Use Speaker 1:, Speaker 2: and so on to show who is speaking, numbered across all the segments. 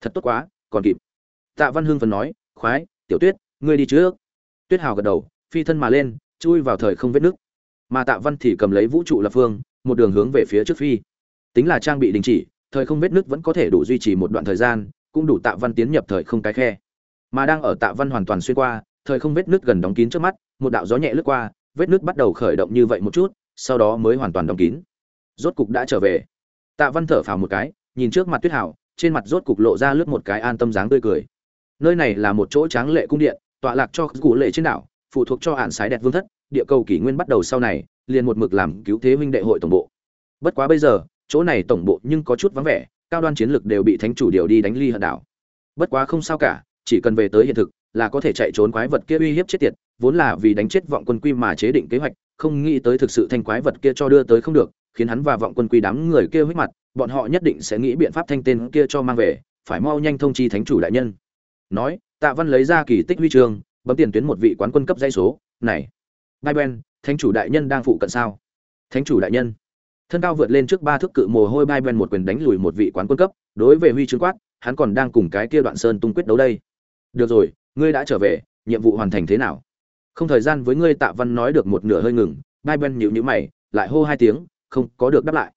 Speaker 1: thật tốt quá, còn kịp. Tạ văn hưng phần nói, khoái, tiểu tuyết, ngươi đi trước. Tuyết hào gật đầu, phi thân mà lên, chui vào thời không vết nước. Mà tạ văn thì cầm lấy vũ trụ lập phương, một đường hướng về phía trước phi. Tính là trang bị đình chỉ, thời không vết nước vẫn có thể đủ duy trì một đoạn thời gian, cũng đủ tạ văn tiến nhập thời không cái khe. Mà đang ở tạ văn hoàn toàn xuyên qua, thời không vết nước gần đóng kín trước mắt, một đạo gió nhẹ lướt qua, vết nước bắt đầu khởi động như vậy một chút, sau đó mới hoàn toàn đóng kín. Rốt cục đã trở về. Tạ văn thở phào một cái, nhìn trước mặt tuyết hảo trên mặt rốt cục lộ ra lướt một cái an tâm dáng tươi cười. Nơi này là một chỗ tráng lệ cung điện, tọa lạc cho cụ lệ trên đảo, phụ thuộc cho hạn sái đẹp vương thất, địa cầu kỷ nguyên bắt đầu sau này, liền một mực làm cứu thế huynh đệ hội tổng bộ. Bất quá bây giờ, chỗ này tổng bộ nhưng có chút vắng vẻ, cao đoan chiến lực đều bị thánh chủ điều đi đánh ly hận đảo. Bất quá không sao cả, chỉ cần về tới hiện thực, là có thể chạy trốn quái vật kia uy hiếp chết tiệt, vốn là vì đánh chết vọng quân quy mà chế định kế hoạch, không nghĩ tới thực sự thanh quái vật kia cho đưa tới không được khiến hắn và vọng quân quy đám người kia huyết mặt, bọn họ nhất định sẽ nghĩ biện pháp thanh tên kia cho mang về, phải mau nhanh thông chi thánh chủ đại nhân. Nói, tạ văn lấy ra kỳ tích huy chương, bấm tiền tuyến một vị quán quân cấp dây số, này, bai ben, thánh chủ đại nhân đang phụ cận sao? Thánh chủ đại nhân. Thân cao vượt lên trước ba thước cự mồ hôi bai ben một quyền đánh lùi một vị quán quân cấp, đối về huy chương quát, hắn còn đang cùng cái kia đoạn sơn tung quyết đấu đây. Được rồi, ngươi đã trở về, nhiệm vụ hoàn thành thế nào? Không thời gian với ngươi tạ văn nói được một nửa hơi ngừng, bai ben nhíu mày, lại hô hai tiếng không có được đáp lại.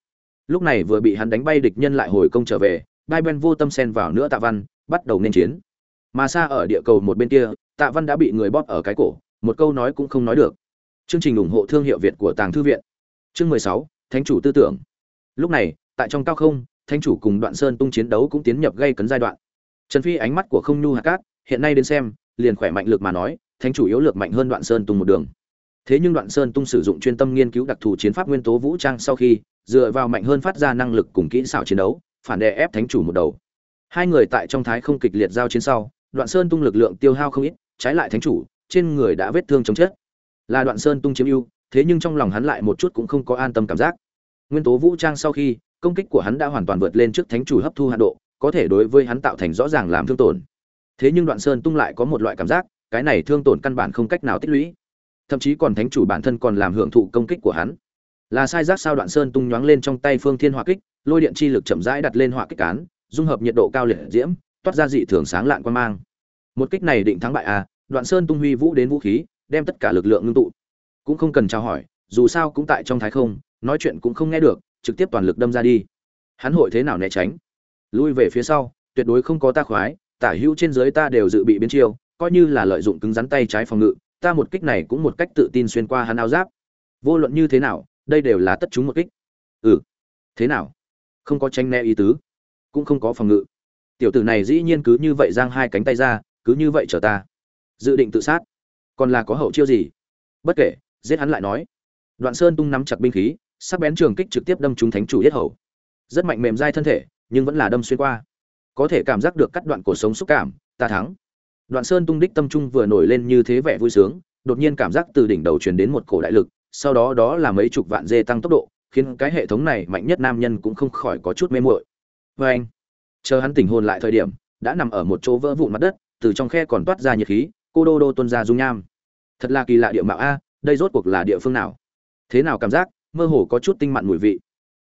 Speaker 1: Lúc này vừa bị hắn đánh bay, địch nhân lại hồi công trở về, bai ben vô tâm xen vào nữa tạ văn, bắt đầu nên chiến. Mà xa ở địa cầu một bên kia, tạ văn đã bị người bóp ở cái cổ, một câu nói cũng không nói được. Chương trình ủng hộ thương hiệu việt của tàng thư viện. Chương mười sáu, thánh chủ tư tưởng. Lúc này, tại trong cao không, thánh chủ cùng đoạn sơn tung chiến đấu cũng tiến nhập gây cấn giai đoạn. Trần phi ánh mắt của không nhu hạt cát, hiện nay đến xem, liền khỏe mạnh lực mà nói, thánh chủ yếu lược mạnh hơn đoạn sơn tung một đường thế nhưng đoạn sơn tung sử dụng chuyên tâm nghiên cứu đặc thù chiến pháp nguyên tố vũ trang sau khi, dựa vào mạnh hơn phát ra năng lực cùng kỹ xảo chiến đấu, phản đè ép thánh chủ một đầu. Hai người tại trong thái không kịch liệt giao chiến sau, đoạn sơn tung lực lượng tiêu hao không ít, trái lại thánh chủ, trên người đã vết thương chống chết. Là đoạn sơn tung chiếm ưu, thế nhưng trong lòng hắn lại một chút cũng không có an tâm cảm giác. Nguyên tố vũ trang sau khi, công kích của hắn đã hoàn toàn vượt lên trước thánh chủ hấp thu hạ độ, có thể đối với hắn tạo thành rõ ràng làm thương tổn. Thế nhưng đoạn sơn tung lại có một loại cảm giác, cái này thương tổn căn bản không cách nào tích lũy thậm chí còn thánh chủ bản thân còn làm hưởng thụ công kích của hắn. Là sai giác sao đoạn sơn tung nhoáng lên trong tay phương thiên hỏa kích, lôi điện chi lực chậm rãi đặt lên hỏa kích cán, dung hợp nhiệt độ cao liệt diễm, toát ra dị thường sáng lạn quan mang. Một kích này định thắng bại à đoạn sơn tung huy vũ đến vũ khí, đem tất cả lực lượng ngưng tụ. Cũng không cần trao hỏi, dù sao cũng tại trong thái không, nói chuyện cũng không nghe được, trực tiếp toàn lực đâm ra đi. Hắn hội thế nào né tránh? Lui về phía sau, tuyệt đối không có ta khoái, tả hữu trên dưới ta đều dự bị biến chiêu, coi như là lợi dụng cứng rắn tay trái phòng ngự ta một kích này cũng một cách tự tin xuyên qua hắn áo giáp. Vô luận như thế nào, đây đều là tất chúng một kích. Ừ thế nào? Không có tranh né ý tứ, cũng không có phòng ngự. Tiểu tử này dĩ nhiên cứ như vậy giang hai cánh tay ra, cứ như vậy chờ ta. Dự định tự sát. Còn là có hậu chiêu gì? Bất kể, giết hắn lại nói. Đoạn sơn tung nắm chặt binh khí, sắc bén trường kích trực tiếp đâm trúng thánh chủ yết hầu. Rất mạnh mềm dai thân thể, nhưng vẫn là đâm xuyên qua. Có thể cảm giác được cắt đoạn cổ sống xúc cảm, ta thắng đoạn sơn tung đích tâm trung vừa nổi lên như thế vẻ vui sướng, đột nhiên cảm giác từ đỉnh đầu truyền đến một cổ đại lực, sau đó đó là mấy chục vạn dê tăng tốc độ, khiến cái hệ thống này mạnh nhất nam nhân cũng không khỏi có chút mê muội. Vê anh, chờ hắn tỉnh hồn lại thời điểm, đã nằm ở một chỗ vỡ vụn mặt đất, từ trong khe còn toát ra nhiệt khí, cô đô đô tuôn ra dung nham. Thật là kỳ lạ địa mạo a, đây rốt cuộc là địa phương nào? Thế nào cảm giác, mơ hồ có chút tinh mặn mùi vị.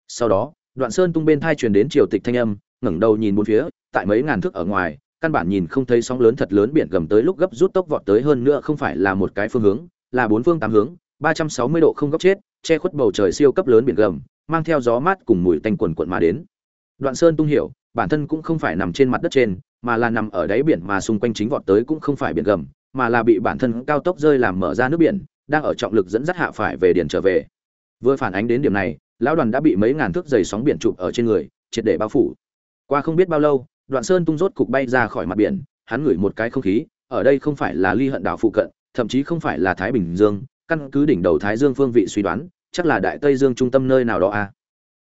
Speaker 1: Sau đó, đoạn sơn tung bên thai truyền đến triều tịch thanh âm, ngẩng đầu nhìn bốn phía, tại mấy ngàn thước ở ngoài căn bản nhìn không thấy sóng lớn thật lớn biển gầm tới lúc gấp rút tốc vọt tới hơn nữa không phải là một cái phương hướng, là bốn phương tám hướng, ba trăm sáu mươi độ không góc chết, che khuất bầu trời siêu cấp lớn biển gầm, mang theo gió mát cùng mùi tanh quần quần mà đến. Đoạn sơn tung hiểu, bản thân cũng không phải nằm trên mặt đất trên, mà là nằm ở đáy biển mà xung quanh chính vọt tới cũng không phải biển gầm, mà là bị bản thân cao tốc rơi làm mở ra nước biển, đang ở trọng lực dẫn dắt hạ phải về điền trở về. Vừa phản ánh đến điểm này, lão đoàn đã bị mấy ngàn thước dày sóng biển chụp ở trên người, triệt để bao phủ. Qua không biết bao lâu đoạn sơn tung rốt cục bay ra khỏi mặt biển, hắn ngửi một cái không khí, ở đây không phải là ly hận đảo phụ cận, thậm chí không phải là thái bình dương, căn cứ đỉnh đầu thái dương phương vị suy đoán, chắc là đại tây dương trung tâm nơi nào đó a à.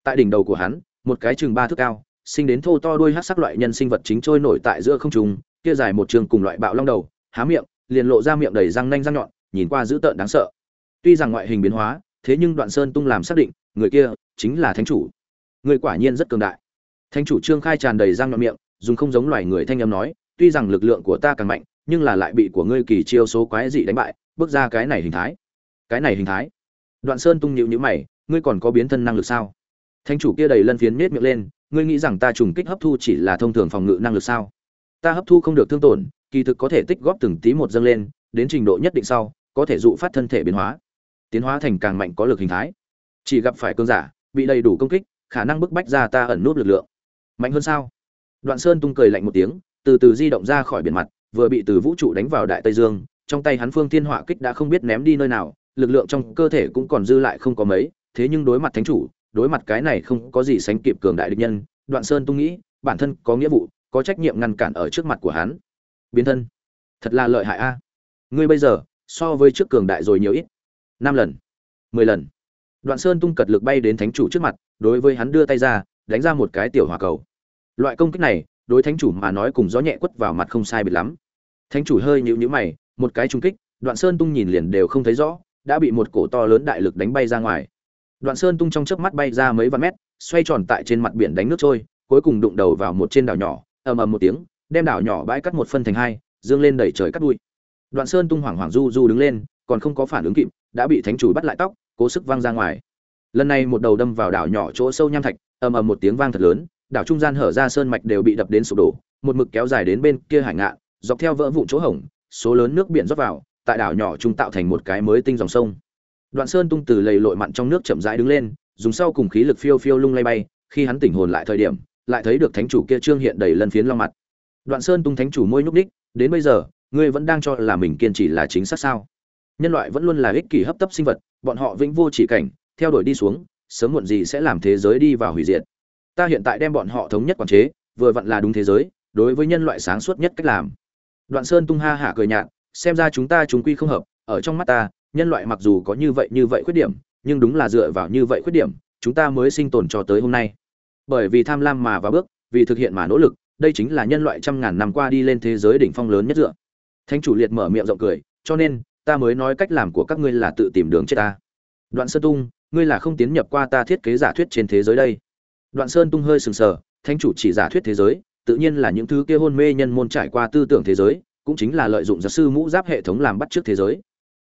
Speaker 1: tại đỉnh đầu của hắn, một cái chừng ba thước cao, sinh đến thô to đuôi hát sắc loại nhân sinh vật chính trôi nổi tại giữa không trung, kia dài một trường cùng loại bạo long đầu, há miệng, liền lộ ra miệng đầy răng nanh răng nhọn, nhìn qua dữ tợn đáng sợ. Tuy rằng ngoại hình biến hóa, thế nhưng đoạn sơn tung làm xác định, người kia chính là thánh chủ. Người quả nhiên rất cường đại. Thánh chủ trương khai tràn đầy răng nhọn miệng dùng không giống loài người thanh âm nói, tuy rằng lực lượng của ta càng mạnh, nhưng là lại bị của ngươi kỳ chiêu số quái dị đánh bại, bước ra cái này hình thái. Cái này hình thái. Đoạn sơn tung nhíu nhíu mày, ngươi còn có biến thân năng lực sao? Thánh chủ kia đầy lân phiến miết miệng lên, ngươi nghĩ rằng ta trùng kích hấp thu chỉ là thông thường phòng ngự năng lực sao? Ta hấp thu không được thương tổn, kỳ thực có thể tích góp từng tí một dâng lên, đến trình độ nhất định sau, có thể dụ phát thân thể biến hóa. Tiến hóa thành càng mạnh có lực hình thái. Chỉ gặp phải cơn giả, bị đầy đủ công kích, khả năng bức bách ra ta ẩn nút lực lượng. Mạnh hơn sao? Đoạn sơn tung cười lạnh một tiếng, từ từ di động ra khỏi biển mặt, vừa bị từ vũ trụ đánh vào đại tây dương, trong tay hắn phương thiên hỏa kích đã không biết ném đi nơi nào, lực lượng trong cơ thể cũng còn dư lại không có mấy, thế nhưng đối mặt thánh chủ, đối mặt cái này không có gì sánh kịp cường đại địch nhân, đoạn sơn tung nghĩ, bản thân có nghĩa vụ, có trách nhiệm ngăn cản ở trước mặt của hắn. Biến thân. Thật là lợi hại a. Ngươi bây giờ, so với trước cường đại rồi nhiều ít. Năm lần. Mười lần. Đoạn sơn tung cật lực bay đến thánh chủ trước mặt, đối với hắn đưa tay ra, đánh ra một cái tiểu hỏa cầu loại công kích này, đối thánh chủ mà nói cùng gió nhẹ quất vào mặt không sai biệt lắm. Thánh chủ hơi nhịu nhữ mày, một cái trung kích, đoạn sơn tung nhìn liền đều không thấy rõ, đã bị một cổ to lớn đại lực đánh bay ra ngoài. Đoạn sơn tung trong chớp mắt bay ra mấy vạn mét, xoay tròn tại trên mặt biển đánh nước trôi, cuối cùng đụng đầu vào một trên đảo nhỏ, ầm ầm một tiếng, đem đảo nhỏ bãi cắt một phân thành hai, dương lên đẩy trời cắt đuôi đoạn sơn tung hoảng hoảng du du đứng lên, còn không có phản ứng kịp, đã bị thánh chủ bắt lại tóc, cố sức văng ra ngoài. Lần này một đầu đâm vào đảo nhỏ chỗ sâu nham thạch, ầm ầm một tiếng vang thật lớn đảo trung gian hở ra sơn mạch đều bị đập đến sụp đổ, một mực kéo dài đến bên kia hải ngạn, dọc theo vỡ vụn chỗ hổng, số lớn nước biển rót vào, tại đảo nhỏ trung tạo thành một cái mới tinh dòng sông. Đoạn sơn tung từ lầy lội mặn trong nước chậm rãi đứng lên, dùng sau cùng khí lực phiêu phiêu lung lay bay, khi hắn tỉnh hồn lại thời điểm, lại thấy được thánh chủ kia trương hiện đầy lân phiến long mặt. Đoạn sơn tung thánh chủ môi nhúc đích đến bây giờ, ngươi vẫn đang cho là mình kiên trì là chính xác sao? Nhân loại vẫn luôn là ích kỷ hấp tấp sinh vật, bọn họ vĩnh vô chỉ cảnh, theo đuổi đi xuống, sớm muộn gì sẽ làm thế giới đi vào hủy diệt ta hiện tại đem bọn họ thống nhất quản chế, vừa vặn là đúng thế giới, đối với nhân loại sáng suốt nhất cách làm. Đoạn sơn tung ha hả cười nhạt, xem ra chúng ta chúng quy không hợp, ở trong mắt ta, nhân loại mặc dù có như vậy như vậy khuyết điểm, nhưng đúng là dựa vào như vậy khuyết điểm, chúng ta mới sinh tồn cho tới hôm nay. Bởi vì tham lam mà vào bước, vì thực hiện mà nỗ lực, đây chính là nhân loại trăm ngàn năm qua đi lên thế giới đỉnh phong lớn nhất dựa. Thánh chủ liệt mở miệng rộng cười, cho nên, ta mới nói cách làm của các ngươi là tự tìm đường chết ta. Đoạn sơn tung, ngươi là không tiến nhập qua ta thiết kế giả thuyết trên thế giới đây đoạn sơn tung hơi sừng sờ, thánh chủ chỉ giả thuyết thế giới, tự nhiên là những thứ kia hôn mê nhân môn trải qua tư tưởng thế giới, cũng chính là lợi dụng giáo sư mũ giáp hệ thống làm bắt trước thế giới.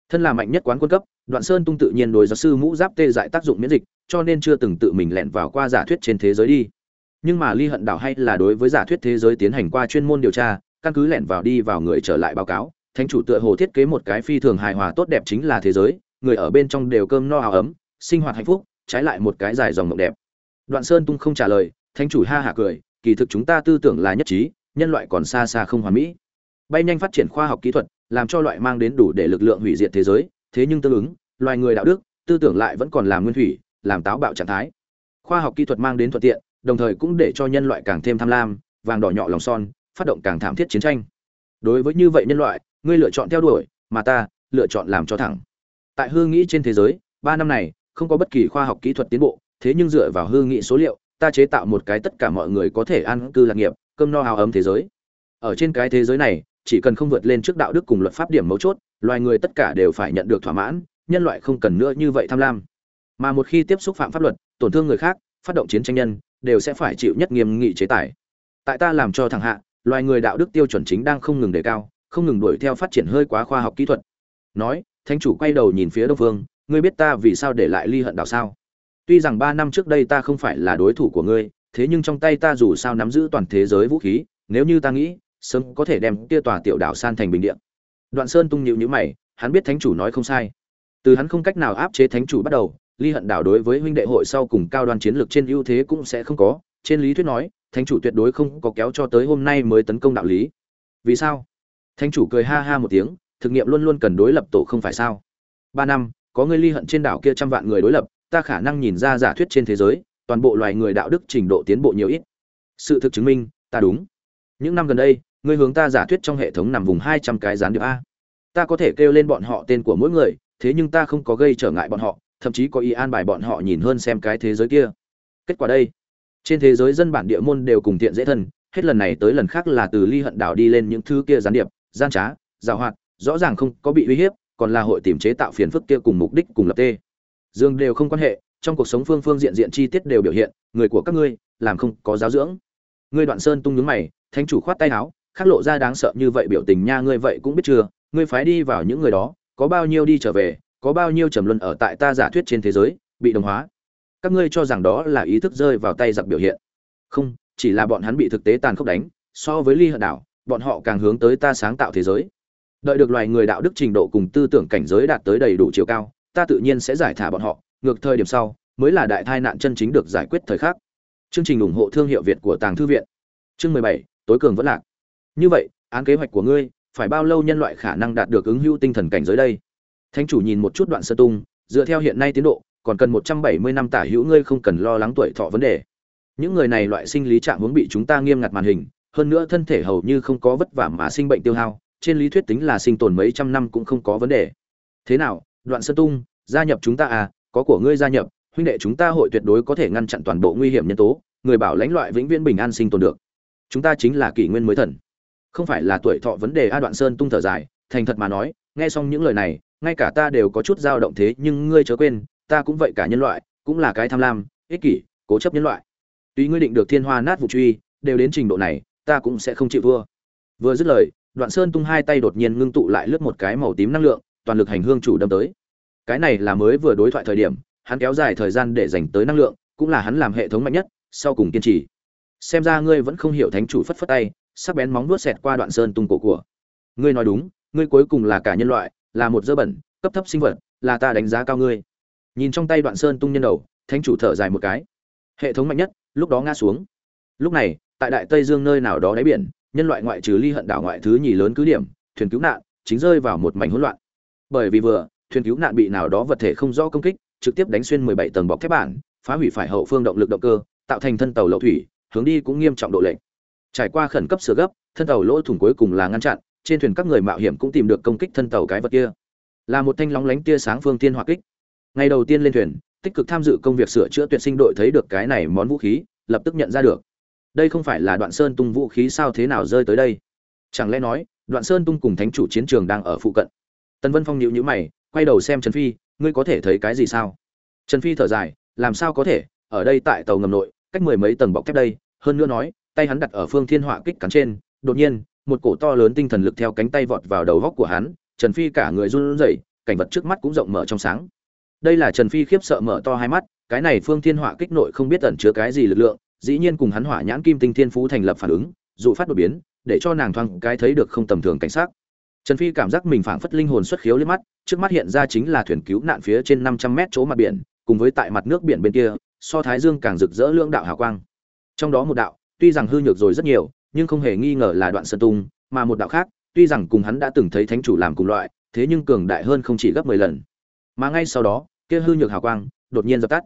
Speaker 1: Thân là mạnh nhất quán quân cấp, đoạn sơn tung tự nhiên đối giáo sư mũ giáp tê dại tác dụng miễn dịch, cho nên chưa từng tự mình lẻn vào qua giả thuyết trên thế giới đi. Nhưng mà ly hận đảo hay là đối với giả thuyết thế giới tiến hành qua chuyên môn điều tra, căn cứ lẻn vào đi vào người trở lại báo cáo, thánh chủ tựa hồ thiết kế một cái phi thường hài hòa tốt đẹp chính là thế giới, người ở bên trong đều cơm no áo ấm, sinh hoạt hạnh phúc, trái lại một cái dài dòng mộng đẹp đoạn sơn tung không trả lời, thánh chủ ha hả cười, kỳ thực chúng ta tư tưởng là nhất trí, nhân loại còn xa xa không hoàn mỹ. Bay nhanh phát triển khoa học kỹ thuật, làm cho loại mang đến đủ để lực lượng hủy diệt thế giới, thế nhưng tương ứng, loài người đạo đức, tư tưởng lại vẫn còn làm nguyên thủy, làm táo bạo trạng thái. Khoa học kỹ thuật mang đến thuận tiện, đồng thời cũng để cho nhân loại càng thêm tham lam, vàng đỏ nhọ lòng son, phát động càng thảm thiết chiến tranh. Đối với như vậy nhân loại, ngươi lựa chọn theo đuổi, mà ta lựa chọn làm cho thẳng. Tại Hương nghĩ trên thế giới, ba năm này, không có bất kỳ khoa học kỹ thuật tiến bộ thế nhưng dựa vào hư nghị số liệu, ta chế tạo một cái tất cả mọi người có thể ăn cư lạc nghiệp, cơm no hào ấm thế giới. Ở trên cái thế giới này, chỉ cần không vượt lên trước đạo đức cùng luật pháp điểm mấu chốt, loài người tất cả đều phải nhận được thỏa mãn, nhân loại không cần nữa như vậy tham lam. Mà một khi tiếp xúc phạm pháp luật, tổn thương người khác, phát động chiến tranh nhân, đều sẽ phải chịu nhất nghiêm nghị chế tài. Tại ta làm cho thằng hạ, loài người đạo đức tiêu chuẩn chính đang không ngừng đề cao, không ngừng đuổi theo phát triển hơi quá khoa học kỹ thuật. Nói, thánh chủ quay đầu nhìn phía đông phương, ngươi biết ta vì sao để lại ly hận đảo sao? Tuy rằng ba năm trước đây ta không phải là đối thủ của ngươi, thế nhưng trong tay ta dù sao nắm giữ toàn thế giới vũ khí, nếu như ta nghĩ, sớm có thể đem kia tòa tiểu đảo san thành bình địa. Đoạn sơn tung nhịu nhữ mày, hắn biết thánh chủ nói không sai. Từ hắn không cách nào áp chế thánh chủ bắt đầu, ly hận đảo đối với huynh đệ hội sau cùng cao đoan chiến lược trên ưu thế cũng sẽ không có. Trên lý thuyết nói, thánh chủ tuyệt đối không có kéo cho tới hôm nay mới tấn công đạo lý. Vì sao? Thánh chủ cười ha ha một tiếng, thực nghiệm luôn luôn cần đối lập tổ không phải sao? Ba năm, có người ly hận trên đảo kia trăm vạn người đối lập ta khả năng nhìn ra giả thuyết trên thế giới, toàn bộ loài người đạo đức trình độ tiến bộ nhiều ít. Sự thực chứng minh, ta đúng. Những năm gần đây, ngươi hướng ta giả thuyết trong hệ thống nằm vùng hai trăm cái gián điệp a. Ta có thể kêu lên bọn họ tên của mỗi người, thế nhưng ta không có gây trở ngại bọn họ, thậm chí có ý an bài bọn họ nhìn hơn xem cái thế giới kia. Kết quả đây. Trên thế giới dân bản địa môn đều cùng tiện dễ thân, hết lần này tới lần khác là từ ly hận đảo đi lên những thứ kia gián điệp, gian trá, giàu hoạt, rõ ràng không có bị uy hiếp, còn là hội tìm chế tạo phiền phức kia cùng mục đích cùng lập tê dương đều không quan hệ, trong cuộc sống phương phương diện diện chi tiết đều biểu hiện, người của các ngươi, làm không có giáo dưỡng. Ngươi đoạn sơn tung nhướng mày, thánh chủ khoát tay áo, khắc lộ ra đáng sợ như vậy biểu tình nha ngươi vậy cũng biết chưa, ngươi phái đi vào những người đó, có bao nhiêu đi trở về, có bao nhiêu trầm luân ở tại ta giả thuyết trên thế giới, bị đồng hóa. Các ngươi cho rằng đó là ý thức rơi vào tay giặc biểu hiện. Không, chỉ là bọn hắn bị thực tế tàn khốc đánh, so với ly hận đảo, bọn họ càng hướng tới ta sáng tạo thế giới. Đợi được loài người đạo đức trình độ cùng tư tưởng cảnh giới đạt tới đầy đủ chiều cao ta tự nhiên sẽ giải thả bọn họ, ngược thời điểm sau, mới là đại tai nạn chân chính được giải quyết thời khắc. Chương trình ủng hộ thương hiệu việt của tàng thư viện. Chương mười bảy, tối cường vẫn lạc. Như vậy, án kế hoạch của ngươi, phải bao lâu nhân loại khả năng đạt được ứng hữu tinh thần cảnh giới đây? Thánh chủ nhìn một chút đoạn sơ tung, dựa theo hiện nay tiến độ, còn cần một trăm bảy mươi năm tả hữu ngươi không cần lo lắng tuổi thọ vấn đề. Những người này loại sinh lý trạng hướng bị chúng ta nghiêm ngặt màn hình, hơn nữa thân thể hầu như không có vất vả mà sinh bệnh tiêu hao, trên lý thuyết tính là sinh tồn mấy trăm năm cũng không có vấn đề. Thế nào đoạn sơn tung, gia nhập chúng ta à có của ngươi gia nhập, huynh đệ chúng ta hội tuyệt đối có thể ngăn chặn toàn bộ nguy hiểm nhân tố, người bảo lãnh loại vĩnh viễn bình an sinh tồn được. Chúng ta chính là kỷ nguyên mới thần. Không phải là tuổi thọ vấn đề a, đoạn sơn tung thở dài, thành thật mà nói, nghe xong những lời này, ngay cả ta đều có chút dao động thế, nhưng ngươi chớ quên, ta cũng vậy cả nhân loại, cũng là cái tham lam, ích kỷ, cố chấp nhân loại. Tuy ngươi định được thiên hoa nát vụ truy, đều đến trình độ này, ta cũng sẽ không chịu thua. Vừa dứt lời, đoạn sơn tung hai tay đột nhiên ngưng tụ lại lướt một cái màu tím năng lượng toàn lực hành hương chủ đâm tới. Cái này là mới vừa đối thoại thời điểm, hắn kéo dài thời gian để dành tới năng lượng, cũng là hắn làm hệ thống mạnh nhất, sau cùng kiên trì. Xem ra ngươi vẫn không hiểu thánh chủ phất phất tay, sắc bén móng vuốt xẹt qua đoạn sơn tung cổ của. Ngươi nói đúng, ngươi cuối cùng là cả nhân loại, là một dơ bẩn, cấp thấp sinh vật, là ta đánh giá cao ngươi. Nhìn trong tay đoạn sơn tung nhân đầu, thánh chủ thở dài một cái. Hệ thống mạnh nhất, lúc đó ngã xuống. Lúc này, tại đại tây dương nơi nào đó đáy biển, nhân loại ngoại trừ ly hận đảo ngoại thứ nhì lớn cứ điểm, thuyền cứu nạn, chính rơi vào một mảnh hỗn loạn bởi vì vừa, thuyền cứu nạn bị nào đó vật thể không rõ công kích, trực tiếp đánh xuyên 17 tầng bọc thép bản, phá hủy phải hậu phương động lực động cơ, tạo thành thân tàu lậu thủy, hướng đi cũng nghiêm trọng độ lệnh trải qua khẩn cấp sửa gấp, thân tàu lỗ thủng cuối cùng là ngăn chặn, trên thuyền các người mạo hiểm cũng tìm được công kích thân tàu cái vật kia. Là một thanh lóng lánh tia sáng phương tiên hỏa kích. Ngày đầu tiên lên thuyền, tích cực tham dự công việc sửa chữa tuyển sinh đội thấy được cái này món vũ khí, lập tức nhận ra được. Đây không phải là đoạn sơn tung vũ khí sao thế nào rơi tới đây? Chẳng lẽ nói, đoạn sơn tung cùng thánh chủ chiến trường đang ở phụ cận? Tần vân phong nhịu nhữ mày, quay đầu xem trần phi, ngươi có thể thấy cái gì sao? Trần phi thở dài, làm sao có thể? Ở đây tại tàu ngầm nội, cách mười mấy tầng bọc thép đây. Hơn nữa nói, tay hắn đặt ở phương thiên họa kích cắn trên, đột nhiên, một cổ to lớn tinh thần lực theo cánh tay vọt vào đầu góc của hắn, trần phi cả người run rẩy, cảnh vật trước mắt cũng rộng mở trong sáng. Đây là trần phi khiếp sợ mở to hai mắt, cái này phương thiên họa kích nội không biết ẩn chứa cái gì lực lượng, dĩ nhiên cùng hắn hỏa nhãn kim tinh thiên phú thành lập phản ứng dụ phát đột biến, để cho nàng thoáng cái thấy được không tầm thường cảnh sát trần phi cảm giác mình phảng phất linh hồn xuất khiếu lên mắt, trước mắt hiện ra chính là thuyền cứu nạn phía trên 500 mét chỗ mặt biển, cùng với tại mặt nước biển bên kia, so thái dương càng rực rỡ lưỡng đạo hào quang. Trong đó một đạo, tuy rằng hư nhược rồi rất nhiều, nhưng không hề nghi ngờ là đoạn sơn tung, mà một đạo khác, tuy rằng cùng hắn đã từng thấy thánh chủ làm cùng loại, thế nhưng cường đại hơn không chỉ gấp 10 lần. Mà ngay sau đó, kia hư nhược hào quang, đột nhiên dập tắt.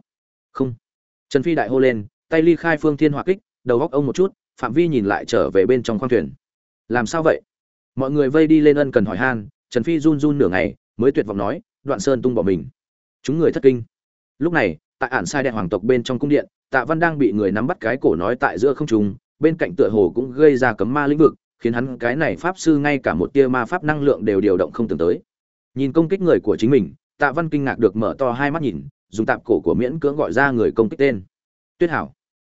Speaker 1: Không. Trần phi đại hô lên, tay ly khai phương thiên hỏa kích, đầu góc ông một chút, phạm vi nhìn lại trở về bên trong khoang thuyền. Làm sao vậy? Mọi người vây đi lên ân cần hỏi han, trần phi run run nửa ngày, mới tuyệt vọng nói, đoạn sơn tung bỏ mình. Chúng người thất kinh. Lúc này, tại ản sai đại hoàng tộc bên trong cung điện, tạ văn đang bị người nắm bắt cái cổ nói tại giữa không trung, bên cạnh tựa hồ cũng gây ra cấm ma lĩnh vực, khiến hắn cái này pháp sư ngay cả một tia ma pháp năng lượng đều điều động không tưởng tới. Nhìn công kích người của chính mình, tạ văn kinh ngạc được mở to hai mắt nhìn, dùng tạp cổ của miễn cưỡng gọi ra người công kích tên. Tuyết hảo.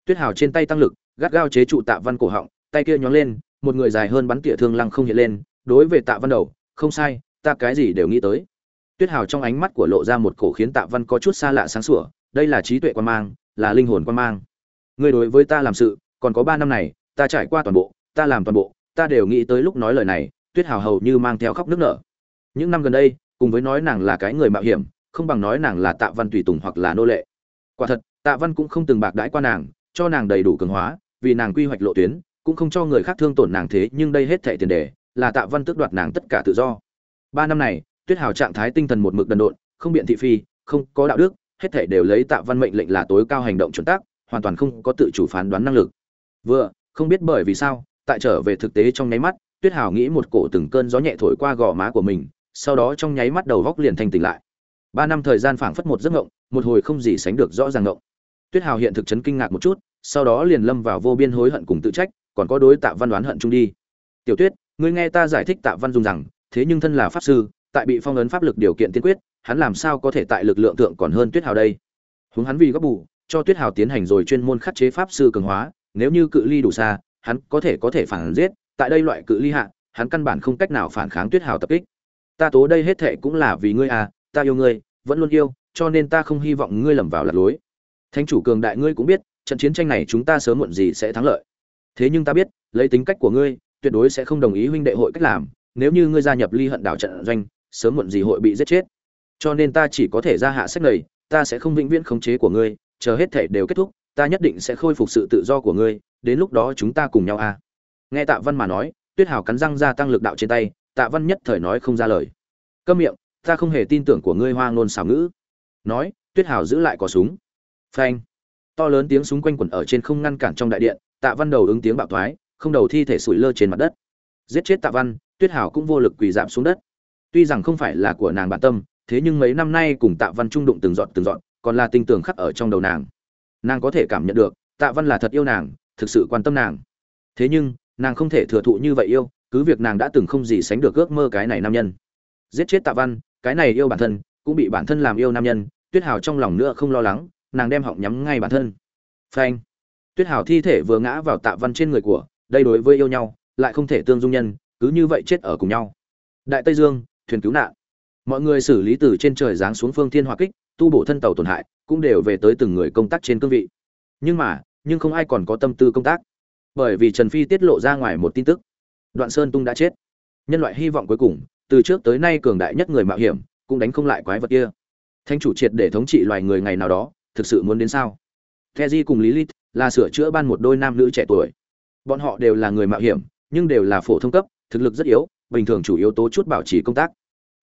Speaker 1: Tuyết hảo trên tay tăng lực, gắt gao chế trụ tạ văn cổ họng, tay kia nhón lên một người dài hơn bắn tỉa thương lăng không hiện lên, đối với tạ văn đầu, không sai, ta cái gì đều nghĩ tới. Tuyết hào trong ánh mắt của lộ ra một cổ khiến tạ văn có chút xa lạ sáng sủa, đây là trí tuệ quan mang, là linh hồn quan mang. Người đối với ta làm sự, còn có ba năm này, ta trải qua toàn bộ, ta làm toàn bộ, ta đều nghĩ tới lúc nói lời này, tuyết hào hầu như mang theo khóc nước nở. Những năm gần đây, cùng với nói nàng là cái người mạo hiểm, không bằng nói nàng là tạ văn tùy tùng hoặc là nô lệ. Quả thật, tạ văn cũng không từng bạc đãi qua nàng, cho nàng đầy đủ cường hóa, vì nàng quy hoạch lộ tuyến cũng không cho người khác thương tổn nàng thế, nhưng đây hết thệ tiền đề là tạ văn tước đoạt nàng tất cả tự do. Ba năm này, tuyết hào trạng thái tinh thần một mực đần độn, không biện thị phi, không có đạo đức, hết thệ đều lấy tạ văn mệnh lệnh là tối cao hành động chuẩn tác, hoàn toàn không có tự chủ phán đoán năng lực. Vừa, không biết bởi vì sao, tại trở về thực tế trong nháy mắt, tuyết hào nghĩ một cổ từng cơn gió nhẹ thổi qua gò má của mình, sau đó trong nháy mắt đầu góc liền thanh tỉnh lại. Ba năm thời gian phảng phất một giấc ngộng một hồi không gì sánh được rõ ràng ngộng tuyết hào hiện thực chấn kinh ngạc một chút, sau đó liền lâm vào vô biên hối hận cùng tự trách còn có đối tạ văn đoán hận chung đi. Tiểu tuyết, ngươi nghe ta giải thích tạ văn dùng rằng, thế nhưng thân là pháp sư, tại bị phong ấn pháp lực điều kiện tiên quyết, hắn làm sao có thể tại lực lượng tượng còn hơn tuyết hào đây? Hướng hắn vì góp bù, cho tuyết hào tiến hành rồi chuyên môn khắc chế pháp sư cường hóa, nếu như cự ly đủ xa, hắn có thể có thể phản giết, tại đây loại cự ly hạ, hắn căn bản không cách nào phản kháng tuyết hào tập kích. Ta tố đây hết thệ cũng là vì ngươi à ta yêu ngươi, vẫn luôn yêu, cho nên ta không hy vọng ngươi lầm vào lạc lối. Thánh chủ cường đại ngươi cũng biết, trận chiến tranh này chúng ta sớm muộn gì sẽ thắng lợi thế nhưng ta biết, lấy tính cách của ngươi, tuyệt đối sẽ không đồng ý huynh đệ hội cách làm, nếu như ngươi gia nhập ly hận đảo trận doanh, sớm muộn gì hội bị giết chết. Cho nên ta chỉ có thể ra hạ sách này ta sẽ không vĩnh viễn khống chế của ngươi, chờ hết thể đều kết thúc, ta nhất định sẽ khôi phục sự tự do của ngươi, đến lúc đó chúng ta cùng nhau a. À. nghe tạ văn mà nói, tuyết hào cắn răng ra tăng lực đạo trên tay, tạ văn nhất thời nói không ra lời. Câm miệng, ta không hề tin tưởng của ngươi hoa ngôn xảo ngữ. Nói, tuyết hào giữ lại cò súng. Phanh. To lớn tiếng súng quanh quẩn ở trên không ngăn cản trong đại điện tạ văn đầu ứng tiếng bạo thoái, không đầu thi thể sủi lơ trên mặt đất. Giết chết tạ văn, tuyết hào cũng vô lực quỳ giảm xuống đất. Tuy rằng không phải là của nàng bản tâm, thế nhưng mấy năm nay cùng tạ văn trung đụng từng dọn từng dọn còn là tinh tường khắc ở trong đầu nàng. Nàng có thể cảm nhận được, tạ văn là thật yêu nàng, thực sự quan tâm nàng. Thế nhưng, nàng không thể thừa thụ như vậy yêu, cứ việc nàng đã từng không gì sánh được ước mơ cái này nam nhân. Giết chết tạ văn, cái này yêu bản thân, cũng bị bản thân làm yêu nam nhân, tuyết hào trong lòng nữa không lo lắng, nàng đem họng nhắm ngay bản thân. Phanh tuyết hào thi thể vừa ngã vào tạ văn trên người của, đây đối với yêu nhau, lại không thể tương dung nhân, cứ như vậy chết ở cùng nhau. Đại tây dương, thuyền cứu nạn. Mọi người xử lý từ trên trời giáng xuống phương thiên hỏa kích, tu bổ thân tàu tổn hại, cũng đều về tới từng người công tác trên cương vị. Nhưng mà, nhưng không ai còn có tâm tư công tác. Bởi vì trần phi tiết lộ ra ngoài một tin tức. Đoạn sơn tung đã chết. Nhân loại hy vọng cuối cùng, từ trước tới nay cường đại nhất người mạo hiểm, cũng đánh không lại quái vật kia. Thanh chủ triệt để thống trị loài người ngày nào đó, thực sự muốn đến sao? Keji cùng Lilith là sửa chữa ban một đôi nam nữ trẻ tuổi. Bọn họ đều là người mạo hiểm, nhưng đều là phổ thông cấp, thực lực rất yếu, bình thường chủ yếu tố chút bảo trì công tác.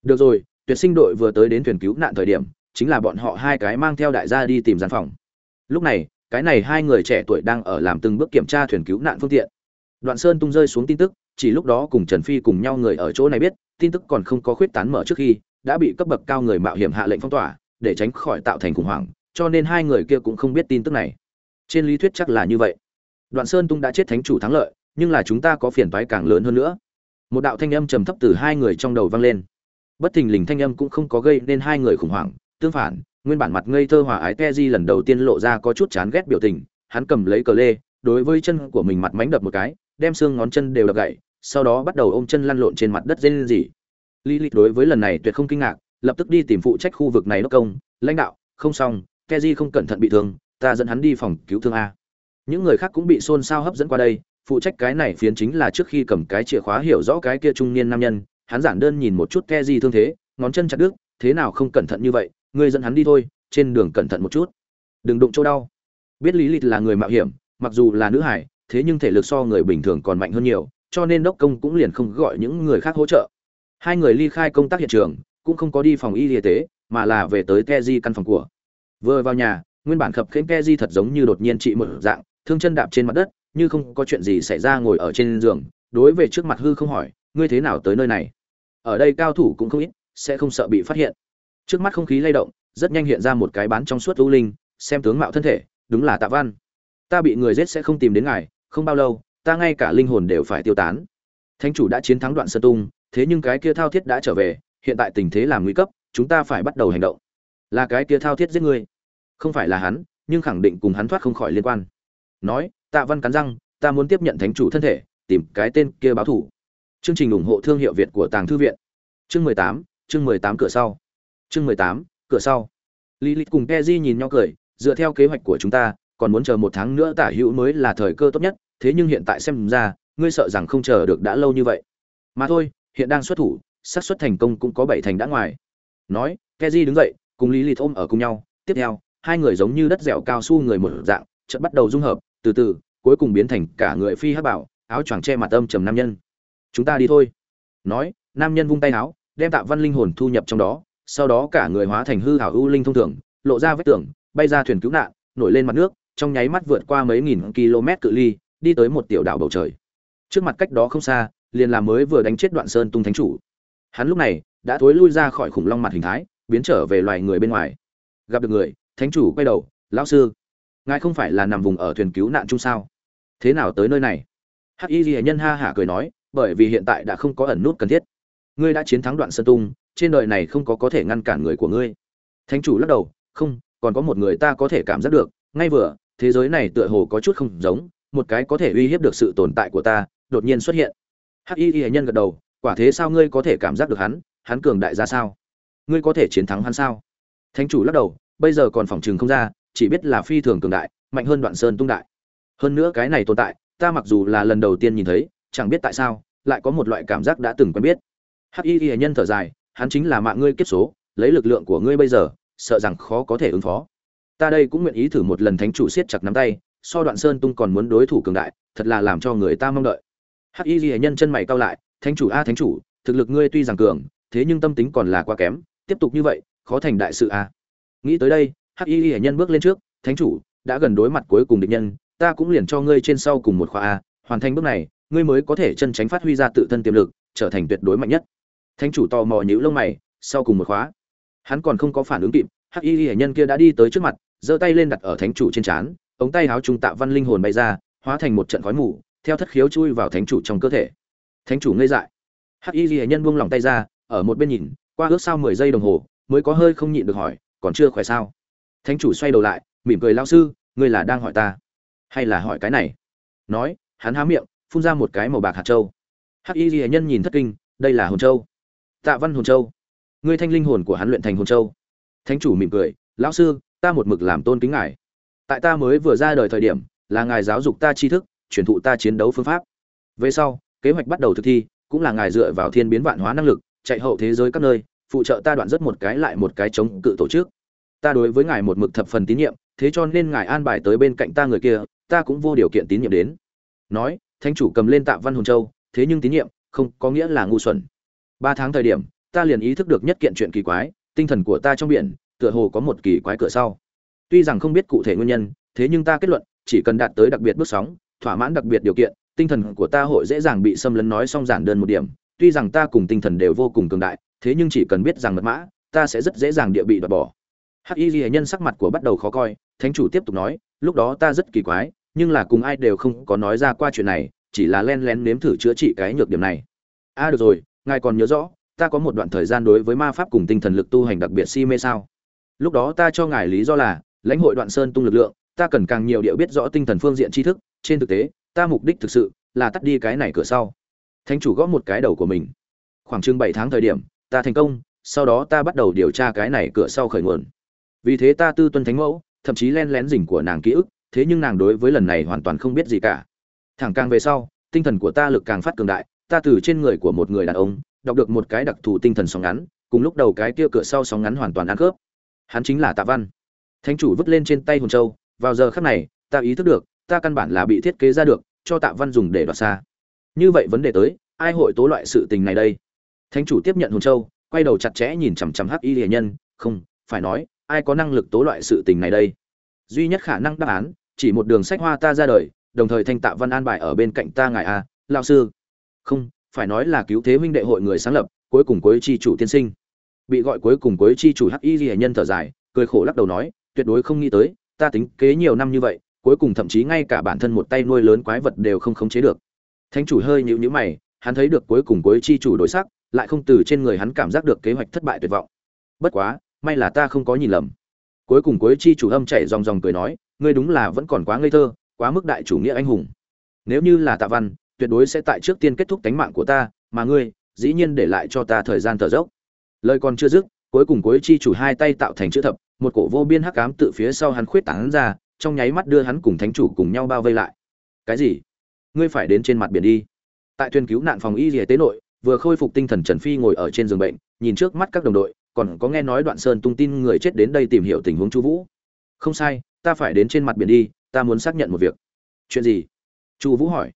Speaker 1: Được rồi, tuyệt sinh đội vừa tới đến thuyền cứu nạn thời điểm, chính là bọn họ hai cái mang theo đại gia đi tìm gian phòng. Lúc này, cái này hai người trẻ tuổi đang ở làm từng bước kiểm tra thuyền cứu nạn phương tiện. Đoạn Sơn tung rơi xuống tin tức, chỉ lúc đó cùng Trần Phi cùng nhau người ở chỗ này biết, tin tức còn không có khuyết tán mở trước khi, đã bị cấp bậc cao người mạo hiểm hạ lệnh phong tỏa, để tránh khỏi tạo thành khủng hoảng, cho nên hai người kia cũng không biết tin tức này trên lý thuyết chắc là như vậy. Đoạn sơn tung đã chết thánh chủ thắng lợi nhưng là chúng ta có phiền toái càng lớn hơn nữa. Một đạo thanh âm trầm thấp từ hai người trong đầu vang lên. Bất thình lình thanh âm cũng không có gây nên hai người khủng hoảng tương phản nguyên bản mặt ngây thơ hòa ái te di lần đầu tiên lộ ra có chút chán ghét biểu tình hắn cầm lấy cờ lê đối với chân của mình mặt mánh đập một cái đem xương ngón chân đều đập gậy sau đó bắt đầu ôm chân lăn lộn trên mặt đất dê lên gì lý lịch đối với lần này tuyệt không kinh ngạc lập tức đi tìm phụ trách khu vực này đốc công lãnh đạo không xong Keji không cẩn thận bị thương, ta dẫn hắn đi phòng cứu thương a. Những người khác cũng bị xôn xao hấp dẫn qua đây, phụ trách cái này phiến chính là trước khi cầm cái chìa khóa hiểu rõ cái kia trung niên nam nhân, hắn giản đơn nhìn một chút Keji thương thế, ngón chân chặt đứt, thế nào không cẩn thận như vậy, ngươi dẫn hắn đi thôi, trên đường cẩn thận một chút. Đừng đụng chỗ đau. Biết Lý Lịch là người mạo hiểm, mặc dù là nữ hải, thế nhưng thể lực so người bình thường còn mạnh hơn nhiều, cho nên đốc công cũng liền không gọi những người khác hỗ trợ. Hai người ly khai công tác hiện trường, cũng không có đi phòng y y tế, mà là về tới Keji căn phòng của vừa vào nhà nguyên bản khập khiễng Keji thật giống như đột nhiên trị một dạng, thương chân đạp trên mặt đất, như không có chuyện gì xảy ra ngồi ở trên giường, đối về trước mặt hư không hỏi, ngươi thế nào tới nơi này? Ở đây cao thủ cũng không ít, sẽ không sợ bị phát hiện. Trước mắt không khí lay động, rất nhanh hiện ra một cái bán trong suốt u linh, xem tướng mạo thân thể, đúng là tạ văn. Ta bị người giết sẽ không tìm đến ngài, không bao lâu, ta ngay cả linh hồn đều phải tiêu tán. Thánh chủ đã chiến thắng đoạn sơn tung, thế nhưng cái kia thao thiết đã trở về, hiện tại tình thế làm nguy cấp, chúng ta phải bắt đầu hành động. Là cái kia thao thiết giết ngươi không phải là hắn, nhưng khẳng định cùng hắn thoát không khỏi liên quan. Nói, tạ văn cắn răng, ta muốn tiếp nhận thánh chủ thân thể, tìm cái tên kia báo thủ. Chương trình ủng hộ thương hiệu việt của tàng thư viện. Chương mười tám, chương mười tám cửa sau. Chương mười tám, cửa sau. Lý lịch cùng keji nhìn nhau cười, dựa theo kế hoạch của chúng ta, còn muốn chờ một tháng nữa tả hữu mới là thời cơ tốt nhất, thế nhưng hiện tại xem ra, ngươi sợ rằng không chờ được đã lâu như vậy. Mà thôi, hiện đang xuất thủ, xác suất thành công cũng có bảy thành đã ngoài. Nói keji đứng dậy, cùng lý lịch ôm ở cùng nhau, tiếp theo hai người giống như đất dẻo cao su người một dạng, chợt bắt đầu dung hợp, từ từ, cuối cùng biến thành cả người phi hắc bảo, áo choàng che mặt âm trầm nam nhân. Chúng ta đi thôi. Nói, nam nhân vung tay áo, đem tạ văn linh hồn thu nhập trong đó, sau đó cả người hóa thành hư hảo ưu linh thông thường, lộ ra vết tường, bay ra thuyền cứu nạn, nổi lên mặt nước, trong nháy mắt vượt qua mấy nghìn km cự ly, đi tới một tiểu đảo bầu trời. Trước mặt cách đó không xa, liền là mới vừa đánh chết đoạn sơn tung thánh chủ. Hắn lúc này đã thối lui ra khỏi khủng long mặt hình thái, biến trở về loài người bên ngoài. Gặp được người thánh chủ quay đầu, lão sư, ngài không phải là nằm vùng ở thuyền cứu nạn chung sao? Thế nào tới nơi này? Hắc y ghi nhân ha hả cười nói, bởi vì hiện tại đã không có ẩn nút cần thiết. Ngươi đã chiến thắng đoạn sơn tung, trên đời này không có có thể ngăn cản người của ngươi. Thánh chủ lắc đầu, không, còn có một người ta có thể cảm giác được. Ngay vừa, thế giới này tựa hồ có chút không giống, một cái có thể uy hiếp được sự tồn tại của ta, đột nhiên xuất hiện. Hắc y ghi nhân gật đầu, quả thế sao ngươi có thể cảm giác được hắn? Hắn cường đại ra sao? Ngươi có thể chiến thắng hắn sao? Thánh chủ lắc đầu bây giờ còn phòng trường không ra, chỉ biết là phi thường cường đại, mạnh hơn đoạn sơn tung đại. Hơn nữa cái này tồn tại, ta mặc dù là lần đầu tiên nhìn thấy, chẳng biết tại sao, lại có một loại cảm giác đã từng quen biết. Hắc y y nhân thở dài, hắn chính là mạng ngươi kiếp số, lấy lực lượng của ngươi bây giờ, sợ rằng khó có thể ứng phó. Ta đây cũng nguyện ý thử một lần thánh chủ siết chặt nắm tay, so đoạn sơn tung còn muốn đối thủ cường đại, thật là làm cho người ta mong đợi. Hắc y ghi nhân chân mày cau lại, thánh chủ a, thánh chủ, thực lực ngươi tuy rằng cường, thế nhưng tâm tính còn là quá kém, tiếp tục như vậy, khó thành đại sự a nghĩ tới đây, hắc y ghi nhân bước lên trước, thánh chủ, đã gần đối mặt cuối cùng địch nhân, ta cũng liền cho ngươi trên sau cùng một khóa a, hoàn thành bước này, ngươi mới có thể chân tránh phát huy ra tự thân tiềm lực, trở thành tuyệt đối mạnh nhất. Thánh chủ tò mò nhíu lông mày, sau cùng một khóa? Hắn còn không có phản ứng kịp, hắc y ghi nhân kia đã đi tới trước mặt, giơ tay lên đặt ở thánh chủ trên trán, ống tay áo trung tạ văn linh hồn bay ra, hóa thành một trận khói mù, theo thất khiếu chui vào thánh chủ trong cơ thể. Thánh chủ ngây dại. Hắc y ghi nhân buông lỏng tay ra, ở một bên nhìn, qua ước sau mười giây đồng hồ, mới có hơi không nhịn được hỏi còn chưa khỏe sao? Thánh chủ xoay đầu lại, mỉm cười lao sư, ngươi là đang hỏi ta, hay là hỏi cái này? Nói, hắn há miệng, phun ra một cái màu bạc hạt châu. Hắc y ghi nhân nhìn thất kinh, đây là hồn châu. Tạ văn hồn châu. Ngươi thanh linh hồn của hắn luyện thành hồn châu. Thánh chủ mỉm cười, lão sư, ta một mực làm tôn kính ngài. Tại ta mới vừa ra đời thời điểm, là ngài giáo dục ta tri thức, truyền thụ ta chiến đấu phương pháp. Về sau, kế hoạch bắt đầu thực thi, cũng là ngài dựa vào thiên biến vạn hóa năng lực, chạy hậu thế giới các nơi phụ trợ ta đoạn rất một cái lại một cái chống cự tổ chức. Ta đối với ngài một mực thập phần tín nhiệm, thế cho nên ngài an bài tới bên cạnh ta người kia, ta cũng vô điều kiện tín nhiệm đến. Nói, thánh chủ cầm lên tạ văn hồn châu, thế nhưng tín nhiệm, không có nghĩa là ngu xuẩn. Ba tháng thời điểm, ta liền ý thức được nhất kiện chuyện kỳ quái, tinh thần của ta trong biển, tựa hồ có một kỳ quái cửa sau. Tuy rằng không biết cụ thể nguyên nhân, thế nhưng ta kết luận, chỉ cần đạt tới đặc biệt bước sóng, thỏa mãn đặc biệt điều kiện, tinh thần của ta hội dễ dàng bị xâm lấn nói xong giản đơn một điểm. Tuy rằng ta cùng tinh thần đều vô cùng cường đại thế nhưng chỉ cần biết rằng mật mã ta sẽ rất dễ dàng địa bị đoạt bỏ. Hắc y ghi nhân sắc mặt của bắt đầu khó coi thánh chủ tiếp tục nói lúc đó ta rất kỳ quái nhưng là cùng ai đều không có nói ra qua chuyện này chỉ là len lén nếm thử chữa trị cái nhược điểm này. A à, được rồi ngài còn nhớ rõ ta có một đoạn thời gian đối với ma pháp cùng tinh thần lực tu hành đặc biệt si mê sao? Lúc đó ta cho ngài lý do là lãnh hội đoạn sơn tung lực lượng ta cần càng nhiều điệu biết rõ tinh thần phương diện tri thức trên thực tế ta mục đích thực sự là tắt đi cái này cửa sau. Thánh chủ gõ một cái đầu của mình. Khoảng chừng bảy tháng thời điểm ta thành công, sau đó ta bắt đầu điều tra cái này cửa sau khởi nguồn. Vì thế ta tư tuân thánh mẫu, thậm chí len lén rình của nàng ký ức, thế nhưng nàng đối với lần này hoàn toàn không biết gì cả. Thẳng càng về sau, tinh thần của ta lực càng phát cường đại, ta từ trên người của một người đàn ông, đọc được một cái đặc thù tinh thần sóng ngắn, cùng lúc đầu cái kia cửa sau sóng ngắn hoàn toàn ăn khớp. Hắn chính là tạ văn. Thánh chủ vứt lên trên tay hồn châu, vào giờ khắc này, ta ý thức được, ta căn bản là bị thiết kế ra được, cho tạ văn dùng để đoạt xa. Như vậy vấn đề tới, ai hội tố loại sự tình này đây? Thánh chủ tiếp nhận hồn châu, quay đầu chặt chẽ nhìn chằm chằm hắc y hiền nhân, không, phải nói, ai có năng lực tố loại sự tình này đây? Duy nhất khả năng đáp án, chỉ một đường sách hoa ta ra đời, đồng thời thanh tạ văn an bài ở bên cạnh ta ngài a lao sư. Không, phải nói là cứu thế huynh đệ hội người sáng lập, cuối cùng cuối chi chủ tiên sinh. Bị gọi cuối cùng cuối chi chủ hắc y ghi nhân thở dài, cười khổ lắc đầu nói, tuyệt đối không nghĩ tới, ta tính kế nhiều năm như vậy, cuối cùng thậm chí ngay cả bản thân một tay nuôi lớn quái vật đều không khống chế được. Thánh chủ hơi nhíu nhíu mày, hắn thấy được cuối cùng cuối chi chủ đối sắc lại không từ trên người hắn cảm giác được kế hoạch thất bại tuyệt vọng. Bất quá, may là ta không có nhìn lầm. Cuối cùng cuối chi chủ âm chảy dòng dòng cười nói, ngươi đúng là vẫn còn quá ngây thơ, quá mức đại chủ nghĩa anh hùng. Nếu như là tạ văn, tuyệt đối sẽ tại trước tiên kết thúc tánh mạng của ta, mà ngươi, dĩ nhiên để lại cho ta thời gian thở dốc. Lời còn chưa dứt, cuối cùng cuối chi chủ hai tay tạo thành chữ thập, một cổ vô biên hắc ám tự phía sau hắn khuyết tán ra, trong nháy mắt đưa hắn cùng thánh chủ cùng nhau bao vây lại. Cái gì? Ngươi phải đến trên mặt biển đi. Tại thuyền cứu nạn phòng y y tế nội vừa khôi phục tinh thần trần phi ngồi ở trên giường bệnh, nhìn trước mắt các đồng đội, còn có nghe nói đoạn sơn tung tin người chết đến đây tìm hiểu tình huống chu vũ. Không sai, ta phải đến trên mặt biển đi, ta muốn xác nhận một việc. Chuyện gì? Chu vũ hỏi.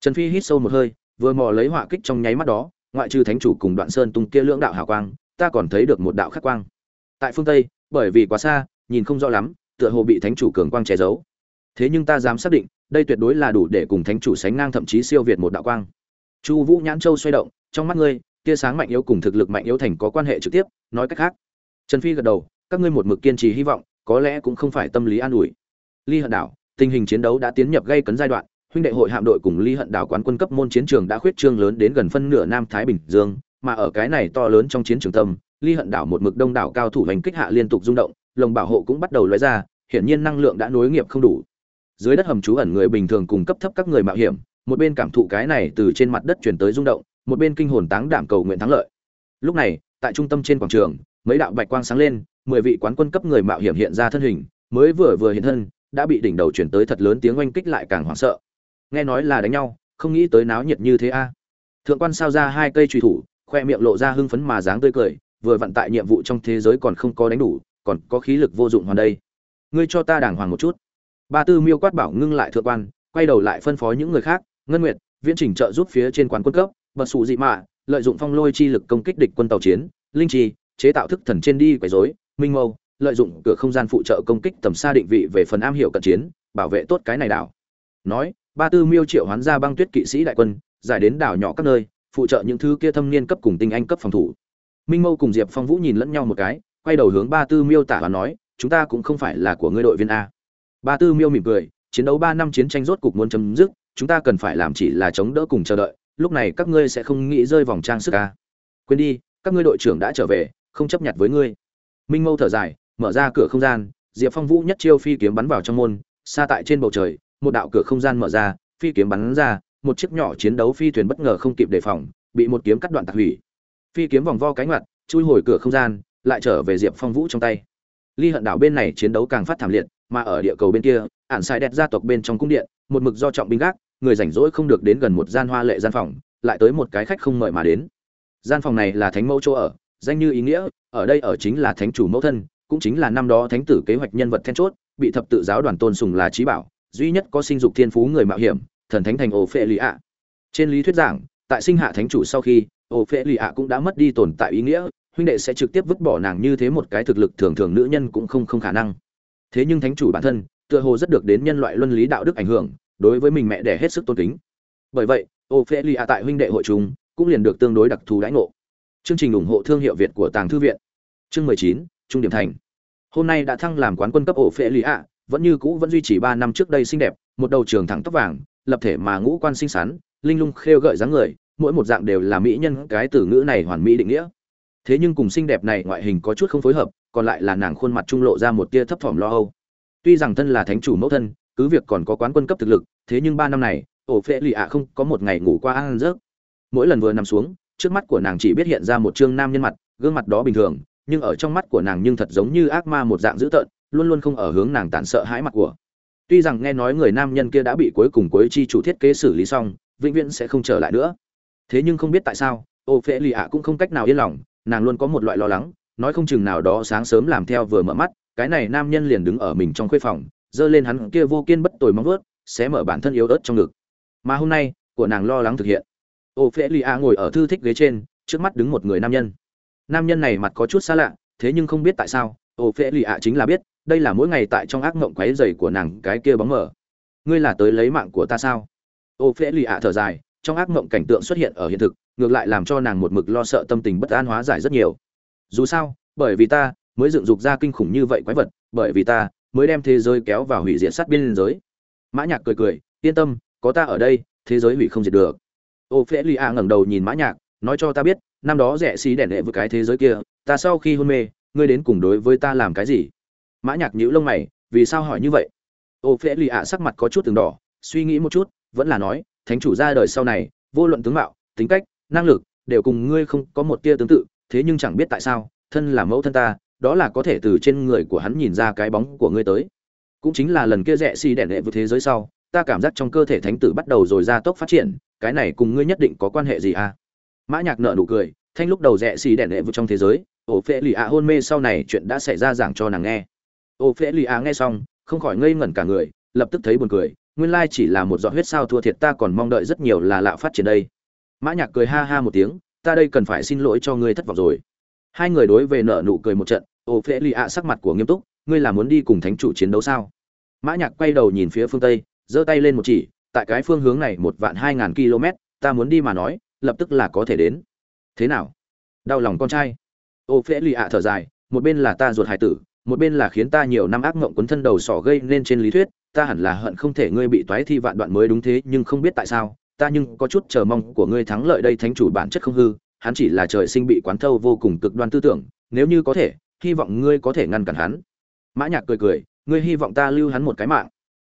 Speaker 1: Trần phi hít sâu một hơi, vừa mò lấy họa kích trong nháy mắt đó, ngoại trừ thánh chủ cùng đoạn sơn tung kia lưỡng đạo hào quang, ta còn thấy được một đạo khắc quang. Tại phương tây, bởi vì quá xa, nhìn không rõ lắm, tựa hồ bị thánh chủ cường quang che giấu. Thế nhưng ta dám xác định, đây tuyệt đối là đủ để cùng thánh chủ sánh ngang thậm chí siêu việt một đạo quang. Chu vũ nhãn châu xoay động trong mắt ngươi, tia sáng mạnh yếu cùng thực lực mạnh yếu thành có quan hệ trực tiếp, nói cách khác. Trần phi gật đầu, các ngươi một mực kiên trì hy vọng, có lẽ cũng không phải tâm lý an ủi. Ly hận đảo, tình hình chiến đấu đã tiến nhập gây cấn giai đoạn, huynh đệ hội hạm đội cùng ly hận đảo quán quân cấp môn chiến trường đã khuyết trương lớn đến gần phân nửa nam thái bình dương, mà ở cái này to lớn trong chiến trường tâm, ly hận đảo một mực đông đảo cao thủ hành kích hạ liên tục rung động, lồng bảo hộ cũng bắt đầu lóe ra, hiển nhiên năng lượng đã nối nghiệp không đủ. Dưới đất hầm trú ẩn người bình thường cùng cấp thấp các người mạo hiểm, một bên cảm thụ cái này từ trên mặt đất chuyển tới rung động một bên kinh hồn táng đảm cầu nguyện thắng lợi. Lúc này, tại trung tâm trên quảng trường, mấy đạo bạch quang sáng lên, mười vị quán quân cấp người mạo hiểm hiện ra thân hình, mới vừa vừa hiện thân, đã bị đỉnh đầu chuyển tới thật lớn tiếng oanh kích lại càng hoảng sợ. Nghe nói là đánh nhau, không nghĩ tới náo nhiệt như thế a. Thượng quan sao ra hai cây truy thủ, khoe miệng lộ ra hưng phấn mà dáng tươi cười, vừa vận tại nhiệm vụ trong thế giới còn không có đánh đủ, còn có khí lực vô dụng hoàn đây. Ngươi cho ta đàng hoàng một chút. Ba tư miêu quát bảo ngưng lại thượng quan, quay đầu lại phân phó những người khác, ngân nguyệt, viễn trình trợ giúp phía trên quán quân cấp bật sụ dị mạ, lợi dụng phong lôi chi lực công kích địch quân tàu chiến, linh chi, chế tạo thức thần trên đi quấy rối, minh mâu, lợi dụng cửa không gian phụ trợ công kích tầm xa định vị về phần am hiểu cận chiến, bảo vệ tốt cái này đảo. Nói, ba tư miêu triệu hoán ra băng tuyết kỵ sĩ đại quân, giải đến đảo nhỏ các nơi, phụ trợ những thứ kia thâm niên cấp cùng tinh anh cấp phòng thủ. Minh mâu cùng diệp phong vũ nhìn lẫn nhau một cái, quay đầu hướng ba tư miêu tả và nói, chúng ta cũng không phải là của ngươi đội viên a. Ba tư miêu mỉm cười, chiến đấu ba năm chiến tranh rốt cục muốn chấm dứt, chúng ta cần phải làm chỉ là chống đỡ cùng chờ đợi lúc này các ngươi sẽ không nghĩ rơi vòng trang sức à? quên đi, các ngươi đội trưởng đã trở về, không chấp nhận với ngươi. Minh mâu thở dài, mở ra cửa không gian, diệp phong vũ nhất chiêu phi kiếm bắn vào trong môn, xa tại trên bầu trời, một đạo cửa không gian mở ra, phi kiếm bắn ra, một chiếc nhỏ chiến đấu phi thuyền bất ngờ không kịp đề phòng, bị một kiếm cắt đoạn tạc hủy. Phi kiếm vòng vo cánh mặt chui hồi cửa không gian, lại trở về diệp phong vũ trong tay. Ly hận đảo bên này chiến đấu càng phát thảm liệt, mà ở địa cầu bên kia, ản sai đẹp gia tộc bên trong cung điện, một mực do trọng binh gác người rảnh rỗi không được đến gần một gian hoa lệ gian phòng, lại tới một cái khách không mời mà đến. Gian phòng này là thánh mẫu chỗ ở, danh như ý nghĩa, ở đây ở chính là thánh chủ mẫu thân, cũng chính là năm đó thánh tử kế hoạch nhân vật then chốt, bị thập tự giáo đoàn tôn sùng là trí bảo, duy nhất có sinh dục thiên phú người mạo hiểm, thần thánh thành ổ phệ lì ạ trên lý thuyết giảng, tại sinh hạ thánh chủ sau khi ổ phệ lì ạ cũng đã mất đi tồn tại ý nghĩa, huynh đệ sẽ trực tiếp vứt bỏ nàng như thế một cái thực lực thường thường nữ nhân cũng không không khả năng. Thế nhưng thánh chủ bản thân, tựa hồ rất được đến nhân loại luân lý đạo đức ảnh hưởng đối với mình mẹ đẻ hết sức tôn kính. Bởi vậy Ophelia tại huynh đệ hội chúng cũng liền được tương đối đặc thù đãi ngộ. Chương trình ủng hộ thương hiệu việt của tàng thư viện. Chương mười chín trung điểm thành. Hôm nay đã thăng làm quán quân cấp Ophelia, vẫn như cũ vẫn duy trì ba năm trước đây xinh đẹp một đầu trường thẳng tóc vàng lập thể mà ngũ quan xinh xắn linh lung khêu gợi dáng người mỗi một dạng đều là mỹ nhân cái từ ngữ này hoàn mỹ định nghĩa. Thế nhưng cùng xinh đẹp này ngoại hình có chút không phối hợp còn lại là nàng khuôn mặt trung lộ ra một tia thấp thỏm lo âu. Tuy rằng thân là thánh chủ mẫu thân cứ việc còn có quán quân cấp thực lực thế nhưng ba năm này, ổ phệ lì ạ không có một ngày ngủ qua ăn rớt mỗi lần vừa nằm xuống, trước mắt của nàng chỉ biết hiện ra một trương nam nhân mặt, gương mặt đó bình thường, nhưng ở trong mắt của nàng nhưng thật giống như ác ma một dạng dữ tợn, luôn luôn không ở hướng nàng tàn sợ hãi mặt của. Tuy rằng nghe nói người nam nhân kia đã bị cuối cùng cuối chi chủ thiết kế xử lý xong, vĩnh viễn sẽ không trở lại nữa. Thế nhưng không biết tại sao ô phễ lì ạ cũng không cách nào yên lòng, nàng luôn có một loại lo lắng, nói không chừng nào đó sáng sớm làm theo vừa mở mắt, cái này nam nhân liền đứng ở mình trong khuê phòng, giơ lên hắn kia vô kiên bất tồi móng vớt sẽ mở bản thân yếu ớt trong ngực. Mà hôm nay, của nàng lo lắng thực hiện. Ô phễ lì a ngồi ở thư thích ghế trên, trước mắt đứng một người nam nhân. Nam nhân này mặt có chút xa lạ, thế nhưng không biết tại sao ô phễ lì a chính là biết, đây là mỗi ngày tại trong ác mộng quáy dày của nàng cái kia bóng mở. ngươi là tới lấy mạng của ta sao? Ô phễ lì a thở dài, trong ác mộng cảnh tượng xuất hiện ở hiện thực, ngược lại làm cho nàng một mực lo sợ tâm tình bất an hóa giải rất nhiều. Dù sao, bởi vì ta mới dựng dục ra kinh khủng như vậy quái vật, bởi vì ta mới đem thế giới kéo vào hủy diệt sát biên giới mã nhạc cười cười, yên tâm, có ta ở đây, thế giới hủy không diệt được. Ô phễ lì A ngẩng đầu nhìn mã nhạc, nói cho ta biết, năm đó rẻ xí đẻ đệ với cái thế giới kia, ta sau khi hôn mê, ngươi đến cùng đối với ta làm cái gì? Mã nhạc nhíu lông mày, vì sao hỏi như vậy? Ô phễ lì A sắc mặt có chút từng đỏ, suy nghĩ một chút, vẫn là nói, thánh chủ ra đời sau này, vô luận tướng mạo, tính cách, năng lực, đều cùng ngươi không có một tia tương tự, thế nhưng chẳng biết tại sao, thân là mẫu thân ta, đó là có thể từ trên người của hắn nhìn ra cái bóng của ngươi tới cũng chính là lần kia rẽ xi đèn đẻ đệ vượt thế giới sau, ta cảm giác trong cơ thể thánh tử bắt đầu rồi ra tốc phát triển, cái này cùng ngươi nhất định có quan hệ gì à? Mã nhạc nợ nụ cười, thanh lúc đầu rẽ xi đèn đẻ đệ vượt trong thế giới, ổ phệ lì ạ hôn mê sau này chuyện đã xảy ra giảng cho nàng nghe. Ổ phệ lì ạ nghe xong, không khỏi ngây ngẩn cả người, lập tức thấy buồn cười, nguyên lai chỉ là một giọt huyết sao thua thiệt ta còn mong đợi rất nhiều là lạ phát triển đây. Mã nhạc cười ha ha một tiếng, ta đây cần phải xin lỗi cho ngươi thất vọng rồi. Hai người đối về nợ nụ cười một trận ô phễ lì ạ sắc mặt của nghiêm túc ngươi là muốn đi cùng thánh chủ chiến đấu sao? Mã nhạc quay đầu nhìn phía phương tây, giơ tay lên một chỉ, tại cái phương hướng này một vạn hai ngàn km, ta muốn đi mà nói, lập tức là có thể đến. Thế nào? Đau lòng con trai. Ô phễ lì ạ thở dài, một bên là ta ruột hải tử, một bên là khiến ta nhiều năm ác mộng quấn thân đầu sỏ gây nên trên lý thuyết, ta hẳn là hận không thể ngươi bị toái thi vạn đoạn mới đúng thế, nhưng không biết tại sao, ta nhưng có chút chờ mong của ngươi thắng lợi đây thánh chủ bản chất không hư, hắn chỉ là trời sinh bị quán thâu vô cùng cực đoan tư tưởng, nếu như có thể, hy vọng ngươi có thể ngăn cản hắn mã nhạc cười cười, ngươi hy vọng ta lưu hắn một cái mạng.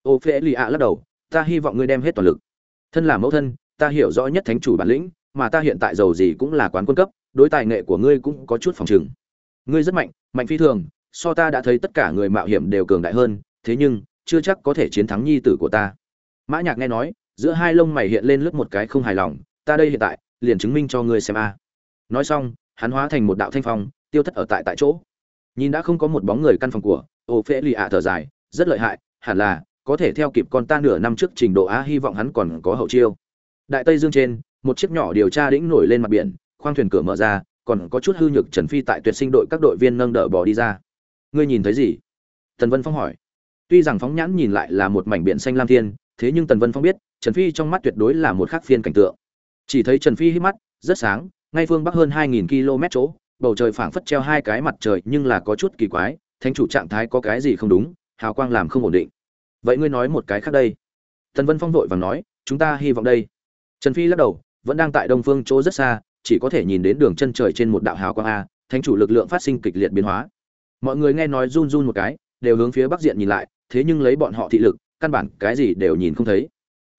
Speaker 1: Ô phê lì ạ lắc đầu, ta hy vọng ngươi đem hết toàn lực. Thân là mẫu thân, ta hiểu rõ nhất thánh chủ bản lĩnh, mà ta hiện tại giàu gì cũng là quán quân cấp, đối tài nghệ của ngươi cũng có chút phòng trừng. Ngươi rất mạnh mạnh phi thường, so ta đã thấy tất cả người mạo hiểm đều cường đại hơn, thế nhưng, chưa chắc có thể chiến thắng nhi tử của ta. Mã nhạc nghe nói, giữa hai lông mày hiện lên lướt một cái không hài lòng, ta đây hiện tại, liền chứng minh cho ngươi xem a. Nói xong, hắn hóa thành một đạo thanh phong, tiêu thất ở tại tại chỗ nhìn đã không có một bóng người căn phòng của ô phễ lì ạ thở dài, rất lợi hại, hẳn là có thể theo kịp con ta nửa năm trước trình độ á hy vọng hắn còn có hậu chiêu. Đại tây dương trên, một chiếc nhỏ điều tra đĩnh nổi lên mặt biển, khoang thuyền cửa mở ra, còn có chút hư nhược trần phi tại tuyệt sinh đội các đội viên nâng đỡ bỏ đi ra. Ngươi nhìn thấy gì? Tần vân phong hỏi. Tuy rằng phóng nhãn nhìn lại là một mảnh biển xanh lam thiên, thế nhưng tần vân phong biết, trần phi trong mắt tuyệt đối là một khác phiên cảnh tượng. Chỉ thấy trần phi hít mắt, rất sáng, ngay phương bắc hơn 2.000 km chỗ bầu trời phảng phất treo hai cái mặt trời nhưng là có chút kỳ quái, thánh chủ trạng thái có cái gì không đúng, hào quang làm không ổn định. Vậy ngươi nói một cái khác đây. Tần vân phong vội vàng nói, chúng ta hy vọng đây. Trần phi lắc đầu, vẫn đang tại đông phương chỗ rất xa, chỉ có thể nhìn đến đường chân trời trên một đạo hào quang a, thánh chủ lực lượng phát sinh kịch liệt biến hóa. Mọi người nghe nói run run một cái, đều hướng phía bắc diện nhìn lại, thế nhưng lấy bọn họ thị lực, căn bản cái gì đều nhìn không thấy.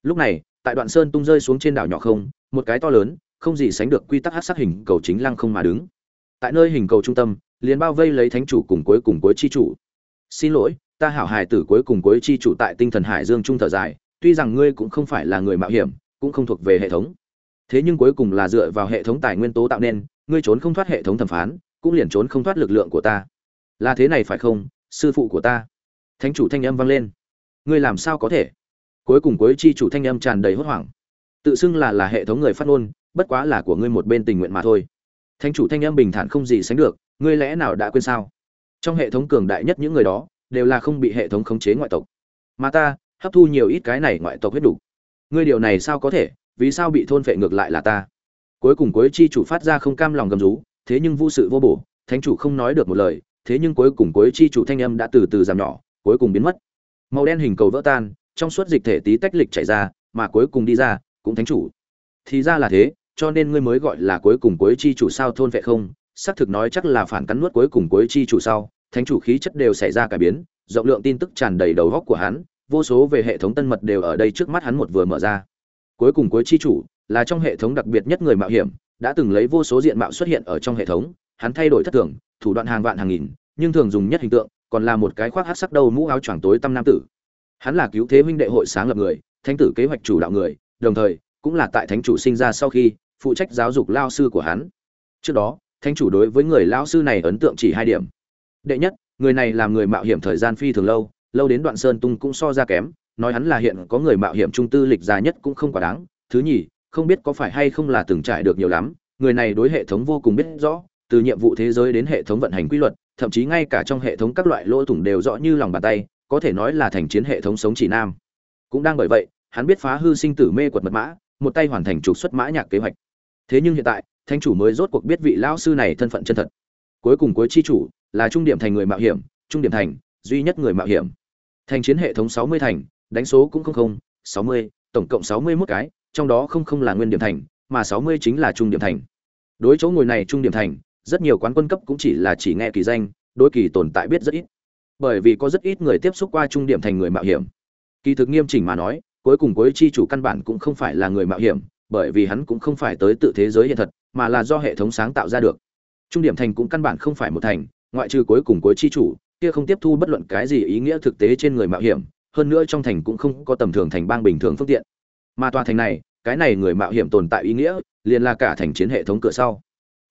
Speaker 1: Lúc này, tại đoạn sơn tung rơi xuống trên đảo nhỏ không, một cái to lớn, không gì sánh được quy tắc hát sát hình cầu chính lăng không mà đứng tại nơi hình cầu trung tâm, liền bao vây lấy thánh chủ cùng cuối cùng cuối chi chủ. Xin lỗi, ta hảo hài tử cuối cùng cuối chi chủ tại tinh thần hải dương trung thở dài, tuy rằng ngươi cũng không phải là người mạo hiểm, cũng không thuộc về hệ thống. Thế nhưng cuối cùng là dựa vào hệ thống tài nguyên tố tạo nên, ngươi trốn không thoát hệ thống thẩm phán, cũng liền trốn không thoát lực lượng của ta. Là thế này phải không, sư phụ của ta? Thánh chủ thanh âm vang lên. Ngươi làm sao có thể? Cuối cùng cuối chi chủ thanh âm tràn đầy hốt hoảng. Tự xưng là là hệ thống người phát ngôn, bất quá là của ngươi một bên tình nguyện mà thôi thánh chủ thanh âm bình thản không gì sánh được, ngươi lẽ nào đã quên sao? Trong hệ thống cường đại nhất những người đó, đều là không bị hệ thống khống chế ngoại tộc. Mà ta, hấp thu nhiều ít cái này ngoại tộc huyết đủ ngươi điều này sao có thể? Vì sao bị thôn phệ ngược lại là ta? Cuối cùng cuối chi chủ phát ra không cam lòng gầm rú, thế nhưng vô sự vô bổ, thánh chủ không nói được một lời, thế nhưng cuối cùng cuối chi chủ thanh âm đã từ từ giảm nhỏ, cuối cùng biến mất. Màu đen hình cầu vỡ tan, trong suốt dịch thể tí tách lịch chảy ra, mà cuối cùng đi ra, cũng thánh chủ. Thì ra là thế cho nên ngươi mới gọi là cuối cùng cuối chi chủ sao thôn vệ không? Xác thực nói chắc là phản cắn nuốt cuối cùng cuối chi chủ sau, thánh chủ khí chất đều xảy ra cải biến, rộng lượng tin tức tràn đầy đầu góc của hắn, vô số về hệ thống tân mật đều ở đây trước mắt hắn một vừa mở ra. Cuối cùng cuối chi chủ là trong hệ thống đặc biệt nhất người mạo hiểm, đã từng lấy vô số diện mạo xuất hiện ở trong hệ thống, hắn thay đổi thất thường, thủ đoạn hàng vạn hàng nghìn, nhưng thường dùng nhất hình tượng, còn là một cái khoác hát sắc đầu mũ áo choàng tối tăm nam tử. Hắn là cứu thế huynh đệ hội sáng lập người, thánh tử kế hoạch chủ đạo người, đồng thời cũng là tại thánh chủ sinh ra sau khi phụ trách giáo dục lao sư của hắn. Trước đó, thánh chủ đối với người lao sư này ấn tượng chỉ hai điểm. Đệ nhất, người này làm người mạo hiểm thời gian phi thường lâu lâu đến đoạn sơn tung cũng so ra kém, nói hắn là hiện có người mạo hiểm trung tư lịch dài nhất cũng không quá đáng. Thứ nhì, không biết có phải hay không là từng trải được nhiều lắm, người này đối hệ thống vô cùng biết rõ, từ nhiệm vụ thế giới đến hệ thống vận hành quy luật, thậm chí ngay cả trong hệ thống các loại lỗ thủng đều rõ như lòng bàn tay, có thể nói là thành chiến hệ thống sống chỉ nam. Cũng đang bởi vậy, hắn biết phá hư sinh tử mê quật mật mã, một tay hoàn thành trục xuất mã nhạc kế hoạch thế nhưng hiện tại thanh chủ mới rốt cuộc biết vị lão sư này thân phận chân thật. Cuối cùng cuối chi chủ là trung điểm thành người mạo hiểm, trung điểm thành, duy nhất người mạo hiểm. Thành chiến hệ thống sáu mươi thành, đánh số cũng không không, sáu mươi, tổng cộng sáu mươi mốt cái, trong đó không không là nguyên điểm thành, mà sáu mươi chính là trung điểm thành. Đối chỗ ngồi này trung điểm thành, rất nhiều quán quân cấp cũng chỉ là chỉ nghe kỳ danh, đối kỳ tồn tại biết rất ít. Bởi vì có rất ít người tiếp xúc qua trung điểm thành người mạo hiểm. Kỳ thực nghiêm chỉnh mà nói, cuối cùng cuối chi chủ căn bản cũng không phải là người mạo hiểm bởi vì hắn cũng không phải tới tự thế giới hiện thật, mà là do hệ thống sáng tạo ra được. Trung điểm thành cũng căn bản không phải một thành, ngoại trừ cuối cùng cuối chi chủ, kia không tiếp thu bất luận cái gì ý nghĩa thực tế trên người mạo hiểm, hơn nữa trong thành cũng không có tầm thường thành bang bình thường phương tiện. Mà tòa thành này, cái này người mạo hiểm tồn tại ý nghĩa, liền là cả thành chiến hệ thống cửa sau.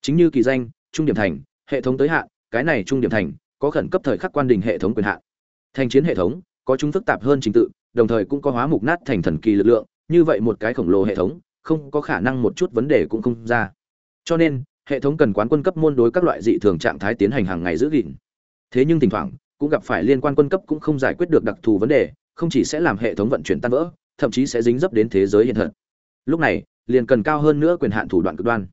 Speaker 1: Chính như kỳ danh, trung điểm thành, hệ thống tới hạn, cái này trung điểm thành, có khẩn cấp thời khắc quan đình hệ thống quyền hạn. Thành chiến hệ thống, có chúng phức tạp hơn trình tự, đồng thời cũng có hóa mục nát thành thần kỳ lực lượng, như vậy một cái khổng lồ hệ thống không có khả năng một chút vấn đề cũng không ra. Cho nên, hệ thống cần quán quân cấp môn đối các loại dị thường trạng thái tiến hành hàng ngày giữ gìn. Thế nhưng thỉnh thoảng, cũng gặp phải liên quan quân cấp cũng không giải quyết được đặc thù vấn đề, không chỉ sẽ làm hệ thống vận chuyển tan vỡ, thậm chí sẽ dính dấp đến thế giới hiện thật. Lúc này, liền cần cao hơn nữa quyền hạn thủ đoạn cực đoan.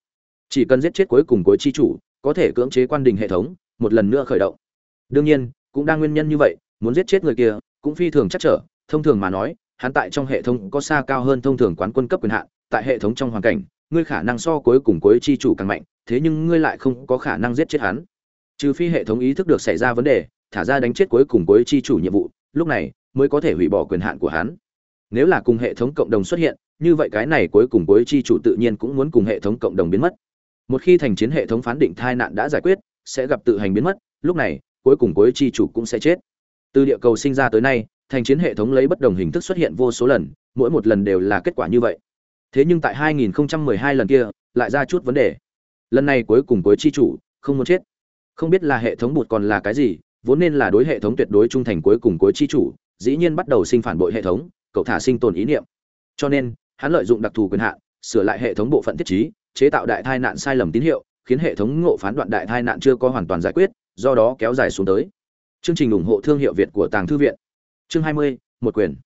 Speaker 1: Chỉ cần giết chết cuối cùng cuối chi chủ, có thể cưỡng chế quan đình hệ thống, một lần nữa khởi động. Đương nhiên, cũng đang nguyên nhân như vậy, muốn giết chết người kia, cũng phi thường chắc trở, thông thường mà nói, hắn tại trong hệ thống có xa cao hơn thông thường quán quân cấp quyền hạn tại hệ thống trong hoàn cảnh, ngươi khả năng so cuối cùng cuối chi chủ càng mạnh, thế nhưng ngươi lại không có khả năng giết chết hắn. Trừ phi hệ thống ý thức được xảy ra vấn đề, thả ra đánh chết cuối cùng cuối chi chủ nhiệm vụ, lúc này mới có thể hủy bỏ quyền hạn của hắn. Nếu là cùng hệ thống cộng đồng xuất hiện, như vậy cái này cuối cùng cuối chi chủ tự nhiên cũng muốn cùng hệ thống cộng đồng biến mất. Một khi thành chiến hệ thống phán định tai nạn đã giải quyết, sẽ gặp tự hành biến mất, lúc này, cuối cùng cuối chi chủ cũng sẽ chết. Từ địa cầu sinh ra tới nay, thành chiến hệ thống lấy bất đồng hình thức xuất hiện vô số lần, mỗi một lần đều là kết quả như vậy thế nhưng tại 2012 lần kia lại ra chút vấn đề. Lần này cuối cùng cuối chi chủ không muốn chết. Không biết là hệ thống bụt còn là cái gì vốn nên là đối hệ thống tuyệt đối trung thành cuối cùng cuối chi chủ dĩ nhiên bắt đầu sinh phản bội hệ thống cậu thả sinh tồn ý niệm. Cho nên hắn lợi dụng đặc thù quyền hạn sửa lại hệ thống bộ phận thiết trí chế tạo đại tai nạn sai lầm tín hiệu khiến hệ thống ngộ phán đoạn đại tai nạn chưa có hoàn toàn giải quyết do đó kéo dài xuống tới. Chương trình ủng hộ thương hiệu việt của tàng thư viện. Chương 20, một quyền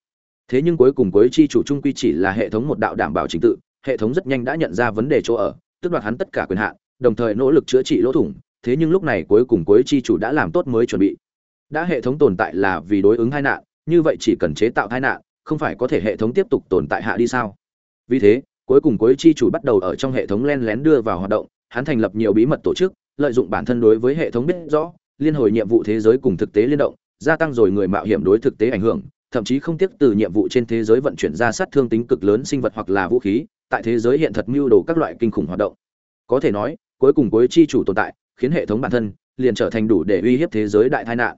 Speaker 1: thế nhưng cuối cùng cuối chi chủ trung quy chỉ là hệ thống một đạo đảm bảo trình tự, hệ thống rất nhanh đã nhận ra vấn đề chỗ ở tức đoạt hắn tất cả quyền hạn, đồng thời nỗ lực chữa trị lỗ thủng, thế nhưng lúc này cuối cùng cuối chi chủ đã làm tốt mới chuẩn bị. Đã hệ thống tồn tại là vì đối ứng tai nạn, như vậy chỉ cần chế tạo tai nạn, không phải có thể hệ thống tiếp tục tồn tại hạ đi sao? Vì thế, cuối cùng cuối chi chủ bắt đầu ở trong hệ thống len lén đưa vào hoạt động, hắn thành lập nhiều bí mật tổ chức, lợi dụng bản thân đối với hệ thống biết rõ, liên hồi nhiệm vụ thế giới cùng thực tế liên động, gia tăng rồi người mạo hiểm đối thực tế ảnh hưởng thậm chí không tiếc từ nhiệm vụ trên thế giới vận chuyển ra sát thương tính cực lớn sinh vật hoặc là vũ khí, tại thế giới hiện thật mưu đồ các loại kinh khủng hoạt động. Có thể nói, cuối cùng cuối chi chủ tồn tại, khiến hệ thống bản thân liền trở thành đủ để uy hiếp thế giới đại tai nạn.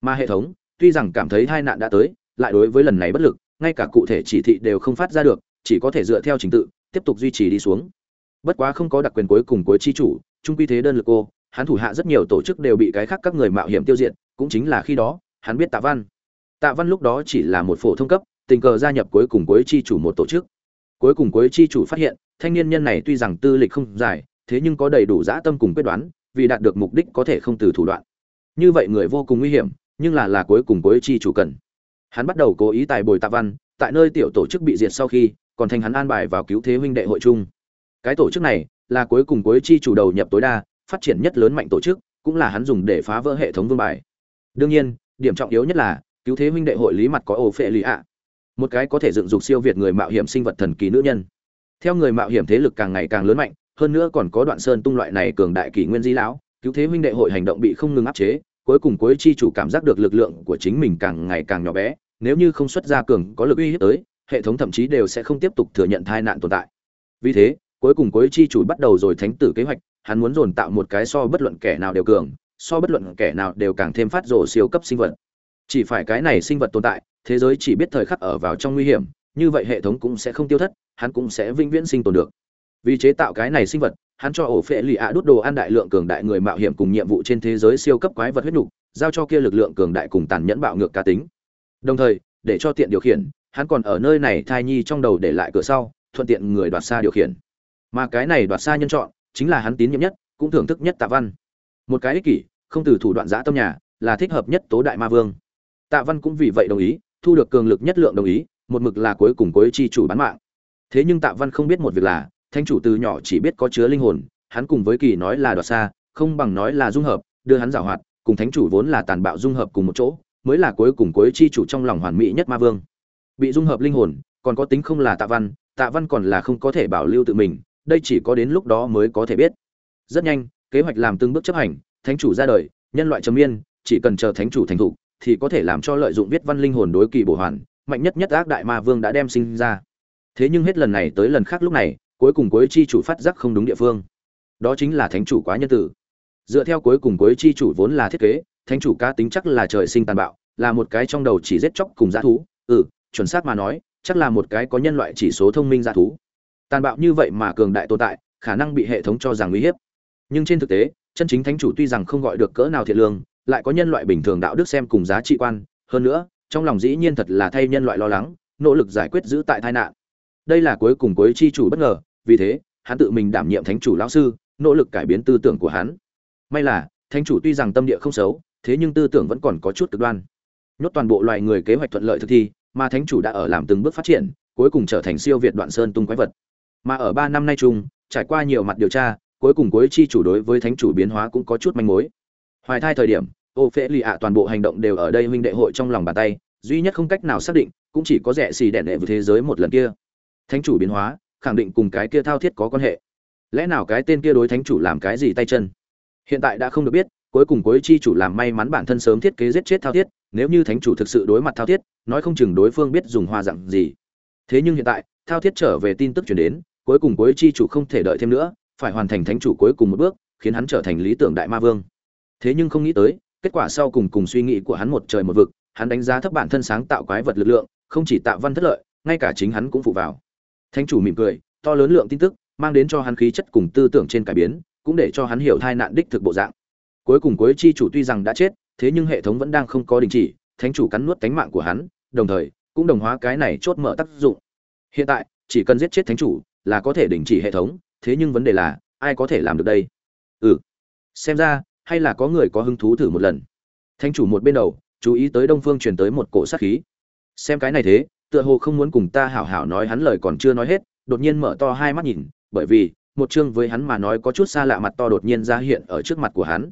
Speaker 1: Mà hệ thống, tuy rằng cảm thấy tai nạn đã tới, lại đối với lần này bất lực, ngay cả cụ thể chỉ thị đều không phát ra được, chỉ có thể dựa theo trình tự, tiếp tục duy trì đi xuống. Bất quá không có đặc quyền cuối cùng cuối chi chủ, trung quy thế đơn lực cô hắn thủ hạ rất nhiều tổ chức đều bị cái khác các người mạo hiểm tiêu diệt, cũng chính là khi đó, hắn biết tạ văn tạ văn lúc đó chỉ là một phổ thông cấp, tình cờ gia nhập cuối cùng cuối chi chủ một tổ chức. Cuối cùng cuối chi chủ phát hiện, thanh niên nhân này tuy rằng tư lịch không dài, thế nhưng có đầy đủ dã tâm cùng quyết đoán, vì đạt được mục đích có thể không từ thủ đoạn. Như vậy người vô cùng nguy hiểm, nhưng là là cuối cùng cuối chi chủ cần. Hắn bắt đầu cố ý tài bồi tạ văn, tại nơi tiểu tổ chức bị diệt sau khi, còn thành hắn an bài vào cứu thế huynh đệ hội chung. Cái tổ chức này là cuối cùng cuối chi chủ đầu nhập tối đa, phát triển nhất lớn mạnh tổ chức, cũng là hắn dùng để phá vỡ hệ thống vương bài. Đương nhiên, điểm trọng yếu nhất là cứu thế huynh đệ hội lý mặt có ổ phệ lý ạ. Một cái có thể dựng dục siêu việt người mạo hiểm sinh vật thần kỳ nữ nhân. Theo người mạo hiểm thế lực càng ngày càng lớn mạnh, hơn nữa còn có đoạn sơn tung loại này cường đại kỷ nguyên di lão, cứu thế huynh đệ hội hành động bị không ngừng áp chế, cuối cùng cuối chi chủ cảm giác được lực lượng của chính mình càng ngày càng nhỏ bé, nếu như không xuất ra cường có lực uy hiếp tới, hệ thống thậm chí đều sẽ không tiếp tục thừa nhận tai nạn tồn tại. Vì thế, cuối cùng cuối chi chủ bắt đầu rồi thánh tử kế hoạch, hắn muốn dồn tạo một cái so bất luận kẻ nào đều cường, so bất luận kẻ nào đều càng thêm phát rồ siêu cấp sinh vật chỉ phải cái này sinh vật tồn tại, thế giới chỉ biết thời khắc ở vào trong nguy hiểm, như vậy hệ thống cũng sẽ không tiêu thất, hắn cũng sẽ vĩnh viễn sinh tồn được. Vì chế tạo cái này sinh vật, hắn cho ổ phệ lì ạ đốt đồ ăn đại lượng cường đại người mạo hiểm cùng nhiệm vụ trên thế giới siêu cấp quái vật huyết nhục, giao cho kia lực lượng cường đại cùng tàn nhẫn bạo ngược cá tính. Đồng thời, để cho tiện điều khiển, hắn còn ở nơi này thai nhi trong đầu để lại cửa sau, thuận tiện người đoạt xa điều khiển. Mà cái này đoạt xa nhân chọn, chính là hắn tín nhiệm nhất, cũng thưởng thức nhất tạ văn. Một cái ích kỷ, không từ thủ đoạn giã tâm nhà, là thích hợp nhất tố đại ma vương tạ văn cũng vì vậy đồng ý, thu được cường lực nhất lượng đồng ý, một mực là cuối cùng cuối chi chủ bán mạng. Thế nhưng tạ văn không biết một việc là, thánh chủ từ nhỏ chỉ biết có chứa linh hồn, hắn cùng với kỳ nói là đoạt xa, không bằng nói là dung hợp, đưa hắn giảo hoạt, cùng thánh chủ vốn là tàn bạo dung hợp cùng một chỗ, mới là cuối cùng cuối chi chủ trong lòng hoàn mỹ nhất ma vương. Bị dung hợp linh hồn, còn có tính không là tạ văn tạ văn còn là không có thể bảo lưu tự mình, đây chỉ có đến lúc đó mới có thể biết. Rất nhanh, kế hoạch làm từng bước chấp hành, thánh chủ ra đời, nhân loại trầm miên chỉ cần chờ thánh chủ thành thục thì có thể làm cho lợi dụng viết văn linh hồn đối kỳ bổ hoàn, mạnh nhất nhất ác đại ma vương đã đem sinh ra. Thế nhưng hết lần này tới lần khác lúc này, cuối cùng cuối chi chủ phát giác không đúng địa phương. Đó chính là thánh chủ quá nhân tử. Dựa theo cuối cùng cuối chi chủ vốn là thiết kế, thánh chủ cá tính chắc là trời sinh tàn bạo, là một cái trong đầu chỉ giết chóc cùng dã thú. Ừ chuẩn xác mà nói, chắc là một cái có nhân loại chỉ số thông minh dã thú. Tàn bạo như vậy mà cường đại tồn tại, khả năng bị hệ thống cho rằng uy hiếp. Nhưng trên thực tế, chân chính thánh chủ tuy rằng không gọi được cỡ nào thiện lương lại có nhân loại bình thường đạo đức xem cùng giá trị quan. Hơn nữa, trong lòng dĩ nhiên thật là thay nhân loại lo lắng, nỗ lực giải quyết giữ tại tai nạn. Đây là cuối cùng cuối chi chủ bất ngờ, vì thế, hắn tự mình đảm nhiệm thánh chủ lão sư, nỗ lực cải biến tư tưởng của hắn. May là, thánh chủ tuy rằng tâm địa không xấu, thế nhưng tư tưởng vẫn còn có chút cực đoan. Nhốt toàn bộ loài người kế hoạch thuận lợi thực thi, mà thánh chủ đã ở làm từng bước phát triển, cuối cùng trở thành siêu việt đoạn sơn tung quái vật. Mà ở ba năm nay chung, trải qua nhiều mặt điều tra, cuối cùng cuối chi chủ đối với thánh chủ biến hóa cũng có chút manh mối. Hoài thai thời điểm ô phễ lì ạ toàn bộ hành động đều ở đây huynh đệ hội trong lòng bàn tay, duy nhất không cách nào xác định, cũng chỉ có rẻ xì đẹn đệ với thế giới một lần kia. Thánh chủ biến hóa, khẳng định cùng cái kia thao thiết có quan hệ. Lẽ nào cái tên kia đối thánh chủ làm cái gì tay chân? Hiện tại đã không được biết, cuối cùng cuối chi chủ làm may mắn bản thân sớm thiết kế giết chết thao thiết, nếu như thánh chủ thực sự đối mặt thao thiết, nói không chừng đối phương biết dùng hoa dặn gì. Thế nhưng hiện tại, thao thiết trở về tin tức chuyển đến, cuối cùng cuối chi chủ không thể đợi thêm nữa, phải hoàn thành thánh chủ cuối cùng một bước, khiến hắn trở thành lý tưởng đại ma vương. Thế nhưng không nghĩ tới kết quả sau cùng cùng suy nghĩ của hắn một trời một vực, hắn đánh giá thấp bản thân sáng tạo quái vật lực lượng, không chỉ tạ văn thất lợi, ngay cả chính hắn cũng phụ vào. Thánh chủ mỉm cười, to lớn lượng tin tức, mang đến cho hắn khí chất cùng tư tưởng trên cải biến, cũng để cho hắn hiểu thai nạn đích thực bộ dạng. Cuối cùng cuối chi chủ tuy rằng đã chết, thế nhưng hệ thống vẫn đang không có đình chỉ, thánh chủ cắn nuốt tánh mạng của hắn, đồng thời, cũng đồng hóa cái này chốt mở tác dụng. Hiện tại, chỉ cần giết chết thánh chủ, là có thể đình chỉ hệ thống, thế nhưng vấn đề là, ai có thể làm được đây? Ừ. Xem ra hay là có người có hứng thú thử một lần? Thánh chủ một bên đầu, chú ý tới đông phương truyền tới một cổ sát khí. Xem cái này thế, tựa hồ không muốn cùng ta hảo hảo nói hắn lời còn chưa nói hết, đột nhiên mở to hai mắt nhìn, bởi vì, một chương với hắn mà nói có chút xa lạ mặt to đột nhiên ra hiện ở trước mặt của hắn.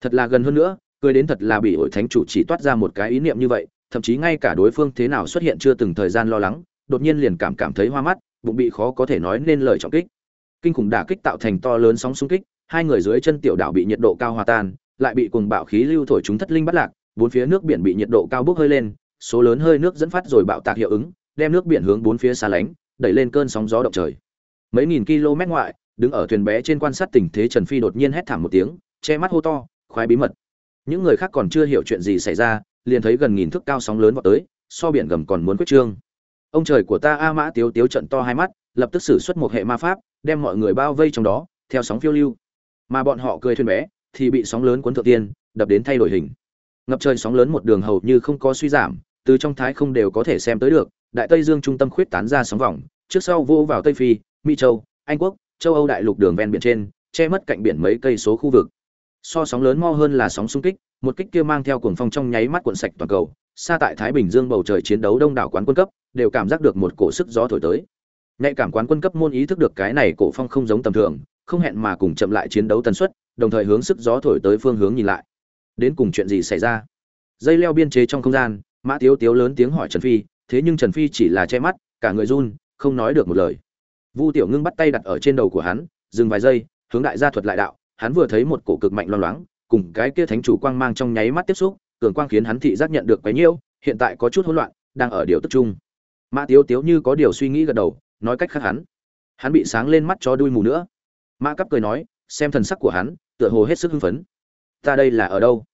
Speaker 1: Thật là gần hơn nữa, cười đến thật là bị ổi thánh chủ chỉ toát ra một cái ý niệm như vậy, thậm chí ngay cả đối phương thế nào xuất hiện chưa từng thời gian lo lắng, đột nhiên liền cảm cảm thấy hoa mắt, bụng bị khó có thể nói nên lời trọng kích kinh khủng đả kích tạo thành to lớn sóng xung kích, hai người dưới chân tiểu đảo bị nhiệt độ cao hòa tan, lại bị cuồng bạo khí lưu thổi chúng thất linh bắt lạc, bốn phía nước biển bị nhiệt độ cao bốc hơi lên, số lớn hơi nước dẫn phát rồi bạo tạc hiệu ứng, đem nước biển hướng bốn phía xa lánh, đẩy lên cơn sóng gió động trời. Mấy nghìn km ngoại, đứng ở thuyền bé trên quan sát tình thế trần phi đột nhiên hét thảm một tiếng, che mắt hô to, khoái bí mật. Những người khác còn chưa hiểu chuyện gì xảy ra, liền thấy gần nghìn thước cao sóng lớn vọt tới, so biển gầm còn muốn quyết trương. Ông trời của ta a mã tiếu tiếu trận to hai mắt, lập tức sử xuất một hệ ma pháp đem mọi người bao vây trong đó, theo sóng phiêu lưu. Mà bọn họ cười thuyền bé, thì bị sóng lớn cuốn thượng tiên, đập đến thay đổi hình. Ngập trời sóng lớn một đường hầu như không có suy giảm, từ trong thái không đều có thể xem tới được, đại tây dương trung tâm khuyết tán ra sóng vòng, trước sau vô vào tây phi, mỹ châu, anh quốc, châu âu đại lục đường ven biển trên, che mất cạnh biển mấy cây số khu vực. So sóng lớn mo hơn là sóng xung kích, một kích kia mang theo cuồng phong trong nháy mắt cuộn sạch toàn cầu, xa tại thái bình dương bầu trời chiến đấu đông đảo quán quân cấp, đều cảm giác được một cổ sức gió thổi tới nhạy cảm quán quân cấp môn ý thức được cái này cổ phong không giống tầm thường, không hẹn mà cùng chậm lại chiến đấu tần suất, đồng thời hướng sức gió thổi tới phương hướng nhìn lại. Đến cùng chuyện gì xảy ra? Dây leo biên chế trong không gian, mã tiếu tiếu lớn tiếng hỏi trần phi, thế nhưng trần phi chỉ là che mắt, cả người run, không nói được một lời. Vu tiểu ngưng bắt tay đặt ở trên đầu của hắn, dừng vài giây, hướng đại gia thuật lại đạo, hắn vừa thấy một cổ cực mạnh loang loáng, cùng cái kia thánh chủ quang mang trong nháy mắt tiếp xúc, cường quang khiến hắn thị giác nhận được quấy nhiễu, hiện tại có chút hỗn loạn, đang ở điều tức chung. Mã tiếu tiếu như có điều suy nghĩ gật đầu nói cách khác hắn. Hắn bị sáng lên mắt cho đuôi mù nữa. Mã cấp cười nói, xem thần sắc của hắn, tựa hồ hết sức hưng phấn. Ta đây là ở đâu?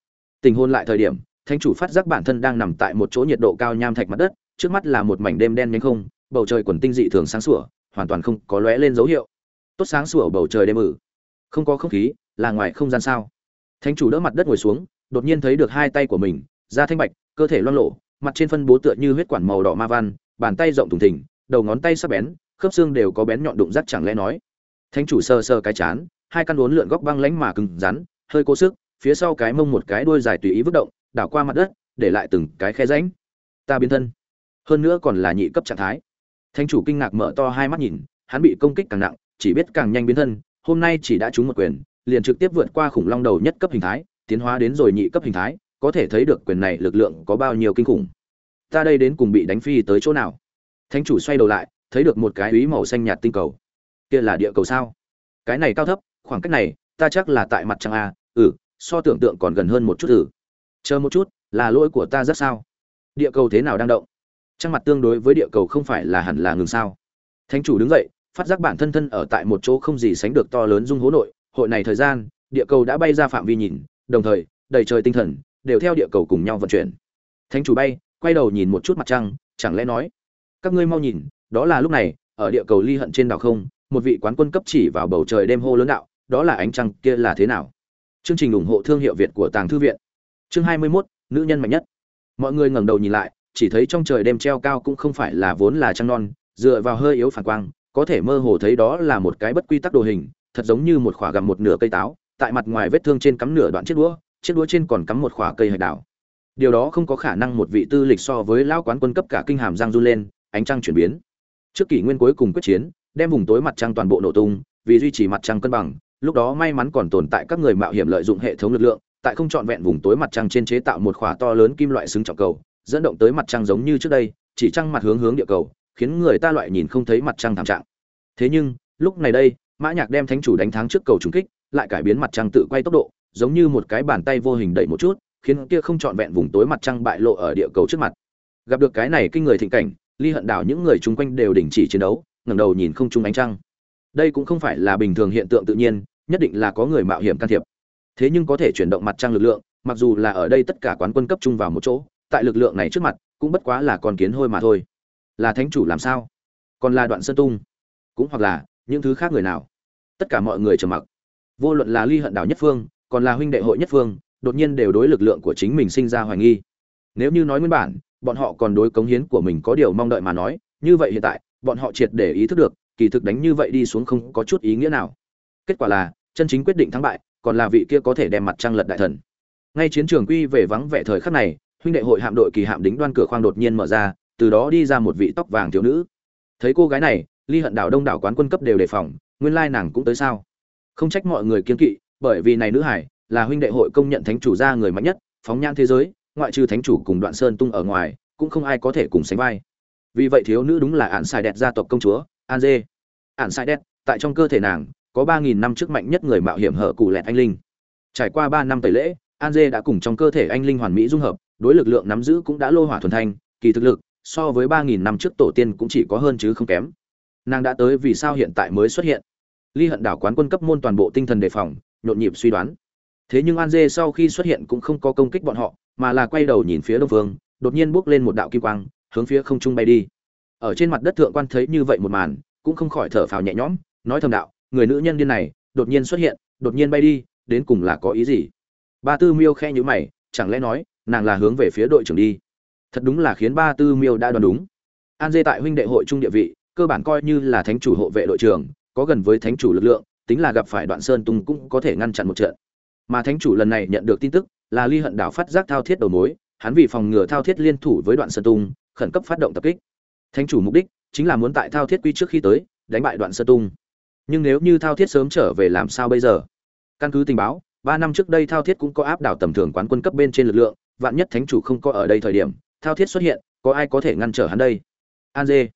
Speaker 1: Tình hôn lại thời điểm, thánh chủ phát giác bản thân đang nằm tại một chỗ nhiệt độ cao nham thạch mặt đất, trước mắt là một mảnh đêm đen nhánh không, bầu trời quần tinh dị thường sáng sủa, hoàn toàn không có lóe lên dấu hiệu. Tốt sáng sủa bầu trời đêm ử không có không khí, là ngoài không gian sao? Thánh chủ đỡ mặt đất ngồi xuống, đột nhiên thấy được hai tay của mình, da thanh bạch, cơ thể loang lộ mặt trên phân bố tựa như huyết quản màu đỏ ma văn, bàn tay rộng thùng thình đầu ngón tay sắc bén, khớp xương đều có bén nhọn đụng rắc chẳng lẽ nói. Thánh chủ sơ sơ cái chán, hai căn uốn lượn góc băng lánh mà cứng rắn, hơi cố sức, phía sau cái mông một cái đuôi dài tùy ý vứt động, đảo qua mặt đất, để lại từng cái khe rãnh. Ta biến thân. Hơn nữa còn là nhị cấp trạng thái. Thánh chủ kinh ngạc mở to hai mắt nhìn, hắn bị công kích càng nặng, chỉ biết càng nhanh biến thân, hôm nay chỉ đã trúng một quyền, liền trực tiếp vượt qua khủng long đầu nhất cấp hình thái, tiến hóa đến rồi nhị cấp hình thái, có thể thấy được quyền này lực lượng có bao nhiêu kinh khủng. Ta đây đến cùng bị đánh phi tới chỗ nào? Thánh chủ xoay đầu lại, thấy được một cái úy màu xanh nhạt tinh cầu. Kia là địa cầu sao? Cái này cao thấp, khoảng cách này, ta chắc là tại mặt trăng a. Ừ so tưởng tượng còn gần hơn một chút ừ. Chờ một chút, là lỗi của ta rất sao? Địa cầu thế nào đang động? Trăng mặt tương đối với địa cầu không phải là hẳn là ngừng sao? Thánh chủ đứng dậy, phát giác bản thân thân ở tại một chỗ không gì sánh được to lớn dung hố nội. Hội này thời gian, địa cầu đã bay ra phạm vi nhìn, đồng thời, đầy trời tinh thần, đều theo địa cầu cùng nhau vận chuyển. Thánh chủ bay, quay đầu nhìn một chút mặt trăng, chẳng lẽ nói các ngươi mau nhìn đó là lúc này ở địa cầu ly hận trên đảo không một vị quán quân cấp chỉ vào bầu trời đêm hô lớn đạo đó là ánh trăng kia là thế nào? Chương trình ủng hộ thương hiệu việt của tàng thư viện. Chương hai mươi 21, nữ nhân mạnh nhất. Mọi người ngẩng đầu nhìn lại chỉ thấy trong trời đêm treo cao cũng không phải là vốn là trăng non dựa vào hơi yếu phản quang có thể mơ hồ thấy đó là một cái bất quy tắc đồ hình thật giống như một khỏa gặm một nửa cây táo tại mặt ngoài vết thương trên cắm nửa đoạn chiếc đũa chiếc đũa trên còn cắm một khỏa cây hạch đảo. điều đó không có khả năng một vị tư lịch so với lão quán quân cấp cả kinh hàm giang run lên ánh trăng chuyển biến. Trước kỷ nguyên cuối cùng quyết chiến, đem vùng tối mặt trăng toàn bộ nổ tung, vì duy trì mặt trăng cân bằng, lúc đó may mắn còn tồn tại các người mạo hiểm lợi dụng hệ thống lực lượng, tại không trọn vẹn vùng tối mặt trăng trên chế tạo một khỏa to lớn kim loại xứng trọng cầu, dẫn động tới mặt trăng giống như trước đây, chỉ trăng mặt hướng hướng địa cầu, khiến người ta loại nhìn không thấy mặt trăng thảm trạng. Thế nhưng, lúc này đây, mã nhạc đem thánh chủ đánh thắng trước cầu trùng kích, lại cải biến mặt trăng tự quay tốc độ, giống như một cái bàn tay vô hình đẩy một chút, khiến kia không trọn vẹn vùng tối mặt trăng bại lộ ở địa cầu trước mặt. Gặp được cái này kinh người thịnh cảnh ly hận đảo những người chung quanh đều đình chỉ chiến đấu, ngẩng đầu nhìn không chung ánh trăng. Đây cũng không phải là bình thường hiện tượng tự nhiên, nhất định là có người mạo hiểm can thiệp. Thế nhưng có thể chuyển động mặt trăng lực lượng, mặc dù là ở đây tất cả quán quân cấp trung vào một chỗ, tại lực lượng này trước mặt, cũng bất quá là con kiến hôi mà thôi. Là thánh chủ làm sao? Còn là đoạn sơn tung? Cũng hoặc là những thứ khác người nào? Tất cả mọi người trầm mặc. Vô luận là ly hận đảo nhất phương, còn là huynh đệ hội nhất phương, đột nhiên đều đối lực lượng của chính mình sinh ra hoài nghi. Nếu như nói nguyên bản bọn họ còn đối cống hiến của mình có điều mong đợi mà nói, như vậy hiện tại, bọn họ triệt để ý thức được, kỳ thực đánh như vậy đi xuống không có chút ý nghĩa nào. Kết quả là, chân chính quyết định thắng bại, còn là vị kia có thể đem mặt trăng lật đại thần. Ngay chiến trường quy về vắng vẻ thời khắc này, huynh đệ hội hạm đội kỳ hạm đính đoan cửa khoang đột nhiên mở ra, từ đó đi ra một vị tóc vàng thiếu nữ. Thấy cô gái này, ly hận đảo đông đảo quán quân cấp đều đề phòng, nguyên lai nàng cũng tới sao? Không trách mọi người kiên kỵ, bởi vì này nữ hải là huynh đệ hội công nhận thánh chủ gia người mạnh nhất, phóng nhãn thế giới ngoại trừ thánh chủ cùng đoạn sơn tung ở ngoài, cũng không ai có thể cùng sánh vai. Vì vậy thiếu nữ đúng là ạn sai đẹp gia tộc công chúa, an dê. Ạn sai đẹp tại trong cơ thể nàng, có ba nghìn năm trước mạnh nhất người mạo hiểm hở cụ lẹt anh linh. Trải qua ba năm tẩy lễ, an dê đã cùng trong cơ thể anh linh hoàn mỹ dung hợp, đối lực lượng nắm giữ cũng đã lô hỏa thuần thanh, kỳ thực lực, so với ba nghìn năm trước tổ tiên cũng chỉ có hơn chứ không kém. Nàng đã tới vì sao hiện tại mới xuất hiện. Ly hận đảo quán quân cấp môn toàn bộ tinh thần đề phòng, nhộn nhịp suy đoán. Thế nhưng an dê sau khi xuất hiện cũng không có công kích bọn họ mà là quay đầu nhìn phía đông phương, đột nhiên bước lên một đạo kim quang, hướng phía không trung bay đi. Ở trên mặt đất thượng quan thấy như vậy một màn, cũng không khỏi thở phào nhẹ nhõm, nói thầm đạo, người nữ nhân điên này, đột nhiên xuất hiện, đột nhiên bay đi, đến cùng là có ý gì? Ba tư miêu khe nhữ mày, chẳng lẽ nói, nàng là hướng về phía đội trưởng đi? Thật đúng là khiến ba tư miêu đã đoán đúng. An dê tại huynh đệ hội trung địa vị, cơ bản coi như là thánh chủ hộ vệ đội trưởng, có gần với thánh chủ lực lượng, tính là gặp phải đoạn sơn tung cũng có thể ngăn chặn một trận. Mà thánh chủ lần này nhận được tin tức là ly hận đảo phát giác thao thiết đầu mối, hắn vì phòng ngừa thao thiết liên thủ với đoạn sơn tung, khẩn cấp phát động tập kích. Thánh chủ mục đích chính là muốn tại thao thiết quy trước khi tới, đánh bại đoạn sơn tung. Nhưng nếu như thao thiết sớm trở về làm sao bây giờ? Căn cứ tình báo, ba năm trước đây thao thiết cũng có áp đảo tầm thường quán quân cấp bên trên lực lượng, vạn nhất thánh chủ không có ở đây thời điểm, thao thiết xuất hiện, có ai có thể ngăn trở hắn đây? An dê.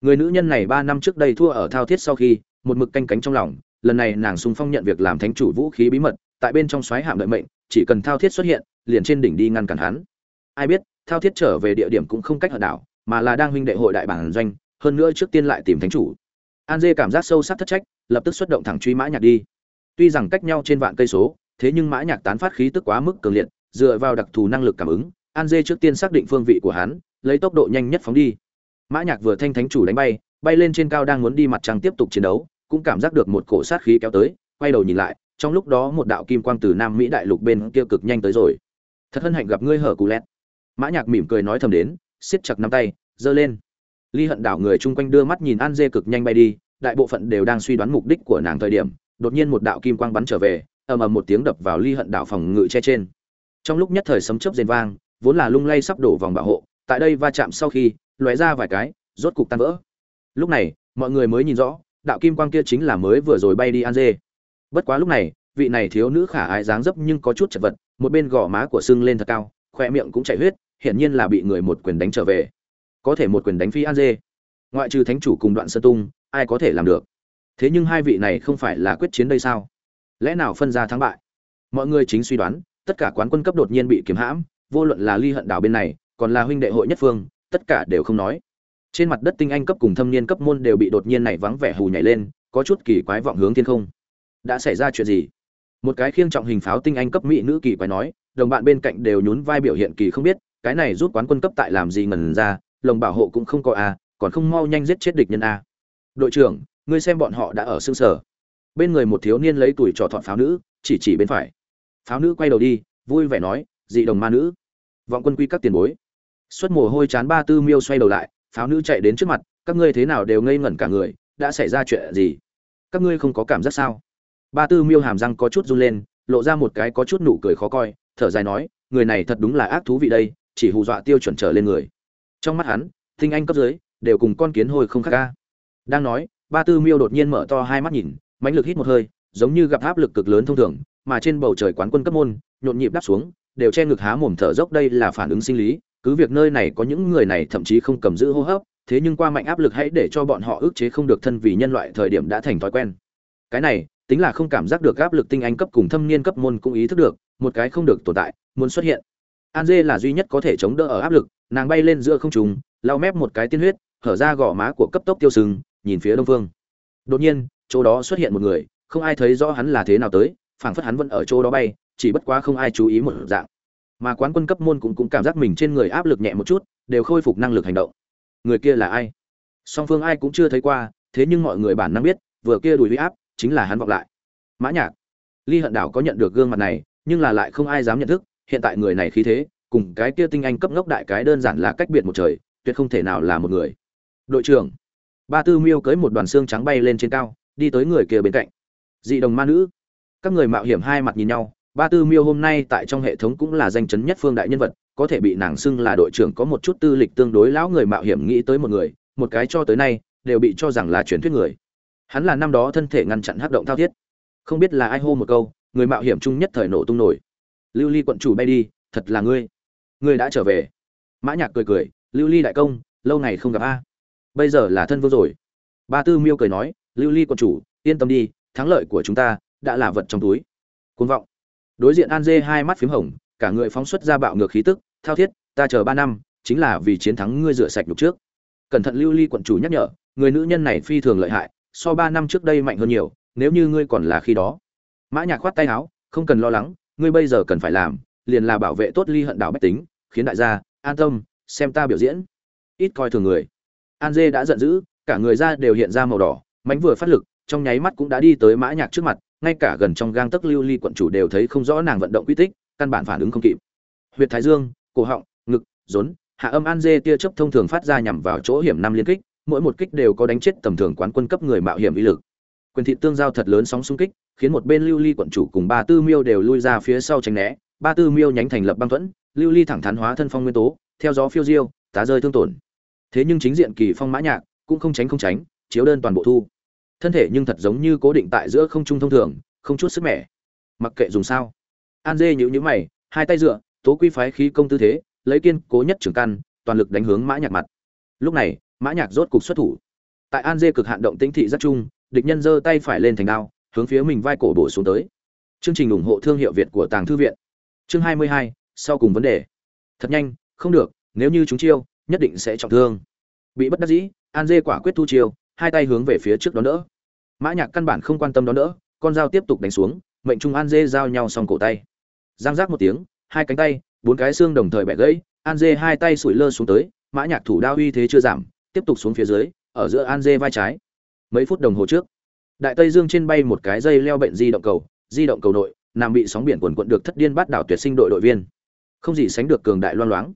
Speaker 1: Người nữ nhân này ba năm trước đây thua ở thao thiết sau khi, một mực canh cánh trong lòng, lần này nàng sung phong nhận việc làm thánh chủ vũ khí bí mật, tại bên trong xoáy hạm đợi mệnh chỉ cần thao thiết xuất hiện, liền trên đỉnh đi ngăn cản hắn. Ai biết, thao thiết trở về địa điểm cũng không cách ở đảo, mà là đang huynh đệ hội đại bản doanh, hơn nữa trước tiên lại tìm thánh chủ. An dê cảm giác sâu sắc thất trách, lập tức xuất động thẳng truy mã nhạc đi. Tuy rằng cách nhau trên vạn cây số, thế nhưng mã nhạc tán phát khí tức quá mức cường liệt, dựa vào đặc thù năng lực cảm ứng, an dê trước tiên xác định phương vị của hắn, lấy tốc độ nhanh nhất phóng đi. Mã nhạc vừa thanh thánh chủ đánh bay bay lên trên cao đang muốn đi mặt trăng tiếp tục chiến đấu, cũng cảm giác được một cổ sát khí kéo tới, quay đầu nhìn lại trong lúc đó một đạo kim quang từ nam mỹ đại lục bên kia cực nhanh tới rồi. Thật hân hạnh gặp ngươi hở cù lẹt. mã nhạc mỉm cười nói thầm đến, siết chặt nắm tay, giơ lên. Ly hận đảo người chung quanh đưa mắt nhìn an dê cực nhanh bay đi, đại bộ phận đều đang suy đoán mục đích của nàng thời điểm, đột nhiên một đạo kim quang bắn trở về, ầm ầm một tiếng đập vào ly hận đảo phòng ngự che trên. Trong lúc nhất thời sấm chớp rền vang, vốn là lung lay sắp đổ vòng bảo hộ, tại đây va chạm sau khi, lóe ra vài cái, rốt cục tan vỡ. Lúc này, mọi người mới nhìn rõ, đạo kim quang kia chính là mới vừa rồi bay đi an dê bất quá lúc này, vị này thiếu nữ khả ái dáng dấp nhưng có chút chật vật, một bên gò má của sưng lên thật cao khoe miệng cũng chảy huyết, hiển nhiên là bị người một quyền đánh trở về. Có thể một quyền đánh phi an dê. Ngoại trừ thánh chủ cùng đoạn sơ tung, ai có thể làm được? Thế nhưng hai vị này không phải là quyết chiến đây sao? Lẽ nào phân ra thắng bại? Mọi người chính suy đoán, tất cả quán quân cấp đột nhiên bị kiếm hãm, vô luận là ly hận đảo bên này, còn là huynh đệ hội nhất phương, tất cả đều không nói. Trên mặt đất tinh anh cấp cùng thâm niên cấp môn đều bị đột nhiên này vắng vẻ hù nhảy lên, có chút kỳ quái vọng hướng thiên không đã xảy ra chuyện gì? Một cái khiêng trọng hình pháo tinh anh cấp mỹ nữ kỳ quái nói, đồng bạn bên cạnh đều nhún vai biểu hiện kỳ không biết, cái này rút quán quân cấp tại làm gì ngần ra, lồng bảo hộ cũng không có a còn không mau nhanh giết chết địch nhân a đội trưởng, ngươi xem bọn họ đã ở xương sở. Bên người một thiếu niên lấy tuổi trò thọn pháo nữ, chỉ chỉ bên phải. Pháo nữ quay đầu đi, vui vẻ nói, dị đồng ma nữ. Vọng quân quy các tiền bối. Xuất mồ hôi chán ba tư miêu xoay đầu lại, pháo nữ chạy đến trước mặt, các ngươi thế nào đều ngây ngẩn cả người, đã xảy ra chuyện gì? Các ngươi không có cảm giác sao? Ba tư miêu hàm răng có chút run lên, lộ ra một cái có chút nụ cười khó coi, thở dài nói, người này thật đúng là ác thú vị đây, chỉ hù dọa tiêu chuẩn trở lên người. Trong mắt hắn Thinh anh cấp dưới, đều cùng con kiến hôi không khác ca. Đang nói, ba tư miêu đột nhiên mở to hai mắt nhìn, mãnh lực hít một hơi, giống như gặp áp lực cực lớn thông thường, mà trên bầu trời quán quân cấp môn, nhộn nhịp đáp xuống, đều che ngực há mồm thở dốc đây là phản ứng sinh lý, cứ việc nơi này có những người này thậm chí không cầm giữ hô hấp, thế nhưng qua mạnh áp lực hãy để cho bọn họ ức chế không được thân vì nhân loại thời điểm đã thành thói quen. Cái này tính là không cảm giác được áp lực tinh anh cấp cùng thâm niên cấp môn cũng ý thức được, một cái không được tồn tại, muốn xuất hiện. An dê là duy nhất có thể chống đỡ ở áp lực, nàng bay lên giữa không trùng lau mép một cái tiên huyết hở ra gò má của cấp tốc tiêu sừng nhìn phía đông phương. Đột nhiên, chỗ đó xuất hiện một người, không ai thấy rõ hắn là thế nào tới, phảng phất hắn vẫn ở chỗ đó bay, chỉ bất quá không ai chú ý một dạng. Mà quán quân cấp môn cũng cũng cảm giác mình trên người áp lực nhẹ một chút, đều khôi phục năng lực hành động. Người kia là ai? Song phương ai cũng chưa thấy qua, thế nhưng mọi người bản năng biết, vừa kia đùi huy áp chính là hắn vọng lại. Mã nhạc, ly hận đảo có nhận được gương mặt này, nhưng là lại không ai dám nhận thức, hiện tại người này khí thế, cùng cái kia tinh anh cấp ngốc đại cái đơn giản là cách biệt một trời, tuyệt không thể nào là một người. Đội trưởng, ba tư miêu cưới một đoàn xương trắng bay lên trên cao, đi tới người kia bên cạnh. Dị đồng ma nữ, các người mạo hiểm hai mặt nhìn nhau, ba tư miêu hôm nay tại trong hệ thống cũng là danh chấn nhất phương đại nhân vật, có thể bị nàng xưng là đội trưởng có một chút tư lịch tương đối lão người mạo hiểm nghĩ tới một người, một cái cho tới nay, đều bị cho rằng là truyền thuyết người hắn là năm đó thân thể ngăn chặn hắc động thao thiết. Không biết là ai hô một câu, người mạo hiểm chung nhất thời nổ tung nổi. Lưu ly quận chủ bay đi, thật là ngươi. Ngươi đã trở về. Mã nhạc cười cười, lưu ly đại công, lâu ngày không gặp a. Bây giờ là thân vương rồi. Ba tư miêu cười nói, lưu ly quận chủ, yên tâm đi, thắng lợi của chúng ta đã là vật trong túi. Cuồng vọng. Đối diện an dê hai mắt phím hồng, cả người phóng xuất ra bạo ngược khí tức, thao thiết, ta chờ ba năm, chính là vì chiến thắng ngươi rửa sạch nhục trước. Cẩn thận lưu ly quận chủ nhắc nhở, người nữ nhân này phi thường lợi hại so ba năm trước đây mạnh hơn nhiều, nếu như ngươi còn là khi đó. Mã nhạc khoát tay áo, không cần lo lắng, ngươi bây giờ cần phải làm, liền là bảo vệ tốt ly hận đảo bách tính, khiến đại gia an tâm, xem ta biểu diễn. Ít coi thường người. An dê đã giận dữ, cả người ra đều hiện ra màu đỏ, mánh vừa phát lực, trong nháy mắt cũng đã đi tới mã nhạc trước mặt, ngay cả gần trong gang tấc lưu ly quận chủ đều thấy không rõ nàng vận động quy tích, căn bản phản ứng không kịp. Huyệt thái dương, cổ họng, ngực, rốn, hạ âm an dê tia chớp thông thường phát ra nhằm vào chỗ hiểm năm liên kích mỗi một kích đều có đánh chết tầm thường quán quân cấp người mạo hiểm uy lực. Quyền thị tương giao thật lớn sóng xung kích, khiến một bên lưu ly quận chủ cùng ba tư miêu đều lui ra phía sau tránh né. Ba tư miêu nhánh thành lập băng thuẫn, lưu ly thẳng thắn hóa thân phong nguyên tố, theo gió phiêu diêu, tá rơi thương tổn. Thế nhưng chính diện kỳ phong mã nhạc, cũng không tránh không tránh, chiếu đơn toàn bộ thu. Thân thể nhưng thật giống như cố định tại giữa không trung thông thường, không chút sức mẻ. Mặc kệ dùng sao. An dê nhíu nhíu mày, hai tay dựa, tố quy phái khí công tư thế, lấy kiên cố nhất trường căn, toàn lực đánh hướng mã nhạc mặt. Lúc này mã nhạc rốt cục xuất thủ. Tại an dê cực hạn động tĩnh thị rất chung địch nhân giơ tay phải lên thành đao hướng phía mình vai cổ bổ xuống tới. Chương trình ủng hộ thương hiệu việt của tàng thư viện. Chương 22, sau cùng vấn đề. Thật nhanh không được nếu như chúng chiêu nhất định sẽ trọng thương. Bị bất đắc dĩ an dê quả quyết thu chiêu hai tay hướng về phía trước đón đỡ. Mã nhạc căn bản không quan tâm đón đỡ con dao tiếp tục đánh xuống mệnh trung an dê giao nhau xong cổ tay. Giang giác một tiếng hai cánh tay bốn cái xương đồng thời bẻ gãy an dê hai tay sủi lơ xuống tới mã nhạc thủ đao uy thế chưa giảm tiếp tục xuống phía dưới, ở giữa an dê vai trái. Mấy phút đồng hồ trước, đại tây dương trên bay một cái dây leo bệnh di động cầu, di động cầu nội, nằm bị sóng biển quần quận được thất điên bắt đảo tuyệt sinh đội đội viên. Không gì sánh được cường đại loan loáng.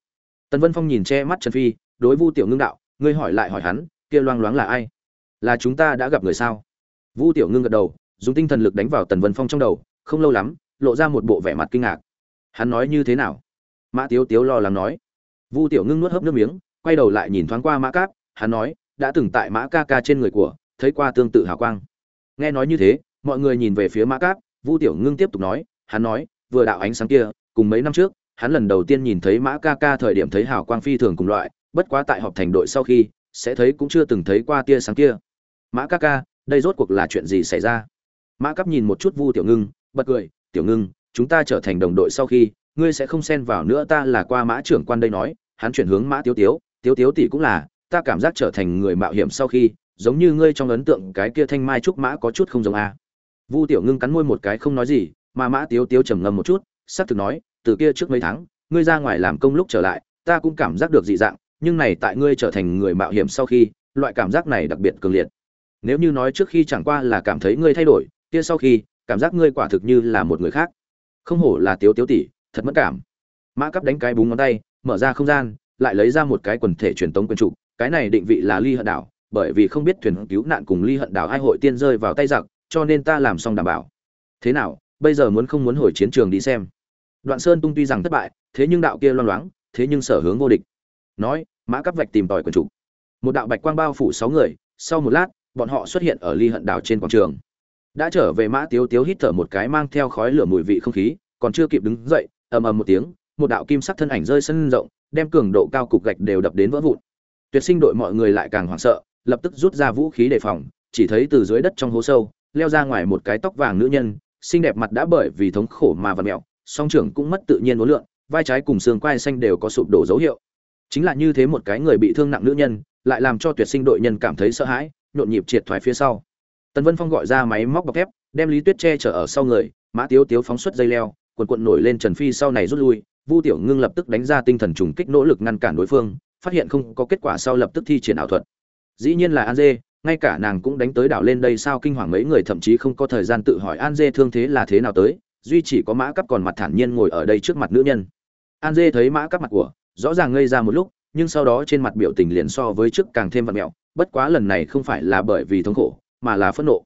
Speaker 1: Tần vân phong nhìn che mắt trần phi, đối vu tiểu ngưng đạo, ngươi hỏi lại hỏi hắn, kia loang loáng là ai? Là chúng ta đã gặp người sao? Vu tiểu ngưng gật đầu, dùng tinh thần lực đánh vào tần vân phong trong đầu, không lâu lắm, lộ ra một bộ vẻ mặt kinh ngạc. Hắn nói như thế nào? Mã tiếu tiếu lo lắng nói. Vu tiểu ngưng nuốt hớp nước miếng, quay đầu lại nhìn thoáng qua mã cáp hắn nói, đã từng tại mã ca ca trên người của, thấy qua tương tự hào quang. Nghe nói như thế, mọi người nhìn về phía mã cáp, vu tiểu ngưng tiếp tục nói, hắn nói, vừa đạo ánh sáng kia, cùng mấy năm trước, hắn lần đầu tiên nhìn thấy mã ca ca thời điểm thấy hào quang phi thường cùng loại, bất quá tại họp thành đội sau khi, sẽ thấy cũng chưa từng thấy qua tia sáng kia. Mã ca ca, đây rốt cuộc là chuyện gì xảy ra? Mã cắp nhìn một chút vu tiểu ngưng, bật cười, tiểu ngưng, chúng ta trở thành đồng đội sau khi, ngươi sẽ không xen vào nữa ta là qua mã trưởng quan đây nói. Hắn chuyển hướng mã tiếu tiếu tiếu tiếu tỷ cũng là ta cảm giác trở thành người mạo hiểm sau khi, giống như ngươi trong ấn tượng cái kia thanh mai trúc mã có chút không giống a. Vu tiểu ngưng cắn môi một cái không nói gì, mà mã tiếu tiếu trầm ngâm một chút, xác thực nói, từ kia trước mấy tháng, ngươi ra ngoài làm công lúc trở lại, ta cũng cảm giác được dị dạng, nhưng này tại ngươi trở thành người mạo hiểm sau khi, loại cảm giác này đặc biệt cường liệt. Nếu như nói trước khi chẳng qua là cảm thấy ngươi thay đổi, kia sau khi, cảm giác ngươi quả thực như là một người khác. Không hổ là tiếu tiếu tỷ, thật mất cảm. Mã cắp đánh cái búng ngón tay, mở ra không gian, lại lấy ra một cái quần thể truyền tống quyền trụ cái này định vị là ly hận đảo, bởi vì không biết thuyền cứu nạn cùng ly hận đảo ai hội tiên rơi vào tay giặc, cho nên ta làm xong đảm bảo. Thế nào, bây giờ muốn không muốn hồi chiến trường đi xem? Đoạn sơn tung tuy rằng thất bại, thế nhưng đạo kia loang loáng, thế nhưng sở hướng vô địch. Nói, mã cắp vạch tìm tòi quần chủ. một đạo bạch quang bao phủ sáu người, sau một lát, bọn họ xuất hiện ở ly hận đảo trên quảng trường. Đã trở về mã tiếu tiếu hít thở một cái mang theo khói lửa mùi vị không khí, còn chưa kịp đứng dậy, ầm ầm một tiếng, một đạo kim sắc thân ảnh rơi sân rộng, đem cường độ cao cục gạch đều đập đến vỡ vụn tuyệt sinh đội mọi người lại càng hoảng sợ, lập tức rút ra vũ khí đề phòng, chỉ thấy từ dưới đất trong hố sâu, leo ra ngoài một cái tóc vàng nữ nhân, xinh đẹp mặt đã bởi vì thống khổ mà vặt mẹo, song trưởng cũng mất tự nhiên uốn lượn, vai trái cùng xương quai xanh đều có sụp đổ dấu hiệu. Chính là như thế một cái người bị thương nặng nữ nhân, lại làm cho tuyệt sinh đội nhân cảm thấy sợ hãi, nhộn nhịp triệt thoái phía sau. Tần vân phong gọi ra máy móc bọc thép, đem lý tuyết che chở ở sau người, mã tiếu tiếu phóng xuất dây leo quần quận nổi lên trần phi sau này rút lui, vu tiểu ngưng lập tức đánh ra tinh thần trùng kích nỗ lực ngăn cản đối phương phát hiện không có kết quả sau lập tức thi triển ảo thuật. Dĩ nhiên là an dê, ngay cả nàng cũng đánh tới đảo lên đây sao kinh hoàng mấy người thậm chí không có thời gian tự hỏi an dê thương thế là thế nào tới, duy chỉ có mã Cáp còn mặt thản nhiên ngồi ở đây trước mặt nữ nhân. An dê thấy mã Cáp mặt của, rõ ràng ngây ra một lúc, nhưng sau đó trên mặt biểu tình liền so với trước càng thêm vật mẹo, bất quá lần này không phải là bởi vì thống khổ, mà là phẫn nộ.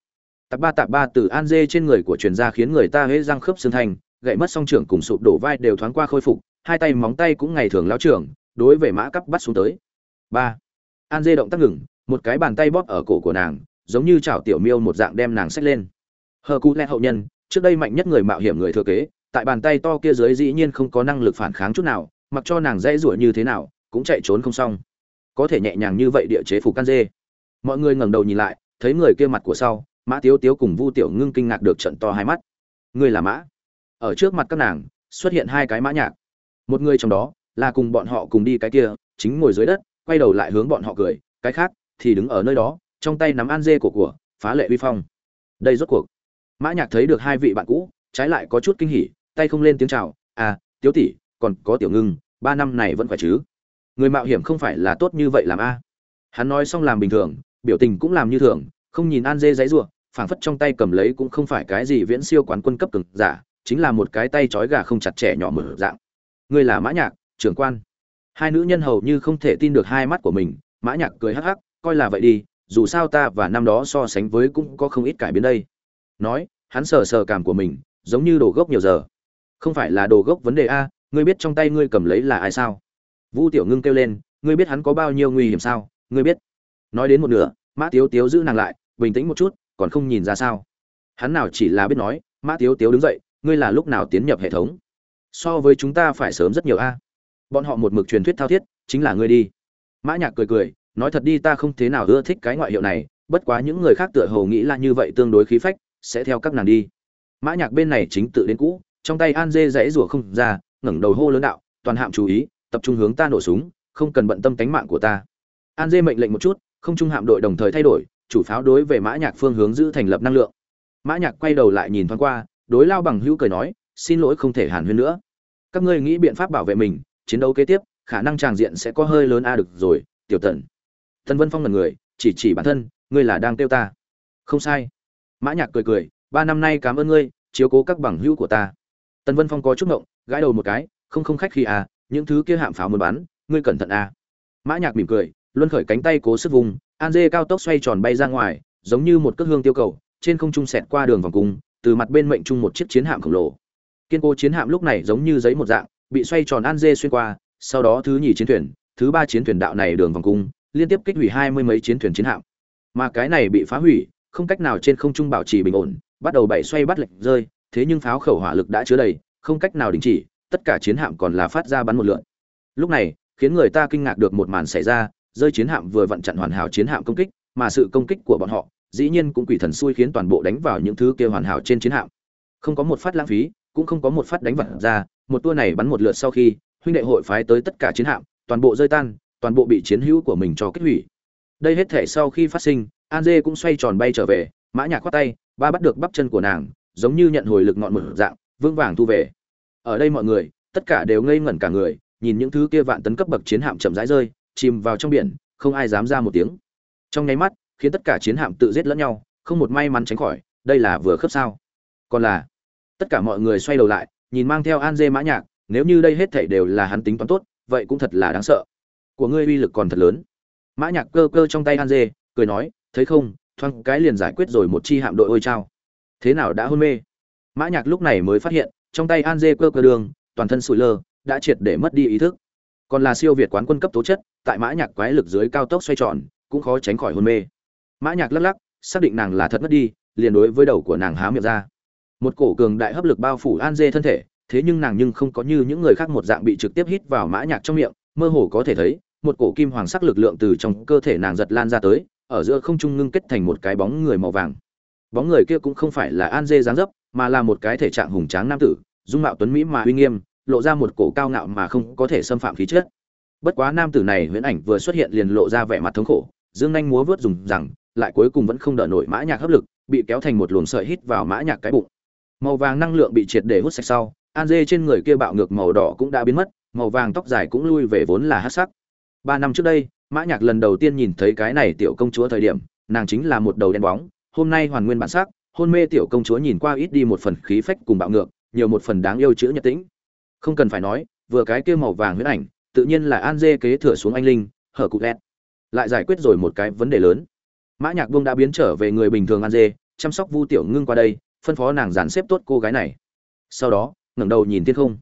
Speaker 1: Tạp ba tạp ba từ an dê trên người của truyền gia khiến người ta hễ răng khớp xương thành, gậy mất song trưởng cùng sụp đổ vai đều thoáng qua khôi phục, hai tay móng tay cũng ngày thường lao trưởng đối với mã cắp bắt xuống tới. Ba. An dê động tác ngừng, một cái bàn tay bóp ở cổ của nàng, giống như chảo tiểu miêu một dạng đem nàng xách lên. Hờ cụ lẹ hậu nhân, trước đây mạnh nhất người mạo hiểm người thừa kế, tại bàn tay to kia dưới dĩ nhiên không có năng lực phản kháng chút nào, mặc cho nàng dãy rủa như thế nào, cũng chạy trốn không xong. Có thể nhẹ nhàng như vậy địa chế phục can dê. Mọi người ngẩng đầu nhìn lại, thấy người kia mặt của sau, mã tiếu tiếu cùng vu tiểu ngưng kinh ngạc được trận to hai mắt. Người là mã. Ở trước mặt các nàng, xuất hiện hai cái mã nhạc. Một người trong đó là cùng bọn họ cùng đi cái kia, chính ngồi dưới đất, quay đầu lại hướng bọn họ cười, cái khác thì đứng ở nơi đó, trong tay nắm an dê của của, phá lệ uy phong. Đây rốt cuộc. Mã nhạc thấy được hai vị bạn cũ, trái lại có chút kinh hỉ, tay không lên tiếng chào à tiếu tỷ, còn có tiểu ngưng, ba năm này vẫn khỏe chứ? Người mạo hiểm không phải là tốt như vậy làm a. Hắn nói xong làm bình thường, biểu tình cũng làm như thường, không nhìn an dê giấy rủa, phảng phất trong tay cầm lấy cũng không phải cái gì viễn siêu quán quân cấp cường giả, chính là một cái tay trói gà không chặt chẽ nhỏ mở dạng. Ngươi là mã nhạc trưởng quan. Hai nữ nhân hầu như không thể tin được hai mắt của mình, mã nhạc cười hắc hắc, coi là vậy đi, dù sao ta và năm đó so sánh với cũng có không ít cải biến đây. Nói, hắn sờ sờ cảm của mình, giống như đồ gốc nhiều giờ. Không phải là đồ gốc vấn đề a, ngươi biết trong tay ngươi cầm lấy là ai sao? Vu tiểu ngưng kêu lên, ngươi biết hắn có bao nhiêu nguy hiểm sao? Ngươi biết. Nói đến một nửa, mã tiếu tiếu giữ nàng lại, bình tĩnh một chút, còn không nhìn ra sao. Hắn nào chỉ là biết nói, mã tiếu tiếu đứng dậy, ngươi là lúc nào tiến nhập hệ thống? So với chúng ta phải sớm rất nhiều a bọn họ một mực truyền thuyết thao thiết, chính là ngươi đi. Mã nhạc cười cười, nói thật đi, ta không thế nào ưa thích cái ngoại hiệu này, bất quá những người khác tựa hồ nghĩ là như vậy tương đối khí phách, sẽ theo các nàng đi. Mã nhạc bên này chính tự đến cũ, trong tay an dê dãy rủa không ra, ngẩng đầu hô lớn đạo, toàn hạm chú ý, tập trung hướng ta nổ súng, không cần bận tâm tính mạng của ta. An dê mệnh lệnh một chút, không trung hạm đội đồng thời thay đổi, chủ pháo đối về mã nhạc phương hướng giữ thành lập năng lượng. Mã nhạc quay đầu lại nhìn thoáng qua, đối lao bằng hữu cười nói, xin lỗi, không thể hàn huyên nữa. Các ngươi nghĩ biện pháp bảo vệ mình chiến đấu kế tiếp, khả năng tràng diện sẽ có hơi lớn a được rồi, tiểu tần. Tần vân phong là người, chỉ chỉ bản thân, ngươi là đang tiêu ta. Không sai. Mã nhạc cười cười, ba năm nay cảm ơn ngươi, chiếu cố các bằng hữu của ta. Tần vân phong có chút ngộng, gãi đầu một cái, không không khách khi à những thứ kia hạm pháo muốn bắn, ngươi cẩn thận à. Mã nhạc mỉm cười, luân khởi cánh tay cố sức vùng, an dê cao tốc xoay tròn bay ra ngoài, giống như một cước hương tiêu cầu, trên không trung xẹt qua đường vòng cung, từ mặt bên mệnh trung một chiếc chiến hạm khổng lồ. Kiên cố chiến hạm lúc này giống như giấy một dạng bị xoay tròn an dê xuyên qua, sau đó thứ nhì chiến thuyền, thứ ba chiến thuyền đạo này đường vòng cung, liên tiếp kích hủy hai mươi mấy chiến thuyền chiến hạm. Mà cái này bị phá hủy, không cách nào trên không trung bảo trì bình ổn, bắt đầu bảy xoay bắt lệnh rơi, thế nhưng pháo khẩu hỏa lực đã chứa đầy, không cách nào đình chỉ, tất cả chiến hạm còn là phát ra bắn một lượn. Lúc này, khiến người ta kinh ngạc được một màn xảy ra, rơi chiến hạm vừa vặn chặn hoàn hảo chiến hạm công kích, mà sự công kích của bọn họ, dĩ nhiên cũng quỷ thần xui khiến toàn bộ đánh vào những thứ kia hoàn hảo trên chiến hạm. Không có một phát lãng phí cũng không có một phát đánh vật ra, một tour này bắn một lượt sau khi, huynh đệ hội phái tới tất cả chiến hạm, toàn bộ rơi tan, toàn bộ bị chiến hữu của mình cho kích hủy. Đây hết thể sau khi phát sinh, an dê cũng xoay tròn bay trở về, mã nhạc khoát tay, ba bắt được bắp chân của nàng, giống như nhận hồi lực ngọn mở dạng vương vàng thu về. Ở đây mọi người, tất cả đều ngây ngẩn cả người, nhìn những thứ kia vạn tấn cấp bậc chiến hạm chậm rãi rơi, chìm vào trong biển, không ai dám ra một tiếng. Trong nháy mắt, khiến tất cả chiến hạm tự giết lẫn nhau, không một may mắn tránh khỏi, đây là vừa khớp sao. Còn là tất cả mọi người xoay đầu lại, nhìn mang theo an dê mã nhạc, nếu như đây hết thảy đều là hắn tính toán tốt, vậy cũng thật là đáng sợ. Của ngươi uy lực còn thật lớn. Mã nhạc cơ cơ trong tay an dê, cười nói, thấy không, thoáng cái liền giải quyết rồi một chi hạm đội ôi trao thế nào đã hôn mê? Mã nhạc lúc này mới phát hiện, trong tay an dê cơ cơ đường, toàn thân sụi lơ, đã triệt để mất đi ý thức. Còn là siêu việt quán quân cấp tố chất, tại mã nhạc quái lực dưới cao tốc xoay tròn, cũng khó tránh khỏi hôn mê. Mã nhạc lắc lắc, xác định nàng là thật mất đi, liền đối với đầu của nàng há miệng ra một cổ cường đại hấp lực bao phủ an dê thân thể, thế nhưng nàng nhưng không có như những người khác một dạng bị trực tiếp hít vào mã nhạc trong miệng, mơ hồ có thể thấy, một cổ kim hoàng sắc lực lượng từ trong cơ thể nàng giật lan ra tới, ở giữa không trung ngưng kết thành một cái bóng người màu vàng. Bóng người kia cũng không phải là an dê dáng dấp, mà là một cái thể trạng hùng tráng nam tử, dung mạo tuấn mỹ mà uy nghiêm, lộ ra một cổ cao ngạo mà không có thể xâm phạm khí chất. Bất quá nam tử này huyễn ảnh vừa xuất hiện liền lộ ra vẻ mặt thống khổ, dương nhanh múa vớt dùng rằng, lại cuối cùng vẫn không đỡ nổi mã nhạc hấp lực, bị kéo thành một luồng sợi hít vào mã nhạc cái bụng màu vàng năng lượng bị triệt để hút sạch sau, an dê trên người kia bạo ngược màu đỏ cũng đã biến mất, màu vàng tóc dài cũng lui về vốn là hát sắc. Ba năm trước đây, mã nhạc lần đầu tiên nhìn thấy cái này tiểu công chúa thời điểm, nàng chính là một đầu đen bóng, hôm nay hoàn nguyên bản sắc, hôn mê tiểu công chúa nhìn qua ít đi một phần khí phách cùng bạo ngược, nhiều một phần đáng yêu chữ nhật tĩnh. Không cần phải nói, vừa cái kia màu vàng huyết ảnh, tự nhiên là an dê kế thừa xuống anh linh, hở cụ lẹt lại giải quyết rồi một cái vấn đề lớn. Mã nhạc buông đã biến trở về người bình thường an dê, chăm sóc vu tiểu ngưng qua đây phân phó nàng dàn xếp tốt cô gái này. Sau đó, ngẩng đầu nhìn thiên không.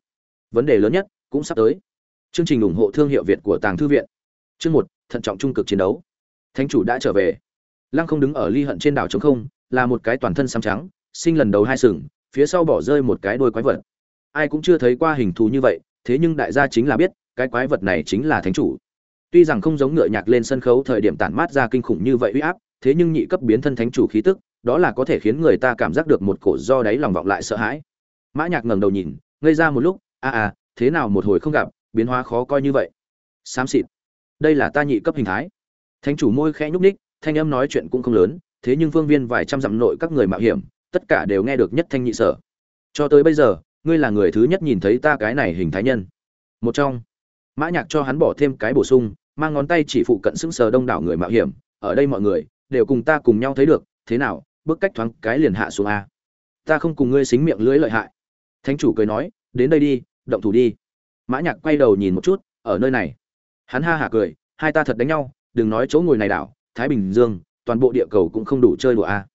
Speaker 1: Vấn đề lớn nhất cũng sắp tới. Chương trình ủng hộ thương hiệu việt của tàng thư viện. Chương một, thận trọng trung cực chiến đấu. Thánh chủ đã trở về. Lăng không đứng ở ly hận trên đảo trống không, là một cái toàn thân xám trắng, sinh lần đầu hai sừng, phía sau bỏ rơi một cái đôi quái vật. Ai cũng chưa thấy qua hình thù như vậy, thế nhưng đại gia chính là biết, cái quái vật này chính là thánh chủ. Tuy rằng không giống ngựa nhạc lên sân khấu thời điểm tản mát ra kinh khủng như vậy uy áp, thế nhưng nhị cấp biến thân thánh chủ khí tức đó là có thể khiến người ta cảm giác được một cổ do đáy lòng vọng lại sợ hãi. Mã nhạc ngẩng đầu nhìn, ngây ra một lúc, a a thế nào một hồi không gặp, biến hóa khó coi như vậy. Xám xịt, đây là ta nhị cấp hình thái. Thánh chủ môi khẽ nhúc ních thanh âm nói chuyện cũng không lớn, thế nhưng phương viên vài trăm dặm nội các người mạo hiểm, tất cả đều nghe được nhất thanh nhị sở. Cho tới bây giờ, ngươi là người thứ nhất nhìn thấy ta cái này hình thái nhân. Một trong, mã nhạc cho hắn bỏ thêm cái bổ sung, mang ngón tay chỉ phụ cận sững sờ đông đảo người mạo hiểm, ở đây mọi người đều cùng ta cùng nhau thấy được, thế nào bước cách thoáng cái liền hạ xuống a. Ta không cùng ngươi xính miệng lưỡi lợi hại. Thánh chủ cười nói, đến đây đi, động thủ đi. Mã nhạc quay đầu nhìn một chút, ở nơi này. Hắn ha hả cười, hai ta thật đánh nhau, đừng nói chỗ ngồi này đảo, thái bình dương, toàn bộ địa cầu cũng không đủ chơi đùa a.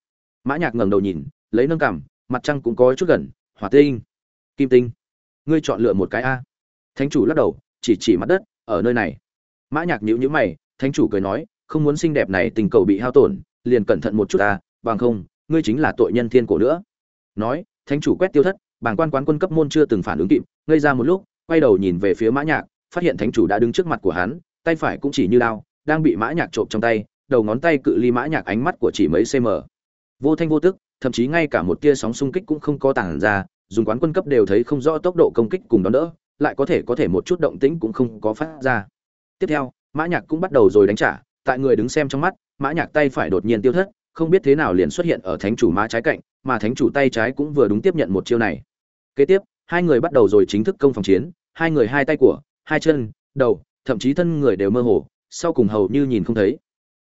Speaker 1: Mã nhạc ngẩng đầu nhìn, lấy nâng cằm, mặt trăng cũng có chút gần, hỏa tinh. Kim tinh. Ngươi chọn lựa một cái a. Thánh chủ lắc đầu, chỉ chỉ mặt đất, ở nơi này. Mã nhạc nhíu nhíu mày, thánh chủ cười nói, không muốn xinh đẹp này tình cầu bị hao tổn, liền cẩn thận một chút a bằng không, ngươi chính là tội nhân thiên cổ nữa. Nói, thánh chủ quét tiêu thất bảng quan quán quân cấp môn chưa từng phản ứng kịp, ngây ra một lúc, quay đầu nhìn về phía mã nhạc, phát hiện thánh chủ đã đứng trước mặt của hắn, tay phải cũng chỉ như đao đang bị mã nhạc trộm trong tay, đầu ngón tay cự ly mã nhạc ánh mắt của chỉ mấy cm vô thanh vô tức, thậm chí ngay cả một tia sóng xung kích cũng không có tàng ra, dùng quán quân cấp đều thấy không rõ tốc độ công kích cùng đón đỡ, lại có thể có thể một chút động tĩnh cũng không có phát ra. Tiếp theo, mã nhạc cũng bắt đầu rồi đánh trả, tại người đứng xem trong mắt, mã nhạc tay phải đột nhiên tiêu thất không biết thế nào liền xuất hiện ở thánh chủ má trái cạnh, mà thánh chủ tay trái cũng vừa đúng tiếp nhận một chiêu này. Kế tiếp, hai người bắt đầu rồi chính thức công phòng chiến, hai người hai tay của, hai chân, đầu, thậm chí thân người đều mơ hồ, sau cùng hầu như nhìn không thấy.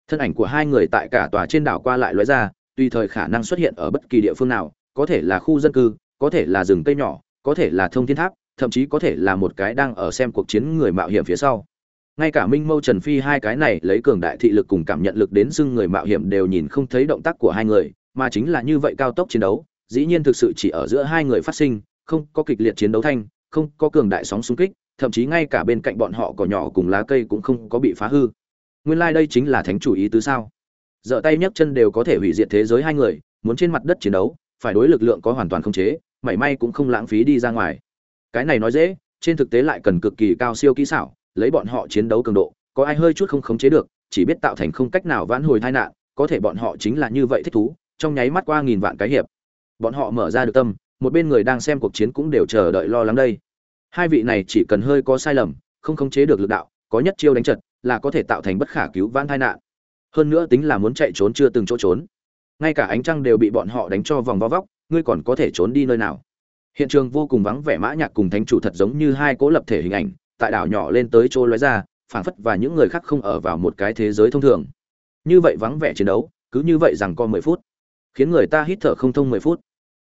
Speaker 1: Thân ảnh của hai người tại cả tòa trên đảo qua lại lóe ra, tùy thời khả năng xuất hiện ở bất kỳ địa phương nào, có thể là khu dân cư, có thể là rừng cây nhỏ, có thể là thông thiên tháp, thậm chí có thể là một cái đang ở xem cuộc chiến người mạo hiểm phía sau ngay cả minh mâu trần phi hai cái này lấy cường đại thị lực cùng cảm nhận lực đến xưng người mạo hiểm đều nhìn không thấy động tác của hai người, mà chính là như vậy cao tốc chiến đấu, dĩ nhiên thực sự chỉ ở giữa hai người phát sinh, không có kịch liệt chiến đấu thanh, không có cường đại sóng xung kích, thậm chí ngay cả bên cạnh bọn họ cỏ nhỏ cùng lá cây cũng không có bị phá hư. Nguyên lai、like、đây chính là thánh chủ ý tứ sao? Dợ tay nhấc chân đều có thể hủy diệt thế giới hai người, muốn trên mặt đất chiến đấu, phải đối lực lượng có hoàn toàn không chế, mảy may cũng không lãng phí đi ra ngoài. Cái này nói dễ, trên thực tế lại cần cực kỳ cao siêu kỹ xảo lấy bọn họ chiến đấu cường độ, có ai hơi chút không khống chế được, chỉ biết tạo thành không cách nào vãn hồi tai nạn, có thể bọn họ chính là như vậy thích thú, trong nháy mắt qua nghìn vạn cái hiệp. Bọn họ mở ra được tâm, một bên người đang xem cuộc chiến cũng đều chờ đợi lo lắng đây. Hai vị này chỉ cần hơi có sai lầm, không khống chế được lực đạo, có nhất chiêu đánh trật là có thể tạo thành bất khả cứu vãn tai nạn. Hơn nữa tính là muốn chạy trốn chưa từng chỗ trốn. Ngay cả ánh trăng đều bị bọn họ đánh cho vòng vo vóc, ngươi còn có thể trốn đi nơi nào? Hiện trường vô cùng vắng vẻ mã nhạc cùng thánh chủ thật giống như hai cố lập thể hình ảnh tại đảo nhỏ lên tới chỗ lóe ra, phảng phất và những người khác không ở vào một cái thế giới thông thường. Như vậy vắng vẻ chiến đấu, cứ như vậy rằng co mười phút. Khiến người ta hít thở không thông mười phút.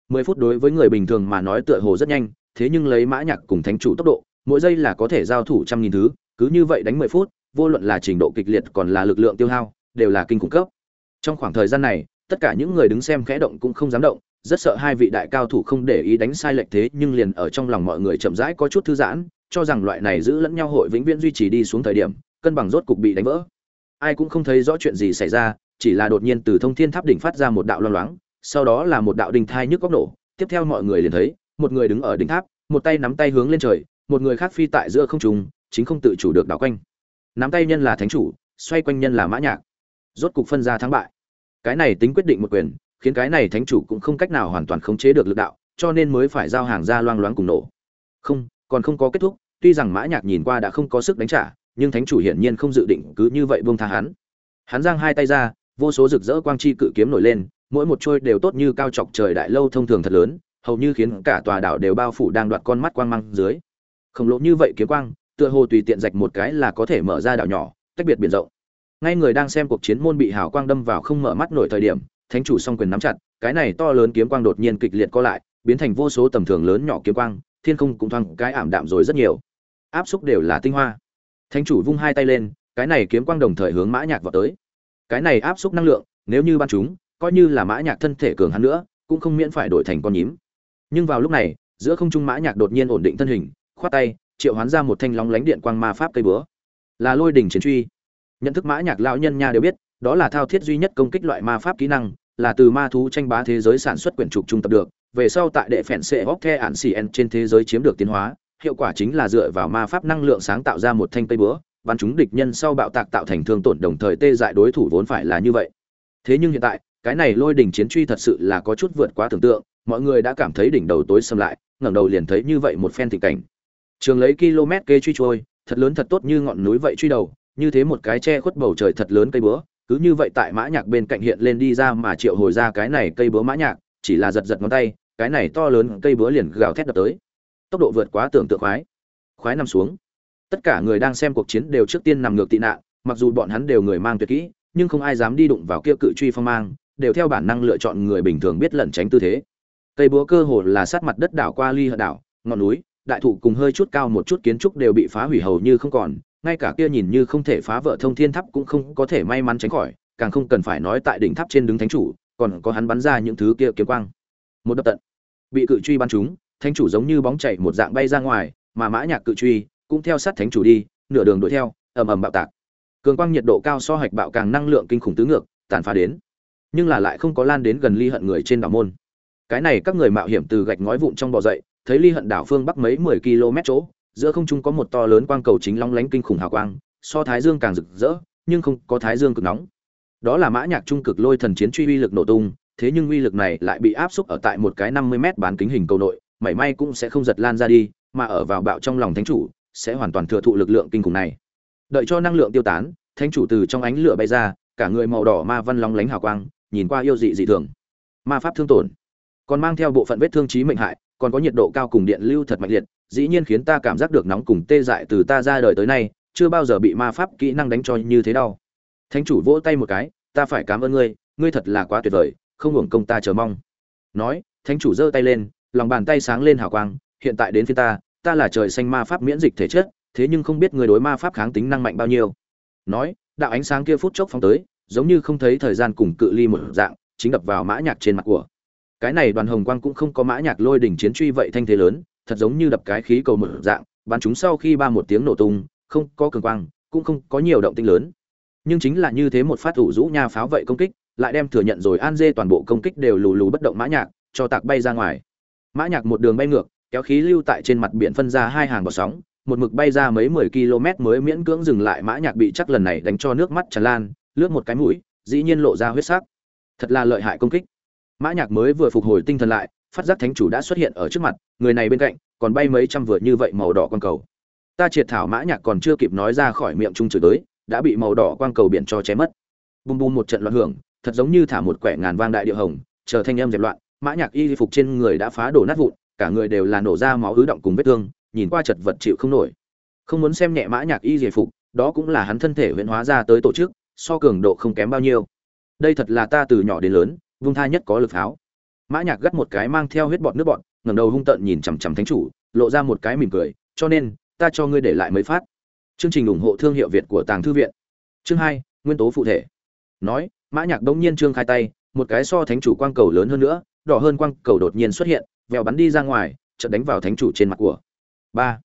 Speaker 1: Mười phút đối với người bình thường mà nói tựa hồ rất nhanh, thế nhưng lấy mã nhạc cùng thánh chủ tốc độ, mỗi giây là có thể giao thủ trăm nghìn thứ, cứ như vậy đánh mười phút, vô luận là trình độ kịch liệt còn là lực lượng tiêu hao, đều là kinh khủng cấp. Trong khoảng thời gian này, tất cả những người đứng xem khẽ động cũng không dám động, rất sợ hai vị đại cao thủ không để ý đánh sai lệch thế nhưng liền ở trong lòng mọi người chậm rãi có chút thư giãn cho rằng loại này giữ lẫn nhau hội vĩnh viễn duy trì đi xuống thời điểm, cân bằng rốt cục bị đánh vỡ. Ai cũng không thấy rõ chuyện gì xảy ra, chỉ là đột nhiên từ thông thiên tháp đỉnh phát ra một đạo loang loáng, sau đó là một đạo đình thai nhức góc nổ, tiếp theo mọi người liền thấy, một người đứng ở đỉnh tháp, một tay nắm tay hướng lên trời, một người khác phi tại giữa không trung, chính không tự chủ được đảo quanh. Nắm tay nhân là thánh chủ, xoay quanh nhân là mã nhạc. Rốt cục phân ra thắng bại. Cái này tính quyết định một quyền, khiến cái này thánh chủ cũng không cách nào hoàn toàn khống chế được lực đạo, cho nên mới phải giao hàng ra loang loáng cùng nổ. Không còn không có kết thúc, tuy rằng mã nhạc nhìn qua đã không có sức đánh trả, nhưng thánh chủ hiển nhiên không dự định cứ như vậy buông tha hắn. Hắn giang hai tay ra, vô số rực rỡ quang chi cự kiếm nổi lên, mỗi một trôi đều tốt như cao chọc trời đại lâu thông thường thật lớn, hầu như khiến cả tòa đảo đều bao phủ đang đoạt con mắt quang mang dưới. Khổng lồ như vậy kiếm quang, tựa hồ tùy tiện rạch một cái là có thể mở ra đảo nhỏ, tách biệt biển rộng. Ngay người đang xem cuộc chiến môn bị hào quang đâm vào không mở mắt nổi thời điểm, thánh chủ song quyền nắm chặt, cái này to lớn kiếm quang đột nhiên kịch liệt co lại, biến thành vô số tầm thường lớn nhỏ kiếm quang thiên không cũng thoáng cái ảm đạm rồi rất nhiều. Áp xúc đều là tinh hoa. Thánh chủ vung hai tay lên, cái này kiếm quang đồng thời hướng mã nhạc vào tới. Cái này áp xúc năng lượng, nếu như ban chúng, coi như là mã nhạc thân thể cường hắn nữa, cũng không miễn phải đổi thành con nhím. Nhưng vào lúc này, giữa không trung mã nhạc đột nhiên ổn định thân hình, khoát tay, triệu hoán ra một thanh long lánh điện quang ma pháp cây búa. Là lôi đỉnh chiến truy. Nhận thức mã nhạc lão nhân nha đều biết, đó là thao thiết duy nhất công kích loại ma pháp kỹ năng, là từ ma thú tranh bá thế giới sản xuất quyển trục trung tập được về sau tại đệ phèn sệ hóc the ản xì trên thế giới chiếm được tiến hóa, hiệu quả chính là dựa vào ma pháp năng lượng sáng tạo ra một thanh cây búa, bắn chúng địch nhân sau bạo tạc tạo thành thương tổn đồng thời tê dại đối thủ vốn phải là như vậy. Thế nhưng hiện tại, cái này lôi đỉnh chiến truy thật sự là có chút vượt quá tưởng tượng, mọi người đã cảm thấy đỉnh đầu tối xâm lại, ngẩng đầu liền thấy như vậy một phen tình cảnh. Trường lấy km kê truy trôi, thật lớn thật tốt như ngọn núi vậy truy đầu, như thế một cái che khuất bầu trời thật lớn cây búa, cứ như vậy tại mã nhạc bên cạnh hiện lên đi ra mà triệu hồi ra cái này cây búa mã nhạc, chỉ là giật giật ngón tay cái này to lớn cây búa liền gào thét đập tới. Tốc độ vượt quá tưởng tượng khoái. Khoái nằm xuống. Tất cả người đang xem cuộc chiến đều trước tiên nằm ngược tị nạn, mặc dù bọn hắn đều người mang tuyệt kỹ, nhưng không ai dám đi đụng vào kia cự truy phong mang, đều theo bản năng lựa chọn người bình thường biết lẩn tránh tư thế. Cây búa cơ hồ là sát mặt đất đảo qua ly hận đảo, ngọn núi, đại thụ cùng hơi chút cao một chút kiến trúc đều bị phá hủy hầu như không còn, ngay cả kia nhìn như không thể phá vỡ thông thiên tháp cũng không có thể may mắn tránh khỏi, càng không cần phải nói tại đỉnh tháp trên đứng thánh chủ, còn có hắn bắn ra những thứ kia kiếm quang. Một đập tận bị cự truy bắn trúng, thánh chủ giống như bóng chảy một dạng bay ra ngoài, mà mã nhạc cự truy cũng theo sát thánh chủ đi, nửa đường đuổi theo, ầm ầm bạo tạc. Cường quang nhiệt độ cao so hạch bạo càng năng lượng kinh khủng tứ ngược, tàn phá đến. Nhưng là lại không có lan đến gần ly hận người trên đảo môn. Cái này các người mạo hiểm từ gạch ngói vụn trong bò dậy, thấy ly hận đảo phương bắc mấy mười km chỗ, giữa không trung có một to lớn quang cầu chính long lánh kinh khủng hào quang, so thái dương càng rực rỡ, nhưng không có thái dương cực nóng. Đó là mã nhạc trung cực lôi thần chiến truy uy lực nổ tung thế nhưng uy lực này lại bị áp xúc ở tại một cái năm mươi mét bán kính hình cầu nội, mảy may cũng sẽ không giật lan ra đi, mà ở vào bạo trong lòng thánh chủ, sẽ hoàn toàn thừa thụ lực lượng kinh khủng này. Đợi cho năng lượng tiêu tán, thánh chủ từ trong ánh lửa bay ra, cả người màu đỏ ma văn long lánh hào quang, nhìn qua yêu dị dị thường. Ma pháp thương tổn. Còn mang theo bộ phận vết thương trí mệnh hại, còn có nhiệt độ cao cùng điện lưu thật mạnh liệt, dĩ nhiên khiến ta cảm giác được nóng cùng tê dại từ ta ra đời tới nay, chưa bao giờ bị ma pháp kỹ năng đánh cho như thế đau thánh chủ vỗ tay một cái, ta phải cảm ơn ngươi ngươi thật là quá tuyệt vời không hưởng công ta chờ mong. Nói, thánh chủ giơ tay lên, lòng bàn tay sáng lên hào quang, hiện tại đến phía ta ta là trời xanh ma pháp miễn dịch thể chất, thế nhưng không biết người đối ma pháp kháng tính năng mạnh bao nhiêu. Nói, đạo ánh sáng kia phút chốc phóng tới, giống như không thấy thời gian cùng cự ly một dạng, chính đập vào mã nhạc trên mặt của. Cái này đoàn hồng quang cũng không có mã nhạc lôi đỉnh chiến truy vậy thanh thế lớn, thật giống như đập cái khí cầu một dạng, bắn chúng sau khi ba một tiếng nổ tung, không có cường quang, cũng không có nhiều động tĩnh lớn. Nhưng chính là như thế một phát ủ rũ nha pháo vậy công kích lại đem thừa nhận rồi an dê toàn bộ công kích đều lù lù bất động mã nhạc, cho tạc bay ra ngoài. Mã nhạc một đường bay ngược, kéo khí lưu tại trên mặt biển phân ra hai hàng bọt sóng, một mực bay ra mấy mười km mới miễn cưỡng dừng lại mã nhạc bị chắc lần này đánh cho nước mắt tràn lan, lướt một cái mũi, dĩ nhiên lộ ra huyết sắc. Thật là lợi hại công kích. Mã nhạc mới vừa phục hồi tinh thần lại, phát giác thánh chủ đã xuất hiện ở trước mặt, người này bên cạnh, còn bay mấy trăm vừa như vậy màu đỏ quang cầu. Ta triệt thảo mã nhạc còn chưa kịp nói ra khỏi miệng trung chửi tới, đã bị màu đỏ quang cầu biển cho chém mất. Bùm bùm một trận loạn hưởng thật giống như thả một quẻ ngàn vang đại địa hồng, chờ thanh âm dẹp loạn, mã nhạc y phục trên người đã phá đổ nát vụn, cả người đều là nổ ra máu ứ động cùng vết thương, nhìn qua chật vật chịu không nổi. Không muốn xem nhẹ mã nhạc y phục, đó cũng là hắn thân thể huyễn hóa ra tới tổ chức, so cường độ không kém bao nhiêu. Đây thật là ta từ nhỏ đến lớn, vung tha nhất có lực pháo. Mã nhạc gắt một cái mang theo huyết bọt nước bọt, ngẩng đầu hung tợn nhìn chằm chằm thánh chủ, lộ ra một cái mỉm cười, cho nên, ta cho ngươi để lại mấy phát. Chương trình ủng hộ thương hiệu việt của tàng thư viện. Chương hai, nguyên tố phụ thể. Nói mã nhạc đống nhiên trương khai tay, một cái so thánh chủ quang cầu lớn hơn nữa, đỏ hơn quang cầu đột nhiên xuất hiện, vèo bắn đi ra ngoài, chợt đánh vào thánh chủ trên mặt của. Ba.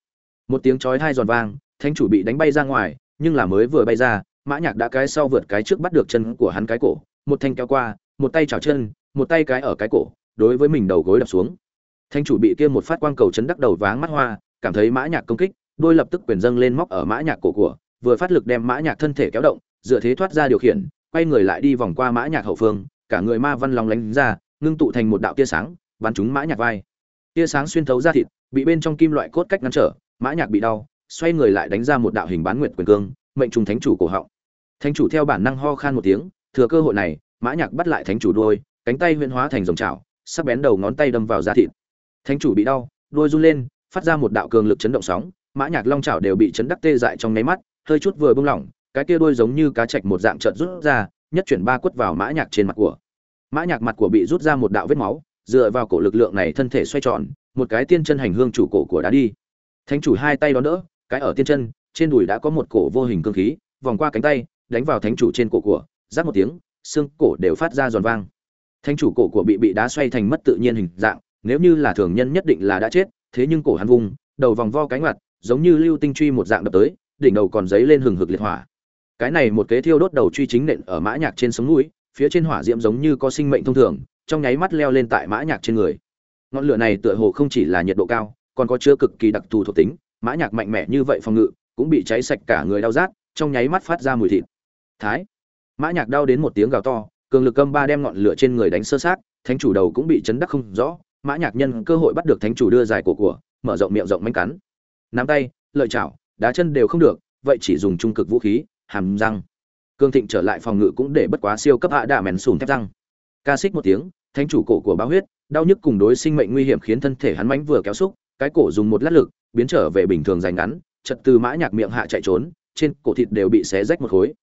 Speaker 1: Một tiếng chói tai giòn vang, thánh chủ bị đánh bay ra ngoài, nhưng là mới vừa bay ra, mã nhạc đã cái sau vượt cái trước bắt được chân của hắn cái cổ, một thanh kéo qua, một tay chảo chân, một tay cái ở cái cổ, đối với mình đầu gối đập xuống. Thánh chủ bị kia một phát quang cầu chấn đắc đầu váng mắt hoa, cảm thấy mã nhạc công kích, đôi lập tức quyền dâng lên móc ở mã nhạc cổ của, vừa phát lực đem mã nhạc thân thể kéo động, dựa thế thoát ra điều khiển quay người lại đi vòng qua mã nhạc hậu phương, cả người ma văn long lánh ra, ngưng tụ thành một đạo tia sáng, bắn trúng mã nhạc vai. Tia sáng xuyên thấu ra thịt, bị bên trong kim loại cốt cách ngăn trở, mã nhạc bị đau, xoay người lại đánh ra một đạo hình bán nguyệt quyền cương, mệnh trùng thánh chủ cổ họng. Thánh chủ theo bản năng ho khan một tiếng, thừa cơ hội này, mã nhạc bắt lại thánh chủ đuôi, cánh tay huyễn hóa thành rồng chảo, sắc bén đầu ngón tay đâm vào da thịt. Thánh chủ bị đau, đuôi run lên, phát ra một đạo cường lực chấn động sóng, mã nhạc long chảo đều bị chấn đắc tê dại trong nháy mắt, hơi chút vừa bung lỏng cái kia đuôi giống như cá trạch một dạng trợn rút ra, nhất chuyển ba quất vào mã nhạc trên mặt của. Mã nhạc mặt của bị rút ra một đạo vết máu, dựa vào cổ lực lượng này thân thể xoay tròn, một cái tiên chân hành hương chủ cổ của đã đi. Thánh chủ hai tay đón đỡ, cái ở tiên chân, trên đùi đã có một cổ vô hình cương khí, vòng qua cánh tay, đánh vào thánh chủ trên cổ của rát một tiếng, xương cổ đều phát ra giòn vang. Thánh chủ cổ của bị bị đá xoay thành mất tự nhiên hình dạng, nếu như là thường nhân nhất định là đã chết, thế nhưng cổ hắn vùng đầu vòng vo cánh mặt giống như lưu tinh truy một dạng đập tới, đỉnh đầu còn giấy lên hừng hực liệt hỏa cái này một kế thiêu đốt đầu truy chính nện ở mã nhạc trên sống mũi phía trên hỏa diễm giống như có sinh mệnh thông thường, trong nháy mắt leo lên tại mã nhạc trên người. Ngọn lửa này tựa hồ không chỉ là nhiệt độ cao, còn có chứa cực kỳ đặc thù thuộc tính, mã nhạc mạnh mẽ như vậy phòng ngự, cũng bị cháy sạch cả người đau rát, trong nháy mắt phát ra mùi thịt. Thái. Mã nhạc đau đến một tiếng gào to, cường lực âm ba đem ngọn lửa trên người đánh sơ sát, thánh chủ đầu cũng bị chấn đắc không rõ, mã nhạc nhân cơ hội bắt được thánh chủ đưa dài cổ của, mở rộng miệng rộng manh cắn. Nắm tay, lợi chảo, đá chân đều không được, vậy chỉ dùng trung cực vũ khí hàm răng. Cương thịnh trở lại phòng ngự cũng để bất quá siêu cấp hạ đạ mèn sùn thép răng. Ca xích một tiếng, thánh chủ cổ của báo huyết, đau nhức cùng đối sinh mệnh nguy hiểm khiến thân thể hắn mãnh vừa kéo xúc, cái cổ dùng một lát lực, biến trở về bình thường dài ngắn, chật từ mã nhạc miệng hạ chạy trốn, trên cổ thịt đều bị xé rách một khối.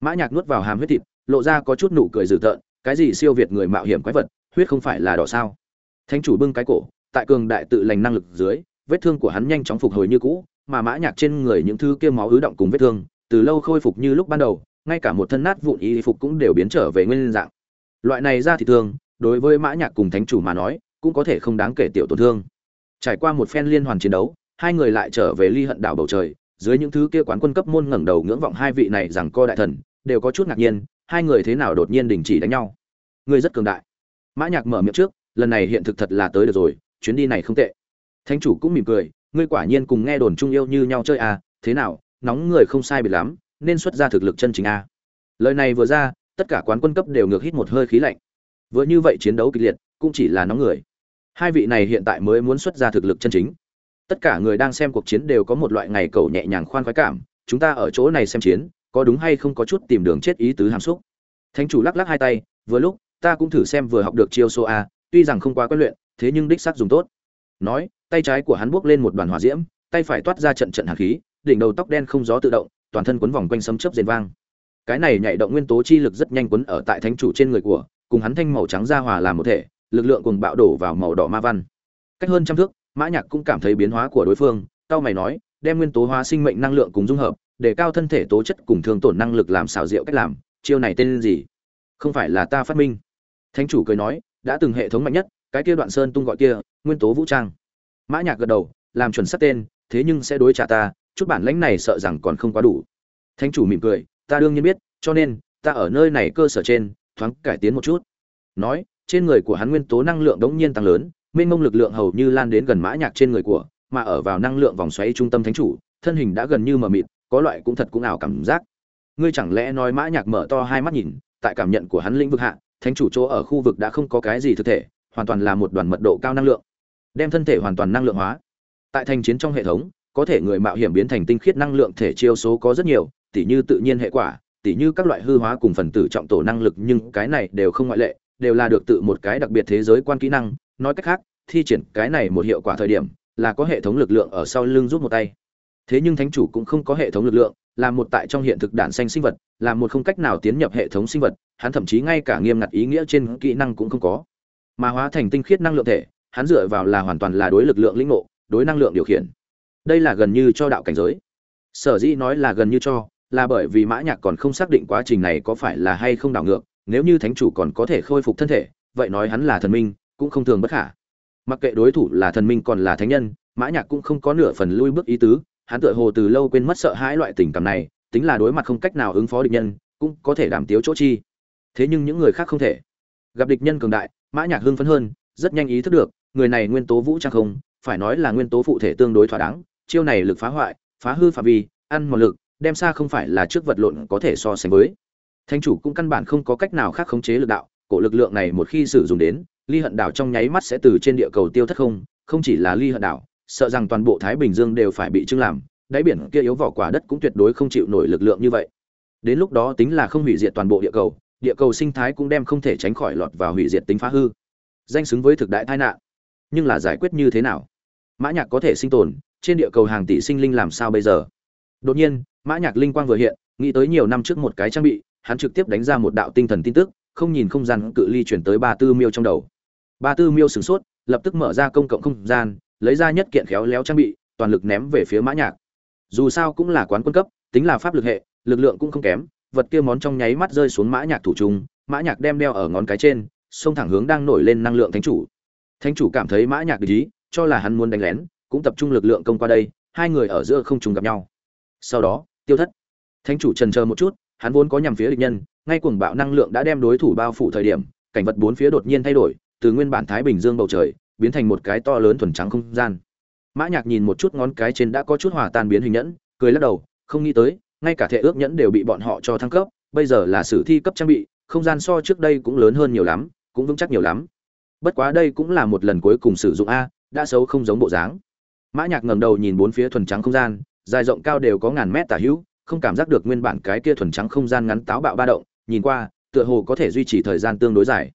Speaker 1: Mã nhạc nuốt vào hàm huyết thịt, lộ ra có chút nụ cười dữ tợn, cái gì siêu việt người mạo hiểm quái vật, huyết không phải là đỏ sao? Thánh chủ bưng cái cổ, tại cường đại tự lành năng lực dưới, vết thương của hắn nhanh chóng phục hồi như cũ, mà mã nhạc trên người những thứ kia máu ứ động cùng vết thương từ lâu khôi phục như lúc ban đầu, ngay cả một thân nát vụn y phục cũng đều biến trở về nguyên dạng. Loại này ra thì thường, đối với mã nhạc cùng thánh chủ mà nói, cũng có thể không đáng kể tiểu tổn thương. Trải qua một phen liên hoàn chiến đấu, hai người lại trở về ly hận đảo bầu trời, dưới những thứ kia quán quân cấp môn ngẩng đầu ngưỡng vọng hai vị này rằng co đại thần, đều có chút ngạc nhiên, hai người thế nào đột nhiên đình chỉ đánh nhau. Người rất cường đại. Mã nhạc mở miệng trước, lần này hiện thực thật là tới được rồi, chuyến đi này không tệ. Thánh chủ cũng mỉm cười, ngươi quả nhiên cùng nghe đồn trung yêu như nhau chơi à thế nào nóng người không sai biệt lắm, nên xuất ra thực lực chân chính a. Lời này vừa ra, tất cả quán quân cấp đều ngược hít một hơi khí lạnh. Vừa như vậy chiến đấu kịch liệt, cũng chỉ là nóng người. Hai vị này hiện tại mới muốn xuất ra thực lực chân chính. Tất cả người đang xem cuộc chiến đều có một loại ngày cầu nhẹ nhàng khoan khoái cảm, chúng ta ở chỗ này xem chiến, có đúng hay không có chút tìm đường chết ý tứ hàm xúc. Thánh chủ lắc lắc hai tay, vừa lúc, ta cũng thử xem vừa học được chiêu số a, tuy rằng không quá quen luyện, thế nhưng đích xác dùng tốt. Nói, tay trái của hắn buốc lên một đoàn hỏa diễm, tay phải toát ra trận trận hàn khí đỉnh đầu tóc đen không gió tự động, toàn thân quấn vòng quanh sấm chớp rền vang. Cái này nhảy động nguyên tố chi lực rất nhanh quấn ở tại thánh chủ trên người của, cùng hắn thanh màu trắng ra hòa làm một thể, lực lượng cùng bạo đổ vào màu đỏ ma văn. Cách hơn trăm thước, mã nhạc cũng cảm thấy biến hóa của đối phương cao mày nói, đem nguyên tố hóa sinh mệnh năng lượng cùng dung hợp, để cao thân thể tố chất cùng thương tổn năng lực làm xảo diệu cách làm, chiêu này tên gì? Không phải là ta phát minh. Thánh chủ cười nói, đã từng hệ thống mạnh nhất, cái kia đoạn sơn tung gọi kia, nguyên tố vũ trang. Mã nhạc gật đầu, làm chuẩn xác tên, thế nhưng sẽ đối trả ta chút bản lãnh này sợ rằng còn không quá đủ. Thánh chủ mỉm cười, ta đương nhiên biết, cho nên, ta ở nơi này cơ sở trên, thoáng cải tiến một chút. Nói, trên người của hắn nguyên tố năng lượng đống nhiên tăng lớn, mênh mông lực lượng hầu như lan đến gần mã nhạc trên người của, mà ở vào năng lượng vòng xoáy trung tâm thánh chủ, thân hình đã gần như mờ mịt, có loại cũng thật cũng ảo cảm giác. Ngươi chẳng lẽ nói mã nhạc mở to hai mắt nhìn, tại cảm nhận của hắn lĩnh vực hạ, thánh chủ chỗ ở khu vực đã không có cái gì thực thể, hoàn toàn là một đoàn mật độ cao năng lượng, đem thân thể hoàn toàn năng lượng hóa. Tại thành chiến trong hệ thống có thể người mạo hiểm biến thành tinh khiết năng lượng thể chiêu số có rất nhiều, tỉ như tự nhiên hệ quả, tỉ như các loại hư hóa cùng phần tử trọng tổ năng lực, nhưng cái này đều không ngoại lệ, đều là được tự một cái đặc biệt thế giới quan kỹ năng. Nói cách khác, thi triển cái này một hiệu quả thời điểm, là có hệ thống lực lượng ở sau lưng rút một tay. Thế nhưng thánh chủ cũng không có hệ thống lực lượng, là một tại trong hiện thực đản xanh sinh vật, là một không cách nào tiến nhập hệ thống sinh vật, hắn thậm chí ngay cả nghiêm ngặt ý nghĩa trên kỹ năng cũng không có. Mà hóa thành tinh khiết năng lượng thể, hắn dựa vào là hoàn toàn là đối lực lượng lĩnh ngộ, đối năng lượng điều khiển đây là gần như cho đạo cảnh giới. Sở dĩ nói là gần như cho, là bởi vì mã nhạc còn không xác định quá trình này có phải là hay không đảo ngược, nếu như thánh chủ còn có thể khôi phục thân thể, vậy nói hắn là thần minh, cũng không thường bất khả. Mặc kệ đối thủ là thần minh còn là thánh nhân, mã nhạc cũng không có nửa phần lui bước ý tứ, hắn tựa hồ từ lâu quên mất sợ hãi loại tình cảm này, tính là đối mặt không cách nào ứng phó địch nhân, cũng có thể đảm tiếu chỗ chi. Thế nhưng những người khác không thể. Gặp địch nhân cường đại, mã nhạc hưng phấn hơn, rất nhanh ý thức được, người này nguyên tố vũ trang không, phải nói là nguyên tố phụ thể tương đối thỏa đáng chiêu này lực phá hoại, phá hư phạm vi, ăn một lực, đem xa không phải là trước vật lộn có thể so sánh với. Thánh chủ cũng căn bản không có cách nào khác khống chế lực đạo, cổ lực lượng này một khi sử dụng đến, ly hận đảo trong nháy mắt sẽ từ trên địa cầu tiêu thất không không chỉ là ly hận đảo, sợ rằng toàn bộ thái bình dương đều phải bị trưng làm, đáy biển kia yếu vỏ quả đất cũng tuyệt đối không chịu nổi lực lượng như vậy. Đến lúc đó tính là không hủy diệt toàn bộ địa cầu địa cầu sinh thái cũng đem không thể tránh khỏi lọt vào hủy diệt tính phá hư. Danh xứng với thực đại tai nạn. Nhưng là giải quyết như thế nào? Mã nhạc có thể sinh tồn trên địa cầu hàng tỷ sinh linh làm sao bây giờ? Đột nhiên, mã nhạc linh quang vừa hiện, nghĩ tới nhiều năm trước một cái trang bị, hắn trực tiếp đánh ra một đạo tinh thần tin tức, không nhìn không gian cự ly chuyển tới ba tư miêu trong đầu. Ba tư miêu sửng sốt, lập tức mở ra công cộng không gian, lấy ra nhất kiện khéo léo trang bị, toàn lực ném về phía mã nhạc. Dù sao cũng là quán quân cấp, tính là pháp lực hệ, lực lượng cũng không kém, vật kia món trong nháy mắt rơi xuống mã nhạc thủ trung, mã nhạc đem đeo ở ngón cái trên, xông thẳng hướng đang nổi lên năng lượng thánh chủ. Thánh chủ cảm thấy mã nhạc ý, cho là hắn muốn đánh lén cũng tập trung lực lượng công qua đây, hai người ở giữa không trùng gặp nhau. Sau đó, tiêu thất. Thánh chủ trần chờ một chút, hắn vốn có nhằm phía địch nhân, ngay cuồng bạo năng lượng đã đem đối thủ bao phủ thời điểm, cảnh vật bốn phía đột nhiên thay đổi, từ nguyên bản thái bình dương bầu trời, biến thành một cái to lớn thuần trắng không gian. Mã nhạc nhìn một chút ngón cái trên đã có chút hòa tan biến hình nhẫn, cười lắc đầu, không nghĩ tới, ngay cả thể ước nhẫn đều bị bọn họ cho thăng cấp, bây giờ là sử thi cấp trang bị, không gian so trước đây cũng lớn hơn nhiều lắm, cũng vững chắc nhiều lắm. Bất quá đây cũng là một lần cuối cùng sử dụng a, đã xấu không giống bộ dáng mã nhạc ngẩng đầu nhìn bốn phía thuần trắng không gian, dài rộng cao đều có ngàn mét tả hữu, không cảm giác được nguyên bản cái kia thuần trắng không gian ngắn táo bạo ba động, nhìn qua, tựa hồ có thể duy trì thời gian tương đối dài.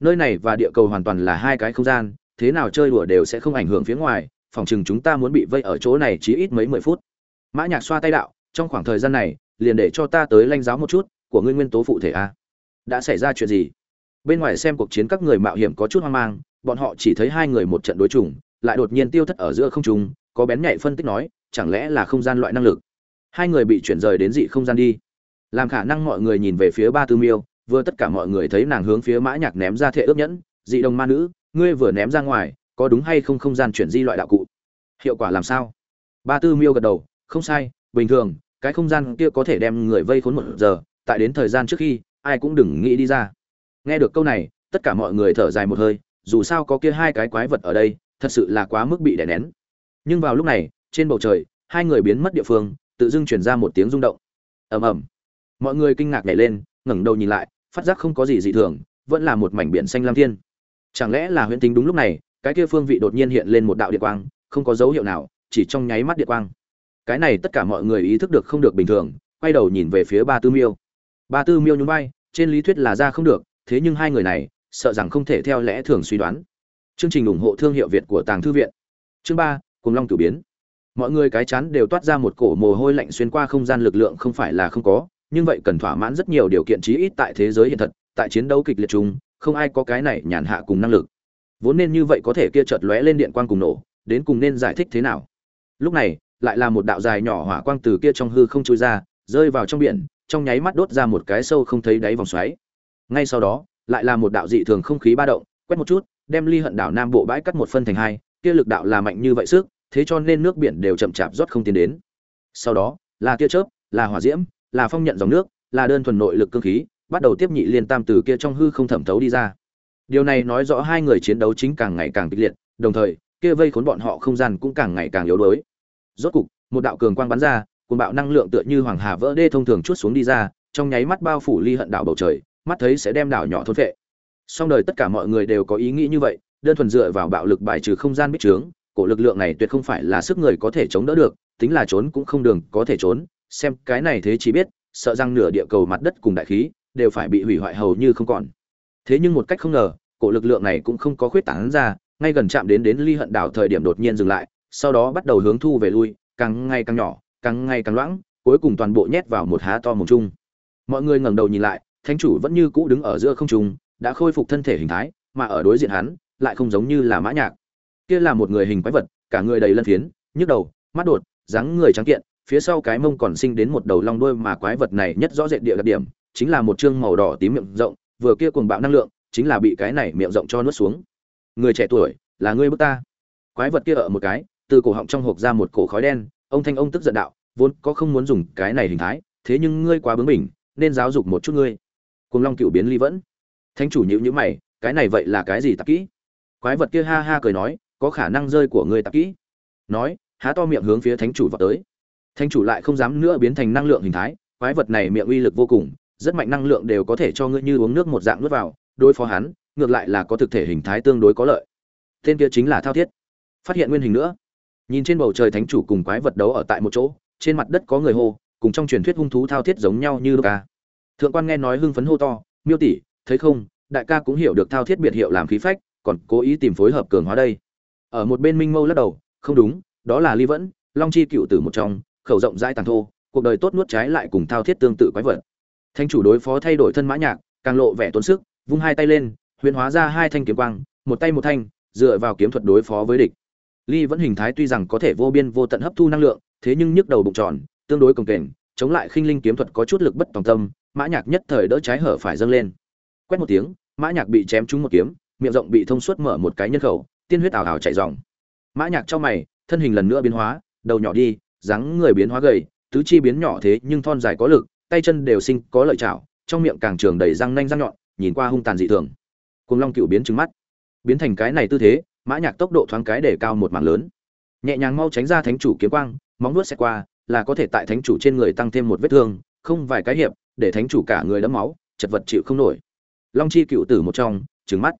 Speaker 1: Nơi này và địa cầu hoàn toàn là hai cái không gian, thế nào chơi đùa đều sẽ không ảnh hưởng phía ngoài, phòng chừng chúng ta muốn bị vây ở chỗ này chỉ ít mấy mười phút. Mã nhạc xoa tay đạo, trong khoảng thời gian này, liền để cho ta tới lanh giáo một chút, của ngươi nguyên tố phụ thể a. Đã xảy ra chuyện gì? Bên ngoài xem cuộc chiến các người mạo hiểm có chút hoang mang, bọn họ chỉ thấy hai người một trận đối chủng lại đột nhiên tiêu thất ở giữa không trung, có bén nhạy phân tích nói, chẳng lẽ là không gian loại năng lực? Hai người bị chuyển rời đến dị không gian đi. Làm khả năng mọi người nhìn về phía ba tư miêu, vừa tất cả mọi người thấy nàng hướng phía mã nhạc ném ra thệ ước nhẫn, dị đồng ma nữ, ngươi vừa ném ra ngoài, có đúng hay không không gian chuyển di loại đạo cụ? Hiệu quả làm sao? Ba tư miêu gật đầu, không sai, bình thường, cái không gian kia có thể đem người vây khốn một giờ, tại đến thời gian trước khi, ai cũng đừng nghĩ đi ra. Nghe được câu này, tất cả mọi người thở dài một hơi, dù sao có kia hai cái quái vật ở đây thật sự là quá mức bị đè nén. Nhưng vào lúc này, trên bầu trời, hai người biến mất địa phương, tự dưng chuyển ra một tiếng rung động. Ầm ầm. Mọi người kinh ngạc nhảy lên, ngẩng đầu nhìn lại, phát giác không có gì dị thường, vẫn là một mảnh biển xanh lam thiên. Chẳng lẽ là huyễn tính đúng lúc này, cái kia phương vị đột nhiên hiện lên một đạo điện quang, không có dấu hiệu nào, chỉ trong nháy mắt điện quang. Cái này tất cả mọi người ý thức được không được bình thường, quay đầu nhìn về phía ba tư miêu. Ba tư miêu nhún vai, trên lý thuyết là ra không được, thế nhưng hai người này, sợ rằng không thể theo lẽ thường suy đoán chương trình ủng hộ thương hiệu việt của tàng thư viện. Chương ba cùng long cử biến. Mọi người cái chắn đều toát ra một cổ mồ hôi lạnh xuyên qua không gian lực lượng không phải là không có, nhưng vậy cần thỏa mãn rất nhiều điều kiện chí ít tại thế giới hiện thật, tại chiến đấu kịch liệt chung, không ai có cái này nhàn hạ cùng năng lực. Vốn nên như vậy có thể kia chợt lóe lên điện quang cùng nổ, đến cùng nên giải thích thế nào? Lúc này, lại là một đạo dài nhỏ hỏa quang từ kia trong hư không trôi ra, rơi vào trong biển, trong nháy mắt đốt ra một cái sâu không thấy đáy vòng xoáy. Ngay sau đó, lại là một đạo dị thường không khí ba động, quét một chút đem ly hận đảo nam bộ bãi cắt một phân thành hai, kia lực đạo là mạnh như vậy sức, thế cho nên nước biển đều chậm chạp rót không tiến đến. Sau đó, là tia chớp, là hỏa diễm, là phong nhận dòng nước, là đơn thuần nội lực cương khí, bắt đầu tiếp nhị liên tam từ kia trong hư không thẩm thấu đi ra. Điều này nói rõ hai người chiến đấu chính càng ngày càng kịch liệt, đồng thời, kia vây khốn bọn họ không gian cũng càng ngày càng yếu đuối. Rốt cục, một đạo cường quang bắn ra cùng bạo năng lượng tựa như hoàng hà vỡ đê thông thường chút xuống đi ra, trong nháy mắt bao phủ ly hận đảo bầu trời, mắt thấy sẽ đem đảo nhỏ thôn vệ song đời tất cả mọi người đều có ý nghĩ như vậy, đơn thuần dựa vào bạo lực bài trừ không gian bích trướng, cổ lực lượng này tuyệt không phải là sức người có thể chống đỡ được, tính là trốn cũng không đường có thể trốn, xem cái này thế chỉ biết, sợ rằng nửa địa cầu mặt đất cùng đại khí đều phải bị hủy hoại hầu như không còn. Thế nhưng một cách không ngờ, cổ lực lượng này cũng không có khuyết tảng ra, ngay gần chạm đến đến ly hận đảo thời điểm đột nhiên dừng lại, sau đó bắt đầu hướng thu về lui, càng ngày càng nhỏ, càng ngày càng loãng, cuối cùng toàn bộ nhét vào một há to mồm chung. Mọi người ngẩng đầu nhìn lại, thánh chủ vẫn như cũ đứng ở giữa không trung đã khôi phục thân thể hình thái, mà ở đối diện hắn, lại không giống như là mã nhạc. Kia là một người hình quái vật, cả người đầy lân phiến, nhức đầu, mắt đột, dáng người trắng kiện, phía sau cái mông còn sinh đến một đầu long đuôi mà quái vật này nhất rõ rệt địa đặc điểm, chính là một trương màu đỏ tím miệng rộng, vừa kia cuồng bạo năng lượng, chính là bị cái này miệng rộng cho nuốt xuống. Người trẻ tuổi, là ngươi bức ta. Quái vật kia ở một cái, từ cổ họng trong hộp ra một cổ khói đen, ông thanh ông tức giận đạo, vốn có không muốn dùng cái này hình thái, thế nhưng ngươi quá bướng bỉnh, nên giáo dục một chút ngươi. Cùng long cựu biến ly vẫn thánh chủ nhữ nhữ mày, cái này vậy là cái gì tạp kỹ? Quái vật kia ha ha cười nói, có khả năng rơi của ngươi tạp kỹ. Nói, há to miệng hướng phía thánh chủ vào tới. Thánh chủ lại không dám nữa biến thành năng lượng hình thái, quái vật này miệng uy lực vô cùng, rất mạnh năng lượng đều có thể cho ngươi như uống nước một dạng nuốt vào, đối phó hắn, ngược lại là có thực thể hình thái tương đối có lợi. Tên kia chính là thao thiết. Phát hiện nguyên hình nữa. Nhìn trên bầu trời thánh chủ cùng quái vật đấu ở tại một chỗ, trên mặt đất có người hô, cùng trong truyền thuyết hung thú thao thiết giống nhau như ca thượng quan nghe nói hưng phấn hô to, miêu tỷ thấy không, đại ca cũng hiểu được thao thiết biệt hiệu làm khí phách, còn cố ý tìm phối hợp cường hóa đây. Ở một bên minh mâu lắc đầu, không đúng, đó là ly vẫn, long chi cựu tử một trong, khẩu rộng rãi tàn thô, cuộc đời tốt nuốt trái lại cùng thao thiết tương tự quái vật. Thanh chủ đối phó thay đổi thân mã nhạc, càng lộ vẻ tốn sức, vung hai tay lên huyền hóa ra hai thanh kiếm quang, một tay một thanh, dựa vào kiếm thuật đối phó với địch. Ly vẫn hình thái tuy rằng có thể vô biên vô tận hấp thu năng lượng, thế nhưng nhức đầu bụng tròn, tương đối cồng kềnh, chống lại khinh linh kiếm thuật có chút lực bất tòng tâm, mã nhạc nhất thời đỡ trái hở phải dâng lên quét một tiếng, mã nhạc bị chém trúng một kiếm, miệng rộng bị thông suốt mở một cái nhân khẩu, tiên huyết ảo ảo chảy ròng mã nhạc trong mày, thân hình lần nữa biến hóa, đầu nhỏ đi, dáng người biến hóa gầy, tứ chi biến nhỏ thế nhưng thon dài có lực, tay chân đều sinh có lợi chảo trong miệng càng trường đầy răng nanh răng nhọn, nhìn qua hung tàn dị thường. Cùng long cựu biến trừng mắt. Biến thành cái này tư thế, mã nhạc tốc độ thoáng cái để cao một mảng lớn. Nhẹ nhàng mau tránh ra thánh chủ kiếm quang, móng vuốt sẽ qua, là có thể tại thánh chủ trên người tăng thêm một vết thương, không vài cái hiệp, để thánh chủ cả người đẫm máu, chật vật chịu không nổi long chi cựu tử một trong, trừng mắt.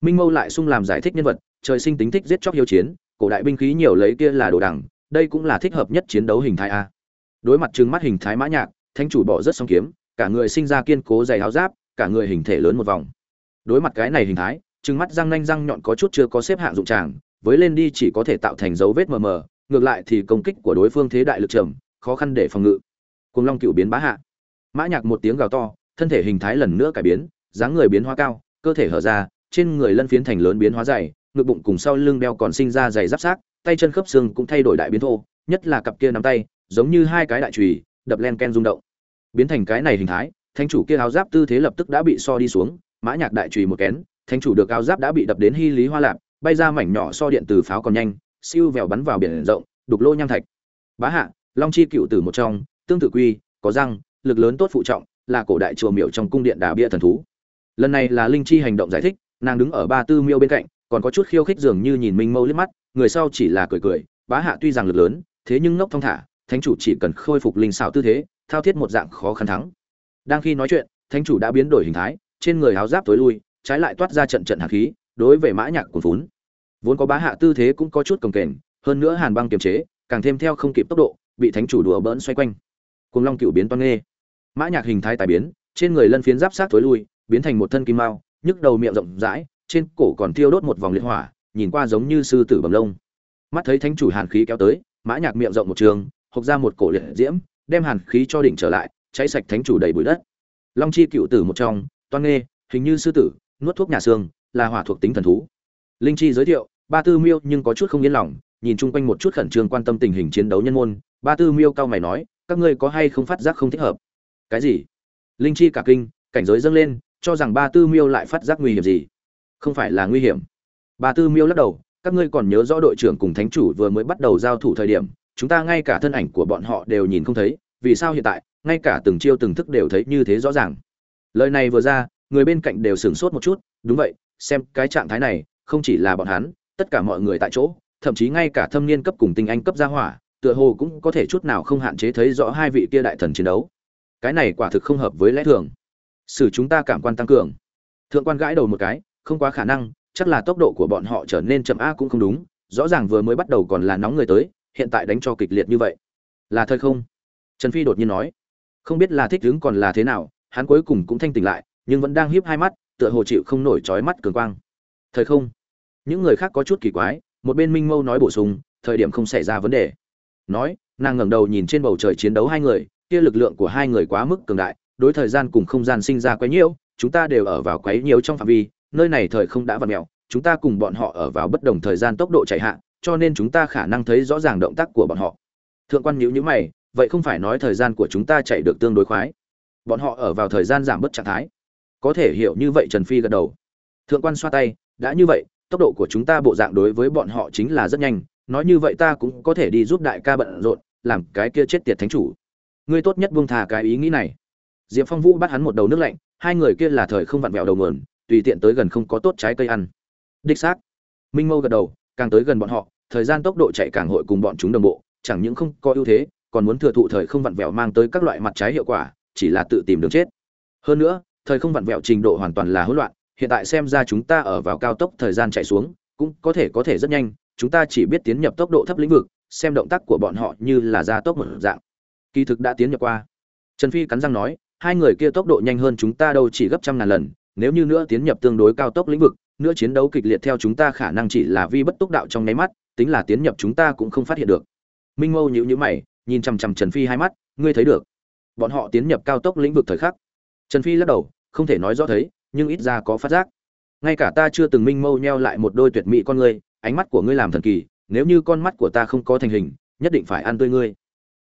Speaker 1: Minh mâu lại sung làm giải thích nhân vật, trời sinh tính thích giết chóc hiếu chiến, cổ đại binh khí nhiều lấy kia là đồ đẳng đây cũng là thích hợp nhất chiến đấu hình thái a. Đối mặt trừng mắt hình thái mã nhạc, thánh chủ bỏ rất song kiếm, cả người sinh ra kiên cố dày áo giáp, cả người hình thể lớn một vòng. Đối mặt cái này hình thái, trừng mắt răng nanh răng nhọn có chút chưa có xếp hạng dụng tràng, với lên đi chỉ có thể tạo thành dấu vết mờ mờ, ngược lại thì công kích của đối phương thế đại lực trầm, khó khăn để phòng ngự. Cùng long cựu biến bá hạ. Mã nhạc một tiếng gào to, thân thể hình thái lần nữa cải biến dáng người biến hóa cao, cơ thể hở ra, trên người lân phiến thành lớn biến hóa dày, ngực bụng cùng sau lưng đeo còn sinh ra dày giáp sát tay chân khớp xương cũng thay đổi đại biến thô, nhất là cặp kia nắm tay, giống như hai cái đại chùy, đập len ken rung động. Biến thành cái này hình thái, thánh chủ kia áo giáp tư thế lập tức đã bị so đi xuống, mã nhạc đại chùy một kén, thánh chủ được áo giáp đã bị đập đến hy lý hoa lạp, bay ra mảnh nhỏ so điện từ pháo còn nhanh, siêu vèo bắn vào biển rộng, đục lô nham thạch. Bá hạ, long chi cựu tử một trong, tương tự quy, có răng, lực lớn tốt phụ trọng, là cổ đại chùa miểu trong cung điện đà bia thần thú lần này là linh chi hành động giải thích, nàng đứng ở ba tư miêu bên cạnh, còn có chút khiêu khích dường như nhìn minh mâu liếc mắt, người sau chỉ là cười cười, bá hạ tuy rằng lực lớn, thế nhưng ngốc thong thả, thánh chủ chỉ cần khôi phục linh xảo tư thế, thao thiết một dạng khó khăn thắng. Đang khi nói chuyện, thánh chủ đã biến đổi hình thái, trên người áo giáp tối lui, trái lại toát ra trận trận hạt khí, đối với mã nhạc cuồn vốn vốn có bá hạ tư thế cũng có chút cồng kềnh, hơn nữa hàn băng kiềm chế, càng thêm theo không kịp tốc độ, bị thánh chủ đùa bỡn xoay quanh. Cùng long cựu biến toan nghê. Mã nhạc hình thái tài biến, trên người lân phiến giáp sát tối lui biến thành một thân kim mao, nhức đầu miệng rộng rãi, trên cổ còn thiêu đốt một vòng liệt hỏa, nhìn qua giống như sư tử bầm lông. Mắt thấy thánh chủ hàn khí kéo tới, mã nhạc miệng rộng một trường, hộc ra một cổ liệt diễm, đem hàn khí cho đỉnh trở lại, cháy sạch thánh chủ đầy bụi đất. Long chi cựu tử một trong, toan nghê, hình như sư tử, nuốt thuốc nhà xương, là hỏa thuộc tính thần thú. Linh chi giới thiệu, ba tư miêu nhưng có chút không yên lòng, nhìn chung quanh một chút khẩn trương quan tâm tình hình chiến đấu nhân môn, ba tư miêu cao mày nói, các ngươi có hay không phát giác không thích hợp? Cái gì? Linh chi cả kinh, cảnh giới dâng lên cho rằng ba tư miêu lại phát giác nguy hiểm gì. Không phải là nguy hiểm. Ba tư miêu lắc đầu, các ngươi còn nhớ rõ đội trưởng cùng thánh chủ vừa mới bắt đầu giao thủ thời điểm, chúng ta ngay cả thân ảnh của bọn họ đều nhìn không thấy, vì sao hiện tại, ngay cả từng chiêu từng thức đều thấy như thế rõ ràng. Lời này vừa ra, người bên cạnh đều sửng sốt một chút, đúng vậy, xem cái trạng thái này, không chỉ là bọn hắn, tất cả mọi người tại chỗ, thậm chí ngay cả thâm niên cấp cùng tinh anh cấp gia hỏa, tựa hồ cũng có thể chút nào không hạn chế thấy rõ hai vị kia đại thần chiến đấu. Cái này quả thực không hợp với lẽ thường xử chúng ta cảm quan tăng cường. Thượng quan gãi đầu một cái, không quá khả năng, chắc là tốc độ của bọn họ trở nên chậm a cũng không đúng, rõ ràng vừa mới bắt đầu còn là nóng người tới, hiện tại đánh cho kịch liệt như vậy. Là thời không? Trần phi đột nhiên nói. Không biết là thích đứng còn là thế nào, hắn cuối cùng cũng thanh tỉnh lại, nhưng vẫn đang hiếp hai mắt, tựa hồ chịu không nổi trói mắt cường quang. Thời không? Những người khác có chút kỳ quái, một bên minh mâu nói bổ sung, thời điểm không xảy ra vấn đề. Nói, nàng ngẩng đầu nhìn trên bầu trời chiến đấu hai người, kia lực lượng của hai người quá mức cường đại đối thời gian cùng không gian sinh ra quấy nhiễu, chúng ta đều ở vào quấy nhiễu trong phạm vi, nơi này thời không đã vặn mèo, chúng ta cùng bọn họ ở vào bất đồng thời gian tốc độ chạy hạ, cho nên chúng ta khả năng thấy rõ ràng động tác của bọn họ. Thượng quan nhíu nhíu mày, vậy không phải nói thời gian của chúng ta chạy được tương đối khoái? Bọn họ ở vào thời gian giảm bớt trạng thái. Có thể hiểu như vậy trần phi gật đầu. Thượng quan xoa tay, đã như vậy, tốc độ của chúng ta bộ dạng đối với bọn họ chính là rất nhanh, nói như vậy ta cũng có thể đi giúp đại ca bận rộn, làm cái kia chết tiệt thánh chủ. Ngươi tốt nhất buông thà cái ý nghĩ này diệp phong vũ bắt hắn một đầu nước lạnh, hai người kia là thời không vặn vẹo đầu nguồn, tùy tiện tới gần không có tốt trái cây ăn. Đích xác, minh mâu gật đầu, càng tới gần bọn họ, thời gian tốc độ chạy càng hội cùng bọn chúng đồng bộ, chẳng những không có ưu thế, còn muốn thừa thụ thời không vặn vẹo mang tới các loại mặt trái hiệu quả, chỉ là tự tìm đường chết. Hơn nữa, thời không vặn vẹo trình độ hoàn toàn là hỗn loạn, hiện tại xem ra chúng ta ở vào cao tốc thời gian chạy xuống, cũng có thể có thể rất nhanh, chúng ta chỉ biết tiến nhập tốc độ thấp lĩnh vực, xem động tác của bọn họ như là gia tốc một dạng. Kỳ thực đã tiến nhập qua. Trần phi cắn răng nói hai người kia tốc độ nhanh hơn chúng ta đâu chỉ gấp trăm ngàn lần, nếu như nữa tiến nhập tương đối cao tốc lĩnh vực, nữa chiến đấu kịch liệt theo chúng ta khả năng chỉ là vi bất túc đạo trong nháy mắt, tính là tiến nhập chúng ta cũng không phát hiện được. Minh mâu nhữ nhữ mày, nhìn chằm chằm trần phi hai mắt, ngươi thấy được, bọn họ tiến nhập cao tốc lĩnh vực thời khắc. Trần phi lắc đầu, không thể nói rõ thấy, nhưng ít ra có phát giác. Ngay cả ta chưa từng minh mâu nheo lại một đôi tuyệt mỹ con ngươi, ánh mắt của ngươi làm thần kỳ, nếu như con mắt của ta không có thành hình, nhất định phải ăn tươi ngươi.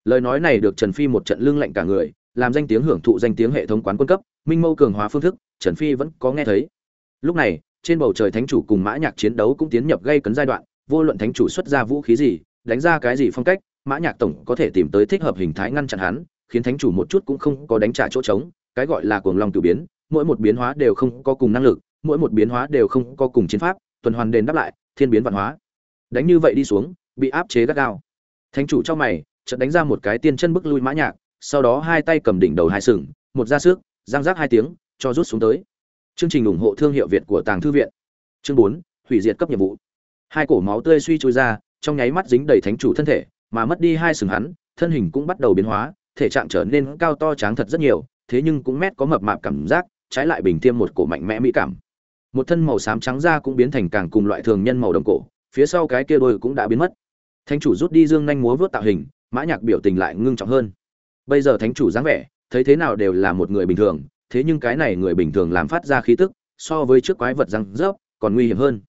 Speaker 1: Lời nói này được trần phi một trận lưng lạnh cả người làm danh tiếng hưởng thụ danh tiếng hệ thống quán quân cấp, minh mâu cường hóa phương thức, trần phi vẫn có nghe thấy. Lúc này, trên bầu trời thánh chủ cùng mã nhạc chiến đấu cũng tiến nhập gây cấn giai đoạn, vô luận thánh chủ xuất ra vũ khí gì, đánh ra cái gì phong cách, mã nhạc tổng có thể tìm tới thích hợp hình thái ngăn chặn hắn, khiến thánh chủ một chút cũng không có đánh trả chỗ trống, cái gọi là cuồng long tự biến, mỗi một biến hóa đều không có cùng năng lực, mỗi một biến hóa đều không có cùng chiến pháp, tuần hoàn đền đáp lại, thiên biến văn hóa. Đánh như vậy đi xuống, bị áp chế gắt gao. Thánh chủ cho mày, chợt đánh ra một cái tiên chân bức lui mã nhạc sau đó hai tay cầm đỉnh đầu hai sừng, một ra sức, giang giác hai tiếng, cho rút xuống tới. Chương trình ủng hộ thương hiệu việt của tàng thư viện. Chương bốn, hủy diệt cấp nhiệm vụ. Hai cổ máu tươi suy trôi ra, trong nháy mắt dính đầy thánh chủ thân thể, mà mất đi hai sừng hắn, thân hình cũng bắt đầu biến hóa, thể trạng trở nên cao to tráng thật rất nhiều, thế nhưng cũng mét có mập mạp cảm giác, trái lại bình tiêm một cổ mạnh mẽ mỹ cảm. Một thân màu xám trắng da cũng biến thành càng cùng loại thường nhân màu đồng cổ, phía sau cái kia đôi cũng đã biến mất. Thánh chủ rút đi dương nhanh múa vớt tạo hình, mã nhạc biểu tình lại ngưng trọng hơn bây giờ thánh chủ dáng vẻ, thấy thế nào đều là một người bình thường, thế nhưng cái này người bình thường làm phát ra khí tức, so với trước quái vật răng rớp, còn nguy hiểm hơn.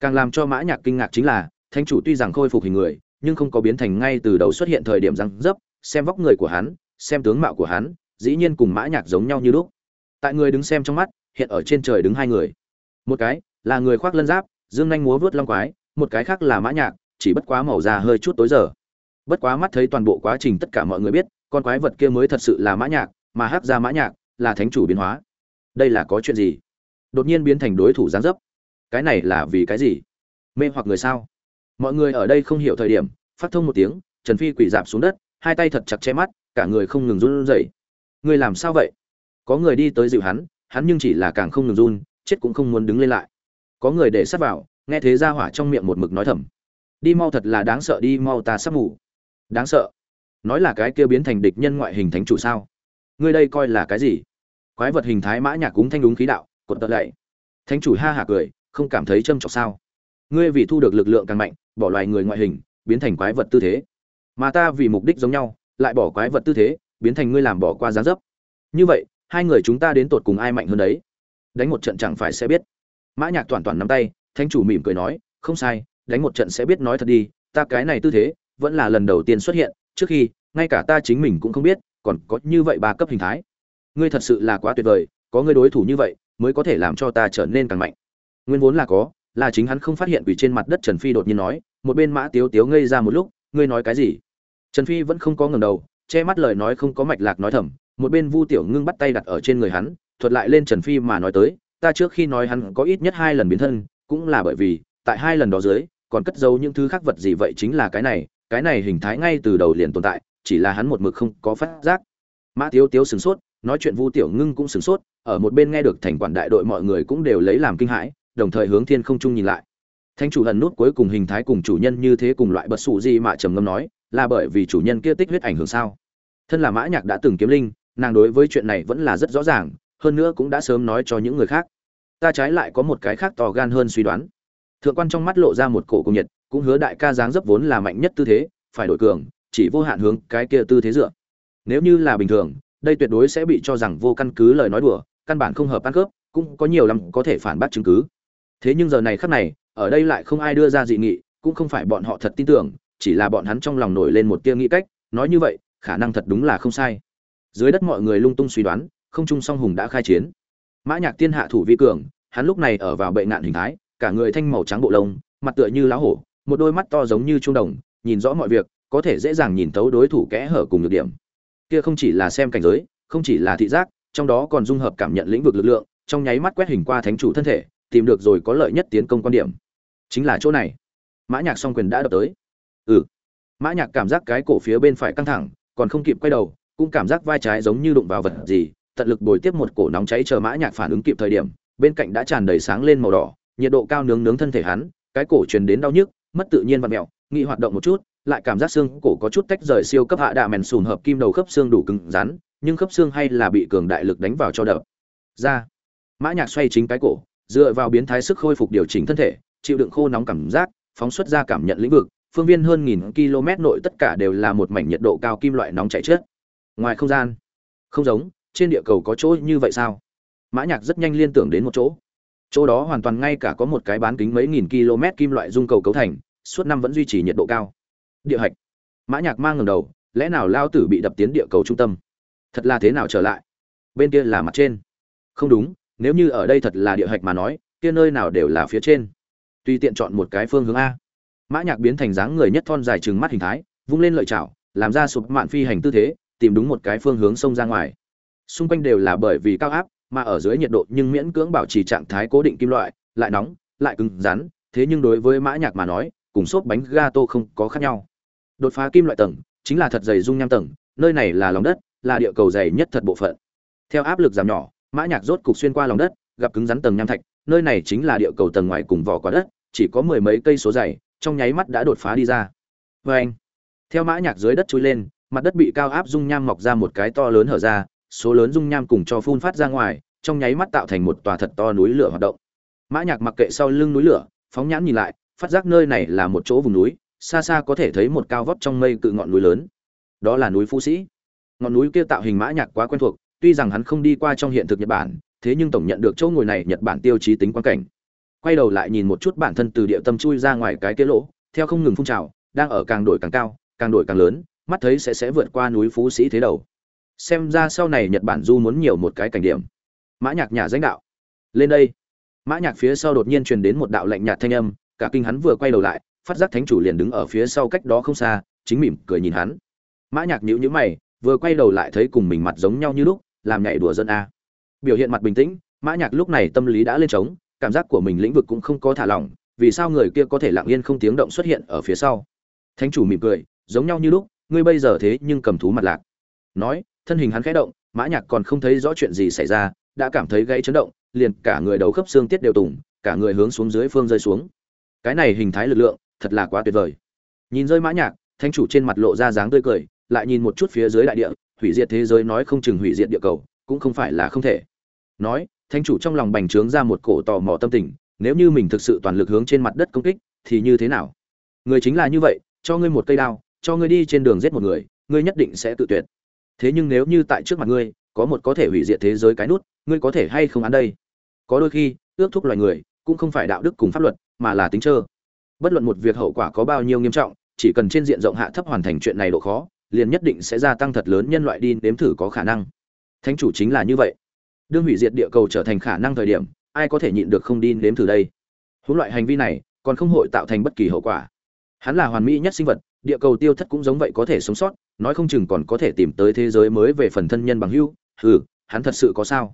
Speaker 1: Càng làm cho mã nhạc kinh ngạc chính là, thánh chủ tuy rằng khôi phục hình người, nhưng không có biến thành ngay từ đầu xuất hiện thời điểm răng rớp, xem vóc người của hắn, xem tướng mạo của hắn, dĩ nhiên cùng mã nhạc giống nhau như lúc. Tại người đứng xem trong mắt, hiện ở trên trời đứng hai người. Một cái là người khoác lân giáp, dương nhanh múa vớt long quái, một cái khác là mã nhạc, chỉ bất quá màu da hơi chút tối giờ. Bất quá mắt thấy toàn bộ quá trình tất cả mọi người biết con quái vật kia mới thật sự là mã nhạc, mà hắc ra mã nhạc là thánh chủ biến hóa. Đây là có chuyện gì? Đột nhiên biến thành đối thủ giáng dấp. Cái này là vì cái gì? Mê hoặc người sao? Mọi người ở đây không hiểu thời điểm, phát thông một tiếng, trần phi quỳ dạp xuống đất, hai tay thật chặt che mắt, cả người không ngừng run rẩy. Người làm sao vậy? Có người đi tới dịu hắn hắn nhưng chỉ là càng không ngừng run, chết cũng không muốn đứng lên lại. Có người để sát vào, nghe thế ra hỏa trong miệng một mực nói thầm. Đi mau thật là đáng sợ, đi mau ta sắp ngủ. Đáng sợ nói là cái kia biến thành địch nhân ngoại hình thánh chủ sao? Ngươi đây coi là cái gì? Quái vật hình thái mã nhạc cúng thanh đúng khí đạo cột tật lệ thánh chủ ha hạ cười, không cảm thấy châm chọc sao? Ngươi vì thu được lực lượng càng mạnh, bỏ loài người ngoại hình, biến thành quái vật tư thế. Mà ta vì mục đích giống nhau, lại bỏ quái vật tư thế, biến thành ngươi làm bỏ qua giá dấp. Như vậy, hai người chúng ta đến tột cùng ai mạnh hơn đấy? Đánh một trận chẳng phải sẽ biết. Mã nhạc toàn toàn nắm tay, thánh chủ mỉm cười nói, không sai, đánh một trận sẽ biết nói thật đi, ta cái này tư thế, vẫn là lần đầu tiên xuất hiện trước khi, ngay cả ta chính mình cũng không biết, còn có như vậy ba cấp hình thái. Ngươi thật sự là quá tuyệt vời, có ngươi đối thủ như vậy, mới có thể làm cho ta trở nên càng mạnh. Nguyên vốn là có, là chính hắn không phát hiện quỷ trên mặt đất trần phi đột nhiên nói, một bên mã tiếu tiếu ngây ra một lúc, ngươi nói cái gì? Trần phi vẫn không có ngẩng đầu, che mắt lời nói không có mạch lạc nói thầm, một bên vu tiểu ngưng bắt tay đặt ở trên người hắn, thuật lại lên trần phi mà nói tới, ta trước khi nói hắn có ít nhất hai lần biến thân, cũng là bởi vì, tại hai lần đó dưới, còn cất giấu những thứ khác vật gì vậy chính là cái này cái này hình thái ngay từ đầu liền tồn tại, chỉ là hắn một mực không có phát giác. Mã tiếu tiếu sửng sốt, nói chuyện vu tiểu ngưng cũng sửng sốt, ở một bên nghe được thành quản đại đội mọi người cũng đều lấy làm kinh hãi, đồng thời hướng thiên không trung nhìn lại. Thanh chủ lần nút cuối cùng hình thái cùng chủ nhân như thế cùng loại bất sụ gì mà trầm ngâm nói, là bởi vì chủ nhân kia tích huyết ảnh hưởng sao? Thân là mã nhạc đã từng kiếm linh, nàng đối với chuyện này vẫn là rất rõ ràng, hơn nữa cũng đã sớm nói cho những người khác. Ta trái lại có một cái khác to gan hơn suy đoán. Thượng quan trong mắt lộ ra một cổ cung nhiệt cũng hứa đại ca dáng dấp vốn là mạnh nhất tư thế, phải đổi cường, chỉ vô hạn hướng cái kia tư thế dựa. Nếu như là bình thường, đây tuyệt đối sẽ bị cho rằng vô căn cứ lời nói đùa, căn bản không hợp ăn cướp, cũng có nhiều lắm có thể phản bác chứng cứ. Thế nhưng giờ này khắc này, ở đây lại không ai đưa ra dị nghị, cũng không phải bọn họ thật tin tưởng, chỉ là bọn hắn trong lòng nổi lên một tia nghĩ cách, nói như vậy, khả năng thật đúng là không sai. Dưới đất mọi người lung tung suy đoán, không trung song hùng đã khai chiến. Mã nhạc tiên hạ thủ vi cường, hắn lúc này ở vào bệnh nạn hình thái, cả người thanh màu trắng bộ lông, mặt tựa như lá hổ một đôi mắt to giống như trung đồng, nhìn rõ mọi việc, có thể dễ dàng nhìn thấu đối thủ kẽ hở cùng nhược điểm. Kia không chỉ là xem cảnh giới, không chỉ là thị giác, trong đó còn dung hợp cảm nhận lĩnh vực lực lượng, trong nháy mắt quét hình qua thánh chủ thân thể, tìm được rồi có lợi nhất tiến công quan điểm. Chính là chỗ này. Mã nhạc song quyền đã đập tới. Ừ. Mã nhạc cảm giác cái cổ phía bên phải căng thẳng, còn không kịp quay đầu, cũng cảm giác vai trái giống như đụng vào vật gì, tận lực bồi tiếp một cổ nóng cháy chờ mã nhạc phản ứng kịp thời điểm, bên cạnh đã tràn đầy sáng lên màu đỏ, nhiệt độ cao nướng nướng thân thể hắn, cái cổ truyền đến đau nhức mất tự nhiên và mèo nghĩ hoạt động một chút, lại cảm giác xương cổ có chút tách rời siêu cấp hạ đạ mèn sùn hợp kim đầu khớp xương đủ cứng rắn, nhưng khớp xương hay là bị cường đại lực đánh vào cho đập. Ra. Mã nhạc xoay chính cái cổ, dựa vào biến thái sức khôi phục điều chỉnh thân thể, chịu đựng khô nóng cảm giác, phóng xuất ra cảm nhận lĩnh vực, phương viên hơn nghìn km nội tất cả đều là một mảnh nhiệt độ cao kim loại nóng chảy chết ngoài không gian. Không giống, trên địa cầu có chỗ như vậy sao? Mã nhạc rất nhanh liên tưởng đến một chỗ chỗ đó hoàn toàn ngay cả có một cái bán kính mấy nghìn km kim loại dung cầu cấu thành, suốt năm vẫn duy trì nhiệt độ cao. Địa hạch. Mã nhạc mang ngẩng đầu, lẽ nào lao tử bị đập tiến địa cầu trung tâm? Thật là thế nào trở lại? Bên kia là mặt trên. Không đúng, nếu như ở đây thật là địa hạch mà nói, kia nơi nào đều là phía trên. Tùy tiện chọn một cái phương hướng a. Mã nhạc biến thành dáng người nhất thon dài trừng mắt hình thái, vung lên lợi chảo, làm ra sụp mạn phi hành tư thế, tìm đúng một cái phương hướng xông ra ngoài. Xung quanh đều là bởi vì cao áp mà ở dưới nhiệt độ nhưng miễn cưỡng bảo trì trạng thái cố định kim loại, lại nóng, lại cứng rắn, thế nhưng đối với mã nhạc mà nói, cùng xốp bánh gato không có khác nhau. Đột phá kim loại tầng, chính là thật dày dung nham tầng, nơi này là lòng đất, là địa cầu dày nhất thật bộ phận. Theo áp lực giảm nhỏ, mã nhạc rốt cục xuyên qua lòng đất, gặp cứng rắn tầng nham thạch, nơi này chính là địa cầu tầng ngoài cùng vỏ quả đất, chỉ có mười mấy cây số dày, trong nháy mắt đã đột phá đi ra. Vê anh theo mã nhạc dưới đất chui lên, mặt đất bị cao áp dung nham mọc ra một cái to lớn hở ra số lớn dung nham cùng cho phun phát ra ngoài, trong nháy mắt tạo thành một tòa thật to núi lửa hoạt động. Mã nhạc mặc kệ sau lưng núi lửa, phóng nhãn nhìn lại, phát giác nơi này là một chỗ vùng núi, xa xa có thể thấy một cao vóc trong mây cự ngọn núi lớn. Đó là núi phú sĩ. Ngọn núi kia tạo hình mã nhạc quá quen thuộc, tuy rằng hắn không đi qua trong hiện thực nhật bản, thế nhưng tổng nhận được chỗ ngồi này nhật bản tiêu chí tính quan cảnh. Quay đầu lại nhìn một chút bản thân từ địa tâm chui ra ngoài cái kia lỗ, theo không ngừng phun trào, đang ở càng đổi càng cao, càng đổi càng lớn, mắt thấy sẽ sẽ vượt qua núi phú sĩ thế đầu xem ra sau này nhật bản du muốn nhiều một cái cảnh điểm. Mã nhạc nhà danh đạo. Lên đây. Mã nhạc phía sau đột nhiên truyền đến một đạo lạnh nhạt thanh âm, cả kinh hắn vừa quay đầu lại, phát giác thánh chủ liền đứng ở phía sau cách đó không xa, chính mỉm cười nhìn hắn. Mã nhạc nhíu nhíu mày, vừa quay đầu lại thấy cùng mình mặt giống nhau như lúc, làm nhảy đùa dân a. Biểu hiện mặt bình tĩnh, mã nhạc lúc này tâm lý đã lên trống, cảm giác của mình lĩnh vực cũng không có thả lỏng, vì sao người kia có thể lặng yên không tiếng động xuất hiện ở phía sau? Thánh chủ mỉm cười, giống nhau như lúc, ngươi bây giờ thế nhưng cầm thú mặt lạc. Nói thân hình hắn khẽ động, mã nhạc còn không thấy rõ chuyện gì xảy ra, đã cảm thấy gãy chấn động, liền cả người đầu khớp xương tiết đều tùng, cả người hướng xuống dưới phương rơi xuống. Cái này hình thái lực lượng, thật là quá tuyệt vời. Nhìn rơi mã nhạc thanh chủ trên mặt lộ ra dáng tươi cười, lại nhìn một chút phía dưới đại địa, hủy diệt thế giới nói không chừng hủy diệt địa cầu, cũng không phải là không thể. Nói thanh chủ trong lòng bành trướng ra một cổ tò mò tâm tình, nếu như mình thực sự toàn lực hướng trên mặt đất công kích, thì như thế nào? Người chính là như vậy, cho ngươi một cây đao, cho ngươi đi trên đường giết một người, ngươi nhất định sẽ tự tuyệt thế nhưng nếu như tại trước mặt ngươi, có một có thể hủy diệt thế giới cái nút, ngươi có thể hay không ăn đây? Có đôi khi, ước thúc loài người cũng không phải đạo đức cùng pháp luật, mà là tính trơ. Bất luận một việc hậu quả có bao nhiêu nghiêm trọng, chỉ cần trên diện rộng hạ thấp hoàn thành chuyện này độ khó, liền nhất định sẽ gia tăng thật lớn nhân loại đi nếm thử có khả năng. Thánh chủ chính là như vậy. Đương hủy diệt địa cầu trở thành khả năng thời điểm, ai có thể nhịn được không đi nếm thử đây? Huống loại hành vi này, còn không hội tạo thành bất kỳ hậu quả. Hắn là hoàn mỹ nhất sinh vật, địa cầu tiêu thất cũng giống vậy có thể sống sót nói không chừng còn có thể tìm tới thế giới mới về phần thân nhân bằng hưu. Hừ, hắn thật sự có sao?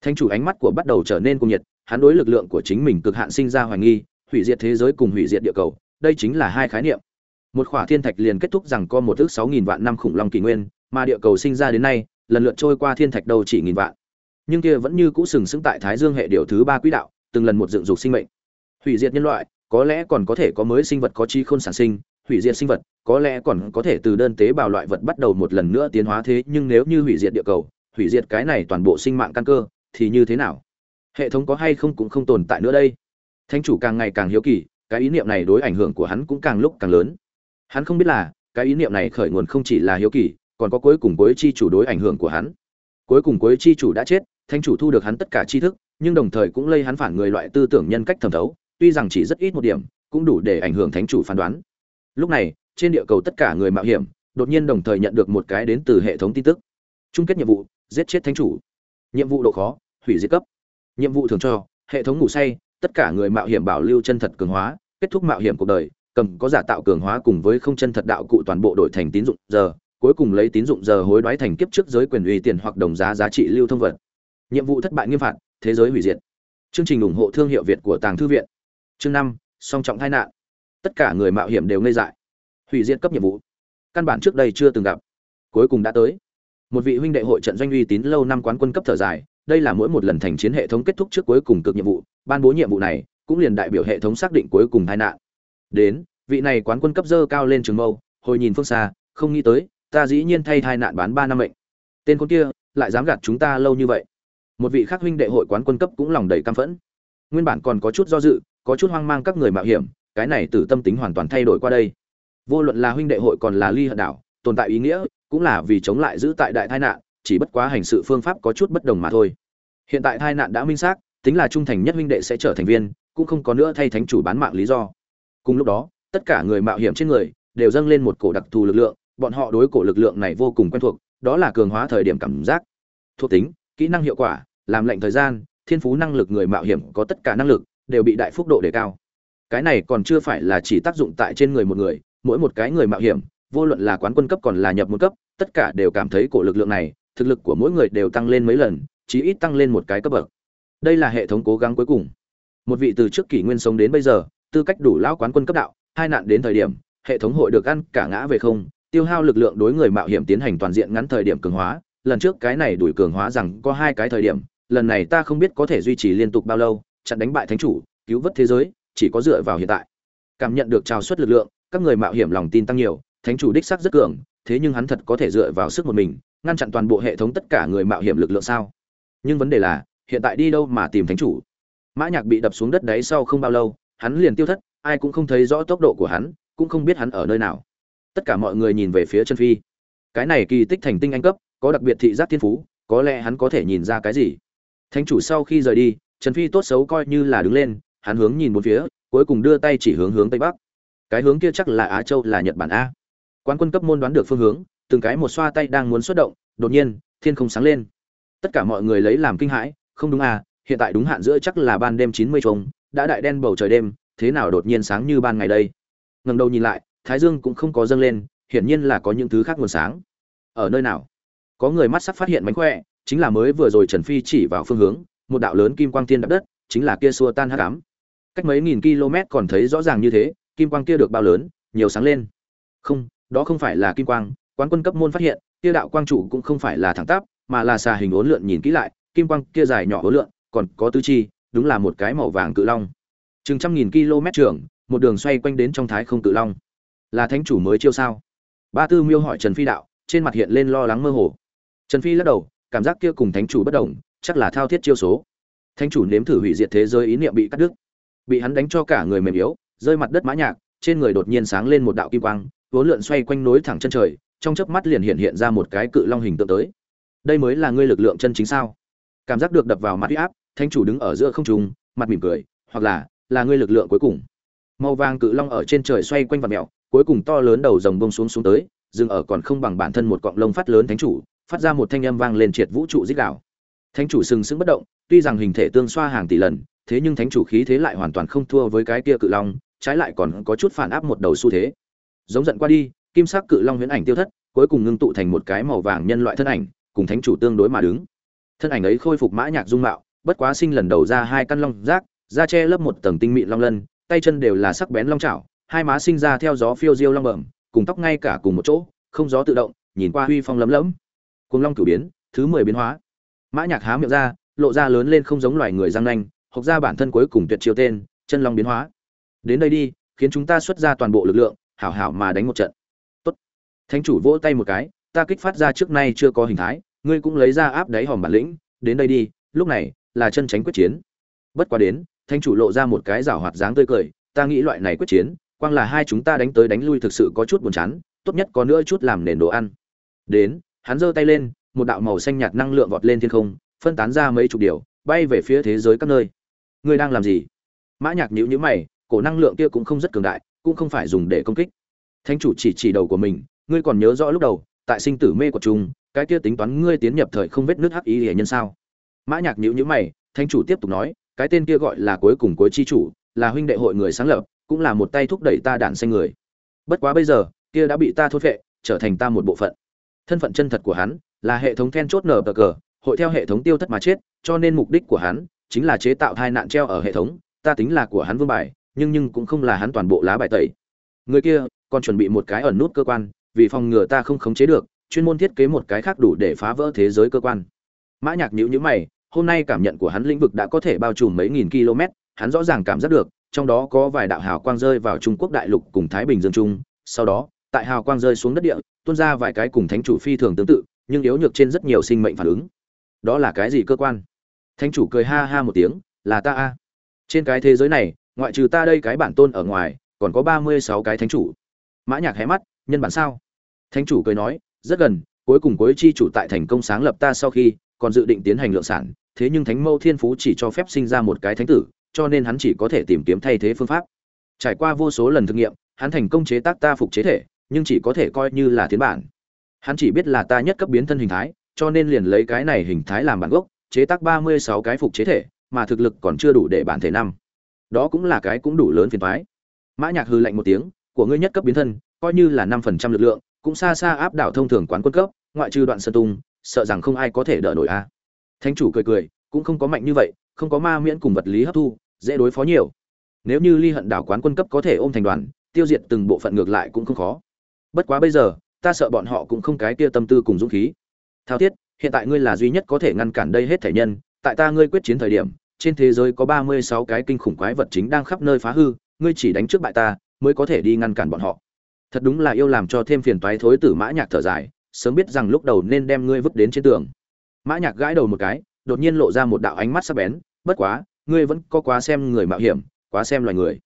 Speaker 1: Thanh chủ ánh mắt của bắt đầu trở nên cung nhiệt, hắn đối lực lượng của chính mình cực hạn sinh ra hoài nghi, hủy diệt thế giới cùng hủy diệt địa cầu, đây chính là hai khái niệm. Một khỏa thiên thạch liền kết thúc rằng có một thước sáu nghìn vạn năm khủng long kỷ nguyên, mà địa cầu sinh ra đến nay, lần lượt trôi qua thiên thạch đâu chỉ nghìn vạn. Nhưng kia vẫn như cũ sừng sững tại thái dương hệ điều thứ ba quỹ đạo, từng lần một dựng dục sinh mệnh. Hủy diệt nhân loại, có lẽ còn có thể có mới sinh vật có chi khôn sản sinh hủy diệt sinh vật, có lẽ còn có thể từ đơn tế bào loại vật bắt đầu một lần nữa tiến hóa thế, nhưng nếu như hủy diệt địa cầu, hủy diệt cái này toàn bộ sinh mạng căn cơ, thì như thế nào? Hệ thống có hay không cũng không tồn tại nữa đây. Thánh chủ càng ngày càng hiếu kỳ, cái ý niệm này đối ảnh hưởng của hắn cũng càng lúc càng lớn. Hắn không biết là, cái ý niệm này khởi nguồn không chỉ là hiếu kỳ, còn có cuối cùng cuối chi chủ đối ảnh hưởng của hắn. Cuối cùng cuối chi chủ đã chết, thánh chủ thu được hắn tất cả tri thức, nhưng đồng thời cũng lây hắn phản người loại tư tưởng nhân cách thẩm thấu, tuy rằng chỉ rất ít một điểm, cũng đủ để ảnh hưởng thánh chủ phán đoán lúc này, trên địa cầu tất cả người mạo hiểm, đột nhiên đồng thời nhận được một cái đến từ hệ thống tin tức. Chung kết nhiệm vụ, giết chết thánh chủ. Nhiệm vụ độ khó, hủy diệt cấp. Nhiệm vụ thường cho, hệ thống ngủ say, tất cả người mạo hiểm bảo lưu chân thật cường hóa, kết thúc mạo hiểm cuộc đời, cầm có giả tạo cường hóa cùng với không chân thật đạo cụ toàn bộ đổi thành tín dụng giờ, cuối cùng lấy tín dụng giờ hối đoái thành kiếp trước giới quyền uy tiền hoặc đồng giá giá trị lưu thông vật. Nhiệm vụ thất bại nghiêm phạt, thế giới hủy diệt. Chương trình ủng hộ thương hiệu việt của tàng thư viện. Chương năm, song trọng tai nạn tất cả người mạo hiểm đều ngây dại. Hủy diệt cấp nhiệm vụ. Căn bản trước đây chưa từng gặp. Cuối cùng đã tới. Một vị huynh đệ hội trận doanh uy tín lâu năm quán quân cấp thở dài, đây là mỗi một lần thành chiến hệ thống kết thúc trước cuối cùng cực nhiệm vụ, ban bố nhiệm vụ này, cũng liền đại biểu hệ thống xác định cuối cùng tai nạn. Đến, vị này quán quân cấp dơ cao lên trường mâu, hồi nhìn phương xa, không nghĩ tới, ta dĩ nhiên thay tai nạn bán ba năm mệnh. Tên con kia, lại dám gạt chúng ta lâu như vậy. Một vị khác huynh đệ hội quán quân cấp cũng lòng đầy căm phẫn. Nguyên bản còn có chút do dự, có chút hoang mang các người mạo hiểm cái này từ tâm tính hoàn toàn thay đổi qua đây. Vô luận là huynh đệ hội còn là ly hận đảo, tồn tại ý nghĩa cũng là vì chống lại giữ tại đại tai nạn, chỉ bất quá hành sự phương pháp có chút bất đồng mà thôi. Hiện tại tai nạn đã minh xác, tính là trung thành nhất huynh đệ sẽ trở thành viên, cũng không có nữa thay thánh chủ bán mạng lý do. Cùng lúc đó, tất cả người mạo hiểm trên người đều dâng lên một cổ đặc thù lực lượng, bọn họ đối cổ lực lượng này vô cùng quen thuộc, đó là cường hóa thời điểm cảm giác. Thuộc tính, kỹ năng hiệu quả, làm lệnh thời gian, thiên phú năng lực người mạo hiểm có tất cả năng lực, đều bị đại phúc độ đề cao cái này còn chưa phải là chỉ tác dụng tại trên người một người, mỗi một cái người mạo hiểm, vô luận là quán quân cấp còn là nhập môn cấp, tất cả đều cảm thấy cổ lực lượng này, thực lực của mỗi người đều tăng lên mấy lần, chí ít tăng lên một cái cấp bậc. Đây là hệ thống cố gắng cuối cùng. Một vị từ trước kỷ nguyên sống đến bây giờ, tư cách đủ lão quán quân cấp đạo, hai nạn đến thời điểm, hệ thống hội được ăn cả ngã về không, tiêu hao lực lượng đối người mạo hiểm tiến hành toàn diện ngắn thời điểm cường hóa. Lần trước cái này đuổi cường hóa rằng có hai cái thời điểm, lần này ta không biết có thể duy trì liên tục bao lâu, chặn đánh bại thánh chủ, cứu vớt thế giới chỉ có dựa vào hiện tại. Cảm nhận được trào suất lực lượng, các người mạo hiểm lòng tin tăng nhiều, thánh chủ đích sắc rất cường, thế nhưng hắn thật có thể dựa vào sức một mình, ngăn chặn toàn bộ hệ thống tất cả người mạo hiểm lực lượng sao? Nhưng vấn đề là, hiện tại đi đâu mà tìm thánh chủ? Mã nhạc bị đập xuống đất đấy sau không bao lâu, hắn liền tiêu thất, ai cũng không thấy rõ tốc độ của hắn, cũng không biết hắn ở nơi nào. Tất cả mọi người nhìn về phía chân phi. Cái này kỳ tích thành tinh anh cấp, có đặc biệt thị giác thiên phú, có lẽ hắn có thể nhìn ra cái gì? Thánh chủ sau khi rời đi trần phi tốt xấu coi như là đứng lên hắn hướng nhìn một phía, cuối cùng đưa tay chỉ hướng hướng tây bắc. Cái hướng kia chắc là á châu, là nhật bản a. Quan quân cấp môn đoán được phương hướng, từng cái một xoa tay đang muốn xuất động, đột nhiên, thiên không sáng lên. Tất cả mọi người lấy làm kinh hãi, không đúng à hiện tại đúng hạn giữa chắc là ban đêm chín mươi trống, đã đại đen bầu trời đêm, thế nào đột nhiên sáng như ban ngày đây? Ngẩng đầu nhìn lại, thái dương cũng không có dâng lên, hiển nhiên là có những thứ khác nguồn sáng. Ở nơi nào? Có người mắt sắc phát hiện mánh khỏe, chính là mới vừa rồi trần phi chỉ vào phương hướng, một đạo lớn kim quang tiên đập đất, chính là kia xua tan hắc ám cách mấy nghìn km còn thấy rõ ràng như thế, kim quang kia được bao lớn, nhiều sáng lên. Không, đó không phải là kim quang, quán quân cấp môn phát hiện, kia đạo quang trụ cũng không phải là thẳng tắp, mà là xà hình ốn lượn nhìn kỹ lại, kim quang kia dài nhỏ ốn lượn, còn có tứ chi, đúng là một cái màu vàng cự long. Chừng trăm nghìn km trường, một đường xoay quanh đến trong thái không cự long. Là thánh chủ mới chiêu sao? Ba tư miêu hỏi trần phi đạo, trên mặt hiện lên lo lắng mơ hồ. Trần phi lắc đầu, cảm giác kia cùng thánh chủ bất đồng, chắc là thao thiết chiêu số. Thánh chủ nếm thử hủy diệt thế giới ý niệm bị cắt đứt bị hắn đánh cho cả người mềm yếu, rơi mặt đất mã nhạc, trên người đột nhiên sáng lên một đạo kim quang, vốn lượn xoay quanh nối thẳng chân trời, trong chớp mắt liền hiện hiện ra một cái cự long hình tượng tới. Đây mới là ngươi lực lượng chân chính sao? Cảm giác được đập vào mặt huy áp, thánh chủ đứng ở giữa không trung, mặt mỉm cười, hoặc là là ngươi lực lượng cuối cùng. Màu vàng cự long ở trên trời xoay quanh vạt mèo cuối cùng to lớn đầu rồng bông xuống xuống tới, dừng ở còn không bằng bản thân một cọng lông phát lớn thánh chủ, phát ra một thanh âm vang lên triệt vũ trụ dích đảo thánh chủ sừng sững bất động, tuy rằng hình thể tương xoa hàng tỷ lần thế nhưng thánh chủ khí thế lại hoàn toàn không thua với cái kia cự long, trái lại còn có chút phản áp một đầu xu thế. Giống giận qua đi, kim sắc cự long huyễn ảnh tiêu thất, cuối cùng ngưng tụ thành một cái màu vàng nhân loại thân ảnh, cùng thánh chủ tương đối mà đứng. Thân ảnh ấy khôi phục mã nhạc dung mạo, bất quá sinh lần đầu ra hai căn long rác, da che lớp một tầng tinh mịn long lân, tay chân đều là sắc bén long chảo, hai má sinh ra theo gió phiêu diêu long bẩm, cùng tóc ngay cả cùng một chỗ, không gió tự động, nhìn qua huy phong lấm lẫm cuồng long cửu biến, thứ mười biến hóa. Mã nhạc há miệng ra, lộ ra lớn lên không giống loài người răng nanh hoặc ra bản thân cuối cùng tuyệt chiêu tên, chân long biến hóa. Đến đây đi, khiến chúng ta xuất ra toàn bộ lực lượng, hảo hảo mà đánh một trận. Tốt. Thánh chủ vỗ tay một cái, ta kích phát ra trước nay chưa có hình thái, ngươi cũng lấy ra áp đáy hòm bản lĩnh, đến đây đi, lúc này là chân tránh quyết chiến. Bất quá đến, thánh chủ lộ ra một cái rảo hoạt dáng tươi cười, ta nghĩ loại này quyết chiến, quang là hai chúng ta đánh tới đánh lui thực sự có chút buồn chán, tốt nhất có nữa chút làm nền đồ ăn. Đến, hắn giơ tay lên, một đạo màu xanh nhạt năng lượng vọt lên thiên không, phân tán ra mấy chục điều, bay về phía thế giới các nơi ngươi đang làm gì? Mã nhạc nhíu nhíu mày, cổ năng lượng kia cũng không rất cường đại, cũng không phải dùng để công kích. Thánh chủ chỉ chỉ đầu của mình, ngươi còn nhớ rõ lúc đầu, tại sinh tử mê của chúng cái kia tính toán ngươi tiến nhập thời không vết nước hắc ý hệ nhân sao? Mã nhạc nhíu nhíu mày, thánh chủ tiếp tục nói, cái tên kia gọi là cuối cùng cuối chi chủ, là huynh đệ hội người sáng lập, cũng là một tay thúc đẩy ta đản xanh người. Bất quá bây giờ, kia đã bị ta thốt vệ trở thành ta một bộ phận. Thân phận chân thật của hắn, là hệ thống then chốt nở cờ, hội theo hệ thống tiêu thất mà chết, cho nên mục đích của hắn chính là chế tạo tai nạn treo ở hệ thống, ta tính là của hắn vương bài, nhưng nhưng cũng không là hắn toàn bộ lá bài tẩy. Người kia, còn chuẩn bị một cái ẩn nút cơ quan, vì phòng ngừa ta không khống chế được, chuyên môn thiết kế một cái khác đủ để phá vỡ thế giới cơ quan. Mã nhạc nhíu nhíu mày, hôm nay cảm nhận của hắn lĩnh vực đã có thể bao trùm mấy nghìn km, hắn rõ ràng cảm giác được, trong đó có vài đạo hào quang rơi vào trung quốc đại lục cùng thái bình dương trung, sau đó, tại hào quang rơi xuống đất địa, tuôn ra vài cái cùng thánh chủ phi thường tương tự, nhưng yếu nhược trên rất nhiều sinh mệnh phản ứng. Đó là cái gì cơ quan? Thánh chủ cười ha ha một tiếng, là ta a. Trên cái thế giới này, ngoại trừ ta đây cái bản tôn ở ngoài, còn có ba mươi sáu cái thánh chủ. Mã nhạc hé mắt, nhân bản sao? Thánh chủ cười nói, rất gần, cuối cùng cuối chi chủ tại thành công sáng lập ta sau khi, còn dự định tiến hành lượng sản, thế nhưng thánh mâu thiên phú chỉ cho phép sinh ra một cái thánh tử, cho nên hắn chỉ có thể tìm kiếm thay thế phương pháp. Trải qua vô số lần thực nghiệm, hắn thành công chế tác ta phục chế thể, nhưng chỉ có thể coi như là tiến bản. Hắn chỉ biết là ta nhất cấp biến thân hình thái, cho nên liền lấy cái này hình thái làm bản gốc chế tác ba mươi sáu cái phục chế thể, mà thực lực còn chưa đủ để bản thể năm. Đó cũng là cái cũng đủ lớn phiền toái. Mã nhạc hừ lạnh một tiếng, của ngươi nhất cấp biến thân, coi như là năm phần trăm lực lượng, cũng xa xa áp đảo thông thường quán quân cấp, ngoại trừ đoạn sơn tung, sợ rằng không ai có thể đỡ nổi a. Thánh chủ cười cười, cũng không có mạnh như vậy, không có ma miễn cùng vật lý hấp thu, dễ đối phó nhiều. Nếu như ly hận đảo quán quân cấp có thể ôm thành đoàn, tiêu diệt từng bộ phận ngược lại cũng không khó. Bất quá bây giờ, ta sợ bọn họ cũng không cái kia tâm tư cùng dũng khí. Thao thiết hiện tại ngươi là duy nhất có thể ngăn cản đây hết thể nhân, tại ta ngươi quyết chiến thời điểm, trên thế giới có ba mươi sáu cái kinh khủng quái vật chính đang khắp nơi phá hư, ngươi chỉ đánh trước bại ta, mới có thể đi ngăn cản bọn họ. Thật đúng là yêu làm cho thêm phiền toái thối tử mã nhạc thở dài, sớm biết rằng lúc đầu nên đem ngươi vứt đến trên tường. Mã nhạc gãi đầu một cái, đột nhiên lộ ra một đạo ánh mắt sắc bén, bất quá, ngươi vẫn có quá xem người mạo hiểm, quá xem loài người.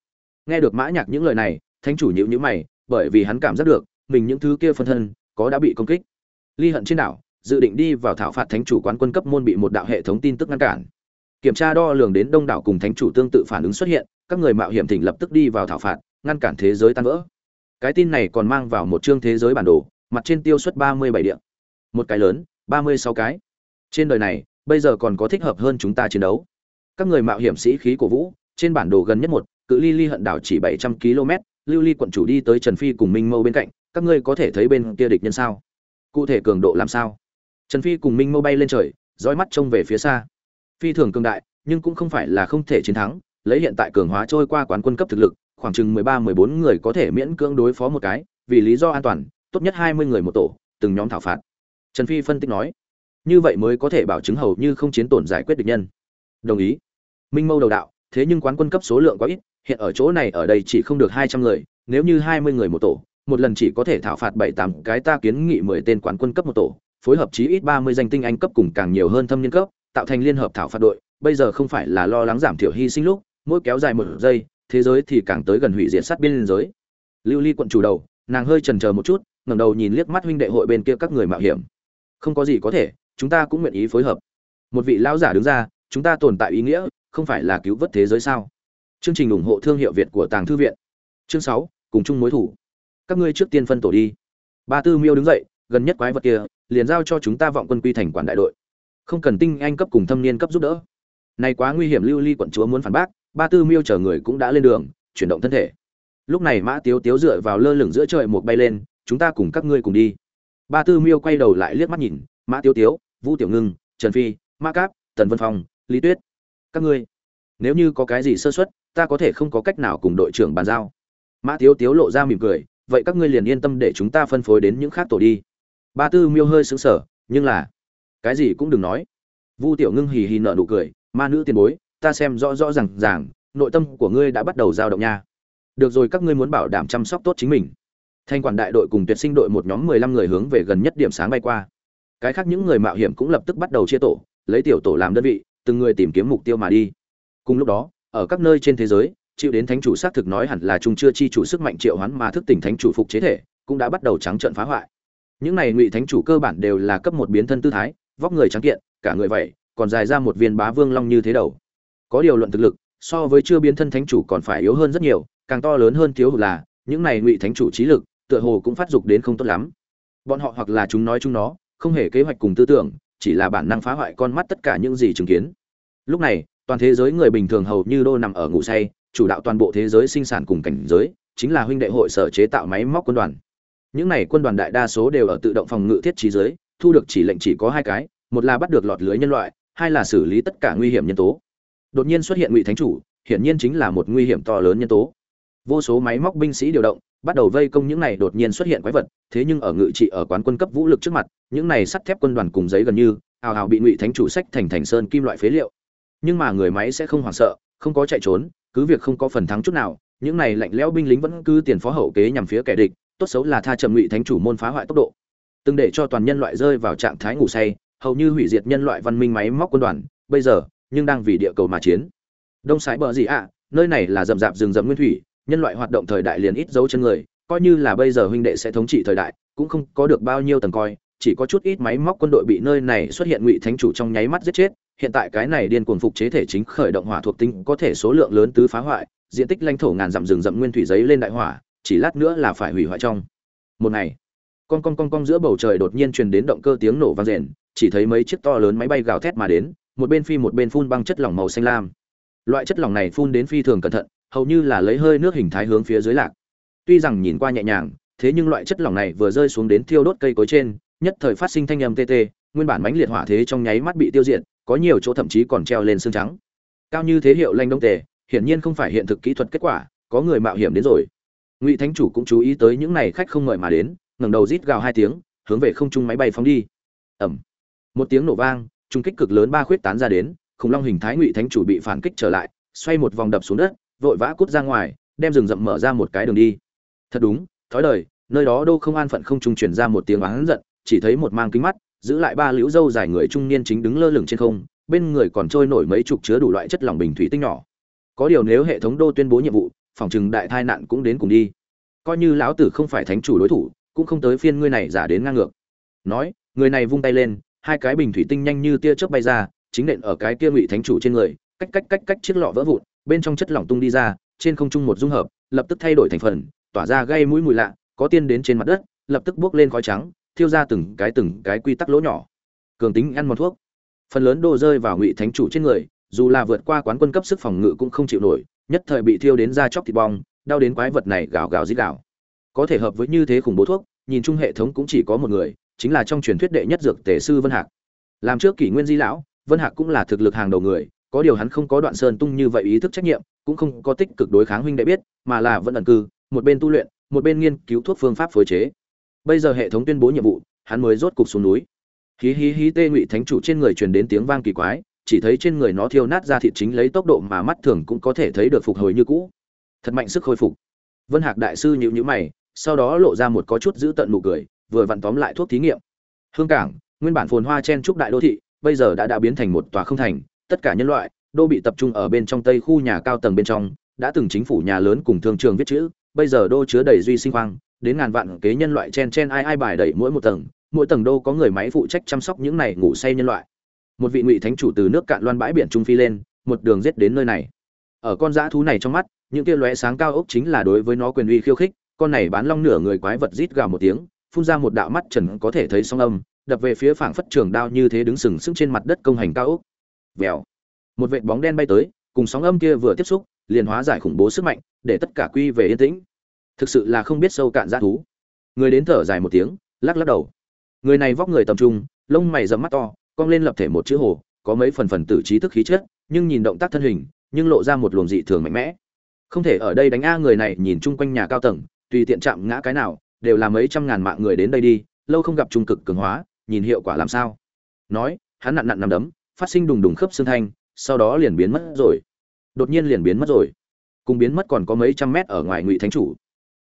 Speaker 1: Nghe được mã nhạc những lời này, thánh chủ nhíu nhíu mày, bởi vì hắn cảm giác được, mình những thứ kia phân thân, có đã bị công kích. Ly hận trên đảo dự định đi vào thảo phạt thánh chủ quán quân cấp môn bị một đạo hệ thống tin tức ngăn cản. Kiểm tra đo lường đến đông đảo cùng thánh chủ tương tự phản ứng xuất hiện, các người mạo hiểm thỉnh lập tức đi vào thảo phạt, ngăn cản thế giới tan vỡ. Cái tin này còn mang vào một chương thế giới bản đồ, mặt trên tiêu suất ba mươi bảy điện một cái lớn, ba mươi sáu cái. Trên đời này, bây giờ còn có thích hợp hơn chúng ta chiến đấu. Các người mạo hiểm sĩ khí cổ vũ, trên bản đồ gần nhất một, cự ly ly hận đảo chỉ bảy trăm km lưu ly quận chủ đi tới trần phi cùng minh mâu bên cạnh, các ngươi có thể thấy bên kia địch nhân sao? Cụ thể cường độ làm sao? Trần phi cùng minh mâu bay lên trời, dõi mắt trông về phía xa. Phi thường cường đại, nhưng cũng không phải là không thể chiến thắng, lấy hiện tại cường hóa trôi qua quán quân cấp thực lực, khoảng chừng mười ba, mười bốn người có thể miễn cưỡng đối phó một cái, vì lý do an toàn, tốt nhất hai mươi người một tổ, từng nhóm thảo phạt. Trần phi phân tích nói, như vậy mới có thể bảo chứng hầu như không chiến tổn giải quyết địch nhân. Đồng ý. Minh mâu đầu đạo, thế nhưng quán quân cấp số lượng quá ít, hiện ở chỗ này ở đây chỉ không được hai trăm người, nếu như hai mươi người một tổ, một lần chỉ có thể thảo phạt bảy, tám cái ta kiến nghị mười tên quán quân cấp một tổ phối hợp chí ít ba mươi danh tinh anh cấp cùng càng nhiều hơn thâm niên cấp, tạo thành liên hợp thảo phạt đội. Bây giờ không phải là lo lắng giảm thiểu hy sinh lúc, mỗi kéo dài một giây, thế giới thì càng tới gần hủy diệt sát biên giới. Lưu ly quận chủ đầu, nàng hơi chần chờ một chút, ngẩng đầu nhìn liếc mắt huynh đệ hội bên kia các người mạo hiểm. Không có gì có thể, chúng ta cũng nguyện ý phối hợp. Một vị lão giả đứng ra, chúng ta tồn tại ý nghĩa, không phải là cứu vớt thế giới sao? Chương trình ủng hộ thương hiệu việt của tàng thư viện. Chương sáu, cùng chung mối thủ. Các ngươi trước tiên phân tổ đi. Ba tư miêu đứng dậy, gần nhất quái vật kia liền giao cho chúng ta vọng quân quy thành quản đại đội. Không cần tinh anh cấp cùng thâm niên cấp giúp đỡ. Này quá nguy hiểm, lưu ly quận chúa muốn phản bác, ba tư miêu chờ người cũng đã lên đường, chuyển động thân thể. Lúc này mã tiếu tiếu dựa vào lơ lửng giữa trời một bay lên, chúng ta cùng các ngươi cùng đi. Ba tư miêu quay đầu lại liếc mắt nhìn, mã tiếu tiếu vũ tiểu ngưng, trần phi, mã cáp, tần vân phong, lý tuyết, các ngươi. Nếu như có cái gì sơ xuất ta có thể không có cách nào cùng đội trưởng bàn giao. Mã tiếu tiếu lộ ra mỉm cười, vậy các ngươi liền yên tâm để chúng ta phân phối đến những khác tổ đi ba tư miêu hơi sững sờ, nhưng là, cái gì cũng đừng nói. Vu tiểu ngưng hì hì nở nụ cười, ma nữ tiền bối, ta xem rõ rõ ràng ràng, nội tâm của ngươi đã bắt đầu dao động nha. Được rồi, các ngươi muốn bảo đảm chăm sóc tốt chính mình. Thanh quản đại đội cùng tuyệt sinh đội một nhóm mười lăm người hướng về gần nhất điểm sáng bay qua. Cái khác những người mạo hiểm cũng lập tức bắt đầu chia tổ, lấy tiểu tổ làm đơn vị, từng người tìm kiếm mục tiêu mà đi. Cùng lúc đó, ở các nơi trên thế giới, chịu đến thánh chủ xác thực nói hẳn là trung chưa chi chủ sức mạnh triệu hoán mà thức tỉnh thánh chủ phục chế thể, cũng đã bắt đầu trắng trợn phá hoại những này ngụy thánh chủ cơ bản đều là cấp một biến thân tư thái, vóc người trắng kiện, cả người vậy, còn dài ra một viên bá vương long như thế đầu. Có điều luận thực lực, so với chưa biến thân thánh chủ còn phải yếu hơn rất nhiều, càng to lớn hơn thiếu hụt là, những này ngụy thánh chủ trí lực, tựa hồ cũng phát dục đến không tốt lắm. Bọn họ hoặc là chúng nói chúng nó, không hề kế hoạch cùng tư tưởng, chỉ là bản năng phá hoại con mắt tất cả những gì chứng kiến. Lúc này, toàn thế giới người bình thường hầu như đô nằm ở ngủ say, chủ đạo toàn bộ thế giới sinh sản cùng cảnh giới, chính là huynh đệ hội sở chế tạo máy móc quân đoàn những này quân đoàn đại đa số đều ở tự động phòng ngự thiết trí giới thu được chỉ lệnh chỉ có hai cái, một là bắt được lọt lưới nhân loại, hai là xử lý tất cả nguy hiểm nhân tố. Đột nhiên xuất hiện ngụy thánh chủ, hiển nhiên chính là một nguy hiểm to lớn nhân tố. Vô số máy móc binh sĩ điều động, bắt đầu vây công những này đột nhiên xuất hiện quái vật, thế nhưng ở ngự trị ở quán quân cấp vũ lực trước mặt, những này sắt thép quân đoàn cùng giấy gần như, hào hào bị ngụy thánh chủ sách thành thành sơn kim loại phế liệu. Nhưng mà người máy sẽ không hoảng sợ, không có chạy trốn, cứ việc không có phần thắng chút nào, những này lạnh lẽo binh lính vẫn cứ tiền phó hậu kế nhằm phía kẻ địch tốt xấu là tha trầm ngụy thánh chủ môn phá hoại tốc độ. Từng để cho toàn nhân loại rơi vào trạng thái ngủ say, hầu như hủy diệt nhân loại văn minh máy móc quân đoàn, bây giờ, nhưng đang vì địa cầu mà chiến. Đông sái bờ gì ạ, nơi này là rậm rạp rừng rậm nguyên thủy, nhân loại hoạt động thời đại liền ít dấu chân người, coi như là bây giờ huynh đệ sẽ thống trị thời đại, cũng không có được bao nhiêu tầng coi, chỉ có chút ít máy móc quân đội bị nơi này xuất hiện ngụy thánh chủ trong nháy mắt giết chết, hiện tại cái này điên cuồng phục chế thể chính khởi động hỏa thuộc tinh có thể số lượng lớn tứ phá hoại, diện tích lãnh thổ ngàn dặm rừng rậm nguyên thủy giấy lên đại hỏa chỉ lát nữa là phải hủy hoại trong. Một ngày, con con con con giữa bầu trời đột nhiên truyền đến động cơ tiếng nổ vang rền, chỉ thấy mấy chiếc to lớn máy bay gào thét mà đến, một bên phi một bên phun băng chất lỏng màu xanh lam. Loại chất lỏng này phun đến phi thường cẩn thận, hầu như là lấy hơi nước hình thái hướng phía dưới lạc. Tuy rằng nhìn qua nhẹ nhàng, thế nhưng loại chất lỏng này vừa rơi xuống đến thiêu đốt cây cối trên, nhất thời phát sinh thanh âm tê tê, nguyên bản mãnh liệt hỏa thế trong nháy mắt bị tiêu diệt, có nhiều chỗ thậm chí còn treo lên xương trắng. Cao như thế hiệu lanh đông tề, hiển nhiên không phải hiện thực kỹ thuật kết quả, có người mạo hiểm đến rồi ngụy thánh chủ cũng chú ý tới những này khách không mời mà đến, ngẩng đầu rít gào hai tiếng, hướng về không trung máy bay phóng đi. Ẩm một tiếng nổ vang, trung kích cực lớn ba khuyết tán ra đến, khủng long hình thái ngụy thánh chủ bị phản kích trở lại, xoay một vòng đập xuống đất, vội vã cút ra ngoài, đem rừng rậm mở ra một cái đường đi. Thật đúng, thói đời, nơi đó đô không an phận không trung truyền ra một tiếng oán giận, chỉ thấy một mang kính mắt, giữ lại ba liễu dâu dài người trung niên chính đứng lơ lửng trên không, bên người còn trôi nổi mấy chục chứa đủ loại chất lỏng bình thủy tinh nhỏ. Có điều nếu hệ thống đô tuyên bố nhiệm vụ phòng chừng đại tai nạn cũng đến cùng đi. Coi như lão tử không phải thánh chủ đối thủ, cũng không tới phiên ngươi này giả đến ngang ngược. Nói, người này vung tay lên, hai cái bình thủy tinh nhanh như tia chớp bay ra, chính nện ở cái kia ngụy thánh chủ trên người, cách cách cách cách chiếc lọ vỡ vụn, bên trong chất lỏng tung đi ra, trên không trung một dung hợp, lập tức thay đổi thành phần, tỏa ra gây mũi mùi lạ, có tiên đến trên mặt đất, lập tức bước lên khói trắng, thiêu ra từng cái từng cái quy tắc lỗ nhỏ. Cường tính ăn một thuốc. Phần lớn đồ rơi vào ngụy thánh chủ trên người, dù là vượt qua quán quân cấp sức phòng ngự cũng không chịu nổi nhất thời bị thiêu đến da chóc thịt bong, đau đến quái vật này gào gào dít gào. Có thể hợp với như thế khủng bố thuốc, nhìn chung hệ thống cũng chỉ có một người, chính là trong truyền thuyết đệ nhất dược tể sư vân hạc. Làm trước kỷ nguyên di lão, vân hạc cũng là thực lực hàng đầu người, có điều hắn không có đoạn sơn tung như vậy ý thức trách nhiệm, cũng không có tích cực đối kháng huynh đệ biết, mà là vẫn ẩn cư, một bên tu luyện, một bên nghiên cứu thuốc phương pháp phối chế. Bây giờ hệ thống tuyên bố nhiệm vụ, hắn mới rốt cục xuống núi. Hí hí hí tê ngụy thánh chủ trên người truyền đến tiếng vang kỳ quái chỉ thấy trên người nó thiêu nát ra thịt chính lấy tốc độ mà mắt thường cũng có thể thấy được phục hồi như cũ. Thật mạnh sức khôi phục. Vân hạc đại sư nhịu nhữ mày, sau đó lộ ra một có chút giữ tận nụ cười, vừa vặn tóm lại thuốc thí nghiệm. Hương cảng, nguyên bản phồn hoa chen trúc đại đô thị, bây giờ đã đã biến thành một tòa không thành, tất cả nhân loại đô bị tập trung ở bên trong tây khu nhà cao tầng bên trong, đã từng chính phủ nhà lớn cùng thương trường viết chữ, bây giờ đô chứa đầy duy sinh khoang, đến ngàn vạn kế nhân loại chen chen ai ai bài đẩy mỗi một tầng, mỗi tầng đô có người máy phụ trách chăm sóc những này ngủ say nhân loại một vị ngụy thánh chủ từ nước cạn loan bãi biển trung phi lên, một đường giết đến nơi này. Ở con dã thú này trong mắt, những kia lóe sáng cao ốc chính là đối với nó quyền uy khiêu khích, con này bán long nửa người quái vật rít gào một tiếng, phun ra một đạo mắt trần có thể thấy song âm, đập về phía phảng phất trường đao như thế đứng sừng sững trên mặt đất công hành cao ốc. Vèo. Một vệt bóng đen bay tới, cùng sóng âm kia vừa tiếp xúc, liền hóa giải khủng bố sức mạnh, để tất cả quy về yên tĩnh. Thực sự là không biết sâu cạn dã thú. Người đến thở dài một tiếng, lắc lắc đầu. Người này vóc người tầm trung, lông mày dầm mắt to cong lên lập thể một chữ hồ, có mấy phần phần tử trí thức khí chất, nhưng nhìn động tác thân hình, nhưng lộ ra một luồng dị thường mạnh mẽ. Không thể ở đây đánh a người này nhìn chung quanh nhà cao tầng, tùy tiện chạm ngã cái nào, đều là mấy trăm ngàn mạng người đến đây đi, lâu không gặp trung cực cường hóa, nhìn hiệu quả làm sao. Nói, hắn nặn nặn nằm đấm, phát sinh đùng đùng khớp xương thanh, sau đó liền biến mất rồi. Đột nhiên liền biến mất rồi. Cùng biến mất còn có mấy trăm mét ở ngoài ngụy thánh chủ.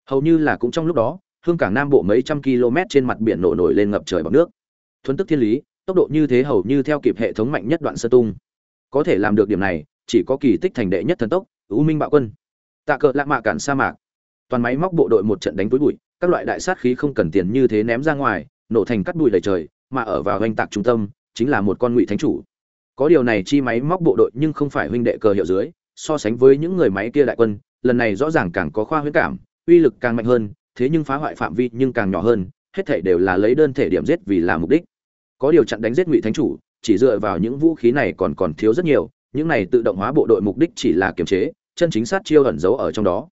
Speaker 1: Hầu như là cũng trong lúc đó, hương cảng nam bộ mấy trăm km trên mặt biển nổ nổi lên ngập trời bọc nước. Thuấn tức thiên lý tốc độ như thế hầu như theo kịp hệ thống mạnh nhất đoạn sơ tung. Có thể làm được điểm này, chỉ có kỳ tích thành đệ nhất thần tốc ưu minh bạo quân. Tạ cờ lạ mạ cản sa mạc. Toàn máy móc bộ đội một trận đánh túi bụi, các loại đại sát khí không cần tiền như thế ném ra ngoài, nổ thành cắt bụi đầy trời, mà ở vào oanh tạc trung tâm, chính là một con ngụy thánh chủ. Có điều này chi máy móc bộ đội nhưng không phải huynh đệ cờ hiệu dưới, so sánh với những người máy kia đại quân, lần này rõ ràng càng có khoa huyễn cảm, uy lực càng mạnh hơn, thế nhưng phá hoại phạm vi nhưng càng nhỏ hơn, hết thể đều là lấy đơn thể điểm giết vì là mục đích có điều chặn đánh giết ngụy thánh chủ, chỉ dựa vào những vũ khí này còn còn thiếu rất nhiều, những này tự động hóa bộ đội mục đích chỉ là kiềm chế, chân chính sát chiêu ẩn giấu ở trong đó.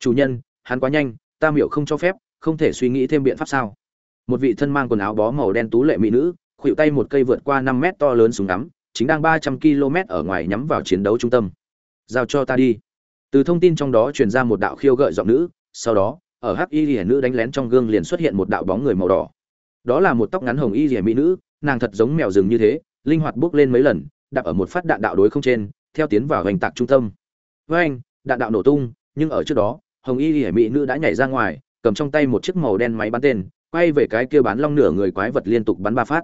Speaker 1: Chủ nhân, hắn quá nhanh, ta miểu không cho phép, không thể suy nghĩ thêm biện pháp sao? Một vị thân mang quần áo bó màu đen tú lệ mỹ nữ khuỵu tay một cây vượt qua năm mét to lớn súng ngắm, chính đang ba trăm km ở ngoài nhắm vào chiến đấu trung tâm. Giao cho ta đi. Từ thông tin trong đó truyền ra một đạo khiêu gợi giọng nữ, sau đó, ở hắc y hiển nữ đánh lén trong gương liền xuất hiện một đạo bóng người màu đỏ đó là một tóc ngắn hồng y rìa mỹ nữ, nàng thật giống mèo rừng như thế, linh hoạt bước lên mấy lần, đạp ở một phát đạn đạo đối không trên, theo tiến vào hoành tạc trung tâm. Với anh, đạn đạo nổ tung, nhưng ở trước đó, hồng y rìa mỹ nữ đã nhảy ra ngoài, cầm trong tay một chiếc màu đen máy bắn tên, quay về cái kia bán long nửa người quái vật liên tục bắn ba phát.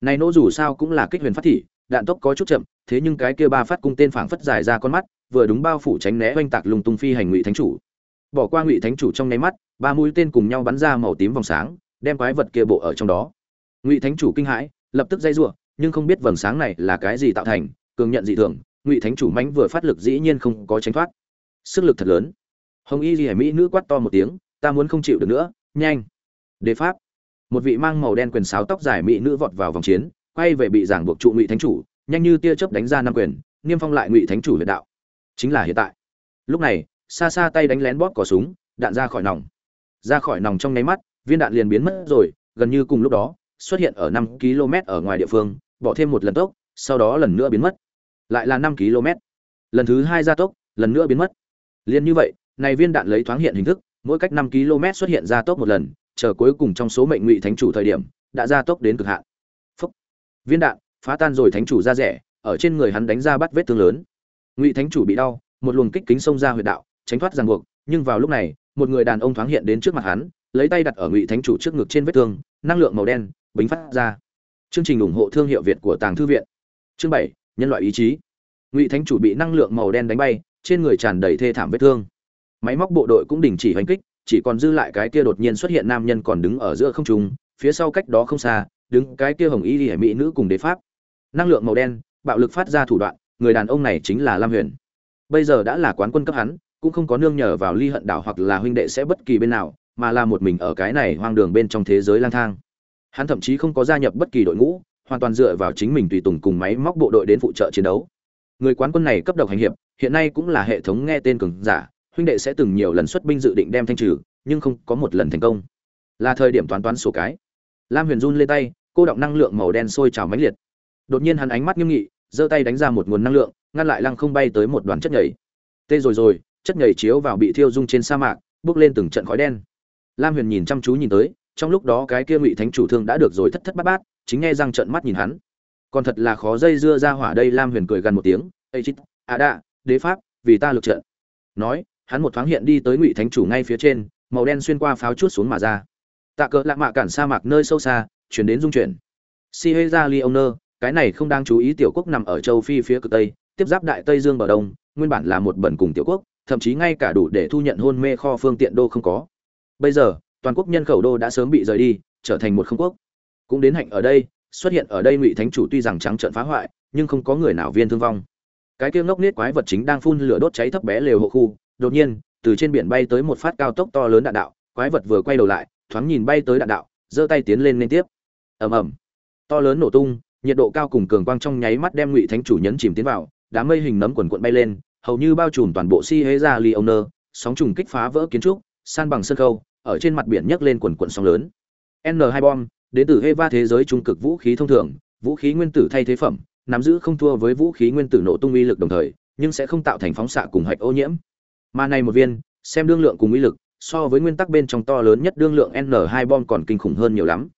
Speaker 1: Này nỗ dù sao cũng là kích huyền phát thị, đạn tốc có chút chậm, thế nhưng cái kia ba phát cung tên phảng phất dài ra con mắt, vừa đúng bao phủ tránh né oanh tạc lùng tung phi hành ngụy thánh chủ. Bỏ qua ngụy thánh chủ trong nháy mắt, ba mũi tên cùng nhau bắn ra màu tím vòng sáng đem quái vật kia bộ ở trong đó. Ngụy thánh chủ kinh hãi, lập tức dây giụa nhưng không biết vầng sáng này là cái gì tạo thành, cường nhận dị thường, ngụy thánh chủ mãnh vừa phát lực dĩ nhiên không có tránh thoát. Sức lực thật lớn. Hồng y ghi mỹ nữ quát to một tiếng, ta muốn không chịu được nữa, nhanh. Đế pháp. Một vị mang màu đen quyền sáo tóc dài mỹ nữ vọt vào vòng chiến, quay về bị giảng buộc trụ ngụy thánh chủ, nhanh như tia chớp đánh ra năm quyền, niêm phong lại ngụy thánh chủ huyệt đạo. Chính là hiện tại. Lúc này, xa xa tay đánh lén bóp cỏ súng, đạn ra khỏi nòng. Ra khỏi nòng trong nháy mắt viên đạn liền biến mất rồi, gần như cùng lúc đó, xuất hiện ở năm km ở ngoài địa phương, bỏ thêm một lần tốc, sau đó lần nữa biến mất. Lại là năm km. Lần thứ hai gia tốc, lần nữa biến mất. Liền như vậy, này viên đạn lấy thoáng hiện hình thức, mỗi cách năm km xuất hiện gia tốc một lần, chờ cuối cùng trong số mệnh ngụy thánh chủ thời điểm, đã gia tốc đến cực hạn. Phúc. viên đạn, phá tan rồi thánh chủ ra rẻ, ở trên người hắn đánh ra bắt vết thương lớn. Ngụy thánh chủ bị đau, một luồng kích kính xông ra huyệt đạo, tránh thoát ràng buộc, nhưng vào lúc này, một người đàn ông thoáng hiện đến trước mặt hắn lấy tay đặt ở ngụy thánh chủ trước ngực trên vết thương, năng lượng màu đen bính phát ra. Chương trình ủng hộ thương hiệu việt của tàng thư viện. Chương bảy, nhân loại ý chí. Ngụy thánh chủ bị năng lượng màu đen đánh bay, trên người tràn đầy thê thảm vết thương. Máy móc bộ đội cũng đình chỉ hành kích, chỉ còn dư lại cái kia đột nhiên xuất hiện nam nhân còn đứng ở giữa không trung, phía sau cách đó không xa, đứng cái kia hồng y lìa mỹ nữ cùng đế pháp. Năng lượng màu đen, bạo lực phát ra thủ đoạn, người đàn ông này chính là lam huyền. Bây giờ đã là quán quân cấp hắn, cũng không có nương nhờ vào ly hận đảo hoặc là huynh đệ sẽ bất kỳ bên nào mà là một mình ở cái này hoang đường bên trong thế giới lang thang. Hắn thậm chí không có gia nhập bất kỳ đội ngũ, hoàn toàn dựa vào chính mình tùy tùng cùng máy móc bộ đội đến phụ trợ chiến đấu. Người quán quân này cấp độc hành hiệp, hiện nay cũng là hệ thống nghe tên cường giả, huynh đệ sẽ từng nhiều lần xuất binh dự định đem thanh trừ, nhưng không có một lần thành công. Là thời điểm toán toán số cái. Lam huyền run lên tay, cô động năng lượng màu đen sôi trào mãnh liệt. Đột nhiên hắn ánh mắt nghiêm nghị, giơ tay đánh ra một nguồn năng lượng, ngăn lại lăng không bay tới một đoàn chất nhảy. Tê rồi rồi, chất nhảy chiếu vào bị thiêu dung trên sa mạc, bước lên từng trận khói đen lam huyền nhìn chăm chú nhìn tới, trong lúc đó cái kia ngụy thánh chủ thương đã được rồi thất thất bát bát, chính nghe răng trợn mắt nhìn hắn. Còn thật là khó dây dưa ra hỏa đây, lam huyền cười gần một tiếng ây chít à đạ, đế pháp, vì ta lực trận nói, hắn một thoáng hiện đi tới ngụy thánh chủ ngay phía trên, màu đen xuyên qua pháo chuốt xuống mà ra. Tạ cỡ lạ mạ cản sa mạc nơi sâu xa, chuyển đến dung chuyển. Si hê ra ông nơ cái này không đang chú ý tiểu quốc nằm ở châu phi phía cực tây, tiếp giáp đại tây dương bờ đông, nguyên bản là một bẩn cùng tiểu quốc, thậm chí ngay cả đủ để thu nhận hôn mê kho phương tiện đô không có bây giờ, toàn quốc nhân khẩu đô đã sớm bị rời đi, trở thành một không quốc. Cũng đến hạnh ở đây, xuất hiện ở đây ngụy thánh chủ tuy rằng trắng trợn phá hoại, nhưng không có người nào viên thương vong. Cái kia ngốc nết quái vật chính đang phun lửa đốt cháy thấp bé lều hộ khu. Đột nhiên, từ trên biển bay tới một phát cao tốc to lớn đạn đạo. Quái vật vừa quay đầu lại, thoáng nhìn bay tới đạn đạo, giơ tay tiến lên liên tiếp. Ầm ầm. To lớn nổ tung, nhiệt độ cao cùng cường quang trong nháy mắt đem ngụy thánh chủ nhấn chìm tiến vào. Đám mây hình nấm quần quận bay lên, hầu như bao trùm toàn bộ si hế ra li sóng trùng kích phá vỡ kiến trúc san bằng sân khâu ở trên mặt biển nhấc lên quần quần sóng lớn n 2 bom đến từ Heva thế giới trung cực vũ khí thông thường, vũ khí nguyên tử thay thế phẩm, nắm giữ không thua với vũ khí nguyên tử nổ tung uy lực đồng thời, nhưng sẽ không tạo thành phóng xạ cùng hạch ô nhiễm. Mà này một viên, xem đương lượng cùng uy lực, so với nguyên tắc bên trong to lớn nhất đương lượng N2 bom còn kinh khủng hơn nhiều lắm.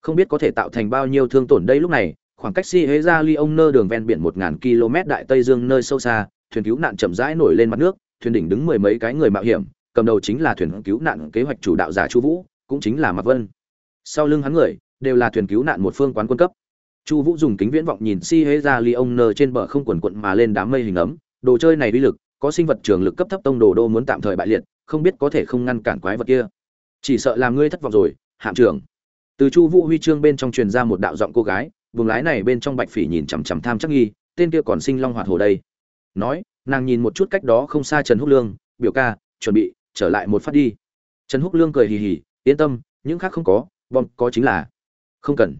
Speaker 1: Không biết có thể tạo thành bao nhiêu thương tổn đây lúc này, khoảng cách Si Hế ra Lyon nơ đường ven biển 1000 km đại Tây Dương nơi sâu xa, thuyền cứu nạn chậm rãi nổi lên mặt nước, thuyền đỉnh đứng mười mấy cái người mạo hiểm, cầm đầu chính là thuyền cứu nạn kế hoạch chủ đạo giả Chu Vũ, cũng chính là Mạc Vân. Sau lưng hắn người, đều là thuyền cứu nạn một phương quán quân cấp. Chu vũ dùng kính viễn vọng nhìn si hê ra ly ông nơ trên bờ không quần quận mà lên đám mây hình ấm. Đồ chơi này uy lực có sinh vật trường lực cấp thấp tông đồ đô muốn tạm thời bại liệt không biết có thể không ngăn cản quái vật kia. Chỉ sợ làm ngươi thất vọng rồi hạm trưởng. Từ chu vũ huy chương bên trong truyền ra một đạo giọng cô gái vùng lái này bên trong bạch phỉ nhìn chằm chằm tham chắc nghi tên kia còn sinh long hoạt hồ đây. Nói nàng nhìn một chút cách đó không xa trần húc lương biểu ca chuẩn bị trở lại một phát đi. Trần húc lương cười hì hì, yên tâm, những khác không có bom có chính là không cần.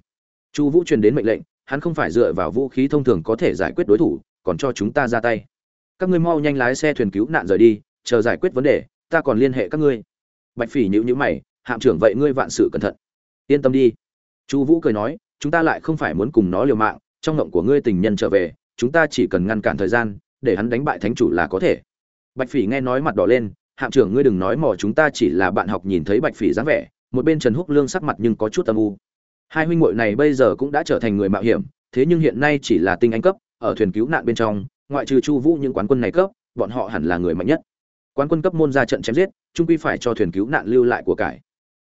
Speaker 1: Chu vũ truyền đến mệnh lệnh, hắn không phải dựa vào vũ khí thông thường có thể giải quyết đối thủ, còn cho chúng ta ra tay. Các ngươi mau nhanh lái xe thuyền cứu nạn rời đi, chờ giải quyết vấn đề, ta còn liên hệ các ngươi. Bạch phỉ nhữ nhữ mày, hạm trưởng vậy ngươi vạn sự cẩn thận. Yên tâm đi. Chu vũ cười nói, chúng ta lại không phải muốn cùng nó liều mạng, trong ngộng của ngươi tình nhân trở về, chúng ta chỉ cần ngăn cản thời gian, để hắn đánh bại thánh chủ là có thể. Bạch phỉ nghe nói mặt đỏ lên hạm trưởng ngươi đừng nói mò chúng ta chỉ là bạn học nhìn thấy bạch phỉ dáng vẻ. Một bên trần húc lương sắc mặt nhưng có chút âm u. Hai huynh muội này bây giờ cũng đã trở thành người mạo hiểm, thế nhưng hiện nay chỉ là tinh anh cấp, ở thuyền cứu nạn bên trong, ngoại trừ chu vũ những quán quân này cấp, bọn họ hẳn là người mạnh nhất. Quán quân cấp môn ra trận chém giết, trung quy phải cho thuyền cứu nạn lưu lại của cải.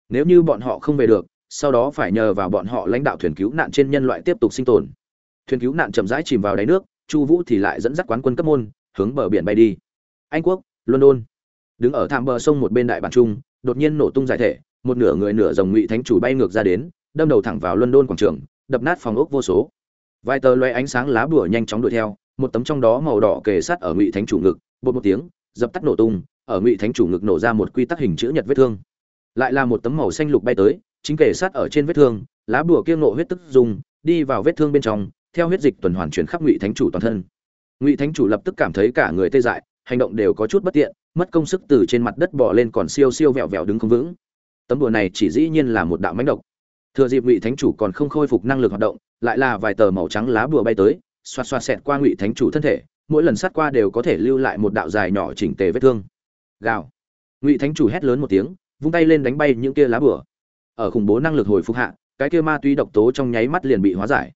Speaker 1: Nếu như bọn họ không về được, sau đó phải nhờ vào bọn họ lãnh đạo thuyền cứu nạn trên nhân loại tiếp tục sinh tồn. Thuyền cứu nạn chậm rãi chìm vào đáy nước, chu vũ thì lại dẫn dắt quán quân cấp môn, hướng bờ biển bay đi. Anh quốc, london đứng ở thảm bờ sông một bên đại bản trung, đột nhiên nổ tung giải thể, một nửa người nửa dòng ngụy thánh chủ bay ngược ra đến, đâm đầu thẳng vào london quảng trường, đập nát phòng ốc vô số. Vài tờ loe ánh sáng lá bùa nhanh chóng đuổi theo, một tấm trong đó màu đỏ kề sát ở ngụy thánh chủ ngực, bột một tiếng, dập tắt nổ tung, ở ngụy thánh chủ ngực nổ ra một quy tắc hình chữ nhật vết thương. Lại là một tấm màu xanh lục bay tới, chính kề sát ở trên vết thương, lá bùa kia nộ huyết tức dùng, đi vào vết thương bên trong, theo huyết dịch tuần hoàn chuyển khắp ngụy thánh chủ toàn thân. Ngụy thánh chủ lập tức cảm thấy cả người tê dại hành động đều có chút bất tiện, mất công sức từ trên mặt đất bỏ lên còn siêu siêu vẹo vẹo đứng không vững. Tấm đùa này chỉ dĩ nhiên là một đạo mánh độc. Thừa dịp ngụy thánh chủ còn không khôi phục năng lực hoạt động, lại là vài tờ màu trắng lá bùa bay tới, xoa xoa xẹt qua ngụy thánh chủ thân thể, mỗi lần sát qua đều có thể lưu lại một đạo dài nhỏ chỉnh tề vết thương. Gào. Ngụy thánh chủ hét lớn một tiếng, vung tay lên đánh bay những kia lá bùa. Ở khủng bố năng lực hồi phục hạ, cái kia ma túy độc tố trong nháy mắt liền bị hóa giải.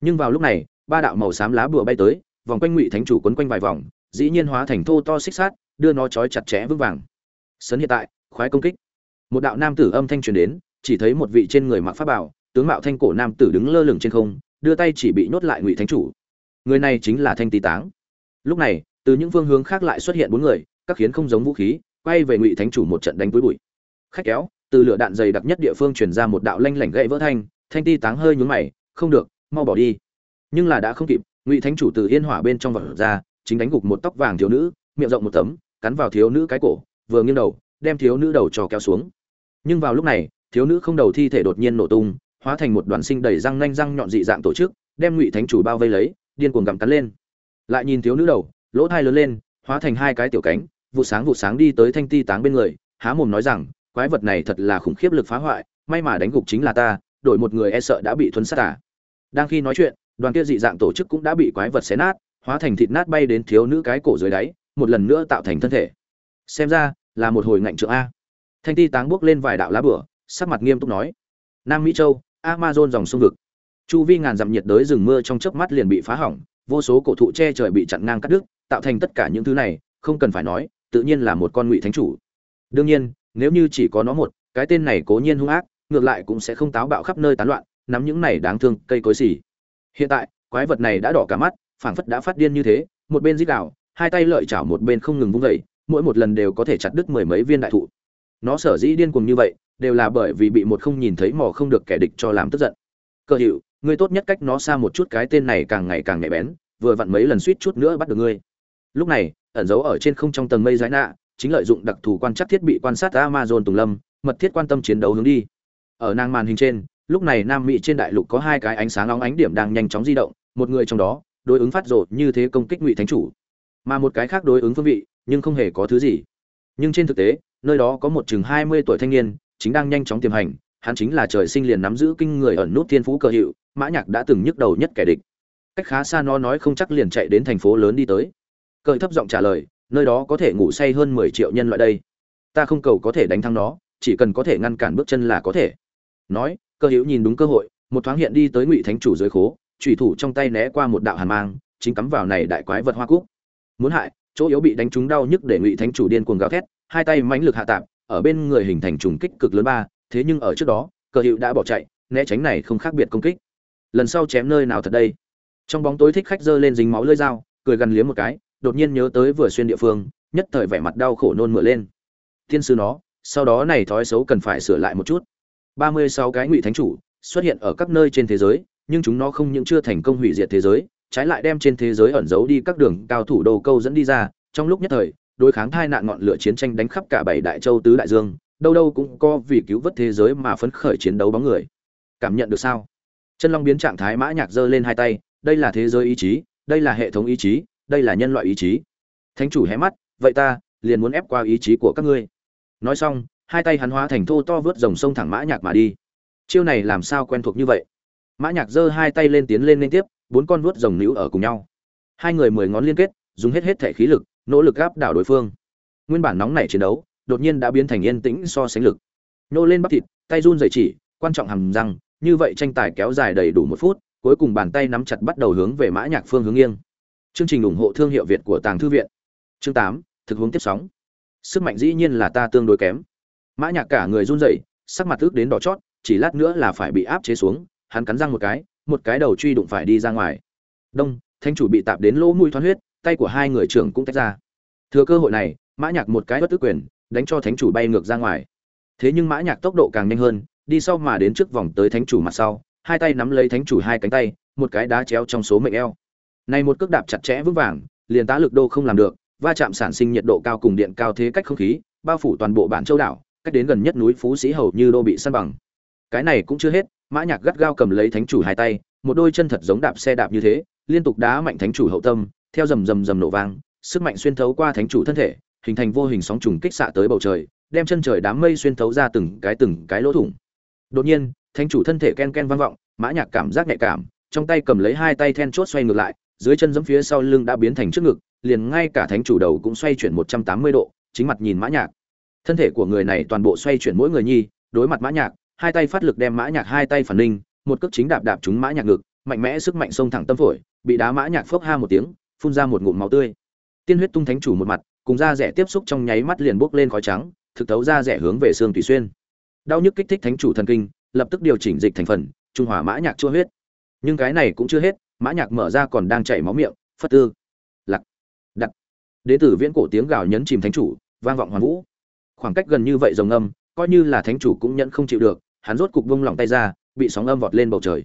Speaker 1: Nhưng vào lúc này, ba đạo màu xám lá bùa bay tới, vòng quanh ngụy thánh chủ quấn quanh vài vòng dĩ nhiên hóa thành thô to xích sát đưa nó trói chặt chẽ vững vàng. Sấn hiện tại, khoái công kích. Một đạo nam tử âm thanh truyền đến, chỉ thấy một vị trên người mặc pháp bảo, tướng mạo thanh cổ nam tử đứng lơ lửng trên không, đưa tay chỉ bị nhốt lại ngụy thánh chủ. Người này chính là thanh tý táng. Lúc này, từ những phương hướng khác lại xuất hiện bốn người, các khiến không giống vũ khí, quay về ngụy thánh chủ một trận đánh túi bụi. Khách kéo, từ lửa đạn dày đặc nhất địa phương truyền ra một đạo lanh lảnh gậy vỡ thanh thanh ti táng hơi nhún mày, không được, mau bỏ đi. Nhưng là đã không kịp, ngụy thánh chủ từ yên hỏa bên trong vật ra chính đánh gục một tóc vàng thiếu nữ, miệng rộng một tấm, cắn vào thiếu nữ cái cổ, vừa nghiêng đầu, đem thiếu nữ đầu trò kéo xuống nhưng vào lúc này, thiếu nữ không đầu thi thể đột nhiên nổ tung, hóa thành một đoàn sinh đầy răng nanh răng nhọn dị dạng tổ chức, đem ngụy thánh chủ bao vây lấy, điên cuồng gặm cắn lên lại nhìn thiếu nữ đầu, lỗ thai lớn lên, hóa thành hai cái tiểu cánh vụ sáng vụ sáng đi tới thanh ti táng bên người, há mồm nói rằng, quái vật này thật là khủng khiếp lực phá hoại, may mà đánh gục chính là ta, đổi một người e sợ đã bị thuấn sát à. đang khi nói chuyện, đoàn kia dị dạng tổ chức cũng đã bị quái vật xé nát hóa thành thịt nát bay đến thiếu nữ cái cổ dưới đáy, một lần nữa tạo thành thân thể. Xem ra, là một hồi ngạnh trượng a. Thanh ti táng bước lên vài đạo lá bửa, sắc mặt nghiêm túc nói. Nam mỹ châu, amazon dòng sông vực. Chu vi ngàn dặm nhiệt đới rừng mưa trong chớp mắt liền bị phá hỏng, vô số cổ thụ che trời bị chặn ngang cắt đứt, tạo thành tất cả những thứ này, không cần phải nói, tự nhiên là một con ngụy thánh chủ. Đương nhiên, nếu như chỉ có nó một, cái tên này cố nhiên hung ác, ngược lại cũng sẽ không táo bạo khắp nơi tán loạn, nắm những này đáng thương cây cối xỉ hiện tại, quái vật này đã đỏ cả mắt phảng phất đã phát điên như thế, một bên rít gào, hai tay lợi chảo một bên không ngừng vung vẩy mỗi một lần đều có thể chặt đứt mười mấy viên đại thụ. Nó sở dĩ điên cuồng như vậy, đều là bởi vì bị một không nhìn thấy mò không được kẻ địch cho làm tức giận. Cơ hiệu ngươi tốt nhất cách nó xa một chút cái tên này càng ngày càng nhạy bén, vừa vặn mấy lần suýt chút nữa bắt được ngươi. Lúc này, ẩn giấu ở trên không trong tầng mây giải nạ, chính lợi dụng đặc thù quan trắc thiết bị quan sát amazon tùng lâm, mật thiết quan tâm chiến đấu hướng đi. Ở nàng màn hình trên, lúc này nam mỹ trên đại lục có hai cái ánh sáng óng ánh điểm đang nhanh chóng di động, một người trong đó đối ứng phát rồ như thế công kích ngụy thánh chủ. Mà một cái khác đối ứng phương vị, nhưng không hề có thứ gì. Nhưng trên thực tế, nơi đó có một chừng hai mươi tuổi thanh niên, chính đang nhanh chóng tiềm hành, hắn chính là trời sinh liền nắm giữ kinh người ẩn nút thiên phú cờ hiệu, mã nhạc đã từng nhức đầu nhất kẻ địch. Cách khá xa nó nói không chắc liền chạy đến thành phố lớn đi tới. Cởi thấp giọng trả lời, nơi đó có thể ngủ say hơn mười triệu nhân loại đây. Ta không cầu có thể đánh thắng nó, chỉ cần có thể ngăn cản bước chân là có thể. Nói cơ hữu nhìn đúng cơ hội, một thoáng hiện đi tới ngụy thánh chủ dưới khố. Chủy thủ trong tay né qua một đạo hàn mang, chính cắm vào này đại quái vật hoa cúc. Muốn hại, chỗ yếu bị đánh trúng đau nhức để ngụy thánh chủ điên cuồng gào thét, hai tay mãnh lực hạ tạm ở bên người hình thành trùng kích cực lớn ba, thế nhưng ở trước đó, cờ hữu đã bỏ chạy, né tránh này không khác biệt công kích. Lần sau chém nơi nào thật đây? Trong bóng tối thích khách giơ lên dính máu lưỡi dao, cười gần liếm một cái, đột nhiên nhớ tới vừa xuyên địa phương, nhất thời vẻ mặt đau khổ nôn mửa lên. Thiên sư nó, sau đó này thói xấu cần phải sửa lại một chút. Ba mươi sáu cái ngụy thánh chủ xuất hiện ở các nơi trên thế giới nhưng chúng nó không những chưa thành công hủy diệt thế giới, trái lại đem trên thế giới ẩn giấu đi các đường cao thủ đầu câu dẫn đi ra. Trong lúc nhất thời, đối kháng thai nạn ngọn lửa chiến tranh đánh khắp cả bảy đại châu tứ đại dương, đâu đâu cũng có vì cứu vớt thế giới mà phấn khởi chiến đấu bóng người. Cảm nhận được sao? Chân long biến trạng thái mã nhạc giơ lên hai tay, đây là thế giới ý chí, đây là hệ thống ý chí, đây là nhân loại ý chí. Thánh chủ hé mắt, vậy ta liền muốn ép qua ý chí của các ngươi. Nói xong, hai tay hắn hóa thành thô to vớt dòng sông thẳng mã nhạc mà đi. Chiêu này làm sao quen thuộc như vậy? Mã nhạc giơ hai tay lên tiến lên liên tiếp, bốn con vuốt rồng níu ở cùng nhau. Hai người mười ngón liên kết, dùng hết hết thể khí lực, nỗ lực áp đảo đối phương. Nguyên bản nóng nảy chiến đấu, đột nhiên đã biến thành yên tĩnh so sánh lực. Nô lên bắp thịt, tay run rẩy chỉ, quan trọng hầm răng, như vậy tranh tài kéo dài đầy đủ một phút, cuối cùng bàn tay nắm chặt bắt đầu hướng về mã nhạc phương hướng nghiêng. Chương trình ủng hộ thương hiệu việt của tàng thư viện. Chương tám, thực hướng tiếp sóng. Sức mạnh dĩ nhiên là ta tương đối kém. Mã nhạc cả người run rẩy, sắc mặt ước đến đỏ chót, chỉ lát nữa là phải bị áp chế xuống hắn cắn răng một cái một cái đầu truy đụng phải đi ra ngoài. Đông, thanh chủ bị tạp đến lỗ mũi thoát huyết, tay của hai người trưởng cũng tách ra. Thừa cơ hội này, mã nhạc một cái bất tức quyền, đánh cho thánh chủ bay ngược ra ngoài. Thế nhưng mã nhạc tốc độ càng nhanh hơn, đi sau mà đến trước vòng tới thánh chủ mặt sau, hai tay nắm lấy thánh chủ hai cánh tay, một cái đá chéo trong số mệnh eo. Này một cước đạp chặt chẽ vững vàng, liền tá lực đô không làm được, va chạm sản sinh nhiệt độ cao cùng điện cao thế cách không khí, bao phủ toàn bộ bản châu đảo, cách đến gần nhất núi phú sĩ hầu như đô bị săn bằng. Cái này cũng chưa hết mã nhạc gắt gao cầm lấy thánh chủ hai tay, một đôi chân thật giống đạp xe đạp như thế, liên tục đá mạnh thánh chủ hậu tâm, theo rầm rầm rầm nổ vang, sức mạnh xuyên thấu qua thánh chủ thân thể, hình thành vô hình sóng trùng kích xạ tới bầu trời, đem chân trời đám mây xuyên thấu ra từng cái từng cái lỗ thủng. Đột nhiên, thánh chủ thân thể ken ken vang vọng, mã nhạc cảm giác nhạy cảm, trong tay cầm lấy hai tay then chốt xoay ngược lại, dưới chân giẫm phía sau lưng đã biến thành trước ngực, liền ngay cả thánh chủ đầu cũng xoay chuyển 180 độ, chính mặt nhìn mã nhạc. Thân thể của người này toàn bộ xoay chuyển mỗi người nhi, đối mặt mã nhạc hai tay phát lực đem mã nhạc hai tay phản linh, một cước chính đạp đạp trúng mã nhạc ngực, mạnh mẽ sức mạnh xông thẳng tâm phổi, bị đá mã nhạc phốc ha một tiếng, phun ra một ngụm máu tươi. Tiên huyết tung thánh chủ một mặt, cùng da rẻ tiếp xúc trong nháy mắt liền bốc lên khói trắng, thực thấu da rẻ hướng về xương tùy xuyên. Đau nhức kích thích thánh chủ thần kinh, lập tức điều chỉnh dịch thành phần, trung hòa mã nhạc chua huyết. Nhưng cái này cũng chưa hết, mã nhạc mở ra còn đang chảy máu miệng, phất tư. Lặc đặt đế tử viễn cổ tiếng gào nhấn chìm thánh chủ, vang vọng hoàn vũ. Khoảng cách gần như vậy rồng âm coi như là thánh chủ cũng nhận không chịu được hắn rốt cục vung lòng tay ra, bị sóng âm vọt lên bầu trời.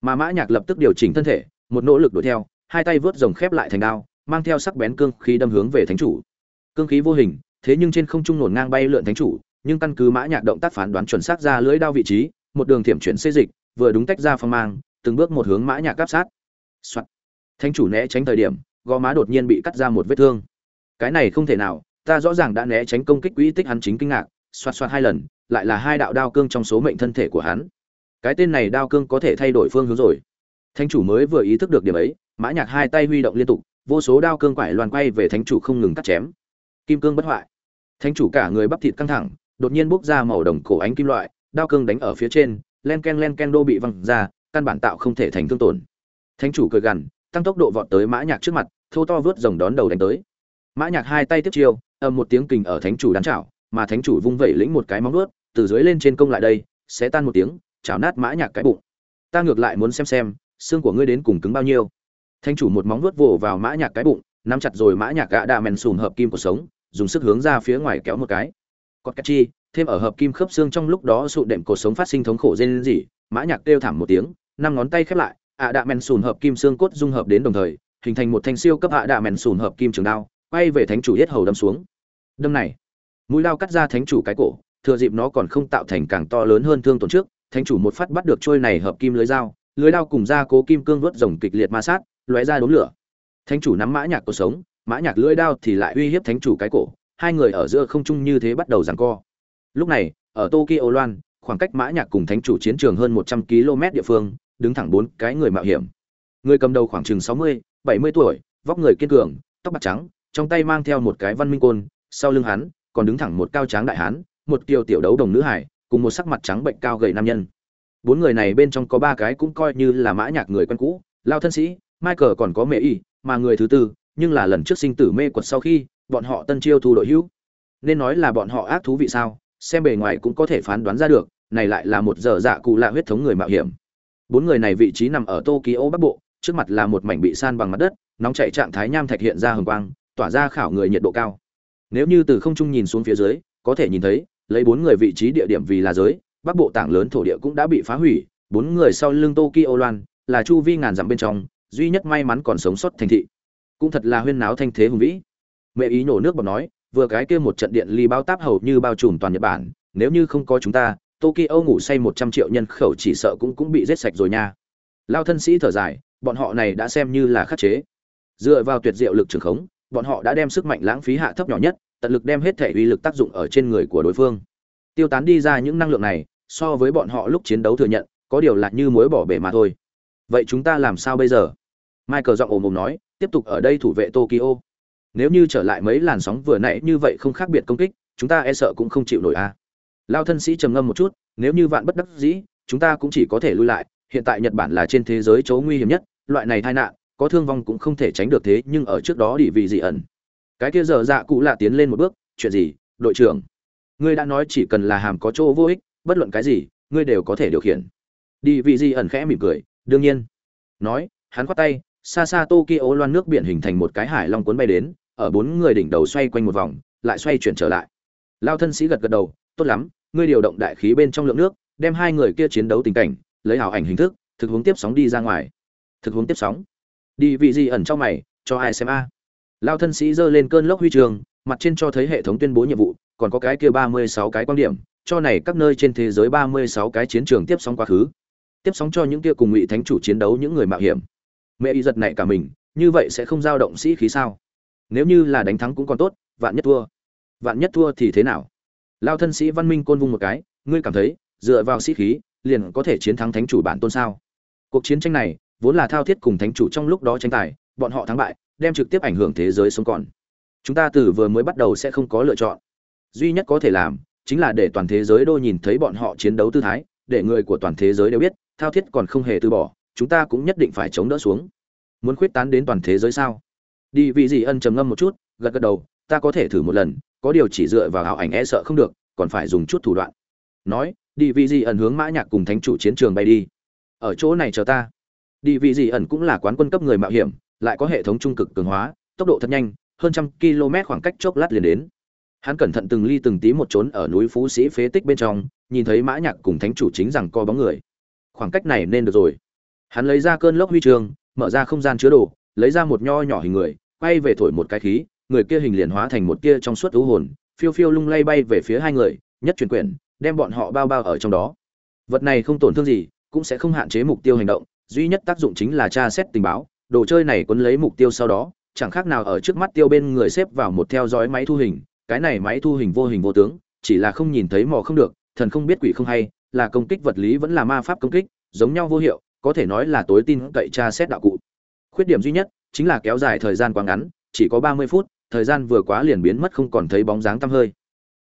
Speaker 1: Mà mã nhạc lập tức điều chỉnh thân thể, một nỗ lực đuổi theo, hai tay vớt rồng khép lại thành đao, mang theo sắc bén cương khí đâm hướng về thánh chủ. Cương khí vô hình, thế nhưng trên không trung nổn ngang bay lượn thánh chủ, nhưng căn cứ mã nhạc động tác phán đoán chuẩn xác ra lưỡi đao vị trí, một đường thiểm chuyển xê dịch, vừa đúng tách ra phong mang, từng bước một hướng mã nhạc áp sát. Soạn. thánh chủ né tránh thời điểm, gò má đột nhiên bị cắt ra một vết thương. Cái này không thể nào, ta rõ ràng đã né tránh công kích quỹ tích hắn chính kinh ngạc xoát xoát hai lần, lại là hai đạo đao cương trong số mệnh thân thể của hắn. Cái tên này đao cương có thể thay đổi phương hướng rồi. Thánh chủ mới vừa ý thức được điểm ấy, mã nhạc hai tay huy động liên tục, vô số đao cương quải loàn quay về thánh chủ không ngừng cắt chém. Kim cương bất hoại. Thánh chủ cả người bắp thịt căng thẳng, đột nhiên bốc ra màu đồng cổ ánh kim loại, đao cương đánh ở phía trên, len ken len ken đô bị văng ra, căn bản tạo không thể thành thương tổn. Thánh chủ cười gằn, tăng tốc độ vọt tới mã nhạc trước mặt, thô to vớt rồng đón đầu đánh tới. Mã nhạc hai tay tiếp chiêu, ầm một tiếng kình ở thánh chủ đán chảo mà thánh chủ vung vẩy lĩnh một cái móng vuốt, từ dưới lên trên công lại đây sẽ tan một tiếng, chảo nát mã nhạc cái bụng. Ta ngược lại muốn xem xem, xương của ngươi đến cùng cứng bao nhiêu. Thánh chủ một móng vuốt vồ vào mã nhạc cái bụng, nắm chặt rồi mã nhạc gã đạ mèn sùn hợp kim của sống, dùng sức hướng ra phía ngoài kéo một cái. Cọt cách chi, thêm ở hợp kim khớp xương trong lúc đó sụn đệm cột sống phát sinh thống khổ rên rỉ, mã nhạc kêu thảm một tiếng, năm ngón tay khép lại, ạ đạ mèn sùn hợp kim xương cốt dung hợp đến đồng thời, hình thành một thanh siêu cấp ạ đạ mèn sùn hợp kim trường đao, quay về thánh chủ yết hầu đâm xuống. Đâm này mũi lao cắt ra thánh chủ cái cổ thừa dịp nó còn không tạo thành càng to lớn hơn thương tổn trước thánh chủ một phát bắt được trôi này hợp kim lưới dao lưới đao cùng ra cố kim cương vớt rồng kịch liệt ma sát lóe ra đốm lửa. Thánh chủ nắm mã nhạc cuộc sống mã nhạc lưỡi đao thì lại uy hiếp thánh chủ cái cổ hai người ở giữa không trung như thế bắt đầu giằng co. Lúc này ở tokyo loan khoảng cách mã nhạc cùng thánh chủ chiến trường hơn 100 km địa phương đứng thẳng bốn cái người mạo hiểm. Người cầm đầu khoảng chừng 60, 70 tuổi vóc người kiên cường tóc bạc trắng trong tay mang theo một cái văn minh côn sau lưng hắn còn đứng thẳng một cao tráng đại hán, một kiều tiểu đấu đồng nữ hải, cùng một sắc mặt trắng bệnh cao gầy nam nhân. Bốn người này bên trong có ba cái cũng coi như là mã nhạc người quen cũ, lao thân sĩ, michael còn có mẹ y, mà người thứ tư, nhưng là lần trước sinh tử mê quật sau khi, bọn họ tân chiêu thu đội hữu. Nên nói là bọn họ ác thú vị sao, xem bề ngoài cũng có thể phán đoán ra được, này lại là một dở dạ cụ lạ huyết thống người mạo hiểm. Bốn người này vị trí nằm ở tokyo bắc bộ, trước mặt là một mảnh bị san bằng mặt đất, nóng chảy trạng thái nham thạch hiện ra hừng quang, tỏa ra khảo người nhiệt độ cao nếu như từ không trung nhìn xuống phía dưới, có thể nhìn thấy, lấy bốn người vị trí địa điểm vì là giới, bắc bộ tảng lớn thổ địa cũng đã bị phá hủy, bốn người sau lưng tokyo loan, là chu vi ngàn dặm bên trong, duy nhất may mắn còn sống sót thành thị. Cũng thật là huyên náo thanh thế hùng vĩ. Mẹ ý nổ nước bọt nói, vừa cái kia một trận điện ly bao táp hầu như bao trùm toàn nhật bản, nếu như không có chúng ta, tokyo ngủ say một trăm triệu nhân khẩu chỉ sợ cũng cũng bị giết sạch rồi nha. Lao thân sĩ thở dài, bọn họ này đã xem như là khắc chế. Dựa vào tuyệt diệu lực trường khống bọn họ đã đem sức mạnh lãng phí hạ thấp nhỏ nhất, tận lực đem hết thể uy lực tác dụng ở trên người của đối phương. Tiêu tán đi ra những năng lượng này, so với bọn họ lúc chiến đấu thừa nhận, có điều là như muối bỏ bể mà thôi. Vậy chúng ta làm sao bây giờ? Michael giọng ồm ồm nói, tiếp tục ở đây thủ vệ tokyo. Nếu như trở lại mấy làn sóng vừa nãy như vậy không khác biệt công kích, chúng ta e sợ cũng không chịu nổi a à. lao thân sĩ trầm ngâm một chút, nếu như vạn bất đắc dĩ, chúng ta cũng chỉ có thể lui lại, hiện tại nhật bản là trên thế giới chỗ nguy hiểm nhất, loại này tai nạn có thương vong cũng không thể tránh được thế, nhưng ở trước đó đi vì gì ẩn? Cái kia giờ dạ cụ lạ tiến lên một bước, chuyện gì, đội trưởng? Ngươi đã nói chỉ cần là hàm có chỗ vô ích, bất luận cái gì, ngươi đều có thể điều khiển. Đi vị gì ẩn khẽ mỉm cười, đương nhiên. Nói, hắn khoát tay, xa xa tokyo loan nước biển hình thành một cái hải long cuốn bay đến, ở bốn người đỉnh đầu xoay quanh một vòng, lại xoay chuyển trở lại. Lao thân sĩ gật gật đầu, tốt lắm, ngươi điều động đại khí bên trong lượng nước, đem hai người kia chiến đấu tình cảnh, lấy ảo ảnh hình thức, thực hướng tiếp sóng đi ra ngoài. Thực hướng tiếp sóng đi vị gì ẩn trong mày, cho ai xem a? Lao thân sĩ giơ lên cơn lốc huy trường, mặt trên cho thấy hệ thống tuyên bố nhiệm vụ, còn có cái kia ba mươi sáu cái quan điểm, cho này các nơi trên thế giới ba mươi sáu cái chiến trường tiếp sóng quá khứ. Tiếp sóng cho những kia cùng ngụy thánh chủ chiến đấu những người mạo hiểm. Mẹ y giật này cả mình, như vậy sẽ không dao động sĩ khí sao? Nếu như là đánh thắng cũng còn tốt, vạn nhất thua. Vạn nhất thua thì thế nào? Lao thân sĩ văn minh côn vung một cái, ngươi cảm thấy, dựa vào sĩ khí, liền có thể chiến thắng thánh chủ bản tôn sao? Cuộc chiến tranh này vốn là thao thiết cùng thánh chủ trong lúc đó tranh tài, bọn họ thắng bại, đem trực tiếp ảnh hưởng thế giới sống còn. Chúng ta từ vừa mới bắt đầu sẽ không có lựa chọn. Duy nhất có thể làm, chính là để toàn thế giới đô nhìn thấy bọn họ chiến đấu tư thái, để người của toàn thế giới đều biết, thao thiết còn không hề từ bỏ, chúng ta cũng nhất định phải chống đỡ xuống. Muốn khuyết tán đến toàn thế giới sao? Đi, vị gì ân trầm ngâm một chút, gật gật đầu, ta có thể thử một lần, có điều chỉ dựa vào ảo ảnh e sợ không được, còn phải dùng chút thủ đoạn. Nói, đi, vị gì ẩn hướng mã nhạc cùng thánh chủ chiến trường bay đi. Ở chỗ này chờ ta đi vị gì ẩn cũng là quán quân cấp người mạo hiểm lại có hệ thống trung cực cường hóa tốc độ thật nhanh hơn trăm km khoảng cách chốc lát liền đến. Hắn cẩn thận từng ly từng tí một trốn ở núi phú sĩ phế tích bên trong nhìn thấy mã nhạc cùng thánh chủ chính rằng co bóng người. Khoảng cách này nên được rồi. Hắn lấy ra cơn lốc huy trường, mở ra không gian chứa đồ lấy ra một nho nhỏ hình người quay về thổi một cái khí người kia hình liền hóa thành một kia trong suốt u hồn phiêu phiêu lung lay bay về phía hai người nhất truyền quyển đem bọn họ bao bao ở trong đó. Vật này không tổn thương gì cũng sẽ không hạn chế mục tiêu hành động duy nhất tác dụng chính là tra xét tình báo, đồ chơi này quấn lấy mục tiêu sau đó, chẳng khác nào ở trước mắt tiêu bên người xếp vào một theo dõi máy thu hình, cái này máy thu hình vô hình vô tướng, chỉ là không nhìn thấy mò không được, thần không biết quỷ không hay, là công kích vật lý vẫn là ma pháp công kích, giống nhau vô hiệu, có thể nói là tối tin cậy tra xét đạo cụ. Khuyết điểm duy nhất chính là kéo dài thời gian quá ngắn, chỉ có ba mươi phút, thời gian vừa quá liền biến mất không còn thấy bóng dáng tăm hơi.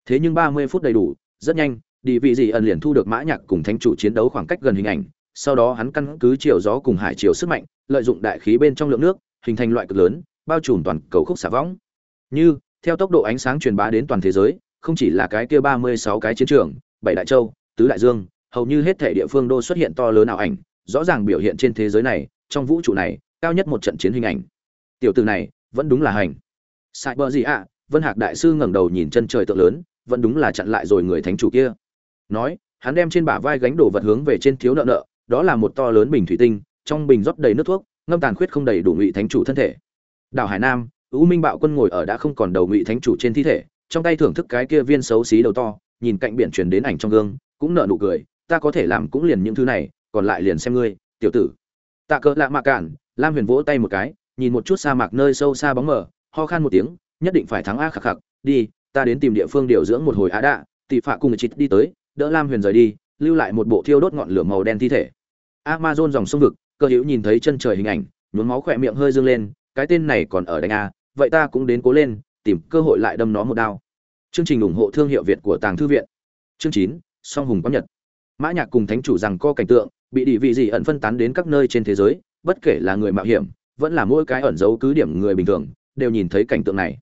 Speaker 1: Thế nhưng ba mươi phút đầy đủ, rất nhanh đi vị gì ẩn liền thu được mã nhạc cùng thánh chủ chiến đấu khoảng cách gần hình ảnh sau đó hắn căn cứ chiều gió cùng hải chiều sức mạnh, lợi dụng đại khí bên trong lượng nước, hình thành loại cực lớn, bao trùm toàn cầu khúc xả võng. Như, theo tốc độ ánh sáng truyền bá đến toàn thế giới, không chỉ là cái kia ba mươi sáu cái chiến trường, bảy đại châu, tứ đại dương, hầu như hết thể địa phương đô xuất hiện to lớn ảo ảnh, rõ ràng biểu hiện trên thế giới này, trong vũ trụ này, cao nhất một trận chiến hình ảnh. Tiểu tử này, vẫn đúng là hành. Sai bờ gì ạ vân hạc đại sư ngẩng đầu nhìn chân trời tượng lớn, vẫn đúng là chặn lại rồi người thánh chủ kia. Nói, hắn đem trên bả vai gánh đồ vật hướng về trên thiếu nợ nợ đó là một to lớn bình thủy tinh, trong bình rót đầy nước thuốc, ngâm tàn khuyết không đầy đủ ngụy thánh chủ thân thể. Đảo hải nam, u minh bạo quân ngồi ở đã không còn đầu ngụy thánh chủ trên thi thể, trong tay thưởng thức cái kia viên xấu xí đầu to, nhìn cạnh biển truyền đến ảnh trong gương, cũng nợ nụ cười, ta có thể làm cũng liền những thứ này, còn lại liền xem ngươi, tiểu tử. Tạ cỡ lạ mạ cản, lam huyền vỗ tay một cái, nhìn một chút sa mạc nơi sâu xa bóng mờ, ho khan một tiếng, nhất định phải thắng a khạc khạc đi, ta đến tìm địa phương điều dưỡng một hồi á đạ, tỷ phạ cùng chịt đi tới, đỡ lam huyền rời đi, lưu lại một bộ thiêu đốt ngọn lửa màu đen thi thể amazon dòng sông vực, cơ hữu nhìn thấy chân trời hình ảnh, nhuốm máu khỏe miệng hơi dương lên, cái tên này còn ở đánh a, vậy ta cũng đến cố lên, tìm cơ hội lại đâm nó một đao. Chương trình ủng hộ thương hiệu việt của tàng thư viện. Chương chín, song hùng có nhật. Mã nhạc cùng thánh chủ rằng co cảnh tượng, bị địa vị gì ẩn phân tán đến các nơi trên thế giới, bất kể là người mạo hiểm, vẫn là mỗi cái ẩn giấu cứ điểm người bình thường, đều nhìn thấy cảnh tượng này.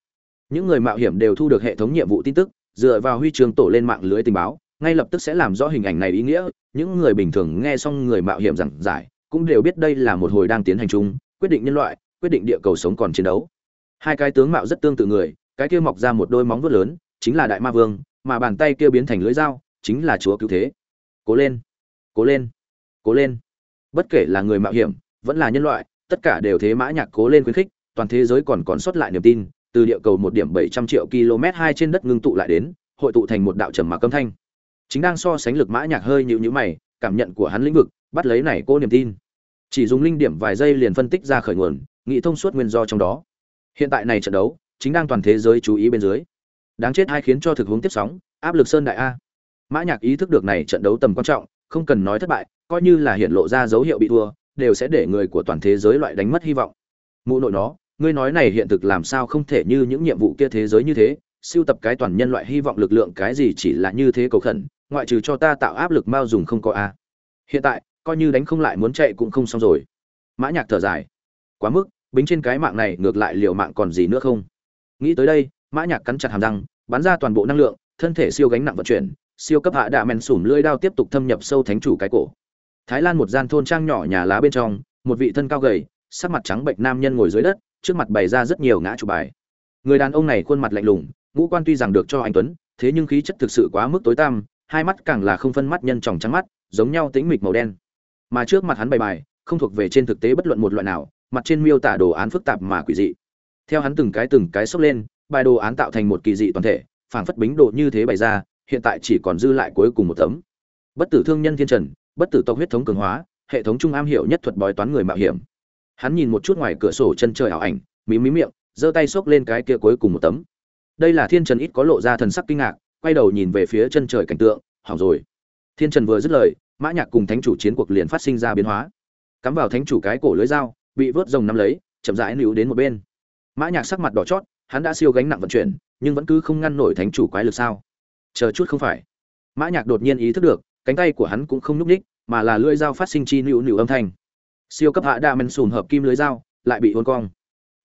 Speaker 1: Những người mạo hiểm đều thu được hệ thống nhiệm vụ tin tức, dựa vào huy chương tổ lên mạng lưới tình báo ngay lập tức sẽ làm rõ hình ảnh này ý nghĩa, những người bình thường nghe xong người mạo hiểm giảng giải cũng đều biết đây là một hồi đang tiến hành chung, quyết định nhân loại, quyết định địa cầu sống còn chiến đấu. Hai cái tướng mạo rất tương tự người, cái kia mọc ra một đôi móng vuốt lớn, chính là đại ma vương, mà bàn tay kia biến thành lưỡi dao, chính là chúa cứu thế. Cố lên cố lên cố lên. Bất kể là người mạo hiểm, vẫn là nhân loại, tất cả đều thế mã nhạc cố lên khuyến khích, toàn thế giới còn còn sót lại niềm tin, từ địa cầu một điểm bảy trăm triệu km hai trên đất ngưng tụ lại đến, hội tụ thành một đạo trầm mặc âm thanh chính đang so sánh lực mã nhạc hơi nhũ nhữ mày, cảm nhận của hắn lĩnh vực, bắt lấy này cô niềm tin. Chỉ dùng linh điểm vài giây liền phân tích ra khởi nguồn nghĩ thông suốt nguyên do trong đó. Hiện tại này trận đấu, chính đang toàn thế giới chú ý bên dưới. Đáng chết hai khiến cho thực hướng tiếp sóng, áp lực sơn đại a. Mã nhạc ý thức được này trận đấu tầm quan trọng, không cần nói thất bại, coi như là hiện lộ ra dấu hiệu bị thua, đều sẽ để người của toàn thế giới loại đánh mất hy vọng. Mụ nội nó, ngươi nói này hiện thực làm sao không thể như những nhiệm vụ kia thế giới như thế siêu tập cái toàn nhân loại hy vọng lực lượng cái gì chỉ là như thế cầu khẩn, ngoại trừ cho ta tạo áp lực mao dùng không có a. Hiện tại, coi như đánh không lại muốn chạy cũng không xong rồi. Mã nhạc thở dài. Quá mức, bính trên cái mạng này ngược lại liều mạng còn gì nữa không? Nghĩ tới đây, mã nhạc cắn chặt hàm răng, bắn ra toàn bộ năng lượng, thân thể siêu gánh nặng vận chuyển, siêu cấp hạ đạ men sủm lưỡi đao tiếp tục thâm nhập sâu thánh chủ cái cổ. Thái lan một gian thôn trang nhỏ nhà lá bên trong, một vị thân cao gầy, sắc mặt trắng bệnh nam nhân ngồi dưới đất, trước mặt bày ra rất nhiều ngã chủ bài. Người đàn ông này khuôn mặt lạnh lùng ngũ quan tuy rằng được cho anh tuấn, thế nhưng khí chất thực sự quá mức tối tăm, hai mắt càng là không phân mắt nhân tròng trắng mắt, giống nhau tĩnh mịch màu đen. Mà trước mặt hắn bày bài, không thuộc về trên thực tế bất luận một loại nào, mặt trên miêu tả đồ án phức tạp mà quỷ dị. Theo hắn từng cái từng cái xốc lên, bài đồ án tạo thành một kỳ dị toàn thể, phảng phất bính độ như thế bày ra, hiện tại chỉ còn dư lại cuối cùng một tấm. Bất tử thương nhân thiên trần, bất tử tộc huyết thống cường hóa, hệ thống trung am hiểu nhất thuật bói toán người mạo hiểm. Hắn nhìn một chút ngoài cửa sổ chân trời ảo ảnh, mí mí miệng, giơ tay xốc lên cái kia cuối cùng một tấm đây là thiên trần ít có lộ ra thần sắc kinh ngạc, quay đầu nhìn về phía chân trời cảnh tượng, hỏng rồi. Thiên trần vừa dứt lời, mã nhạc cùng thánh chủ chiến cuộc liền phát sinh ra biến hóa. Cắm vào thánh chủ cái cổ lưới dao, bị vớt rồng nắm lấy, chậm rãi níu đến một bên. Mã nhạc sắc mặt đỏ chót, hắn đã siêu gánh nặng vận chuyển, nhưng vẫn cứ không ngăn nổi thánh chủ quái lực sao? Chờ chút không phải. Mã nhạc đột nhiên ý thức được, cánh tay của hắn cũng không nhúc nhích, mà là lưỡi dao phát sinh chi nữu nữu âm thanh. Siêu cấp hạ đa men sùn hợp kim lưới dao, lại bị uốn cong.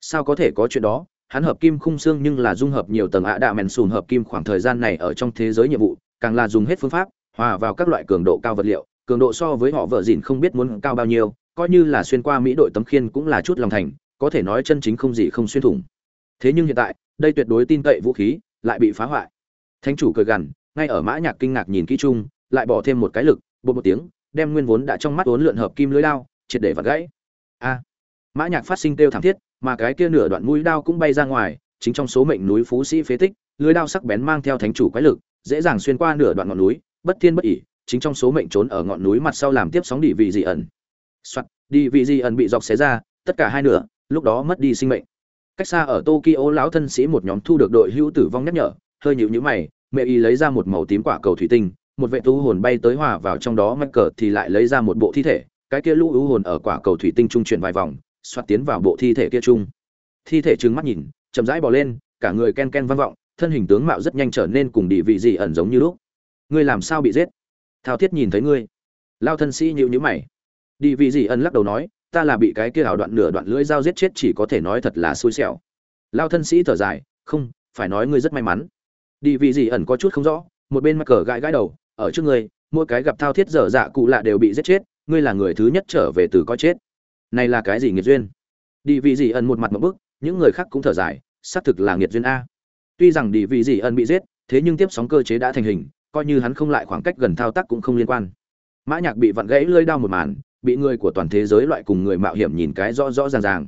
Speaker 1: Sao có thể có chuyện đó? Hắn hợp kim khung xương nhưng là dung hợp nhiều tầng ạ đạ mèn sùn hợp kim khoảng thời gian này ở trong thế giới nhiệm vụ, càng là dùng hết phương pháp, hòa vào các loại cường độ cao vật liệu, cường độ so với họ vợ dịn không biết muốn cao bao nhiêu, coi như là xuyên qua mỹ đội tấm khiên cũng là chút lòng thành, có thể nói chân chính không gì không xuyên thủng. Thế nhưng hiện tại, đây tuyệt đối tin cậy vũ khí, lại bị phá hoại. Thánh chủ cười gằn, ngay ở mã nhạc kinh ngạc nhìn kỹ chung, lại bỏ thêm một cái lực bột một tiếng, đem nguyên vốn đã trong mắt uốn lượn hợp kim lưới lao triệt để vặt gãy. A. Mã nhạc phát sinh tiêu thảm thiết mà cái kia nửa đoạn mũi đao cũng bay ra ngoài, chính trong số mệnh núi phú sĩ phế tích, lưới đao sắc bén mang theo thánh chủ quái lực, dễ dàng xuyên qua nửa đoạn ngọn núi, bất thiên bất ỉ chính trong số mệnh trốn ở ngọn núi mặt sau làm tiếp sóng đi vị dị ẩn. Soạt, đi vị dị ẩn bị dọc xé ra, tất cả hai nửa, lúc đó mất đi sinh mệnh. Cách xa ở tokyo, lão thân sĩ một nhóm thu được đội hữu tử vong nhắc nhở, hơi nhịu nhữ mày, mẹ y lấy ra một màu tím quả cầu thủy tinh, một vệ tu hồn bay tới hòa vào trong đó mắc cờ thì lại lấy ra một bộ thi thể, cái kia lũ ưu hồn ở quả cầu thủy tinh trung chuyển vài vòng xoát tiến vào bộ thi thể kia chung. Thi thể trừng mắt nhìn, chậm rãi bò lên, cả người ken ken vang vọng, thân hình tướng mạo rất nhanh trở nên cùng địa vị dị ẩn giống như lúc. Ngươi làm sao bị giết? Thao thiết nhìn thấy ngươi. Lao thân sĩ nhịu nhữ mày. Địa vị dị ẩn lắc đầu nói, ta là bị cái kia ảo đoạn nửa đoạn lưỡi dao giết chết chỉ có thể nói thật là xui xẻo. Lao thân sĩ thở dài, không, phải nói ngươi rất may mắn. Địa vị dị ẩn có chút không rõ, một bên mắc cờ gãi gãi đầu, ở trước ngươi, mỗi cái gặp thao thiết dở dạ cụ lạ đều bị giết chết, ngươi là người thứ nhất trở về từ có chết này là cái gì nghiệt duyên? Đi vị gì ẩn một mặt một bức, những người khác cũng thở dài, xác thực là nghiệt duyên a. Tuy rằng đi vị gì ẩn bị giết, thế nhưng tiếp sóng cơ chế đã thành hình, coi như hắn không lại khoảng cách gần thao tác cũng không liên quan. Mã nhạc bị vặn gãy lơi đau một màn, bị người của toàn thế giới loại cùng người mạo hiểm nhìn cái rõ rõ ràng ràng.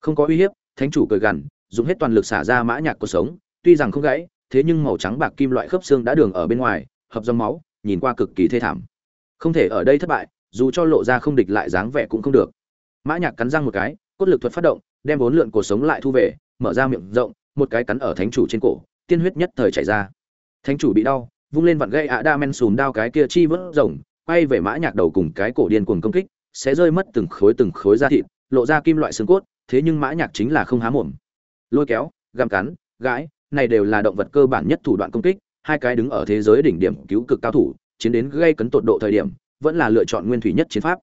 Speaker 1: Không có uy hiếp, thánh chủ cười gằn, dùng hết toàn lực xả ra mã nhạc cuộc sống, tuy rằng không gãy, thế nhưng màu trắng bạc kim loại khớp xương đã đường ở bên ngoài, hợp dòng máu, nhìn qua cực kỳ thê thảm. Không thể ở đây thất bại, dù cho lộ ra không địch lại dáng vẻ cũng không được mã nhạc cắn răng một cái, cốt lực thuật phát động, đem vốn lượn cổ sống lại thu về, mở ra miệng rộng, một cái cắn ở thánh chủ trên cổ, tiên huyết nhất thời chảy ra. Thánh chủ bị đau, vung lên vặn gây ạ đa men sùn đao cái kia chi vớt rồng, quay về mã nhạc đầu cùng cái cổ điên cuồng công kích, sẽ rơi mất từng khối từng khối da thịt, lộ ra kim loại xương cốt, thế nhưng mã nhạc chính là không há mồm. Lôi kéo, găm cắn, gãi, này đều là động vật cơ bản nhất thủ đoạn công kích, hai cái đứng ở thế giới đỉnh điểm cứu cực cao thủ, chiến đến gây cấn tột độ thời điểm, vẫn là lựa chọn nguyên thủy nhất chiến pháp.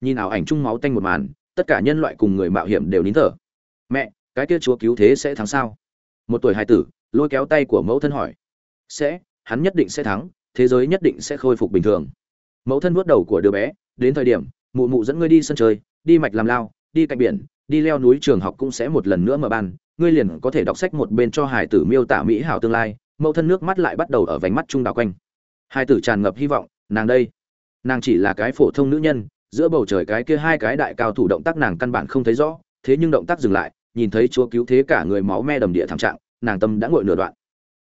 Speaker 1: Nhìn ảo ảnh chung máu tanh một màn tất cả nhân loại cùng người mạo hiểm đều nín thở. Mẹ, cái kia chúa cứu thế sẽ thắng sao? Một tuổi hài tử, lôi kéo tay của mẫu thân hỏi. Sẽ, hắn nhất định sẽ thắng, thế giới nhất định sẽ khôi phục bình thường. Mẫu thân vuốt đầu của đứa bé, đến thời điểm, mụ mụ dẫn ngươi đi sân chơi, đi mạch làm lao, đi cạnh biển, đi leo núi trường học cũng sẽ một lần nữa mở ban, ngươi liền có thể đọc sách một bên cho hải tử miêu tả mỹ hảo tương lai, mẫu thân nước mắt lại bắt đầu ở vánh mắt trung đảo quanh. Hai tử tràn ngập hy vọng, nàng đây. Nàng chỉ là cái phổ thông nữ nhân giữa bầu trời cái kia hai cái đại cao thủ động tác nàng căn bản không thấy rõ, thế nhưng động tác dừng lại, nhìn thấy chúa cứu thế cả người máu me đầm địa thảm trạng, nàng tâm đã ngội nửa đoạn.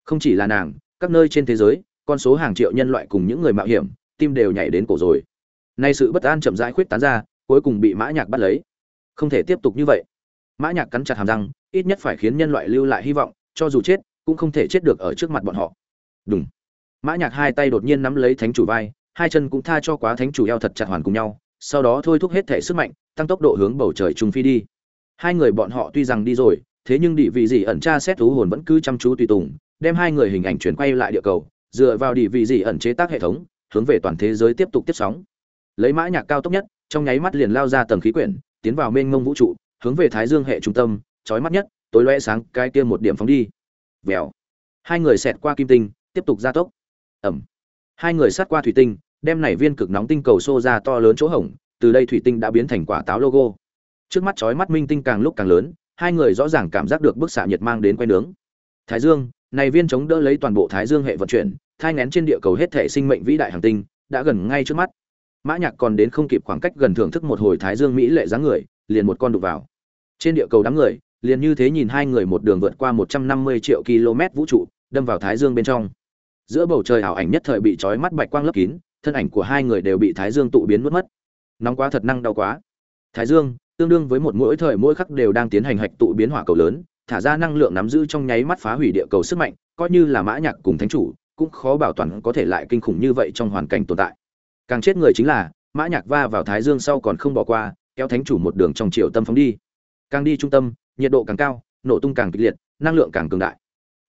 Speaker 1: Không chỉ là nàng, các nơi trên thế giới, con số hàng triệu nhân loại cùng những người mạo hiểm, tim đều nhảy đến cổ rồi. Nay sự bất an chậm rãi khuyết tán ra, cuối cùng bị mã nhạc bắt lấy. Không thể tiếp tục như vậy. Mã nhạc cắn chặt hàm răng, ít nhất phải khiến nhân loại lưu lại hy vọng, cho dù chết, cũng không thể chết được ở trước mặt bọn họ. Đúng mã nhạc hai tay đột nhiên nắm lấy thánh chủ vai, hai chân cũng tha cho quá thánh chủ eo thật chặt hoàn cùng nhau sau đó thôi thúc hết thể sức mạnh, tăng tốc độ hướng bầu trời trung phi đi. Hai người bọn họ tuy rằng đi rồi, thế nhưng địa vị gì ẩn tra xét thú hồn vẫn cứ chăm chú tùy tùng, đem hai người hình ảnh chuyển quay lại địa cầu, dựa vào địa vị gì ẩn chế tác hệ thống, hướng về toàn thế giới tiếp tục tiếp sóng. Lấy mã nhạc cao tốc nhất, trong nháy mắt liền lao ra tầng khí quyển, tiến vào mênh mông vũ trụ, hướng về thái dương hệ trung tâm, chói mắt nhất, tối lóe sáng cái kia một điểm phóng đi. Vèo. Hai người xẹt qua kim tinh, tiếp tục gia tốc. Ẩm hai người sát qua thủy tinh đem này viên cực nóng tinh cầu xô ra to lớn chỗ hổng, từ đây thủy tinh đã biến thành quả táo logo. Trước mắt chói mắt minh tinh càng lúc càng lớn, hai người rõ ràng cảm giác được bức xạ nhiệt mang đến quay nướng. Thái dương, này viên chống đỡ lấy toàn bộ thái dương hệ vận chuyển, thai nén trên địa cầu hết thể sinh mệnh vĩ đại hành tinh, đã gần ngay trước mắt. Mã nhạc còn đến không kịp khoảng cách gần thưởng thức một hồi thái dương mỹ lệ dáng người, liền một con đụng vào. Trên địa cầu đám người, liền như thế nhìn hai người một đường vượt qua 150 triệu km vũ trụ, đâm vào thái dương bên trong. Giữa bầu trời ảo ảnh nhất thời bị chói mắt bạch quang lấp kín thân ảnh của hai người đều bị thái dương tụ biến mất mất. Nóng quá thật năng đau quá. Thái dương, tương đương với một mỗi thời mỗi khắc đều đang tiến hành hạch tụ biến hỏa cầu lớn, thả ra năng lượng nắm giữ trong nháy mắt phá hủy địa cầu sức mạnh, coi như là mã nhạc cùng thánh chủ, cũng khó bảo toàn có thể lại kinh khủng như vậy trong hoàn cảnh tồn tại. Càng chết người chính là, mã nhạc va vào thái dương sau còn không bỏ qua, kéo thánh chủ một đường trong chiều tâm phóng đi. Càng đi trung tâm, nhiệt độ càng cao, nổ tung càng kịch liệt, năng lượng càng cường đại.